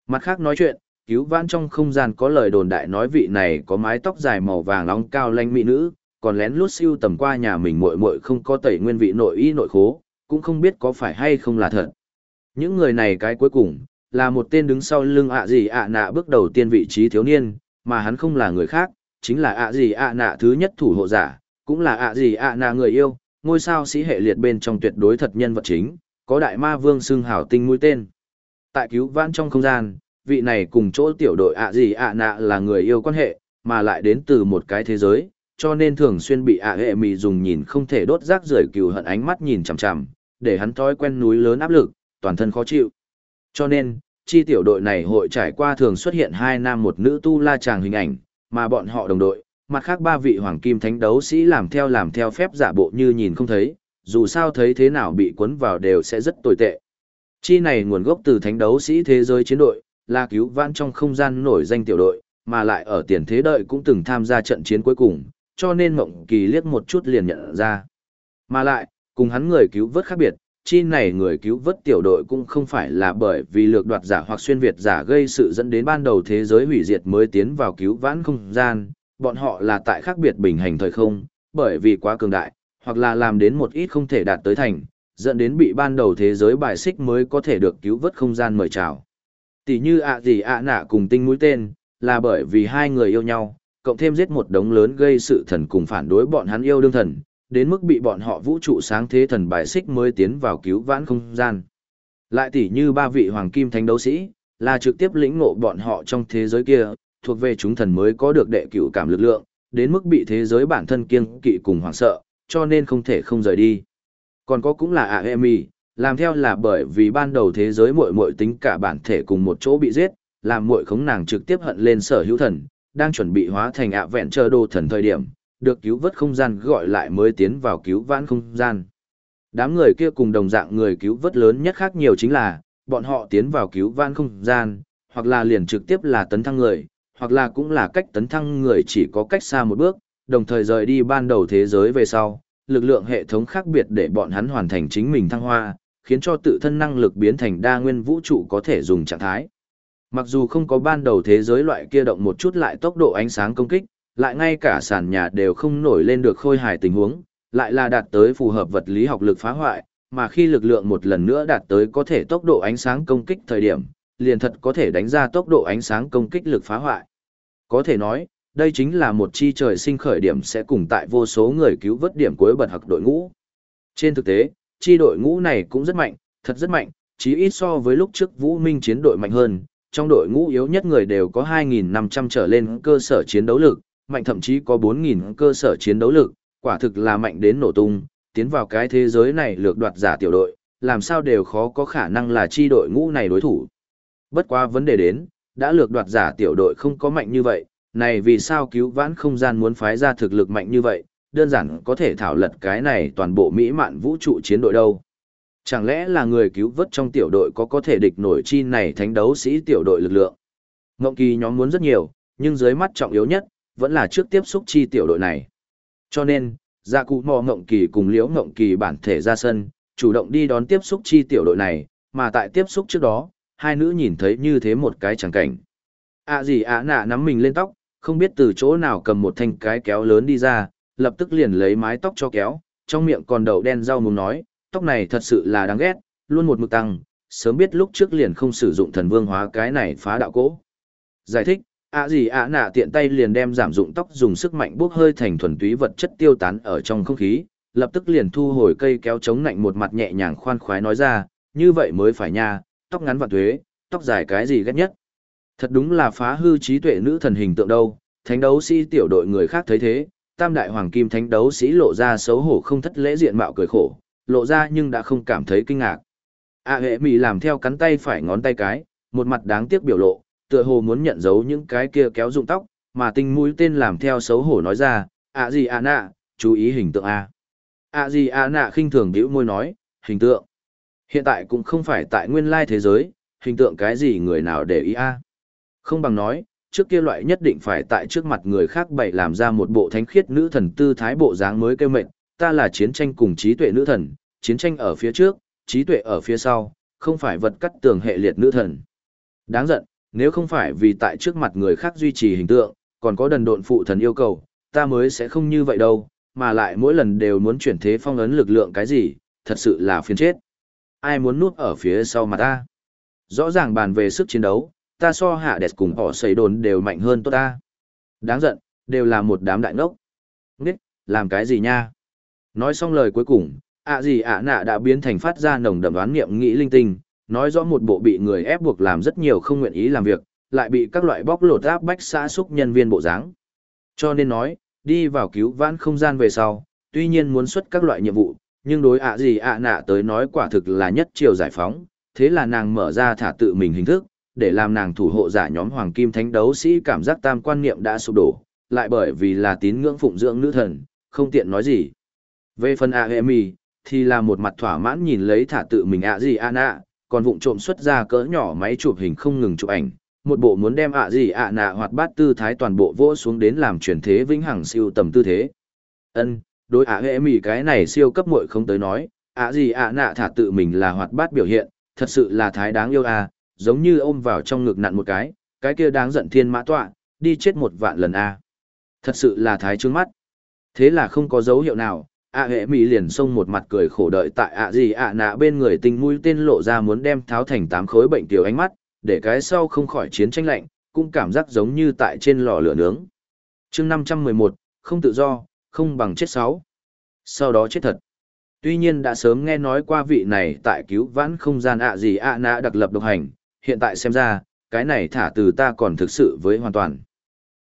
Mặt khác nói chuyện, cứu vãn trong không gian có lời đồn đại nói vị này có mái tóc dài màu vàng nóng cao lanh mỹ nữ, còn lén lút siêu tầm qua nhà mình muội muội không có tẩy nguyên vị nội y nội khố, cũng không biết có phải hay không là thật. Những người này cái cuối cùng, là một tên đứng sau lưng ạ gì ạ nạ bước đầu tiên vị trí thiếu niên, mà hắn không là người khác, chính là ạ gì ạ nạ thứ nhất thủ hộ giả, cũng là ạ gì ạ nạ người yêu, ngôi sao sĩ hệ liệt bên trong tuyệt đối thật nhân vật chính, có đại ma vương xưng hảo tinh mũi tên. Tại cứu vãn trong không gian, vị này cùng chỗ tiểu đội ạ gì ạ nạ là người yêu quan hệ, mà lại đến từ một cái thế giới, cho nên thường xuyên bị ạ hệ mì dùng nhìn không thể đốt rác rưởi cừu hận ánh mắt nhìn chằm chằm, để hắn thói quen núi lớn áp lực, toàn thân khó chịu. Cho nên, chi tiểu đội này hội trải qua thường xuất hiện hai nam một nữ tu la chàng hình ảnh, mà bọn họ đồng đội, mặt khác ba vị hoàng kim thánh đấu sĩ làm theo làm theo phép giả bộ như nhìn không thấy, dù sao thấy thế nào bị cuốn vào đều sẽ rất tồi tệ. Chi này nguồn gốc từ thánh đấu sĩ thế giới chiến đội, là cứu vãn trong không gian nổi danh tiểu đội, mà lại ở tiền thế đợi cũng từng tham gia trận chiến cuối cùng, cho nên Mộng Kỳ liếc một chút liền nhận ra. Mà lại, cùng hắn người cứu vớt khác biệt, chi này người cứu vớt tiểu đội cũng không phải là bởi vì lược đoạt giả hoặc xuyên Việt giả gây sự dẫn đến ban đầu thế giới hủy diệt mới tiến vào cứu vãn không gian, bọn họ là tại khác biệt bình hành thời không, bởi vì quá cường đại, hoặc là làm đến một ít không thể đạt tới thành, dẫn đến bị ban đầu thế giới bài xích mới có thể được cứu vớt không gian mời chào. Tỷ như ạ gì ạ nạ cùng tinh mũi tên, là bởi vì hai người yêu nhau, cộng thêm giết một đống lớn gây sự thần cùng phản đối bọn hắn yêu đương thần, đến mức bị bọn họ vũ trụ sáng thế thần bài xích mới tiến vào cứu vãn không gian. Lại tỷ như ba vị hoàng kim thánh đấu sĩ, là trực tiếp lĩnh ngộ bọn họ trong thế giới kia, thuộc về chúng thần mới có được đệ cửu cảm lực lượng, đến mức bị thế giới bản thân kiêng kỵ cùng hoảng sợ, cho nên không thể không rời đi. Còn có cũng là Aemi, làm theo là bởi vì ban đầu thế giới muội muội tính cả bản thể cùng một chỗ bị giết, làm muội khống nàng trực tiếp hận lên sở hữu thần, đang chuẩn bị hóa thành ạ vẹn chờ đồ thần thời điểm, được cứu vớt không gian gọi lại mới tiến vào cứu vãn không gian. Đám người kia cùng đồng dạng người cứu vớt lớn nhất khác nhiều chính là, bọn họ tiến vào cứu vãn không gian, hoặc là liền trực tiếp là tấn thăng người, hoặc là cũng là cách tấn thăng người chỉ có cách xa một bước, đồng thời rời đi ban đầu thế giới về sau, lực lượng hệ thống khác biệt để bọn hắn hoàn thành chính mình thăng hoa, khiến cho tự thân năng lực biến thành đa nguyên vũ trụ có thể dùng trạng thái. Mặc dù không có ban đầu thế giới loại kia động một chút lại tốc độ ánh sáng công kích, lại ngay cả sàn nhà đều không nổi lên được khôi hài tình huống, lại là đạt tới phù hợp vật lý học lực phá hoại, mà khi lực lượng một lần nữa đạt tới có thể tốc độ ánh sáng công kích thời điểm, liền thật có thể đánh ra tốc độ ánh sáng công kích lực phá hoại. Có thể nói, đây chính là một chi trời sinh khởi điểm sẽ cùng tại vô số người cứu vớt điểm cuối bật học đội ngũ. Trên thực tế, chi đội ngũ này cũng rất mạnh, thật rất mạnh, chí ít so với lúc trước Vũ Minh chiến đội mạnh hơn, trong đội ngũ yếu nhất người đều có 2.500 trở lên cơ sở chiến đấu lực, mạnh thậm chí có 4.000 cơ sở chiến đấu lực, quả thực là mạnh đến nổ tung, tiến vào cái thế giới này lược đoạt giả tiểu đội, làm sao đều khó có khả năng là chi đội ngũ này đối thủ. Bất quá vấn đề đến, đã lược đoạt giả tiểu đội không có mạnh như vậy, này vì sao cứu vãn không gian muốn phái ra thực lực mạnh như vậy, đơn giản có thể thảo lật cái này toàn bộ mỹ mạn vũ trụ chiến đội đâu. Chẳng lẽ là người cứu vớt trong tiểu đội có có thể địch nổi chi này thánh đấu sĩ tiểu đội lực lượng? Ngộng kỳ nhóm muốn rất nhiều, nhưng dưới mắt trọng yếu nhất, vẫn là trước tiếp xúc chi tiểu đội này. Cho nên, gia cụ mò ngộng kỳ cùng liễu ngộng kỳ bản thể ra sân, chủ động đi đón tiếp xúc chi tiểu đội này, mà tại tiếp xúc trước đó, hai nữ nhìn thấy như thế một cái chẳng cảnh. À gì ạ nạ nắm mình lên tóc, không biết từ chỗ nào cầm một thanh cái kéo lớn đi ra, lập tức liền lấy mái tóc cho kéo, trong miệng còn đậu đen rau mùng nói, tóc này thật sự là đáng ghét, luôn một mực tăng, sớm biết lúc trước liền không sử dụng thần vương hóa cái này phá đạo cỗ. Giải thích, ạ gì ạ nạ tiện tay liền đem giảm dụng tóc dùng sức mạnh bốc hơi thành thuần túy vật chất tiêu tán ở trong không khí, lập tức liền thu hồi cây kéo chống nạnh một mặt nhẹ nhàng khoan khoái nói ra, như vậy mới phải nha, tóc ngắn và thuế, tóc dài cái gì ghét nhất. Thật đúng là phá hư trí tuệ nữ thần hình tượng đâu, thánh đấu sĩ tiểu đội người khác thấy thế, tam đại hoàng kim thánh đấu sĩ lộ ra xấu hổ không thất lễ diện mạo cười khổ, lộ ra nhưng đã không cảm thấy kinh ngạc. A hệ mì làm theo cắn tay phải ngón tay cái, một mặt đáng tiếc biểu lộ, tựa hồ muốn nhận dấu những cái kia kéo dụng tóc, mà tinh mũi tên làm theo xấu hổ nói ra, ạ gì ạ nạ, chú ý hình tượng A. ạ gì ạ nạ khinh thường biểu môi nói, hình tượng. Hiện tại cũng không phải tại nguyên lai thế giới, hình tượng cái gì người nào để ý A. Không bằng nói, trước kia loại nhất định phải tại trước mặt người khác bày làm ra một bộ thánh khiết nữ thần tư thái bộ dáng mới kêu mệnh, ta là chiến tranh cùng trí tuệ nữ thần, chiến tranh ở phía trước, trí tuệ ở phía sau, không phải vật cắt tường hệ liệt nữ thần. Đáng giận, nếu không phải vì tại trước mặt người khác duy trì hình tượng, còn có đần độn phụ thần yêu cầu, ta mới sẽ không như vậy đâu, mà lại mỗi lần đều muốn chuyển thế phong ấn lực lượng cái gì, thật sự là phiền chết. Ai muốn nuốt ở phía sau mà ta? Rõ ràng bàn về sức chiến đấu, ta so hạ đẹp cùng họ xây đồn đều mạnh hơn tốt ta. Đáng giận, đều là một đám đại ngốc. Nghết, làm cái gì nha? Nói xong lời cuối cùng, ạ gì ạ nạ đã biến thành phát ra nồng đậm đoán nghiệm nghĩ linh tinh, nói rõ một bộ bị người ép buộc làm rất nhiều không nguyện ý làm việc, lại bị các loại bóc lột áp bách xã xúc nhân viên bộ dáng. Cho nên nói, đi vào cứu vãn không gian về sau, tuy nhiên muốn xuất các loại nhiệm vụ, nhưng đối ạ gì ạ nạ tới nói quả thực là nhất chiều giải phóng, thế là nàng mở ra thả tự mình hình thức, để làm nàng thủ hộ giả nhóm hoàng kim thánh đấu sĩ cảm giác tam quan niệm đã sụp đổ, lại bởi vì là tín ngưỡng phụng dưỡng nữ thần, không tiện nói gì. Về phần Aemi, thì là một mặt thỏa mãn nhìn lấy thả tự mình ạ gì ạ nạ, còn vụng trộm xuất ra cỡ nhỏ máy chụp hình không ngừng chụp ảnh, một bộ muốn đem ạ gì ạ nạ hoạt bát tư thái toàn bộ vỗ xuống đến làm chuyển thế vĩnh hằng siêu tầm tư thế. Ân, đối ạ hệ mỉ cái này siêu cấp muội không tới nói, ạ gì ạ nạ thả tự mình là hoạt bát biểu hiện, thật sự là thái đáng yêu à, giống như ôm vào trong ngực nặn một cái, cái kia đáng giận thiên mã tọa, đi chết một vạn lần a. Thật sự là thái trướng mắt. Thế là không có dấu hiệu nào, ạ hệ mỹ liền xông một mặt cười khổ đợi tại ạ gì ạ nạ bên người tình mũi tên lộ ra muốn đem tháo thành tám khối bệnh tiểu ánh mắt, để cái sau không khỏi chiến tranh lạnh, cũng cảm giác giống như tại trên lò lửa nướng. chương 511, không tự do, không bằng chết sáu. Sau đó chết thật. Tuy nhiên đã sớm nghe nói qua vị này tại cứu vãn không gian ạ gì ạ nạ đặc lập độc hành, hiện tại xem ra, cái này thả từ ta còn thực sự với hoàn toàn.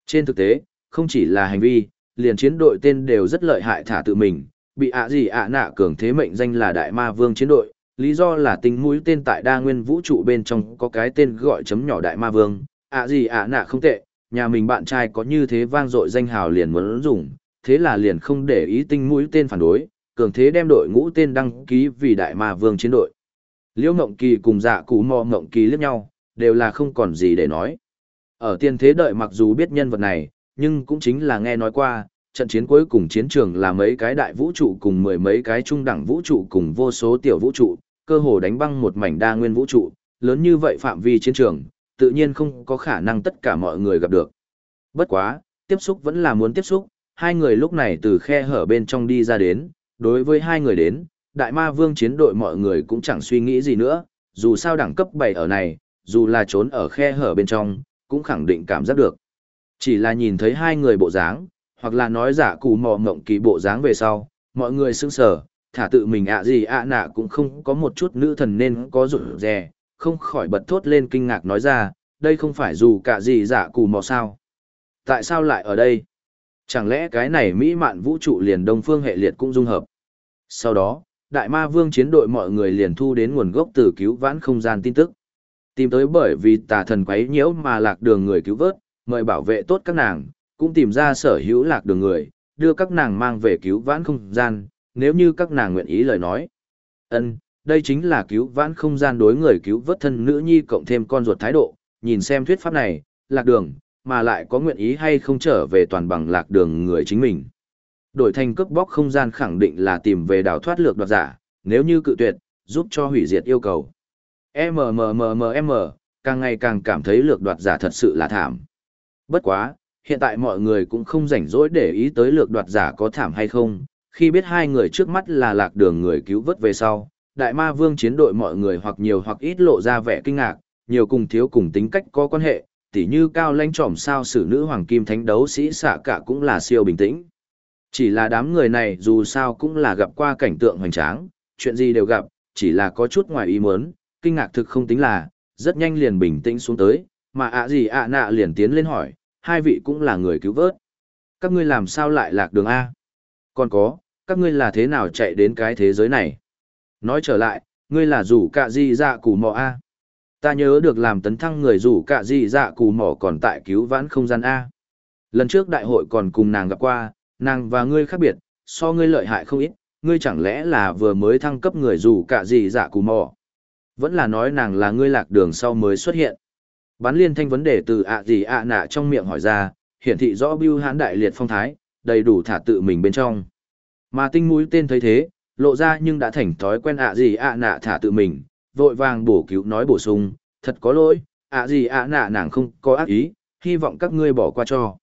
Trên thực tế, không chỉ là hành vi, liền chiến đội tên đều rất lợi hại thả tự mình, bị ạ gì ạ nạ cường thế mệnh danh là đại ma vương chiến đội, lý do là tính mũi tên tại đa nguyên vũ trụ bên trong có cái tên gọi chấm nhỏ đại ma vương, ạ gì ạ nạ không tệ, nhà mình bạn trai có như thế vang dội danh hào liền muốn dùng, thế là liền không để ý tinh mũi tên phản đối, cường thế đem đội ngũ tên đăng ký vì đại ma vương chiến đội. Liễu Ngộng Kỳ cùng dạ cụ mò Ngộng Kỳ liếc nhau, đều là không còn gì để nói. Ở tiên thế đợi mặc dù biết nhân vật này, nhưng cũng chính là nghe nói qua, trận chiến cuối cùng chiến trường là mấy cái đại vũ trụ cùng mười mấy cái trung đẳng vũ trụ cùng vô số tiểu vũ trụ, cơ hồ đánh băng một mảnh đa nguyên vũ trụ, lớn như vậy phạm vi chiến trường, tự nhiên không có khả năng tất cả mọi người gặp được. Bất quá, tiếp xúc vẫn là muốn tiếp xúc, hai người lúc này từ khe hở bên trong đi ra đến, đối với hai người đến, đại ma vương chiến đội mọi người cũng chẳng suy nghĩ gì nữa, dù sao đẳng cấp 7 ở này, dù là trốn ở khe hở bên trong, cũng khẳng định cảm giác được. Chỉ là nhìn thấy hai người bộ dáng, hoặc là nói giả cụ mò ngộng kỳ bộ dáng về sau, mọi người sững sờ, thả tự mình ạ gì ạ nạ cũng không có một chút nữ thần nên có rụt rè, không khỏi bật thốt lên kinh ngạc nói ra, đây không phải dù cả gì giả cụ mò sao. Tại sao lại ở đây? Chẳng lẽ cái này mỹ mạn vũ trụ liền đông phương hệ liệt cũng dung hợp? Sau đó, đại ma vương chiến đội mọi người liền thu đến nguồn gốc từ cứu vãn không gian tin tức. Tìm tới bởi vì tà thần quấy nhiễu mà lạc đường người cứu vớt, mời bảo vệ tốt các nàng, cũng tìm ra sở hữu lạc đường người, đưa các nàng mang về cứu vãn không gian, nếu như các nàng nguyện ý lời nói. Ân, đây chính là cứu vãn không gian đối người cứu vớt thân nữ nhi cộng thêm con ruột thái độ, nhìn xem thuyết pháp này, lạc đường, mà lại có nguyện ý hay không trở về toàn bằng lạc đường người chính mình. Đổi thành cướp bóc không gian khẳng định là tìm về đào thoát lược đoạt giả, nếu như cự tuyệt, giúp cho hủy diệt yêu cầu. MMMMM, càng ngày càng cảm thấy lược đoạt giả thật sự là thảm. Bất quá, hiện tại mọi người cũng không rảnh rỗi để ý tới lược đoạt giả có thảm hay không, khi biết hai người trước mắt là lạc đường người cứu vớt về sau, đại ma vương chiến đội mọi người hoặc nhiều hoặc ít lộ ra vẻ kinh ngạc, nhiều cùng thiếu cùng tính cách có quan hệ, tỉ như cao lãnh trỏm sao sử nữ hoàng kim thánh đấu sĩ xạ cả cũng là siêu bình tĩnh. Chỉ là đám người này dù sao cũng là gặp qua cảnh tượng hoành tráng, chuyện gì đều gặp, chỉ là có chút ngoài ý muốn, kinh ngạc thực không tính là, rất nhanh liền bình tĩnh xuống tới, mà ạ gì ạ nạ liền tiến lên hỏi, hai vị cũng là người cứu vớt. Các ngươi làm sao lại lạc đường A? Còn có, các ngươi là thế nào chạy đến cái thế giới này? Nói trở lại, ngươi là rủ cạ di dạ cù mò A. Ta nhớ được làm tấn thăng người rủ cạ di dạ cù mò còn tại cứu vãn không gian A. Lần trước đại hội còn cùng nàng gặp qua, nàng và ngươi khác biệt, so ngươi lợi hại không ít, ngươi chẳng lẽ là vừa mới thăng cấp người dù cả gì dạ cù mò. Vẫn là nói nàng là ngươi lạc đường sau mới xuất hiện. Bán liên thanh vấn đề từ ạ gì ạ nạ trong miệng hỏi ra, hiển thị rõ bưu hán đại liệt phong thái, đầy đủ thả tự mình bên trong. Mà tinh mũi tên thấy thế, lộ ra nhưng đã thành thói quen ạ gì ạ nạ thả tự mình, vội vàng bổ cứu nói bổ sung, thật có lỗi, ạ gì ạ nạ nàng không có ác ý, hy vọng các ngươi bỏ qua cho.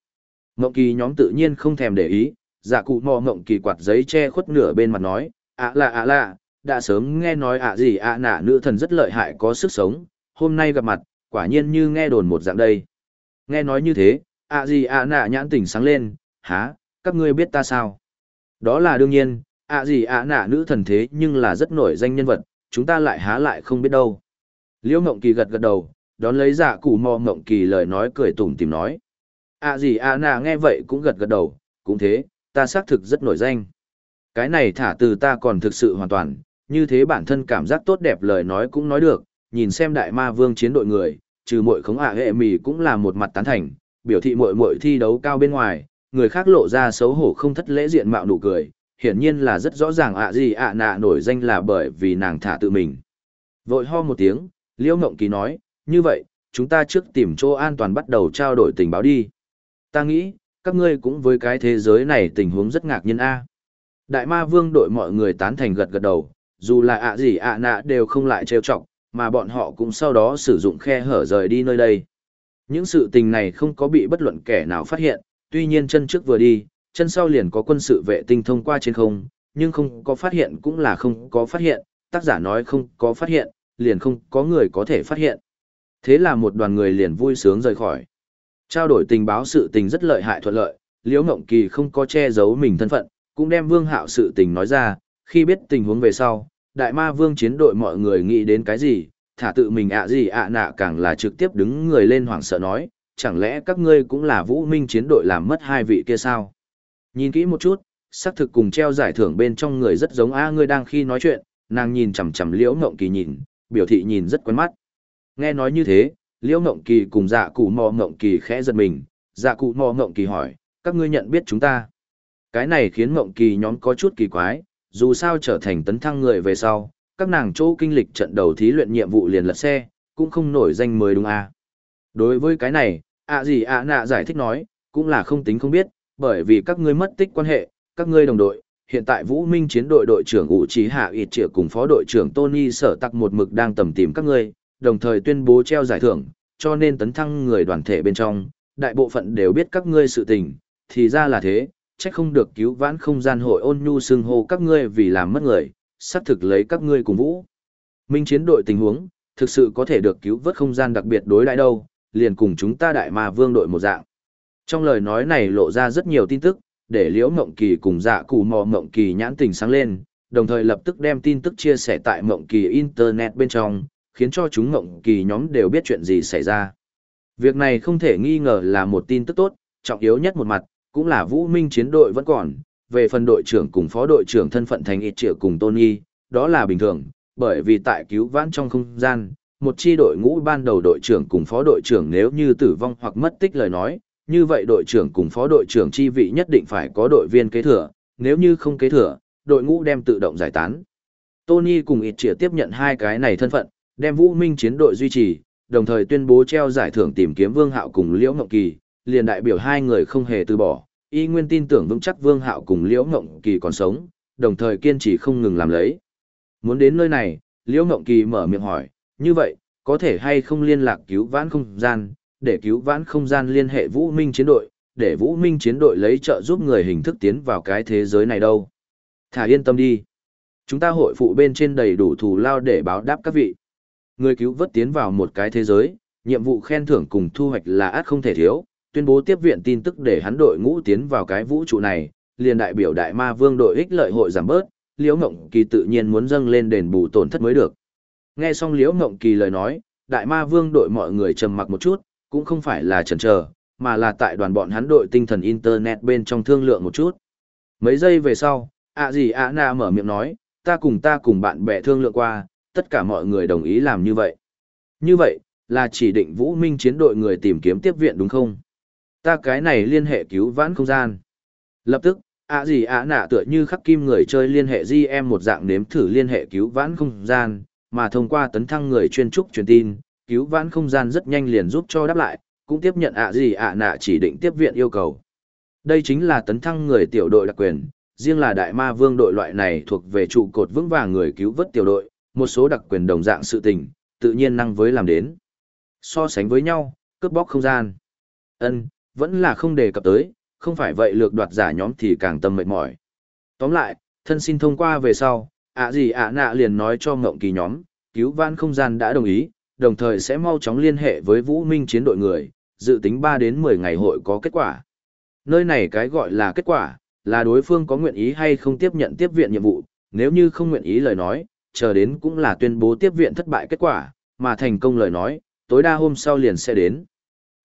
Ngộng kỳ nhóm tự nhiên không thèm để ý, dạ cụ mò ngộng kỳ quạt giấy che khuất nửa bên mặt nói, ạ là ạ là, đã sớm nghe nói ạ gì ạ nạ nữ thần rất lợi hại có sức sống, hôm nay gặp mặt, quả nhiên như nghe đồn một dạng đây. Nghe nói như thế, ạ gì ạ nạ nhãn tỉnh sáng lên, há, các ngươi biết ta sao? Đó là đương nhiên, ạ gì ạ nạ nữ thần thế nhưng là rất nổi danh nhân vật, chúng ta lại há lại không biết đâu. Liễu Ngộng Kỳ gật gật đầu, đón lấy dạ cụ mò Ngộng Kỳ lời nói cười tủm tìm nói. À gì à nà nghe vậy cũng gật gật đầu, cũng thế, ta xác thực rất nổi danh. Cái này thả từ ta còn thực sự hoàn toàn, như thế bản thân cảm giác tốt đẹp lời nói cũng nói được, nhìn xem đại ma vương chiến đội người, trừ muội khống ạ hệ mì cũng là một mặt tán thành, biểu thị muội muội thi đấu cao bên ngoài, người khác lộ ra xấu hổ không thất lễ diện mạo nụ cười, hiển nhiên là rất rõ ràng ạ gì ạ nạ nổi danh là bởi vì nàng thả tự mình. Vội ho một tiếng, Liễu Ngộng Kỳ nói, như vậy, chúng ta trước tìm chỗ an toàn bắt đầu trao đổi tình báo đi. Ta nghĩ, các ngươi cũng với cái thế giới này tình huống rất ngạc nhiên a. Đại ma vương đội mọi người tán thành gật gật đầu, dù là ạ gì ạ nạ đều không lại trêu chọc, mà bọn họ cũng sau đó sử dụng khe hở rời đi nơi đây. Những sự tình này không có bị bất luận kẻ nào phát hiện, tuy nhiên chân trước vừa đi, chân sau liền có quân sự vệ tinh thông qua trên không, nhưng không có phát hiện cũng là không có phát hiện, tác giả nói không có phát hiện, liền không có người có thể phát hiện. Thế là một đoàn người liền vui sướng rời khỏi. Trao đổi tình báo sự tình rất lợi hại thuận lợi, Liễu Ngộng Kỳ không có che giấu mình thân phận, cũng đem Vương Hạo sự tình nói ra, khi biết tình huống về sau, đại ma vương chiến đội mọi người nghĩ đến cái gì, thả tự mình ạ gì ạ nạ càng là trực tiếp đứng người lên hoảng sợ nói, chẳng lẽ các ngươi cũng là vũ minh chiến đội làm mất hai vị kia sao? Nhìn kỹ một chút, xác thực cùng treo giải thưởng bên trong người rất giống a ngươi đang khi nói chuyện, nàng nhìn chằm chằm liễu ngộng kỳ nhìn, biểu thị nhìn rất quen mắt. Nghe nói như thế, liễu ngộng kỳ cùng dạ cụ mò ngộng kỳ khẽ giật mình, dạ cụ mò ngộng kỳ hỏi, các ngươi nhận biết chúng ta. Cái này khiến ngộng kỳ nhóm có chút kỳ quái, dù sao trở thành tấn thăng người về sau, các nàng chỗ kinh lịch trận đầu thí luyện nhiệm vụ liền lật xe, cũng không nổi danh mới đúng à. Đối với cái này, ạ gì ạ nạ giải thích nói, cũng là không tính không biết, bởi vì các ngươi mất tích quan hệ, các ngươi đồng đội, hiện tại Vũ Minh chiến đội đội trưởng ủ trí hạ ít trịa cùng phó đội trưởng Tony sở tặc một mực đang tầm tìm các ngươi, đồng thời tuyên bố treo giải thưởng, cho nên tấn thăng người đoàn thể bên trong, đại bộ phận đều biết các ngươi sự tình, thì ra là thế, trách không được cứu vãn không gian hội ôn nhu xưng hô các ngươi vì làm mất người, sắp thực lấy các ngươi cùng vũ. Minh chiến đội tình huống, thực sự có thể được cứu vớt không gian đặc biệt đối đãi đâu, liền cùng chúng ta đại ma vương đội một dạng. Trong lời nói này lộ ra rất nhiều tin tức, để liễu mộng kỳ cùng dạ cụ mò mộng kỳ nhãn tình sáng lên, đồng thời lập tức đem tin tức chia sẻ tại mộng kỳ internet bên trong, khiến cho chúng ngộng kỳ nhóm đều biết chuyện gì xảy ra. Việc này không thể nghi ngờ là một tin tức tốt, trọng yếu nhất một mặt, cũng là vũ minh chiến đội vẫn còn, về phần đội trưởng cùng phó đội trưởng thân phận thành ít triệu cùng Tony, đó là bình thường, bởi vì tại cứu vãn trong không gian, một chi đội ngũ ban đầu đội trưởng cùng phó đội trưởng nếu như tử vong hoặc mất tích lời nói, như vậy đội trưởng cùng phó đội trưởng chi vị nhất định phải có đội viên kế thừa, nếu như không kế thừa, đội ngũ đem tự động giải tán. Tony cùng ít triệu tiếp nhận hai cái này thân phận, đem vũ minh chiến đội duy trì, đồng thời tuyên bố treo giải thưởng tìm kiếm Vương Hạo cùng Liễu Ngộng Kỳ, liền đại biểu hai người không hề từ bỏ, y nguyên tin tưởng vững chắc Vương Hạo cùng Liễu Ngộng Kỳ còn sống, đồng thời kiên trì không ngừng làm lấy. Muốn đến nơi này, Liễu Ngộng Kỳ mở miệng hỏi, như vậy, có thể hay không liên lạc cứu vãn không gian, để cứu vãn không gian liên hệ Vũ Minh chiến đội, để Vũ Minh chiến đội lấy trợ giúp người hình thức tiến vào cái thế giới này đâu. Thả yên tâm đi. Chúng ta hội phụ bên trên đầy đủ thù lao để báo đáp các vị. Người cứu vớt tiến vào một cái thế giới, nhiệm vụ khen thưởng cùng thu hoạch là át không thể thiếu, tuyên bố tiếp viện tin tức để hắn đội ngũ tiến vào cái vũ trụ này, liền đại biểu đại ma vương đội ích lợi hội giảm bớt, Liễu Ngộng Kỳ tự nhiên muốn dâng lên đền bù tổn thất mới được. Nghe xong Liễu Ngộng Kỳ lời nói, đại ma vương đội mọi người trầm mặc một chút, cũng không phải là chần chờ, mà là tại đoàn bọn hắn đội tinh thần internet bên trong thương lượng một chút. Mấy giây về sau, ạ gì ạ na mở miệng nói, ta cùng ta cùng bạn bè thương lượng qua, tất cả mọi người đồng ý làm như vậy. Như vậy, là chỉ định vũ minh chiến đội người tìm kiếm tiếp viện đúng không? Ta cái này liên hệ cứu vãn không gian. Lập tức, ạ gì ạ nạ tựa như khắc kim người chơi liên hệ GM một dạng nếm thử liên hệ cứu vãn không gian, mà thông qua tấn thăng người chuyên trúc truyền tin, cứu vãn không gian rất nhanh liền giúp cho đáp lại, cũng tiếp nhận ạ gì ạ nạ chỉ định tiếp viện yêu cầu. Đây chính là tấn thăng người tiểu đội đặc quyền, riêng là đại ma vương đội loại này thuộc về trụ cột vững vàng người cứu vớt tiểu đội, một số đặc quyền đồng dạng sự tình, tự nhiên năng với làm đến. So sánh với nhau, cướp bóc không gian. ân vẫn là không đề cập tới, không phải vậy lược đoạt giả nhóm thì càng tâm mệt mỏi. Tóm lại, thân xin thông qua về sau, ạ gì ạ nạ liền nói cho ngộng kỳ nhóm, cứu vãn không gian đã đồng ý, đồng thời sẽ mau chóng liên hệ với vũ minh chiến đội người, dự tính 3 đến 10 ngày hội có kết quả. Nơi này cái gọi là kết quả, là đối phương có nguyện ý hay không tiếp nhận tiếp viện nhiệm vụ, nếu như không nguyện ý lời nói, chờ đến cũng là tuyên bố tiếp viện thất bại kết quả, mà thành công lời nói, tối đa hôm sau liền sẽ đến.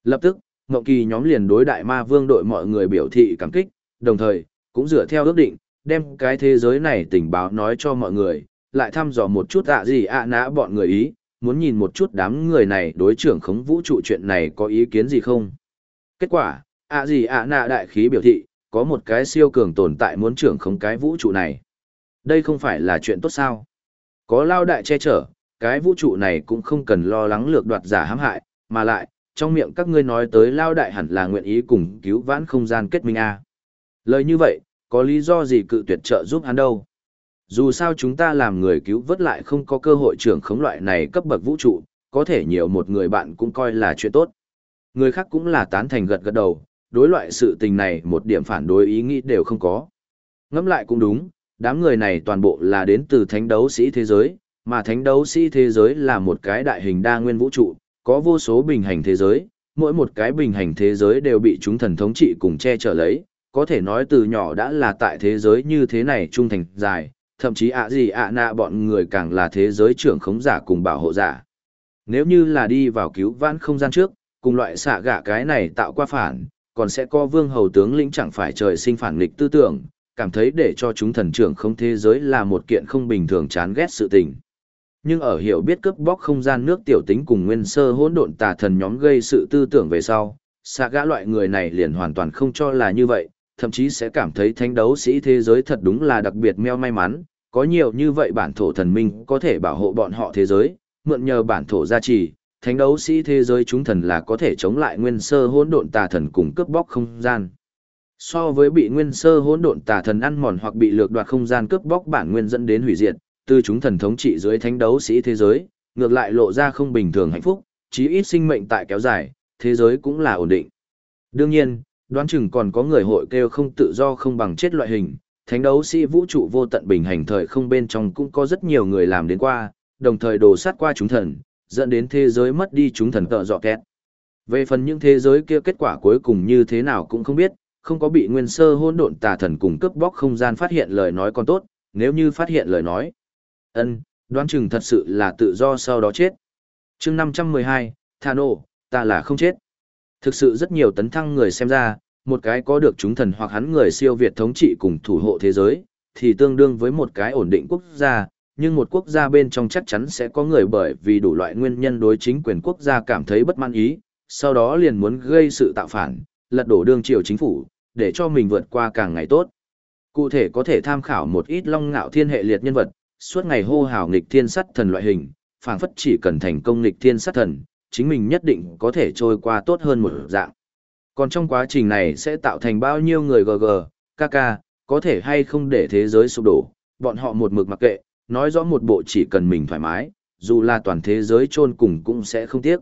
Lập tức, Ngộng Kỳ nhóm liền đối đại ma vương đội mọi người biểu thị cảm kích, đồng thời, cũng dựa theo ước định, đem cái thế giới này tình báo nói cho mọi người, lại thăm dò một chút ạ gì ạ nã bọn người ý, muốn nhìn một chút đám người này đối trưởng khống vũ trụ chuyện này có ý kiến gì không. Kết quả, ạ gì ạ nã đại khí biểu thị, có một cái siêu cường tồn tại muốn trưởng khống cái vũ trụ này. Đây không phải là chuyện tốt sao. Có lao đại che chở, cái vũ trụ này cũng không cần lo lắng lược đoạt giả hãm hại, mà lại, trong miệng các ngươi nói tới lao đại hẳn là nguyện ý cùng cứu vãn không gian kết minh A. Lời như vậy, có lý do gì cự tuyệt trợ giúp hắn đâu. Dù sao chúng ta làm người cứu vớt lại không có cơ hội trưởng khống loại này cấp bậc vũ trụ, có thể nhiều một người bạn cũng coi là chuyện tốt. Người khác cũng là tán thành gật gật đầu, đối loại sự tình này một điểm phản đối ý nghĩ đều không có. Ngẫm lại cũng đúng, đám người này toàn bộ là đến từ thánh đấu sĩ thế giới, mà thánh đấu sĩ thế giới là một cái đại hình đa nguyên vũ trụ, có vô số bình hành thế giới, mỗi một cái bình hành thế giới đều bị chúng thần thống trị cùng che chở lấy, có thể nói từ nhỏ đã là tại thế giới như thế này trung thành dài, thậm chí ạ gì ạ nạ bọn người càng là thế giới trưởng khống giả cùng bảo hộ giả. Nếu như là đi vào cứu vãn không gian trước, cùng loại xạ gạ cái này tạo qua phản, còn sẽ có vương hầu tướng lĩnh chẳng phải trời sinh phản nghịch tư tưởng, cảm thấy để cho chúng thần trưởng không thế giới là một kiện không bình thường chán ghét sự tình. Nhưng ở hiểu biết cướp bóc không gian nước tiểu tính cùng nguyên sơ hỗn độn tà thần nhóm gây sự tư tưởng về sau, xạ gã loại người này liền hoàn toàn không cho là như vậy, thậm chí sẽ cảm thấy thánh đấu sĩ thế giới thật đúng là đặc biệt meo may mắn, có nhiều như vậy bản thổ thần minh có thể bảo hộ bọn họ thế giới, mượn nhờ bản thổ gia trì, thánh đấu sĩ thế giới chúng thần là có thể chống lại nguyên sơ hỗn độn tà thần cùng cướp bóc không gian. So với bị nguyên sơ hỗn độn tà thần ăn mòn hoặc bị lược đoạt không gian cướp bóc bản nguyên dẫn đến hủy diệt, từ chúng thần thống trị dưới thánh đấu sĩ thế giới, ngược lại lộ ra không bình thường hạnh phúc, chí ít sinh mệnh tại kéo dài, thế giới cũng là ổn định. Đương nhiên, đoán chừng còn có người hội kêu không tự do không bằng chết loại hình, thánh đấu sĩ vũ trụ vô tận bình hành thời không bên trong cũng có rất nhiều người làm đến qua, đồng thời đồ sát qua chúng thần, dẫn đến thế giới mất đi chúng thần tợ dọ kẹt. Về phần những thế giới kia kết quả cuối cùng như thế nào cũng không biết, không có bị nguyên sơ hỗn độn tà thần cùng cướp bóc không gian phát hiện lời nói còn tốt, nếu như phát hiện lời nói. ân đoán chừng thật sự là tự do sau đó chết. chương 512, Thano, ta là không chết. Thực sự rất nhiều tấn thăng người xem ra, một cái có được chúng thần hoặc hắn người siêu việt thống trị cùng thủ hộ thế giới, thì tương đương với một cái ổn định quốc gia, nhưng một quốc gia bên trong chắc chắn sẽ có người bởi vì đủ loại nguyên nhân đối chính quyền quốc gia cảm thấy bất mãn ý, sau đó liền muốn gây sự tạo phản, lật đổ đương triều chính phủ, để cho mình vượt qua càng ngày tốt. Cụ thể có thể tham khảo một ít long ngạo thiên hệ liệt nhân vật, suốt ngày hô hào nghịch thiên sắt thần loại hình, phảng phất chỉ cần thành công nghịch thiên sắt thần, chính mình nhất định có thể trôi qua tốt hơn một dạng. Còn trong quá trình này sẽ tạo thành bao nhiêu người GG, KK, có thể hay không để thế giới sụp đổ, bọn họ một mực mặc kệ, nói rõ một bộ chỉ cần mình thoải mái, dù là toàn thế giới chôn cùng cũng sẽ không tiếc.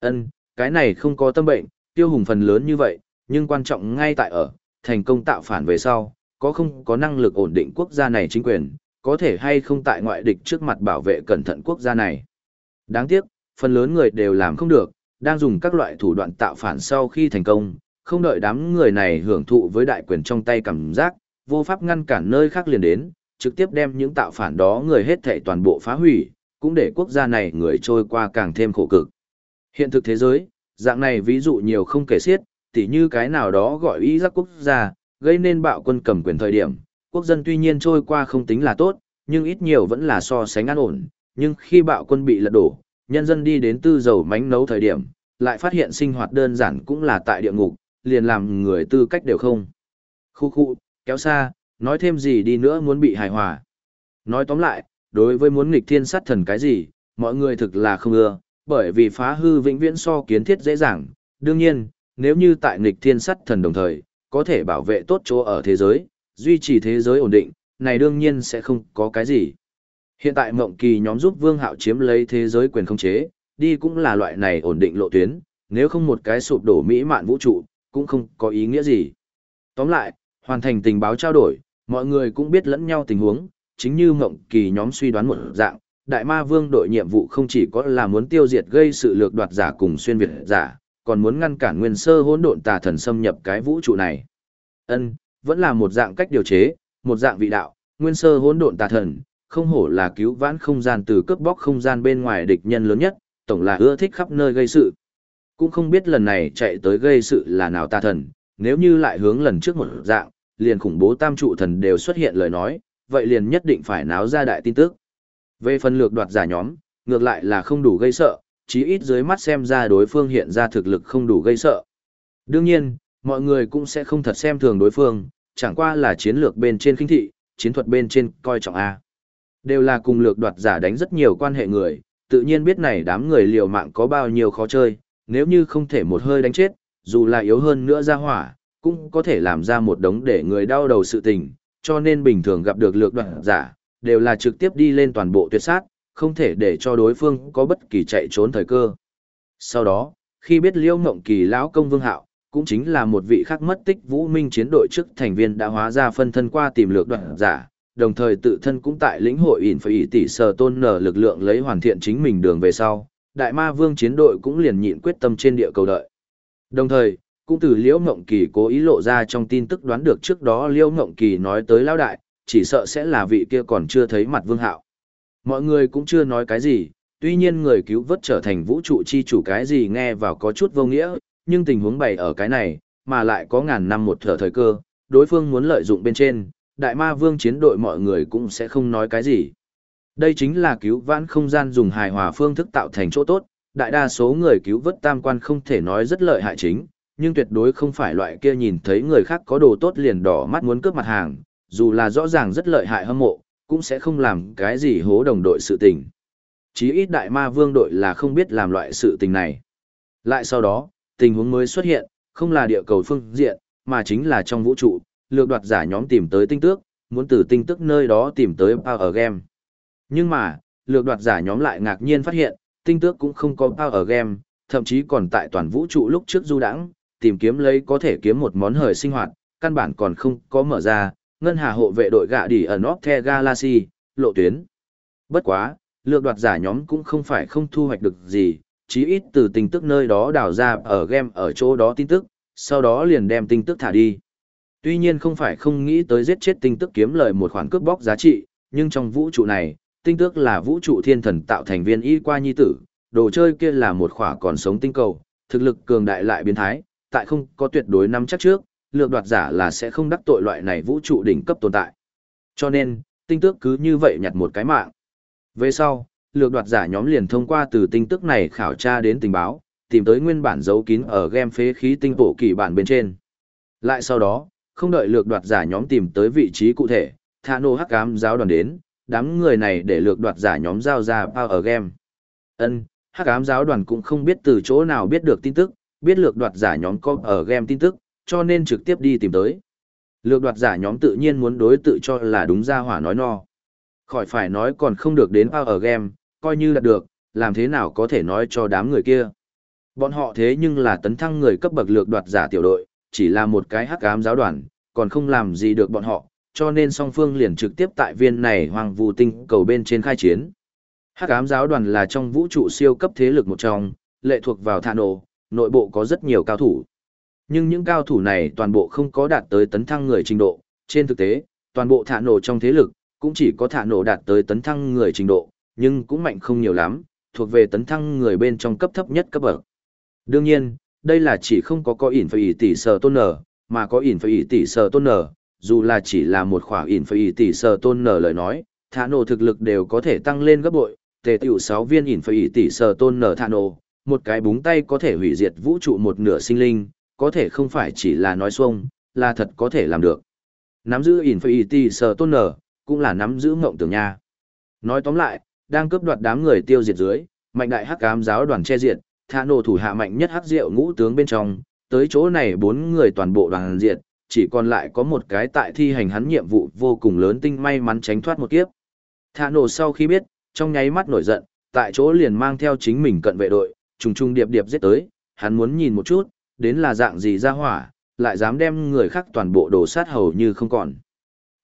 Ân, cái này không có tâm bệnh, tiêu hùng phần lớn như vậy, nhưng quan trọng ngay tại ở, thành công tạo phản về sau, có không có năng lực ổn định quốc gia này chính quyền, có thể hay không tại ngoại địch trước mặt bảo vệ cẩn thận quốc gia này. Đáng tiếc, phần lớn người đều làm không được, đang dùng các loại thủ đoạn tạo phản sau khi thành công, không đợi đám người này hưởng thụ với đại quyền trong tay cảm giác, vô pháp ngăn cản nơi khác liền đến, trực tiếp đem những tạo phản đó người hết thảy toàn bộ phá hủy, cũng để quốc gia này người trôi qua càng thêm khổ cực. Hiện thực thế giới, dạng này ví dụ nhiều không kể xiết, tỉ như cái nào đó gọi ý giác quốc gia, gây nên bạo quân cầm quyền thời điểm, quốc dân tuy nhiên trôi qua không tính là tốt, nhưng ít nhiều vẫn là so sánh an ổn, nhưng khi bạo quân bị lật đổ, nhân dân đi đến tư dầu mánh nấu thời điểm, lại phát hiện sinh hoạt đơn giản cũng là tại địa ngục, liền làm người tư cách đều không. Khu khu, kéo xa, nói thêm gì đi nữa muốn bị hài hòa. Nói tóm lại, đối với muốn nghịch thiên sát thần cái gì, mọi người thực là không ưa, bởi vì phá hư vĩnh viễn so kiến thiết dễ dàng. Đương nhiên, nếu như tại nghịch thiên sắt thần đồng thời, có thể bảo vệ tốt chỗ ở thế giới, duy trì thế giới ổn định, này đương nhiên sẽ không có cái gì. Hiện tại Mộng Kỳ nhóm giúp Vương Hạo chiếm lấy thế giới quyền khống chế, đi cũng là loại này ổn định lộ tuyến, nếu không một cái sụp đổ mỹ mạn vũ trụ, cũng không có ý nghĩa gì. Tóm lại, hoàn thành tình báo trao đổi, mọi người cũng biết lẫn nhau tình huống, chính như Mộng Kỳ nhóm suy đoán một dạng, Đại Ma Vương đội nhiệm vụ không chỉ có là muốn tiêu diệt gây sự lược đoạt giả cùng xuyên việt giả, còn muốn ngăn cản nguyên sơ hỗn độn tà thần xâm nhập cái vũ trụ này. Ân, vẫn là một dạng cách điều chế, một dạng vị đạo, nguyên sơ hỗn độn tà thần, không hổ là cứu vãn không gian từ cướp bóc không gian bên ngoài địch nhân lớn nhất, tổng là ưa thích khắp nơi gây sự. Cũng không biết lần này chạy tới gây sự là nào tà thần, nếu như lại hướng lần trước một dạng, liền khủng bố tam trụ thần đều xuất hiện lời nói, vậy liền nhất định phải náo ra đại tin tức. Về phần lược đoạt giả nhóm, ngược lại là không đủ gây sợ, chí ít dưới mắt xem ra đối phương hiện ra thực lực không đủ gây sợ. Đương nhiên, mọi người cũng sẽ không thật xem thường đối phương, chẳng qua là chiến lược bên trên kinh thị, chiến thuật bên trên coi trọng A. Đều là cùng lược đoạt giả đánh rất nhiều quan hệ người, tự nhiên biết này đám người liều mạng có bao nhiêu khó chơi, nếu như không thể một hơi đánh chết, dù là yếu hơn nữa ra hỏa, cũng có thể làm ra một đống để người đau đầu sự tình, cho nên bình thường gặp được lược đoạt giả, đều là trực tiếp đi lên toàn bộ tuyệt sát, không thể để cho đối phương có bất kỳ chạy trốn thời cơ. Sau đó, khi biết Liễu Ngộng Kỳ lão công Vương Hạo, cũng chính là một vị khác mất tích Vũ Minh chiến đội trước thành viên đã hóa ra phân thân qua tìm lược đoạn giả, đồng thời tự thân cũng tại lĩnh hội ỉn phải tỷ sở tôn nở lực lượng lấy hoàn thiện chính mình đường về sau, Đại Ma Vương chiến đội cũng liền nhịn quyết tâm trên địa cầu đợi. Đồng thời, cũng từ Liễu Ngộng Kỳ cố ý lộ ra trong tin tức đoán được trước đó Liễu Ngộng Kỳ nói tới lão đại, chỉ sợ sẽ là vị kia còn chưa thấy mặt Vương Hạo. Mọi người cũng chưa nói cái gì, tuy nhiên người cứu vớt trở thành vũ trụ chi chủ cái gì nghe vào có chút vô nghĩa, nhưng tình huống bày ở cái này, mà lại có ngàn năm một thở thời cơ, đối phương muốn lợi dụng bên trên, đại ma vương chiến đội mọi người cũng sẽ không nói cái gì. Đây chính là cứu vãn không gian dùng hài hòa phương thức tạo thành chỗ tốt, đại đa số người cứu vớt tam quan không thể nói rất lợi hại chính, nhưng tuyệt đối không phải loại kia nhìn thấy người khác có đồ tốt liền đỏ mắt muốn cướp mặt hàng, dù là rõ ràng rất lợi hại hâm mộ, cũng sẽ không làm cái gì hố đồng đội sự tình. Chí ít đại ma vương đội là không biết làm loại sự tình này. Lại sau đó, tình huống mới xuất hiện, không là địa cầu phương diện, mà chính là trong vũ trụ, lược đoạt giả nhóm tìm tới tinh tước, muốn từ tinh tức nơi đó tìm tới Power Game. Nhưng mà, lược đoạt giả nhóm lại ngạc nhiên phát hiện, tinh tước cũng không có Power Game, thậm chí còn tại toàn vũ trụ lúc trước du đãng tìm kiếm lấy có thể kiếm một món hời sinh hoạt, căn bản còn không có mở ra, ngân hà hộ vệ đội gạ đi ở North Galaxy, lộ tuyến. Bất quá, lược đoạt giả nhóm cũng không phải không thu hoạch được gì, chí ít từ tin tức nơi đó đào ra ở game ở chỗ đó tin tức, sau đó liền đem tin tức thả đi. Tuy nhiên không phải không nghĩ tới giết chết tin tức kiếm lời một khoản cướp bóc giá trị, nhưng trong vũ trụ này, tinh tức là vũ trụ thiên thần tạo thành viên y qua nhi tử, đồ chơi kia là một khỏa còn sống tinh cầu, thực lực cường đại lại biến thái, tại không có tuyệt đối nắm chắc trước, lược đoạt giả là sẽ không đắc tội loại này vũ trụ đỉnh cấp tồn tại. Cho nên, tinh tước cứ như vậy nhặt một cái mạng. Về sau, lược đoạt giả nhóm liền thông qua từ tinh tức này khảo tra đến tình báo, tìm tới nguyên bản giấu kín ở game phế khí tinh bộ kỳ bản bên trên. Lại sau đó, không đợi lược đoạt giả nhóm tìm tới vị trí cụ thể, Thả nô hắc ám giáo đoàn đến, đám người này để lược đoạt giả nhóm giao ra bao ở game. Ân, hắc ám giáo đoàn cũng không biết từ chỗ nào biết được tin tức, biết lược đoạt giả nhóm có ở game tin tức, cho nên trực tiếp đi tìm tới. Lược đoạt giả nhóm tự nhiên muốn đối tự cho là đúng ra hỏa nói no. Khỏi phải nói còn không được đến bao ở game, coi như là được, làm thế nào có thể nói cho đám người kia. Bọn họ thế nhưng là tấn thăng người cấp bậc lược đoạt giả tiểu đội, chỉ là một cái hắc ám giáo đoàn, còn không làm gì được bọn họ, cho nên song phương liền trực tiếp tại viên này hoàng vù tinh cầu bên trên khai chiến. Hắc ám giáo đoàn là trong vũ trụ siêu cấp thế lực một trong, lệ thuộc vào thạ nổ, nội bộ có rất nhiều cao thủ. Nhưng những cao thủ này toàn bộ không có đạt tới tấn thăng người trình độ, trên thực tế, toàn bộ thả nổ trong thế lực, cũng chỉ có thả nổ đạt tới tấn thăng người trình độ, nhưng cũng mạnh không nhiều lắm, thuộc về tấn thăng người bên trong cấp thấp nhất cấp bậc. Đương nhiên, đây là chỉ không có có ỉn phải tỷ sở tôn nở, mà có ỉn phải tỷ sở tôn nở, dù là chỉ là một khoảng ỉn phải tỷ sở tôn nở lời nói, thả nổ thực lực đều có thể tăng lên gấp bội, tề tiểu 6 viên ỉn phải tỷ sở tôn nở thả nổ, một cái búng tay có thể hủy diệt vũ trụ một nửa sinh linh, có thể không phải chỉ là nói xuông, là thật có thể làm được. Nắm giữ Infinity Sờ cũng là nắm giữ mộng tưởng nha. Nói tóm lại, đang cướp đoạt đám người tiêu diệt dưới, mạnh đại hắc ám giáo đoàn che diệt, thả nổ thủ hạ mạnh nhất hắc diệu ngũ tướng bên trong, tới chỗ này bốn người toàn bộ đoàn diệt, chỉ còn lại có một cái tại thi hành hắn nhiệm vụ vô cùng lớn tinh may mắn tránh thoát một kiếp. Thả nổ sau khi biết, trong nháy mắt nổi giận, tại chỗ liền mang theo chính mình cận vệ đội, trùng trùng điệp điệp giết tới, hắn muốn nhìn một chút, đến là dạng gì ra hỏa, lại dám đem người khác toàn bộ đổ sát hầu như không còn.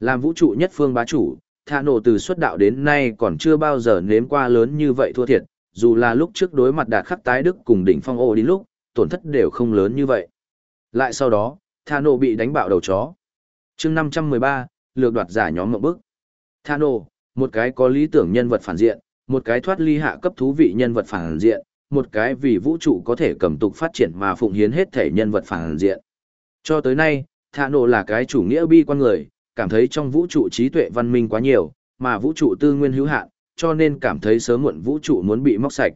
Làm vũ trụ nhất phương bá chủ, thả nổ từ xuất đạo đến nay còn chưa bao giờ nếm qua lớn như vậy thua thiệt, dù là lúc trước đối mặt đạt khắc tái đức cùng đỉnh phong ô đi lúc, tổn thất đều không lớn như vậy. Lại sau đó, thả nổ bị đánh bạo đầu chó. chương 513, lược đoạt giả nhóm mộng bức. Thả nổ, một cái có lý tưởng nhân vật phản diện, một cái thoát ly hạ cấp thú vị nhân vật phản diện, một cái vì vũ trụ có thể cầm tục phát triển mà phụng hiến hết thể nhân vật phản diện. Cho tới nay, Thạ Nộ là cái chủ nghĩa bi quan người, cảm thấy trong vũ trụ trí tuệ văn minh quá nhiều, mà vũ trụ tư nguyên hữu hạn, cho nên cảm thấy sớm muộn vũ trụ muốn bị móc sạch.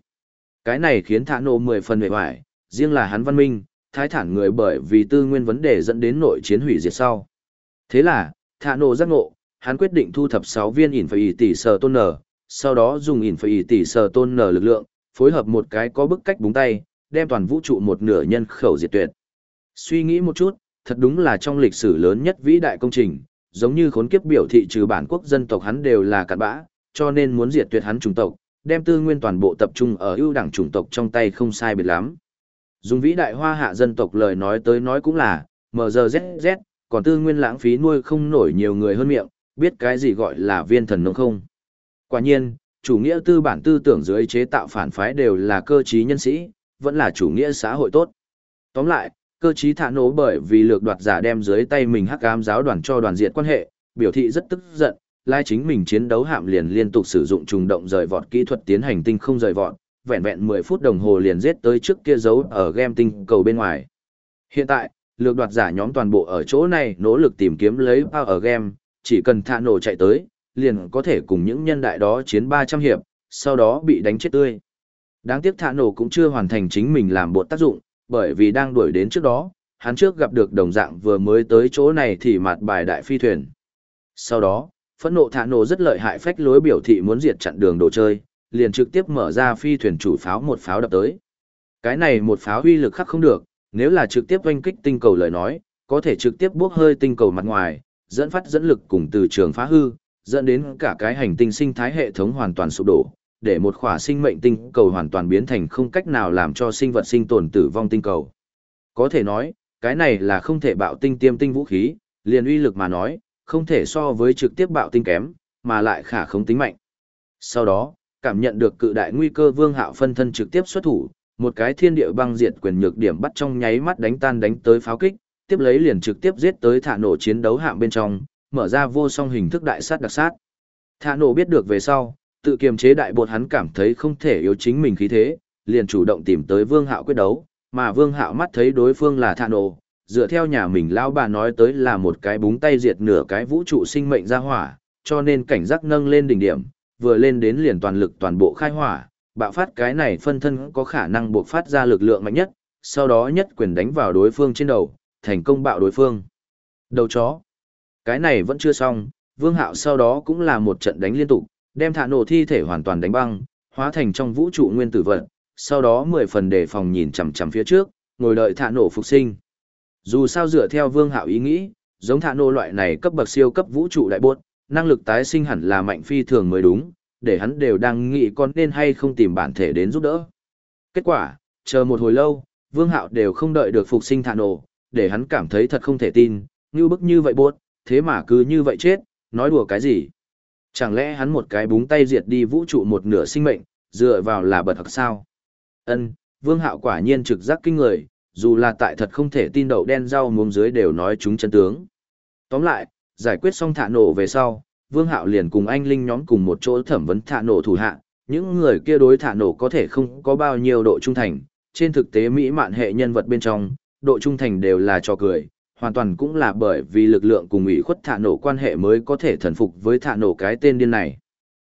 Cái này khiến Thạ Nộ mười phần mệt mỏi, riêng là hắn văn minh, thái thản người bởi vì tư nguyên vấn đề dẫn đến nội chiến hủy diệt sau. Thế là, Thạ Nộ giác ngộ, hắn quyết định thu thập 6 viên ỉn phải tỷ sở tôn nở, sau đó dùng ỉn phải tỷ sở tôn nở lực lượng, phối hợp một cái có bức cách búng tay, đem toàn vũ trụ một nửa nhân khẩu diệt tuyệt. Suy nghĩ một chút, thật đúng là trong lịch sử lớn nhất vĩ đại công trình, giống như khốn kiếp biểu thị trừ bản quốc dân tộc hắn đều là cặn bã, cho nên muốn diệt tuyệt hắn chủng tộc, đem tư nguyên toàn bộ tập trung ở ưu đẳng chủng tộc trong tay không sai biệt lắm. Dùng vĩ đại hoa hạ dân tộc lời nói tới nói cũng là, MZZZ, còn tư nguyên lãng phí nuôi không nổi nhiều người hơn miệng, biết cái gì gọi là viên thần nông không. Quả nhiên, chủ nghĩa tư bản tư tưởng dưới chế tạo phản phái đều là cơ trí nhân sĩ, vẫn là chủ nghĩa xã hội tốt. Tóm lại, cơ trí thả nổ bởi vì lược đoạt giả đem dưới tay mình hắc ám giáo đoàn cho đoàn diệt quan hệ, biểu thị rất tức giận, lai chính mình chiến đấu hạm liền liên tục sử dụng trùng động rời vọt kỹ thuật tiến hành tinh không rời vọt, vẹn vẹn 10 phút đồng hồ liền giết tới trước kia giấu ở game tinh cầu bên ngoài. Hiện tại, lược đoạt giả nhóm toàn bộ ở chỗ này nỗ lực tìm kiếm lấy power game, chỉ cần thả nổ chạy tới, liền có thể cùng những nhân đại đó chiến 300 hiệp, sau đó bị đánh chết tươi. Đáng tiếc thả nổ cũng chưa hoàn thành chính mình làm bột tác dụng, bởi vì đang đuổi đến trước đó, hắn trước gặp được đồng dạng vừa mới tới chỗ này thì mặt bài đại phi thuyền. Sau đó, phẫn nộ thả nổ rất lợi hại phách lối biểu thị muốn diệt chặn đường đồ chơi, liền trực tiếp mở ra phi thuyền chủ pháo một pháo đập tới. Cái này một pháo uy lực khắc không được, nếu là trực tiếp oanh kích tinh cầu lời nói, có thể trực tiếp bước hơi tinh cầu mặt ngoài, dẫn phát dẫn lực cùng từ trường phá hư, dẫn đến cả cái hành tinh sinh thái hệ thống hoàn toàn sụp đổ, để một khỏa sinh mệnh tinh cầu hoàn toàn biến thành không cách nào làm cho sinh vật sinh tồn tử vong tinh cầu. Có thể nói, cái này là không thể bạo tinh tiêm tinh vũ khí, liền uy lực mà nói, không thể so với trực tiếp bạo tinh kém, mà lại khả không tính mạnh. Sau đó, cảm nhận được cự đại nguy cơ vương hạo phân thân trực tiếp xuất thủ, một cái thiên địa băng diệt quyền nhược điểm bắt trong nháy mắt đánh tan đánh tới pháo kích, tiếp lấy liền trực tiếp giết tới thả nổ chiến đấu hạm bên trong, mở ra vô song hình thức đại sát đặc sát. Thả nổ biết được về sau, tự kiềm chế đại bột hắn cảm thấy không thể yếu chính mình khí thế, liền chủ động tìm tới Vương Hạo quyết đấu, mà Vương Hạo mắt thấy đối phương là Thả nổ, dựa theo nhà mình lão bà nói tới là một cái búng tay diệt nửa cái vũ trụ sinh mệnh ra hỏa, cho nên cảnh giác nâng lên đỉnh điểm, vừa lên đến liền toàn lực toàn bộ khai hỏa, bạo phát cái này phân thân có khả năng buộc phát ra lực lượng mạnh nhất, sau đó nhất quyền đánh vào đối phương trên đầu, thành công bạo đối phương. Đầu chó. Cái này vẫn chưa xong, Vương Hạo sau đó cũng là một trận đánh liên tục, đem thả nổ thi thể hoàn toàn đánh băng, hóa thành trong vũ trụ nguyên tử vật, sau đó mười phần đề phòng nhìn chằm chằm phía trước, ngồi đợi thả nổ phục sinh. Dù sao dựa theo Vương Hạo ý nghĩ, giống thả nổ loại này cấp bậc siêu cấp vũ trụ đại buốt, năng lực tái sinh hẳn là mạnh phi thường mới đúng, để hắn đều đang nghĩ con nên hay không tìm bản thể đến giúp đỡ. Kết quả, chờ một hồi lâu, Vương Hạo đều không đợi được phục sinh thả nổ, để hắn cảm thấy thật không thể tin, như bức như vậy buốt, thế mà cứ như vậy chết, nói đùa cái gì? Chẳng lẽ hắn một cái búng tay diệt đi vũ trụ một nửa sinh mệnh, dựa vào là bật thật sao? Ân, Vương Hạo quả nhiên trực giác kinh người, dù là tại thật không thể tin đậu đen rau muống dưới đều nói chúng chân tướng. Tóm lại, giải quyết xong thả nổ về sau, Vương Hạo liền cùng anh Linh nhóm cùng một chỗ thẩm vấn thả nổ thủ hạ, những người kia đối thả nổ có thể không có bao nhiêu độ trung thành, trên thực tế mỹ mạn hệ nhân vật bên trong, độ trung thành đều là trò cười, hoàn toàn cũng là bởi vì lực lượng cùng ủy khuất thả nổ quan hệ mới có thể thần phục với thả nổ cái tên điên này.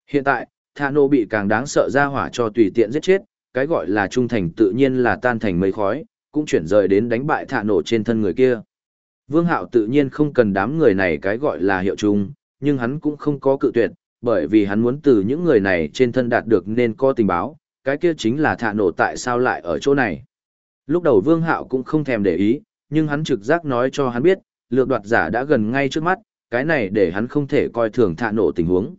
Hiện tại, thả nổ bị càng đáng sợ ra hỏa cho tùy tiện giết chết, cái gọi là trung thành tự nhiên là tan thành mây khói, cũng chuyển rời đến đánh bại thả nổ trên thân người kia. Vương Hạo tự nhiên không cần đám người này cái gọi là hiệu trung, nhưng hắn cũng không có cự tuyệt, bởi vì hắn muốn từ những người này trên thân đạt được nên có tình báo, cái kia chính là thả nổ tại sao lại ở chỗ này. Lúc đầu Vương Hạo cũng không thèm để ý, nhưng hắn trực giác nói cho hắn biết, lược đoạt giả đã gần ngay trước mắt, cái này để hắn không thể coi thường thả nổ tình huống.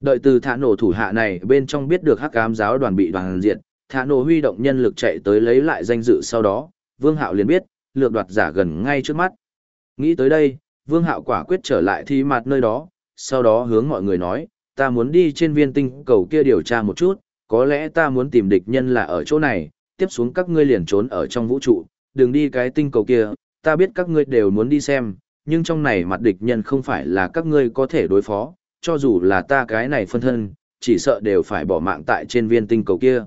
Đợi từ thả nổ thủ hạ này bên trong biết được hắc ám giáo đoàn bị đoàn diệt, thả nổ huy động nhân lực chạy tới lấy lại danh dự sau đó, Vương Hạo liền biết, lược đoạt giả gần ngay trước mắt. Nghĩ tới đây, Vương Hạo quả quyết trở lại thi mặt nơi đó, sau đó hướng mọi người nói, ta muốn đi trên viên tinh cầu kia điều tra một chút, có lẽ ta muốn tìm địch nhân là ở chỗ này, tiếp xuống các ngươi liền trốn ở trong vũ trụ, đừng đi cái tinh cầu kia, ta biết các ngươi đều muốn đi xem, nhưng trong này mặt địch nhân không phải là các ngươi có thể đối phó, cho dù là ta cái này phân thân, chỉ sợ đều phải bỏ mạng tại trên viên tinh cầu kia.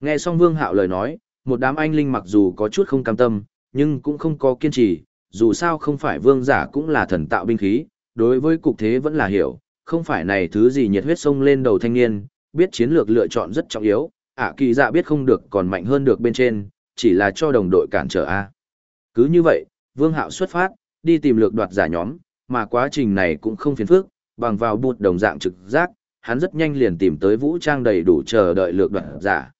Nghe xong Vương Hạo lời nói, một đám anh linh mặc dù có chút không cam tâm, nhưng cũng không có kiên trì, dù sao không phải vương giả cũng là thần tạo binh khí, đối với cục thế vẫn là hiểu, không phải này thứ gì nhiệt huyết sông lên đầu thanh niên, biết chiến lược lựa chọn rất trọng yếu, ả kỳ dạ biết không được còn mạnh hơn được bên trên, chỉ là cho đồng đội cản trở A. Cứ như vậy, vương hạo xuất phát, đi tìm lược đoạt giả nhóm, mà quá trình này cũng không phiền phức, bằng vào bụt đồng dạng trực giác, hắn rất nhanh liền tìm tới vũ trang đầy đủ chờ đợi lược đoạt giả.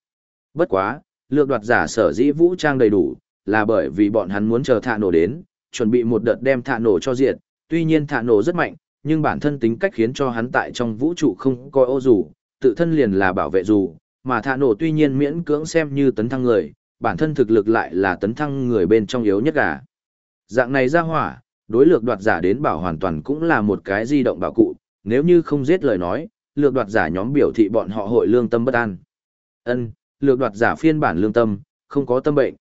Bất quá, lược đoạt giả sở dĩ vũ trang đầy đủ, là bởi vì bọn hắn muốn chờ thạ nổ đến, chuẩn bị một đợt đem thạ nổ cho diệt, tuy nhiên thạ nổ rất mạnh, nhưng bản thân tính cách khiến cho hắn tại trong vũ trụ không coi ô dù, tự thân liền là bảo vệ dù, mà thạ nổ tuy nhiên miễn cưỡng xem như tấn thăng người, bản thân thực lực lại là tấn thăng người bên trong yếu nhất cả. Dạng này ra hỏa, đối lược đoạt giả đến bảo hoàn toàn cũng là một cái di động bảo cụ, nếu như không giết lời nói, lược đoạt giả nhóm biểu thị bọn họ hội lương tâm bất an. Ân, lược đoạt giả phiên bản lương tâm, không có tâm bệnh.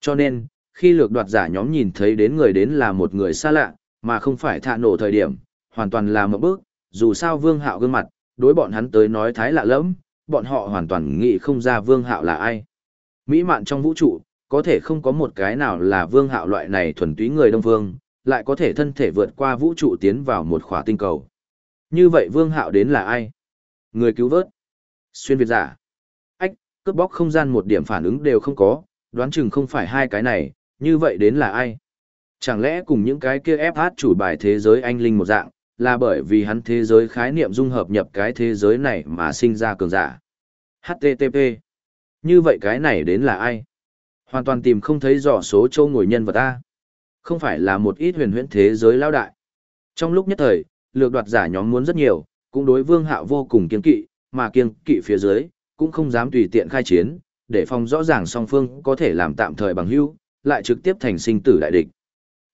Cho nên, khi lược đoạt giả nhóm nhìn thấy đến người đến là một người xa lạ, mà không phải thạ nổ thời điểm, hoàn toàn là một bước, dù sao vương hạo gương mặt, đối bọn hắn tới nói thái lạ lẫm, bọn họ hoàn toàn nghĩ không ra vương hạo là ai. Mỹ mạn trong vũ trụ, có thể không có một cái nào là vương hạo loại này thuần túy người đông phương, lại có thể thân thể vượt qua vũ trụ tiến vào một khỏa tinh cầu. Như vậy vương hạo đến là ai? Người cứu vớt. Xuyên Việt giả. Ách, cướp bóc không gian một điểm phản ứng đều không có, đoán chừng không phải hai cái này, như vậy đến là ai? Chẳng lẽ cùng những cái kia ép hát chủ bài thế giới anh linh một dạng, là bởi vì hắn thế giới khái niệm dung hợp nhập cái thế giới này mà sinh ra cường giả. HTTP. Như vậy cái này đến là ai? Hoàn toàn tìm không thấy rõ số châu ngồi nhân vật ta. Không phải là một ít huyền huyễn thế giới lao đại. Trong lúc nhất thời, lược đoạt giả nhóm muốn rất nhiều, cũng đối vương hạo vô cùng kiên kỵ, mà kiên kỵ phía dưới, cũng không dám tùy tiện khai chiến, để phòng rõ ràng song phương có thể làm tạm thời bằng hữu, lại trực tiếp thành sinh tử đại địch.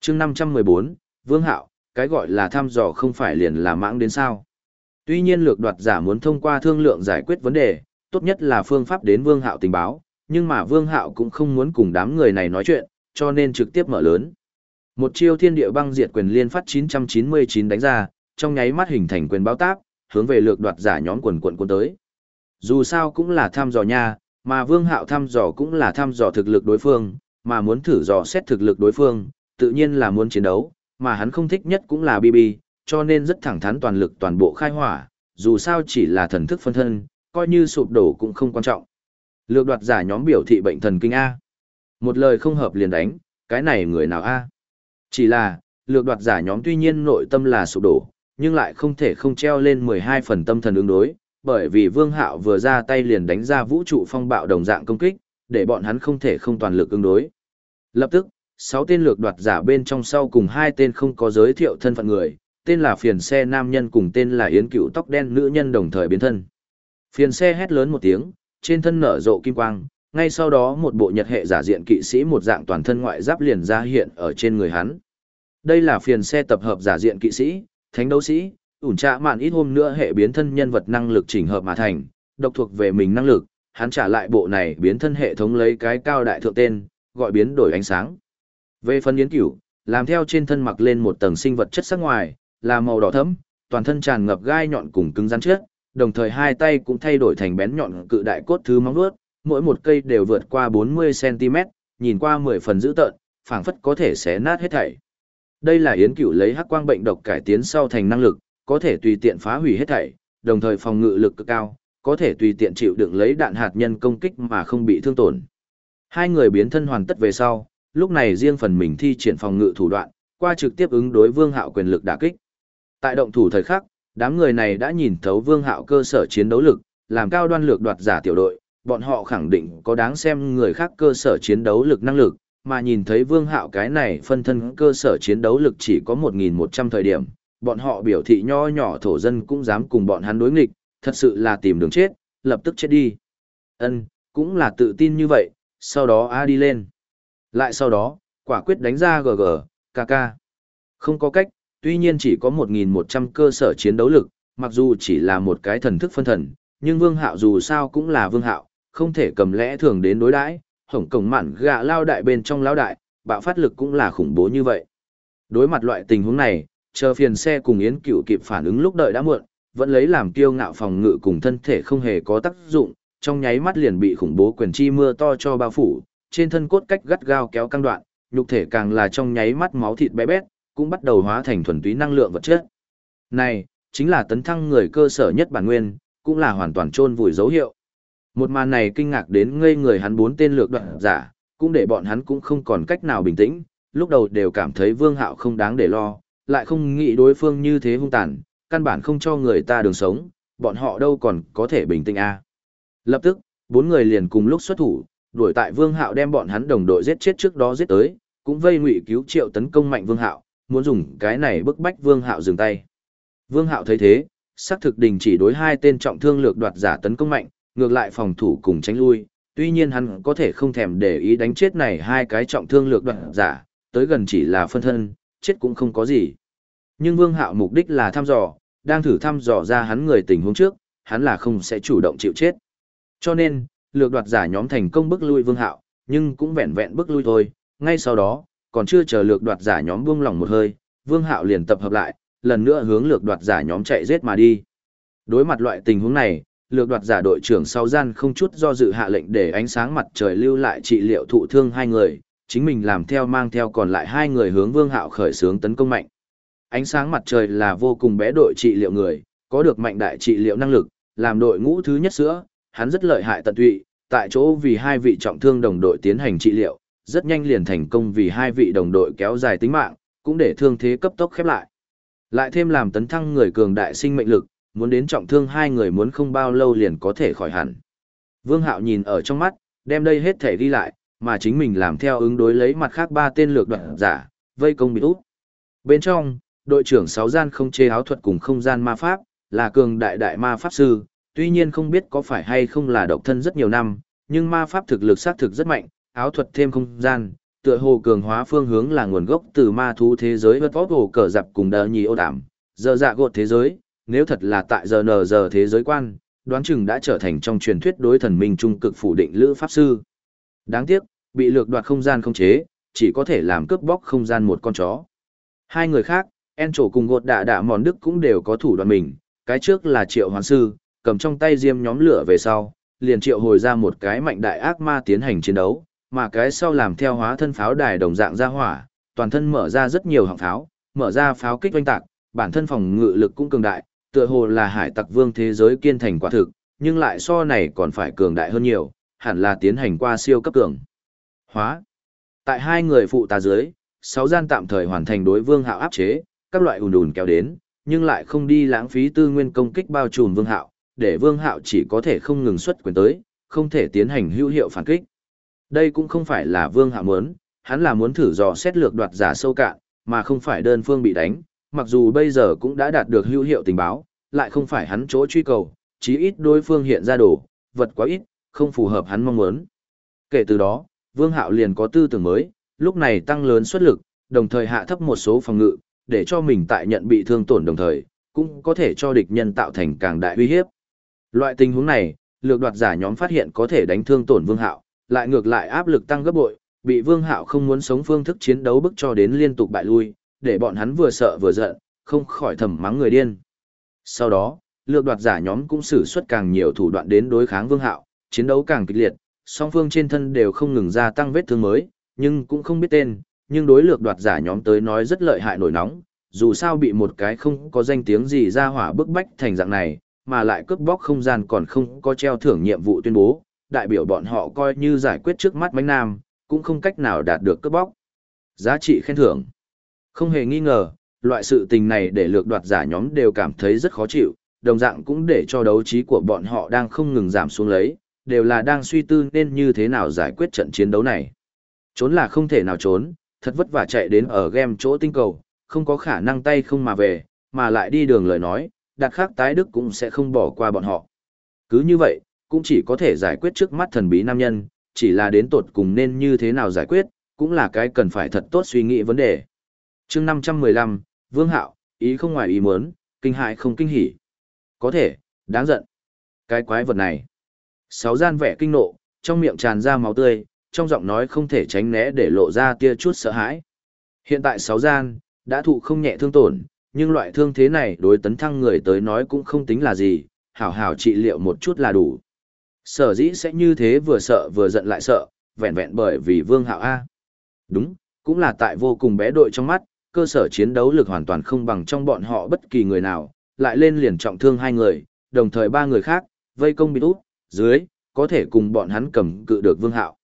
chương 514, Vương Hạo, cái gọi là thăm dò không phải liền là mãng đến sao. Tuy nhiên lược đoạt giả muốn thông qua thương lượng giải quyết vấn đề, tốt nhất là phương pháp đến Vương Hạo tình báo, nhưng mà Vương Hạo cũng không muốn cùng đám người này nói chuyện, cho nên trực tiếp mở lớn. Một chiêu thiên địa băng diệt quyền liên phát 999 đánh ra, trong nháy mắt hình thành quyền báo táp, hướng về lược đoạt giả nhóm quần quần quân tới. Dù sao cũng là thăm dò nha, mà Vương Hạo thăm dò cũng là thăm dò thực lực đối phương, mà muốn thử dò xét thực lực đối phương, tự nhiên là muốn chiến đấu, mà hắn không thích nhất cũng là BB, cho nên rất thẳng thắn toàn lực toàn bộ khai hỏa, dù sao chỉ là thần thức phân thân, coi như sụp đổ cũng không quan trọng. Lược đoạt giả nhóm biểu thị bệnh thần kinh A. Một lời không hợp liền đánh, cái này người nào A. Chỉ là, lược đoạt giả nhóm tuy nhiên nội tâm là sụp đổ, nhưng lại không thể không treo lên 12 phần tâm thần ứng đối, bởi vì Vương Hạo vừa ra tay liền đánh ra vũ trụ phong bạo đồng dạng công kích, để bọn hắn không thể không toàn lực ứng đối. Lập tức, sáu tên lược đoạt giả bên trong sau cùng hai tên không có giới thiệu thân phận người, tên là phiền xe nam nhân cùng tên là yến cựu tóc đen nữ nhân đồng thời biến thân. Phiền xe hét lớn một tiếng, trên thân nở rộ kim quang, ngay sau đó một bộ nhật hệ giả diện kỵ sĩ một dạng toàn thân ngoại giáp liền ra hiện ở trên người hắn. Đây là phiền xe tập hợp giả diện kỵ sĩ, thánh đấu sĩ, ủn trạ mạn ít hôm nữa hệ biến thân nhân vật năng lực chỉnh hợp mà thành, độc thuộc về mình năng lực, hắn trả lại bộ này biến thân hệ thống lấy cái cao đại thượng tên, gọi biến đổi ánh sáng. Về phần yến cửu, làm theo trên thân mặc lên một tầng sinh vật chất sắc ngoài, là màu đỏ thẫm, toàn thân tràn ngập gai nhọn cùng cứng rắn trước, đồng thời hai tay cũng thay đổi thành bén nhọn cự đại cốt thứ móng vuốt, mỗi một cây đều vượt qua 40cm, nhìn qua 10 phần dữ tợn, phảng phất có thể xé nát hết thảy. Đây là yến cửu lấy hắc quang bệnh độc cải tiến sau thành năng lực, có thể tùy tiện phá hủy hết thảy, đồng thời phòng ngự lực cực cao, có thể tùy tiện chịu đựng lấy đạn hạt nhân công kích mà không bị thương tổn. Hai người biến thân hoàn tất về sau, lúc này riêng phần mình thi triển phòng ngự thủ đoạn, qua trực tiếp ứng đối Vương Hạo quyền lực đả kích. Tại động thủ thời khắc, đám người này đã nhìn thấu Vương Hạo cơ sở chiến đấu lực, làm cao đoan lược đoạt giả tiểu đội, bọn họ khẳng định có đáng xem người khác cơ sở chiến đấu lực năng lực, mà nhìn thấy Vương Hạo cái này phân thân cơ sở chiến đấu lực chỉ có 1.100 thời điểm, bọn họ biểu thị nho nhỏ thổ dân cũng dám cùng bọn hắn đối nghịch, thật sự là tìm đường chết, lập tức chết đi. Ân, cũng là tự tin như vậy, sau đó A đi lên. Lại sau đó, quả quyết đánh ra GG, KK. Không có cách, tuy nhiên chỉ có 1.100 cơ sở chiến đấu lực, mặc dù chỉ là một cái thần thức phân thần, nhưng Vương Hạo dù sao cũng là Vương Hạo, không thể cầm lẽ thường đến đối đãi, hổng cổng mặn gạ lao đại bên trong lao đại, bạo phát lực cũng là khủng bố như vậy. Đối mặt loại tình huống này, chờ phiền xe cùng Yến Cựu kịp phản ứng lúc đợi đã muộn, vẫn lấy làm kiêu ngạo phòng ngự cùng thân thể không hề có tác dụng, trong nháy mắt liền bị khủng bố quyền chi mưa to cho bao phủ, trên thân cốt cách gắt gao kéo căng đoạn, nhục thể càng là trong nháy mắt máu thịt bé bét, cũng bắt đầu hóa thành thuần túy năng lượng vật chất. Này, chính là tấn thăng người cơ sở nhất bản nguyên, cũng là hoàn toàn chôn vùi dấu hiệu. Một màn này kinh ngạc đến ngây người hắn bốn tên lược đoạn giả, cũng để bọn hắn cũng không còn cách nào bình tĩnh, lúc đầu đều cảm thấy Vương Hạo không đáng để lo, lại không nghĩ đối phương như thế hung tàn, căn bản không cho người ta đường sống, bọn họ đâu còn có thể bình tĩnh a. À. Lập tức, bốn người liền cùng lúc xuất thủ, đuổi tại Vương Hạo đem bọn hắn đồng đội giết chết trước đó giết tới, cũng vây ngụy cứu Triệu tấn công mạnh Vương Hạo, muốn dùng cái này bức bách Vương Hạo dừng tay. Vương Hạo thấy thế, xác thực đình chỉ đối hai tên trọng thương lược đoạt giả tấn công mạnh, ngược lại phòng thủ cùng tránh lui, tuy nhiên hắn có thể không thèm để ý đánh chết này hai cái trọng thương lược đoạt giả, tới gần chỉ là phân thân, chết cũng không có gì. Nhưng Vương Hạo mục đích là thăm dò, đang thử thăm dò ra hắn người tình huống trước, hắn là không sẽ chủ động chịu chết. Cho nên, lược đoạt giả nhóm thành công bức lui Vương Hạo, nhưng cũng vẹn vẹn bức lui thôi, ngay sau đó, còn chưa chờ lược đoạt giả nhóm buông lỏng một hơi, Vương Hạo liền tập hợp lại, lần nữa hướng lược đoạt giả nhóm chạy giết mà đi. Đối mặt loại tình huống này, lược đoạt giả đội trưởng sau gian không chút do dự hạ lệnh để ánh sáng mặt trời lưu lại trị liệu thụ thương hai người, chính mình làm theo mang theo còn lại hai người hướng Vương Hạo khởi xướng tấn công mạnh. Ánh sáng mặt trời là vô cùng bé đội trị liệu người, có được mạnh đại trị liệu năng lực, làm đội ngũ thứ nhất sữa, hắn rất lợi hại tận tụy, tại chỗ vì hai vị trọng thương đồng đội tiến hành trị liệu, rất nhanh liền thành công vì hai vị đồng đội kéo dài tính mạng, cũng để thương thế cấp tốc khép lại. Lại thêm làm tấn thăng người cường đại sinh mệnh lực, muốn đến trọng thương hai người muốn không bao lâu liền có thể khỏi hẳn. Vương Hạo nhìn ở trong mắt, đem đây hết thể đi lại, mà chính mình làm theo ứng đối lấy mặt khác ba tên lược đoạn giả, vây công bị út. Bên trong, đội trưởng sáu gian không chế áo thuật cùng không gian ma pháp, là cường đại đại ma pháp sư, tuy nhiên không biết có phải hay không là độc thân rất nhiều năm, nhưng ma pháp thực lực xác thực rất mạnh, áo thuật thêm không gian, tựa hồ cường hóa phương hướng là nguồn gốc từ ma thú thế giới vật vót hồ cờ dập cùng đờ nhì ô đảm, giờ dạ gột thế giới, nếu thật là tại giờ nờ giờ thế giới quan, đoán chừng đã trở thành trong truyền thuyết đối thần minh trung cực phủ định lữ pháp sư. Đáng tiếc, bị lược đoạt không gian không chế, chỉ có thể làm cướp bóc không gian một con chó. Hai người khác, En trổ cùng gột đạ đạ mòn đức cũng đều có thủ đoạn mình, cái trước là triệu hoàn sư, cầm trong tay diêm nhóm lửa về sau, liền triệu hồi ra một cái mạnh đại ác ma tiến hành chiến đấu, mà cái sau làm theo hóa thân pháo đài đồng dạng ra hỏa, toàn thân mở ra rất nhiều họng pháo, mở ra pháo kích oanh tạc, bản thân phòng ngự lực cũng cường đại, tựa hồ là hải tặc vương thế giới kiên thành quả thực, nhưng lại so này còn phải cường đại hơn nhiều, hẳn là tiến hành qua siêu cấp cường. Hóa. Tại hai người phụ tá dưới, sáu gian tạm thời hoàn thành đối vương hạo áp chế, các loại ùn ùn kéo đến, nhưng lại không đi lãng phí tư nguyên công kích bao trùm vương hạo, để vương hạo chỉ có thể không ngừng xuất quyền tới, không thể tiến hành hữu hiệu phản kích. Đây cũng không phải là vương hạo muốn, hắn là muốn thử dò xét lược đoạt giả sâu cạn, mà không phải đơn phương bị đánh, mặc dù bây giờ cũng đã đạt được hữu hiệu tình báo, lại không phải hắn chỗ truy cầu, chí ít đối phương hiện ra đồ, vật quá ít, không phù hợp hắn mong muốn. Kể từ đó, Vương Hạo liền có tư tưởng mới, lúc này tăng lớn xuất lực, đồng thời hạ thấp một số phòng ngự, để cho mình tại nhận bị thương tổn đồng thời, cũng có thể cho địch nhân tạo thành càng đại uy hiếp. Loại tình huống này, lược đoạt giả nhóm phát hiện có thể đánh thương tổn Vương Hạo, lại ngược lại áp lực tăng gấp bội, bị Vương Hạo không muốn sống phương thức chiến đấu bức cho đến liên tục bại lui, để bọn hắn vừa sợ vừa giận, không khỏi thầm mắng người điên. Sau đó, lược đoạt giả nhóm cũng sử xuất càng nhiều thủ đoạn đến đối kháng Vương Hạo, chiến đấu càng kịch liệt, song phương trên thân đều không ngừng gia tăng vết thương mới, nhưng cũng không biết tên, nhưng đối lược đoạt giả nhóm tới nói rất lợi hại nổi nóng, dù sao bị một cái không có danh tiếng gì ra hỏa bức bách thành dạng này, mà lại cướp bóc không gian còn không có treo thưởng nhiệm vụ tuyên bố, đại biểu bọn họ coi như giải quyết trước mắt bánh nam, cũng không cách nào đạt được cướp bóc. Giá trị khen thưởng. Không hề nghi ngờ, loại sự tình này để lược đoạt giả nhóm đều cảm thấy rất khó chịu, đồng dạng cũng để cho đấu trí của bọn họ đang không ngừng giảm xuống lấy, đều là đang suy tư nên như thế nào giải quyết trận chiến đấu này. Trốn là không thể nào trốn, thật vất vả chạy đến ở game chỗ tinh cầu, không có khả năng tay không mà về, mà lại đi đường lời nói, đặt khác tái đức cũng sẽ không bỏ qua bọn họ. Cứ như vậy, cũng chỉ có thể giải quyết trước mắt thần bí nam nhân, chỉ là đến tột cùng nên như thế nào giải quyết, cũng là cái cần phải thật tốt suy nghĩ vấn đề. chương 515, Vương Hạo, ý không ngoài ý muốn, kinh hại không kinh hỉ. Có thể, đáng giận. Cái quái vật này. Sáu gian vẻ kinh nộ, trong miệng tràn ra máu tươi, trong giọng nói không thể tránh né để lộ ra tia chút sợ hãi. Hiện tại sáu gian, đã thụ không nhẹ thương tổn, nhưng loại thương thế này đối tấn thăng người tới nói cũng không tính là gì, hảo hảo trị liệu một chút là đủ. Sở dĩ sẽ như thế vừa sợ vừa giận lại sợ, vẹn vẹn bởi vì Vương Hạo A. Đúng, cũng là tại vô cùng bé đội trong mắt, cơ sở chiến đấu lực hoàn toàn không bằng trong bọn họ bất kỳ người nào, lại lên liền trọng thương hai người, đồng thời ba người khác, vây công bị út, dưới, có thể cùng bọn hắn cầm cự được Vương Hạo.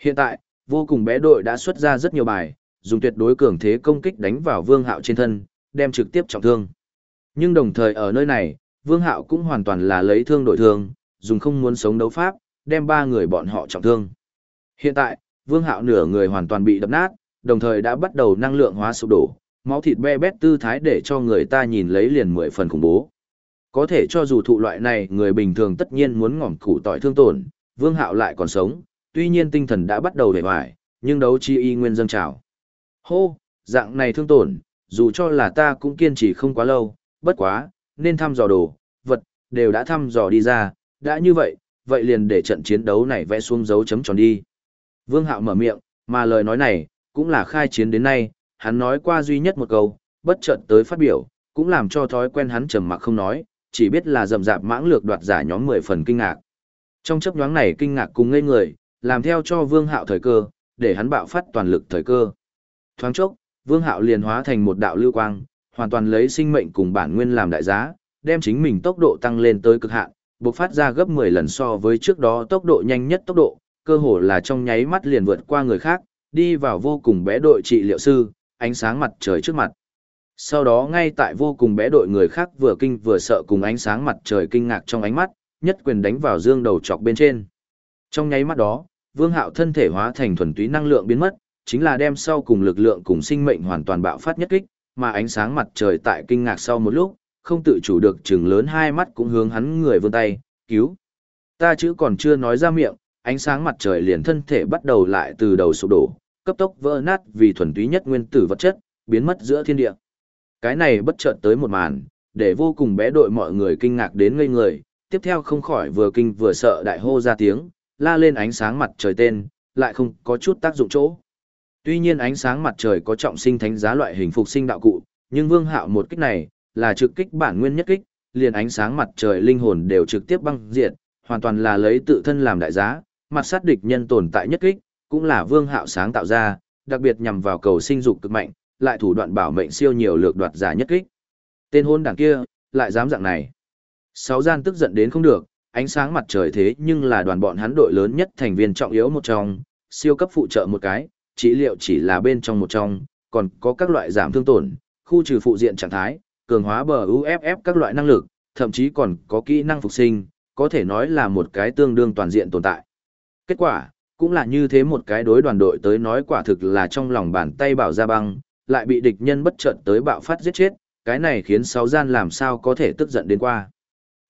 Hiện tại, vô cùng bé đội đã xuất ra rất nhiều bài, dùng tuyệt đối cường thế công kích đánh vào Vương Hạo trên thân, đem trực tiếp trọng thương. Nhưng đồng thời ở nơi này, Vương Hạo cũng hoàn toàn là lấy thương đổi thương, dùng không muốn sống đấu pháp, đem ba người bọn họ trọng thương. Hiện tại, Vương Hạo nửa người hoàn toàn bị đập nát, đồng thời đã bắt đầu năng lượng hóa sụp đổ, máu thịt be bét tư thái để cho người ta nhìn lấy liền mười phần khủng bố. Có thể cho dù thụ loại này người bình thường tất nhiên muốn ngỏm củ tỏi thương tổn, Vương Hạo lại còn sống, tuy nhiên tinh thần đã bắt đầu để hoài, nhưng đấu chi y nguyên dâng trào. Hô, dạng này thương tổn, dù cho là ta cũng kiên trì không quá lâu, bất quá, nên thăm dò đồ, vật, đều đã thăm dò đi ra, đã như vậy, vậy liền để trận chiến đấu này vẽ xuống dấu chấm tròn đi. Vương Hạo mở miệng, mà lời nói này, cũng là khai chiến đến nay, hắn nói qua duy nhất một câu, bất chợt tới phát biểu, cũng làm cho thói quen hắn trầm mặc không nói, chỉ biết là rầm rạp mãng lược đoạt giả nhóm 10 phần kinh ngạc. Trong chấp nhoáng này kinh ngạc cùng ngây người, làm theo cho Vương Hạo thời cơ, để hắn bạo phát toàn lực thời cơ. Thoáng chốc, Vương Hạo liền hóa thành một đạo lưu quang, hoàn toàn lấy sinh mệnh cùng bản nguyên làm đại giá, đem chính mình tốc độ tăng lên tới cực hạn, bộc phát ra gấp 10 lần so với trước đó tốc độ nhanh nhất tốc độ, cơ hồ là trong nháy mắt liền vượt qua người khác, đi vào vô cùng bé đội trị liệu sư, ánh sáng mặt trời trước mặt. Sau đó ngay tại vô cùng bé đội người khác vừa kinh vừa sợ cùng ánh sáng mặt trời kinh ngạc trong ánh mắt, nhất quyền đánh vào dương đầu chọc bên trên. Trong nháy mắt đó, Vương Hạo thân thể hóa thành thuần túy năng lượng biến mất, chính là đem sau cùng lực lượng cùng sinh mệnh hoàn toàn bạo phát nhất kích, mà ánh sáng mặt trời tại kinh ngạc sau một lúc, không tự chủ được chừng lớn hai mắt cũng hướng hắn người vươn tay, cứu. Ta chữ còn chưa nói ra miệng, ánh sáng mặt trời liền thân thể bắt đầu lại từ đầu sụp đổ, cấp tốc vỡ nát vì thuần túy nhất nguyên tử vật chất, biến mất giữa thiên địa. Cái này bất chợt tới một màn, để vô cùng bé đội mọi người kinh ngạc đến ngây người, tiếp theo không khỏi vừa kinh vừa sợ đại hô ra tiếng, la lên ánh sáng mặt trời tên, lại không có chút tác dụng chỗ. Tuy nhiên ánh sáng mặt trời có trọng sinh thánh giá loại hình phục sinh đạo cụ, nhưng Vương Hạo một kích này là trực kích bản nguyên nhất kích, liền ánh sáng mặt trời linh hồn đều trực tiếp băng diệt, hoàn toàn là lấy tự thân làm đại giá, mặt sát địch nhân tồn tại nhất kích, cũng là Vương Hạo sáng tạo ra, đặc biệt nhằm vào cầu sinh dục cực mạnh, lại thủ đoạn bảo mệnh siêu nhiều lược đoạt giả nhất kích. Tên hôn đảng kia, lại dám dạng này. Sáu gian tức giận đến không được, ánh sáng mặt trời thế nhưng là đoàn bọn hắn đội lớn nhất thành viên trọng yếu một trong, siêu cấp phụ trợ một cái, trị liệu chỉ là bên trong một trong, còn có các loại giảm thương tổn, khu trừ phụ diện trạng thái, cường hóa bờ UFF các loại năng lực, thậm chí còn có kỹ năng phục sinh, có thể nói là một cái tương đương toàn diện tồn tại. Kết quả, cũng là như thế một cái đối đoàn đội tới nói quả thực là trong lòng bàn tay bảo ra băng, lại bị địch nhân bất chợt tới bạo phát giết chết, cái này khiến sáu gian làm sao có thể tức giận đến qua.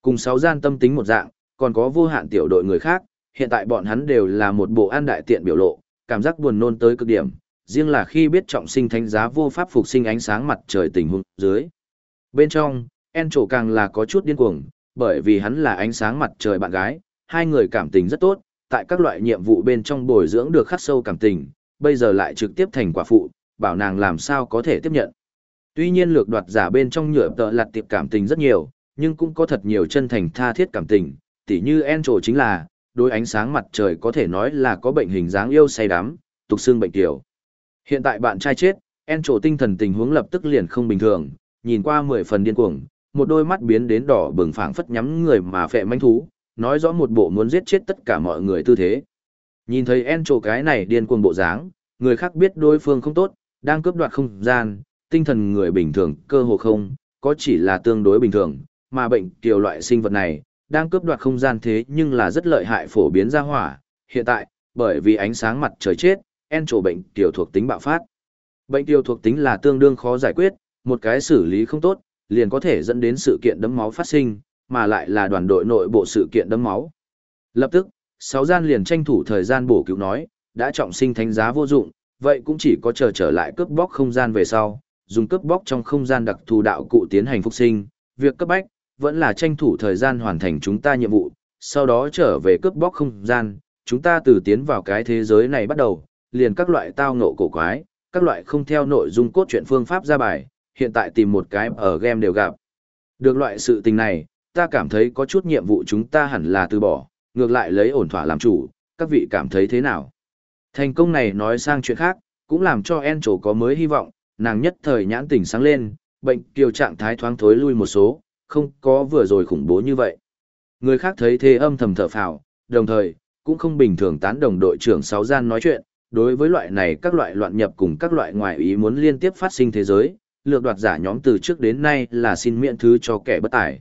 Cùng sáu gian tâm tính một dạng, còn có vô hạn tiểu đội người khác, hiện tại bọn hắn đều là một bộ an đại tiện biểu lộ, cảm giác buồn nôn tới cực điểm, riêng là khi biết trọng sinh thánh giá vô pháp phục sinh ánh sáng mặt trời tình huống dưới. Bên trong, En trổ càng là có chút điên cuồng, bởi vì hắn là ánh sáng mặt trời bạn gái, hai người cảm tình rất tốt, tại các loại nhiệm vụ bên trong bồi dưỡng được khắc sâu cảm tình, bây giờ lại trực tiếp thành quả phụ, bảo nàng làm sao có thể tiếp nhận. Tuy nhiên lược đoạt giả bên trong nhựa tợ lặt tiệp cảm tình rất nhiều, nhưng cũng có thật nhiều chân thành tha thiết cảm tình, tỉ như en trổ chính là, đối ánh sáng mặt trời có thể nói là có bệnh hình dáng yêu say đắm, tục xương bệnh tiểu. Hiện tại bạn trai chết, en trổ tinh thần tình huống lập tức liền không bình thường, nhìn qua mười phần điên cuồng, một đôi mắt biến đến đỏ bừng phảng phất nhắm người mà phệ manh thú, nói rõ một bộ muốn giết chết tất cả mọi người tư thế. Nhìn thấy en cái này điên cuồng bộ dáng, người khác biết đối phương không tốt, đang cướp đoạt không gian, tinh thần người bình thường cơ hồ không, có chỉ là tương đối bình thường, mà bệnh tiểu loại sinh vật này, đang cướp đoạt không gian thế nhưng là rất lợi hại phổ biến ra hỏa. Hiện tại, bởi vì ánh sáng mặt trời chết, en bệnh tiểu thuộc tính bạo phát. Bệnh tiểu thuộc tính là tương đương khó giải quyết, một cái xử lý không tốt, liền có thể dẫn đến sự kiện đấm máu phát sinh, mà lại là đoàn đội nội bộ sự kiện đấm máu. Lập tức, sáu gian liền tranh thủ thời gian bổ cứu nói, đã trọng sinh thánh giá vô dụng, vậy cũng chỉ có chờ trở lại cướp bóc không gian về sau, dùng cướp bóc trong không gian đặc thù đạo cụ tiến hành phục sinh, việc cấp bách vẫn là tranh thủ thời gian hoàn thành chúng ta nhiệm vụ, sau đó trở về cướp bóc không gian, chúng ta từ tiến vào cái thế giới này bắt đầu, liền các loại tao ngộ cổ quái, các loại không theo nội dung cốt truyện phương pháp ra bài, hiện tại tìm một cái ở game đều gặp. Được loại sự tình này, ta cảm thấy có chút nhiệm vụ chúng ta hẳn là từ bỏ, ngược lại lấy ổn thỏa làm chủ, các vị cảm thấy thế nào? Thành công này nói sang chuyện khác, cũng làm cho En có mới hy vọng, nàng nhất thời nhãn tỉnh sáng lên, bệnh kiều trạng thái thoáng thối lui một số, không có vừa rồi khủng bố như vậy. Người khác thấy thế âm thầm thở phào, đồng thời, cũng không bình thường tán đồng đội trưởng sáu gian nói chuyện, đối với loại này các loại loạn nhập cùng các loại ngoại ý muốn liên tiếp phát sinh thế giới, lược đoạt giả nhóm từ trước đến nay là xin miễn thứ cho kẻ bất tài.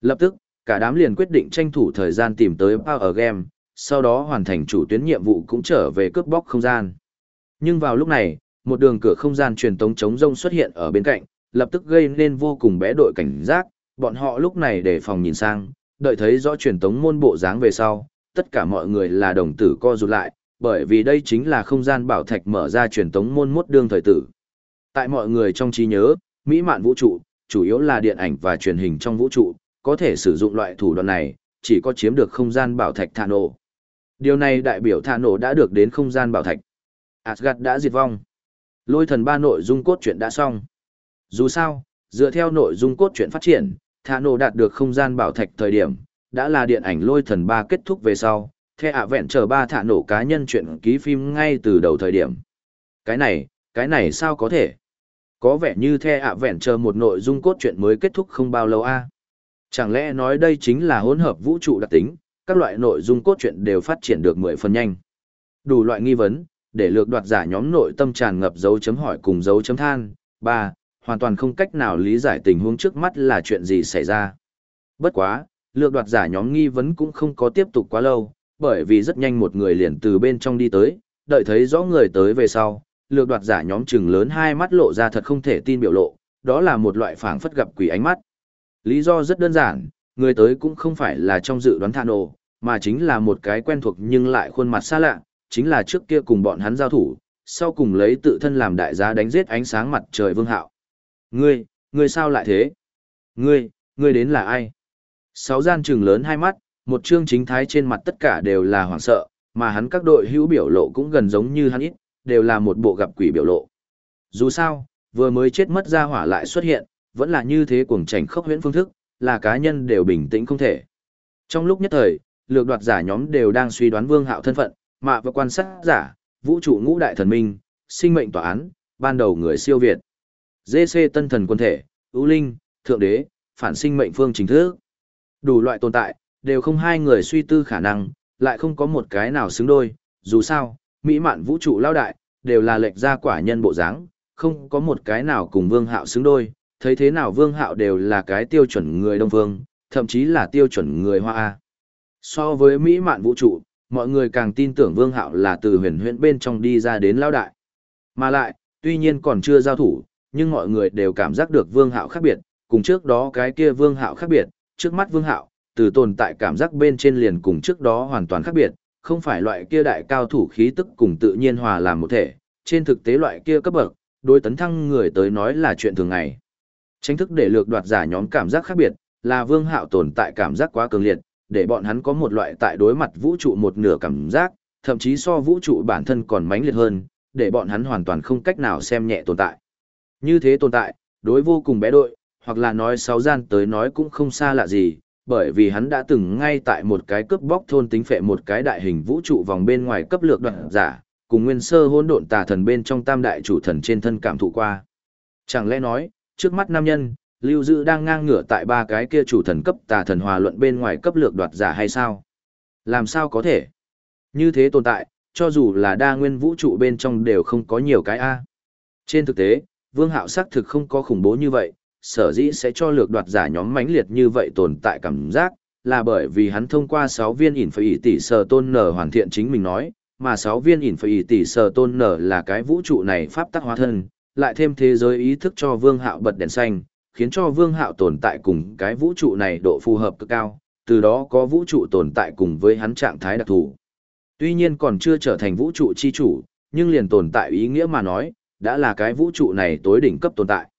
Lập tức, cả đám liền quyết định tranh thủ thời gian tìm tới Power Game, sau đó hoàn thành chủ tuyến nhiệm vụ cũng trở về cướp bóc không gian. Nhưng vào lúc này, một đường cửa không gian truyền tống chống rông xuất hiện ở bên cạnh, lập tức gây nên vô cùng bé đội cảnh giác, bọn họ lúc này để phòng nhìn sang, đợi thấy rõ truyền tống môn bộ dáng về sau, tất cả mọi người là đồng tử co rụt lại, bởi vì đây chính là không gian bảo thạch mở ra truyền tống môn mốt đương thời tử. Tại mọi người trong trí nhớ, mỹ mạn vũ trụ, chủ yếu là điện ảnh và truyền hình trong vũ trụ, có thể sử dụng loại thủ đoạn này, chỉ có chiếm được không gian bảo thạch thả nổ. Điều này đại biểu thả nổ đã được đến không gian bảo thạch. Asgard đã diệt vong. Lôi thần ba nội dung cốt truyện đã xong. Dù sao, dựa theo nội dung cốt truyện phát triển, thả nổ đạt được không gian bảo thạch thời điểm, đã là điện ảnh lôi thần ba kết thúc về sau, theo ạ vẹn chờ ba thả nổ cá nhân chuyện ký phim ngay từ đầu thời điểm. Cái này, cái này sao có thể? Có vẻ như the ạ vẹn chờ một nội dung cốt truyện mới kết thúc không bao lâu a. Chẳng lẽ nói đây chính là hỗn hợp vũ trụ đặc tính, các loại nội dung cốt truyện đều phát triển được mười phần nhanh. Đủ loại nghi vấn, để lược đoạt giả nhóm nội tâm tràn ngập dấu chấm hỏi cùng dấu chấm than. ba Hoàn toàn không cách nào lý giải tình huống trước mắt là chuyện gì xảy ra. Bất quá, lược đoạt giả nhóm nghi vấn cũng không có tiếp tục quá lâu, bởi vì rất nhanh một người liền từ bên trong đi tới, đợi thấy rõ người tới về sau, lược đoạt giả nhóm chừng lớn hai mắt lộ ra thật không thể tin biểu lộ, đó là một loại phảng phất gặp quỷ ánh mắt. Lý do rất đơn giản, người tới cũng không phải là trong dự đoán thạ nổ, mà chính là một cái quen thuộc nhưng lại khuôn mặt xa lạ, chính là trước kia cùng bọn hắn giao thủ, sau cùng lấy tự thân làm đại giá đánh giết ánh sáng mặt trời vương hạo. Ngươi, ngươi sao lại thế? Ngươi, ngươi đến là ai? Sáu gian trừng lớn hai mắt, một chương chính thái trên mặt tất cả đều là hoảng sợ, mà hắn các đội hữu biểu lộ cũng gần giống như hắn ít, đều là một bộ gặp quỷ biểu lộ. Dù sao, vừa mới chết mất ra hỏa lại xuất hiện, vẫn là như thế cuồng chảnh khốc huyễn phương thức, là cá nhân đều bình tĩnh không thể. Trong lúc nhất thời, lược đoạt giả nhóm đều đang suy đoán vương hạo thân phận, mà và quan sát giả, vũ trụ ngũ đại thần minh, sinh mệnh tòa án, ban đầu người siêu việt. DC tân thần quân thể, ưu linh, thượng đế, phản sinh mệnh phương chính thức. Đủ loại tồn tại, đều không hai người suy tư khả năng, lại không có một cái nào xứng đôi, dù sao, mỹ mạn vũ trụ lao đại, đều là lệch ra quả nhân bộ dáng, không có một cái nào cùng vương hạo xứng đôi, thấy thế nào vương hạo đều là cái tiêu chuẩn người đông phương, thậm chí là tiêu chuẩn người hoa A. So với mỹ mạn vũ trụ, mọi người càng tin tưởng vương hạo là từ huyền huyễn bên trong đi ra đến lao đại. Mà lại, tuy nhiên còn chưa giao thủ, nhưng mọi người đều cảm giác được vương hạo khác biệt, cùng trước đó cái kia vương hạo khác biệt, trước mắt vương hạo, từ tồn tại cảm giác bên trên liền cùng trước đó hoàn toàn khác biệt, không phải loại kia đại cao thủ khí tức cùng tự nhiên hòa làm một thể, trên thực tế loại kia cấp bậc, đối tấn thăng người tới nói là chuyện thường ngày. Tranh thức để lược đoạt giả nhóm cảm giác khác biệt, là vương hạo tồn tại cảm giác quá cường liệt, để bọn hắn có một loại tại đối mặt vũ trụ một nửa cảm giác, thậm chí so vũ trụ bản thân còn mãnh liệt hơn, để bọn hắn hoàn toàn không cách nào xem nhẹ tồn tại. Như thế tồn tại, đối vô cùng bé đội, hoặc là nói sáu gian tới nói cũng không xa lạ gì, bởi vì hắn đã từng ngay tại một cái cướp bóc thôn tính phệ một cái đại hình vũ trụ vòng bên ngoài cấp lược đoạn giả, cùng nguyên sơ hỗn độn tà thần bên trong tam đại chủ thần trên thân cảm thụ qua. Chẳng lẽ nói, trước mắt nam nhân, Lưu Dư đang ngang ngửa tại ba cái kia chủ thần cấp tà thần hòa luận bên ngoài cấp lược đoạt giả hay sao? Làm sao có thể? Như thế tồn tại, cho dù là đa nguyên vũ trụ bên trong đều không có nhiều cái A. Trên thực tế, Vương Hạo xác thực không có khủng bố như vậy, sở dĩ sẽ cho lược đoạt giả nhóm mãnh liệt như vậy tồn tại cảm giác, là bởi vì hắn thông qua 6 viên ỉn phải tỷ sở tôn nở hoàn thiện chính mình nói, mà 6 viên ỉn phải tỷ sở tôn nở là cái vũ trụ này pháp tắc hóa thân, lại thêm thế giới ý thức cho Vương Hạo bật đèn xanh, khiến cho Vương Hạo tồn tại cùng cái vũ trụ này độ phù hợp cực cao, từ đó có vũ trụ tồn tại cùng với hắn trạng thái đặc thù. Tuy nhiên còn chưa trở thành vũ trụ chi chủ, nhưng liền tồn tại ý nghĩa mà nói, đã là cái vũ trụ này tối đỉnh cấp tồn tại.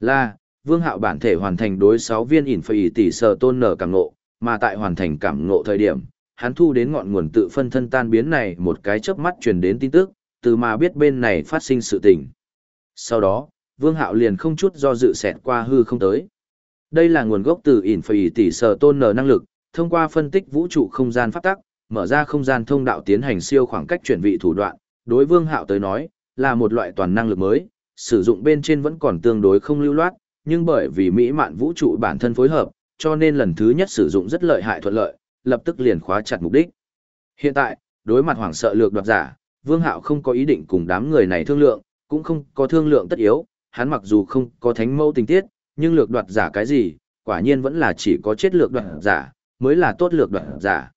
Là, Vương Hạo bản thể hoàn thành đối sáu viên ỉn phì tỷ sở tôn nở cảm ngộ, mà tại hoàn thành cảm ngộ thời điểm, hắn thu đến ngọn nguồn tự phân thân tan biến này một cái chớp mắt truyền đến tin tức, từ mà biết bên này phát sinh sự tình. Sau đó, Vương Hạo liền không chút do dự xẹt qua hư không tới. Đây là nguồn gốc từ ỉn phì tỷ sở tôn nở năng lực, thông qua phân tích vũ trụ không gian pháp tắc, mở ra không gian thông đạo tiến hành siêu khoảng cách chuyển vị thủ đoạn, đối Vương Hạo tới nói, là một loại toàn năng lực mới, sử dụng bên trên vẫn còn tương đối không lưu loát, nhưng bởi vì mỹ mạn vũ trụ bản thân phối hợp, cho nên lần thứ nhất sử dụng rất lợi hại thuận lợi, lập tức liền khóa chặt mục đích. Hiện tại, đối mặt hoảng sợ lược đoạt giả, Vương Hạo không có ý định cùng đám người này thương lượng, cũng không có thương lượng tất yếu, hắn mặc dù không có thánh mâu tình tiết, nhưng lược đoạt giả cái gì, quả nhiên vẫn là chỉ có chết lược đoạt giả, mới là tốt lược đoạt giả.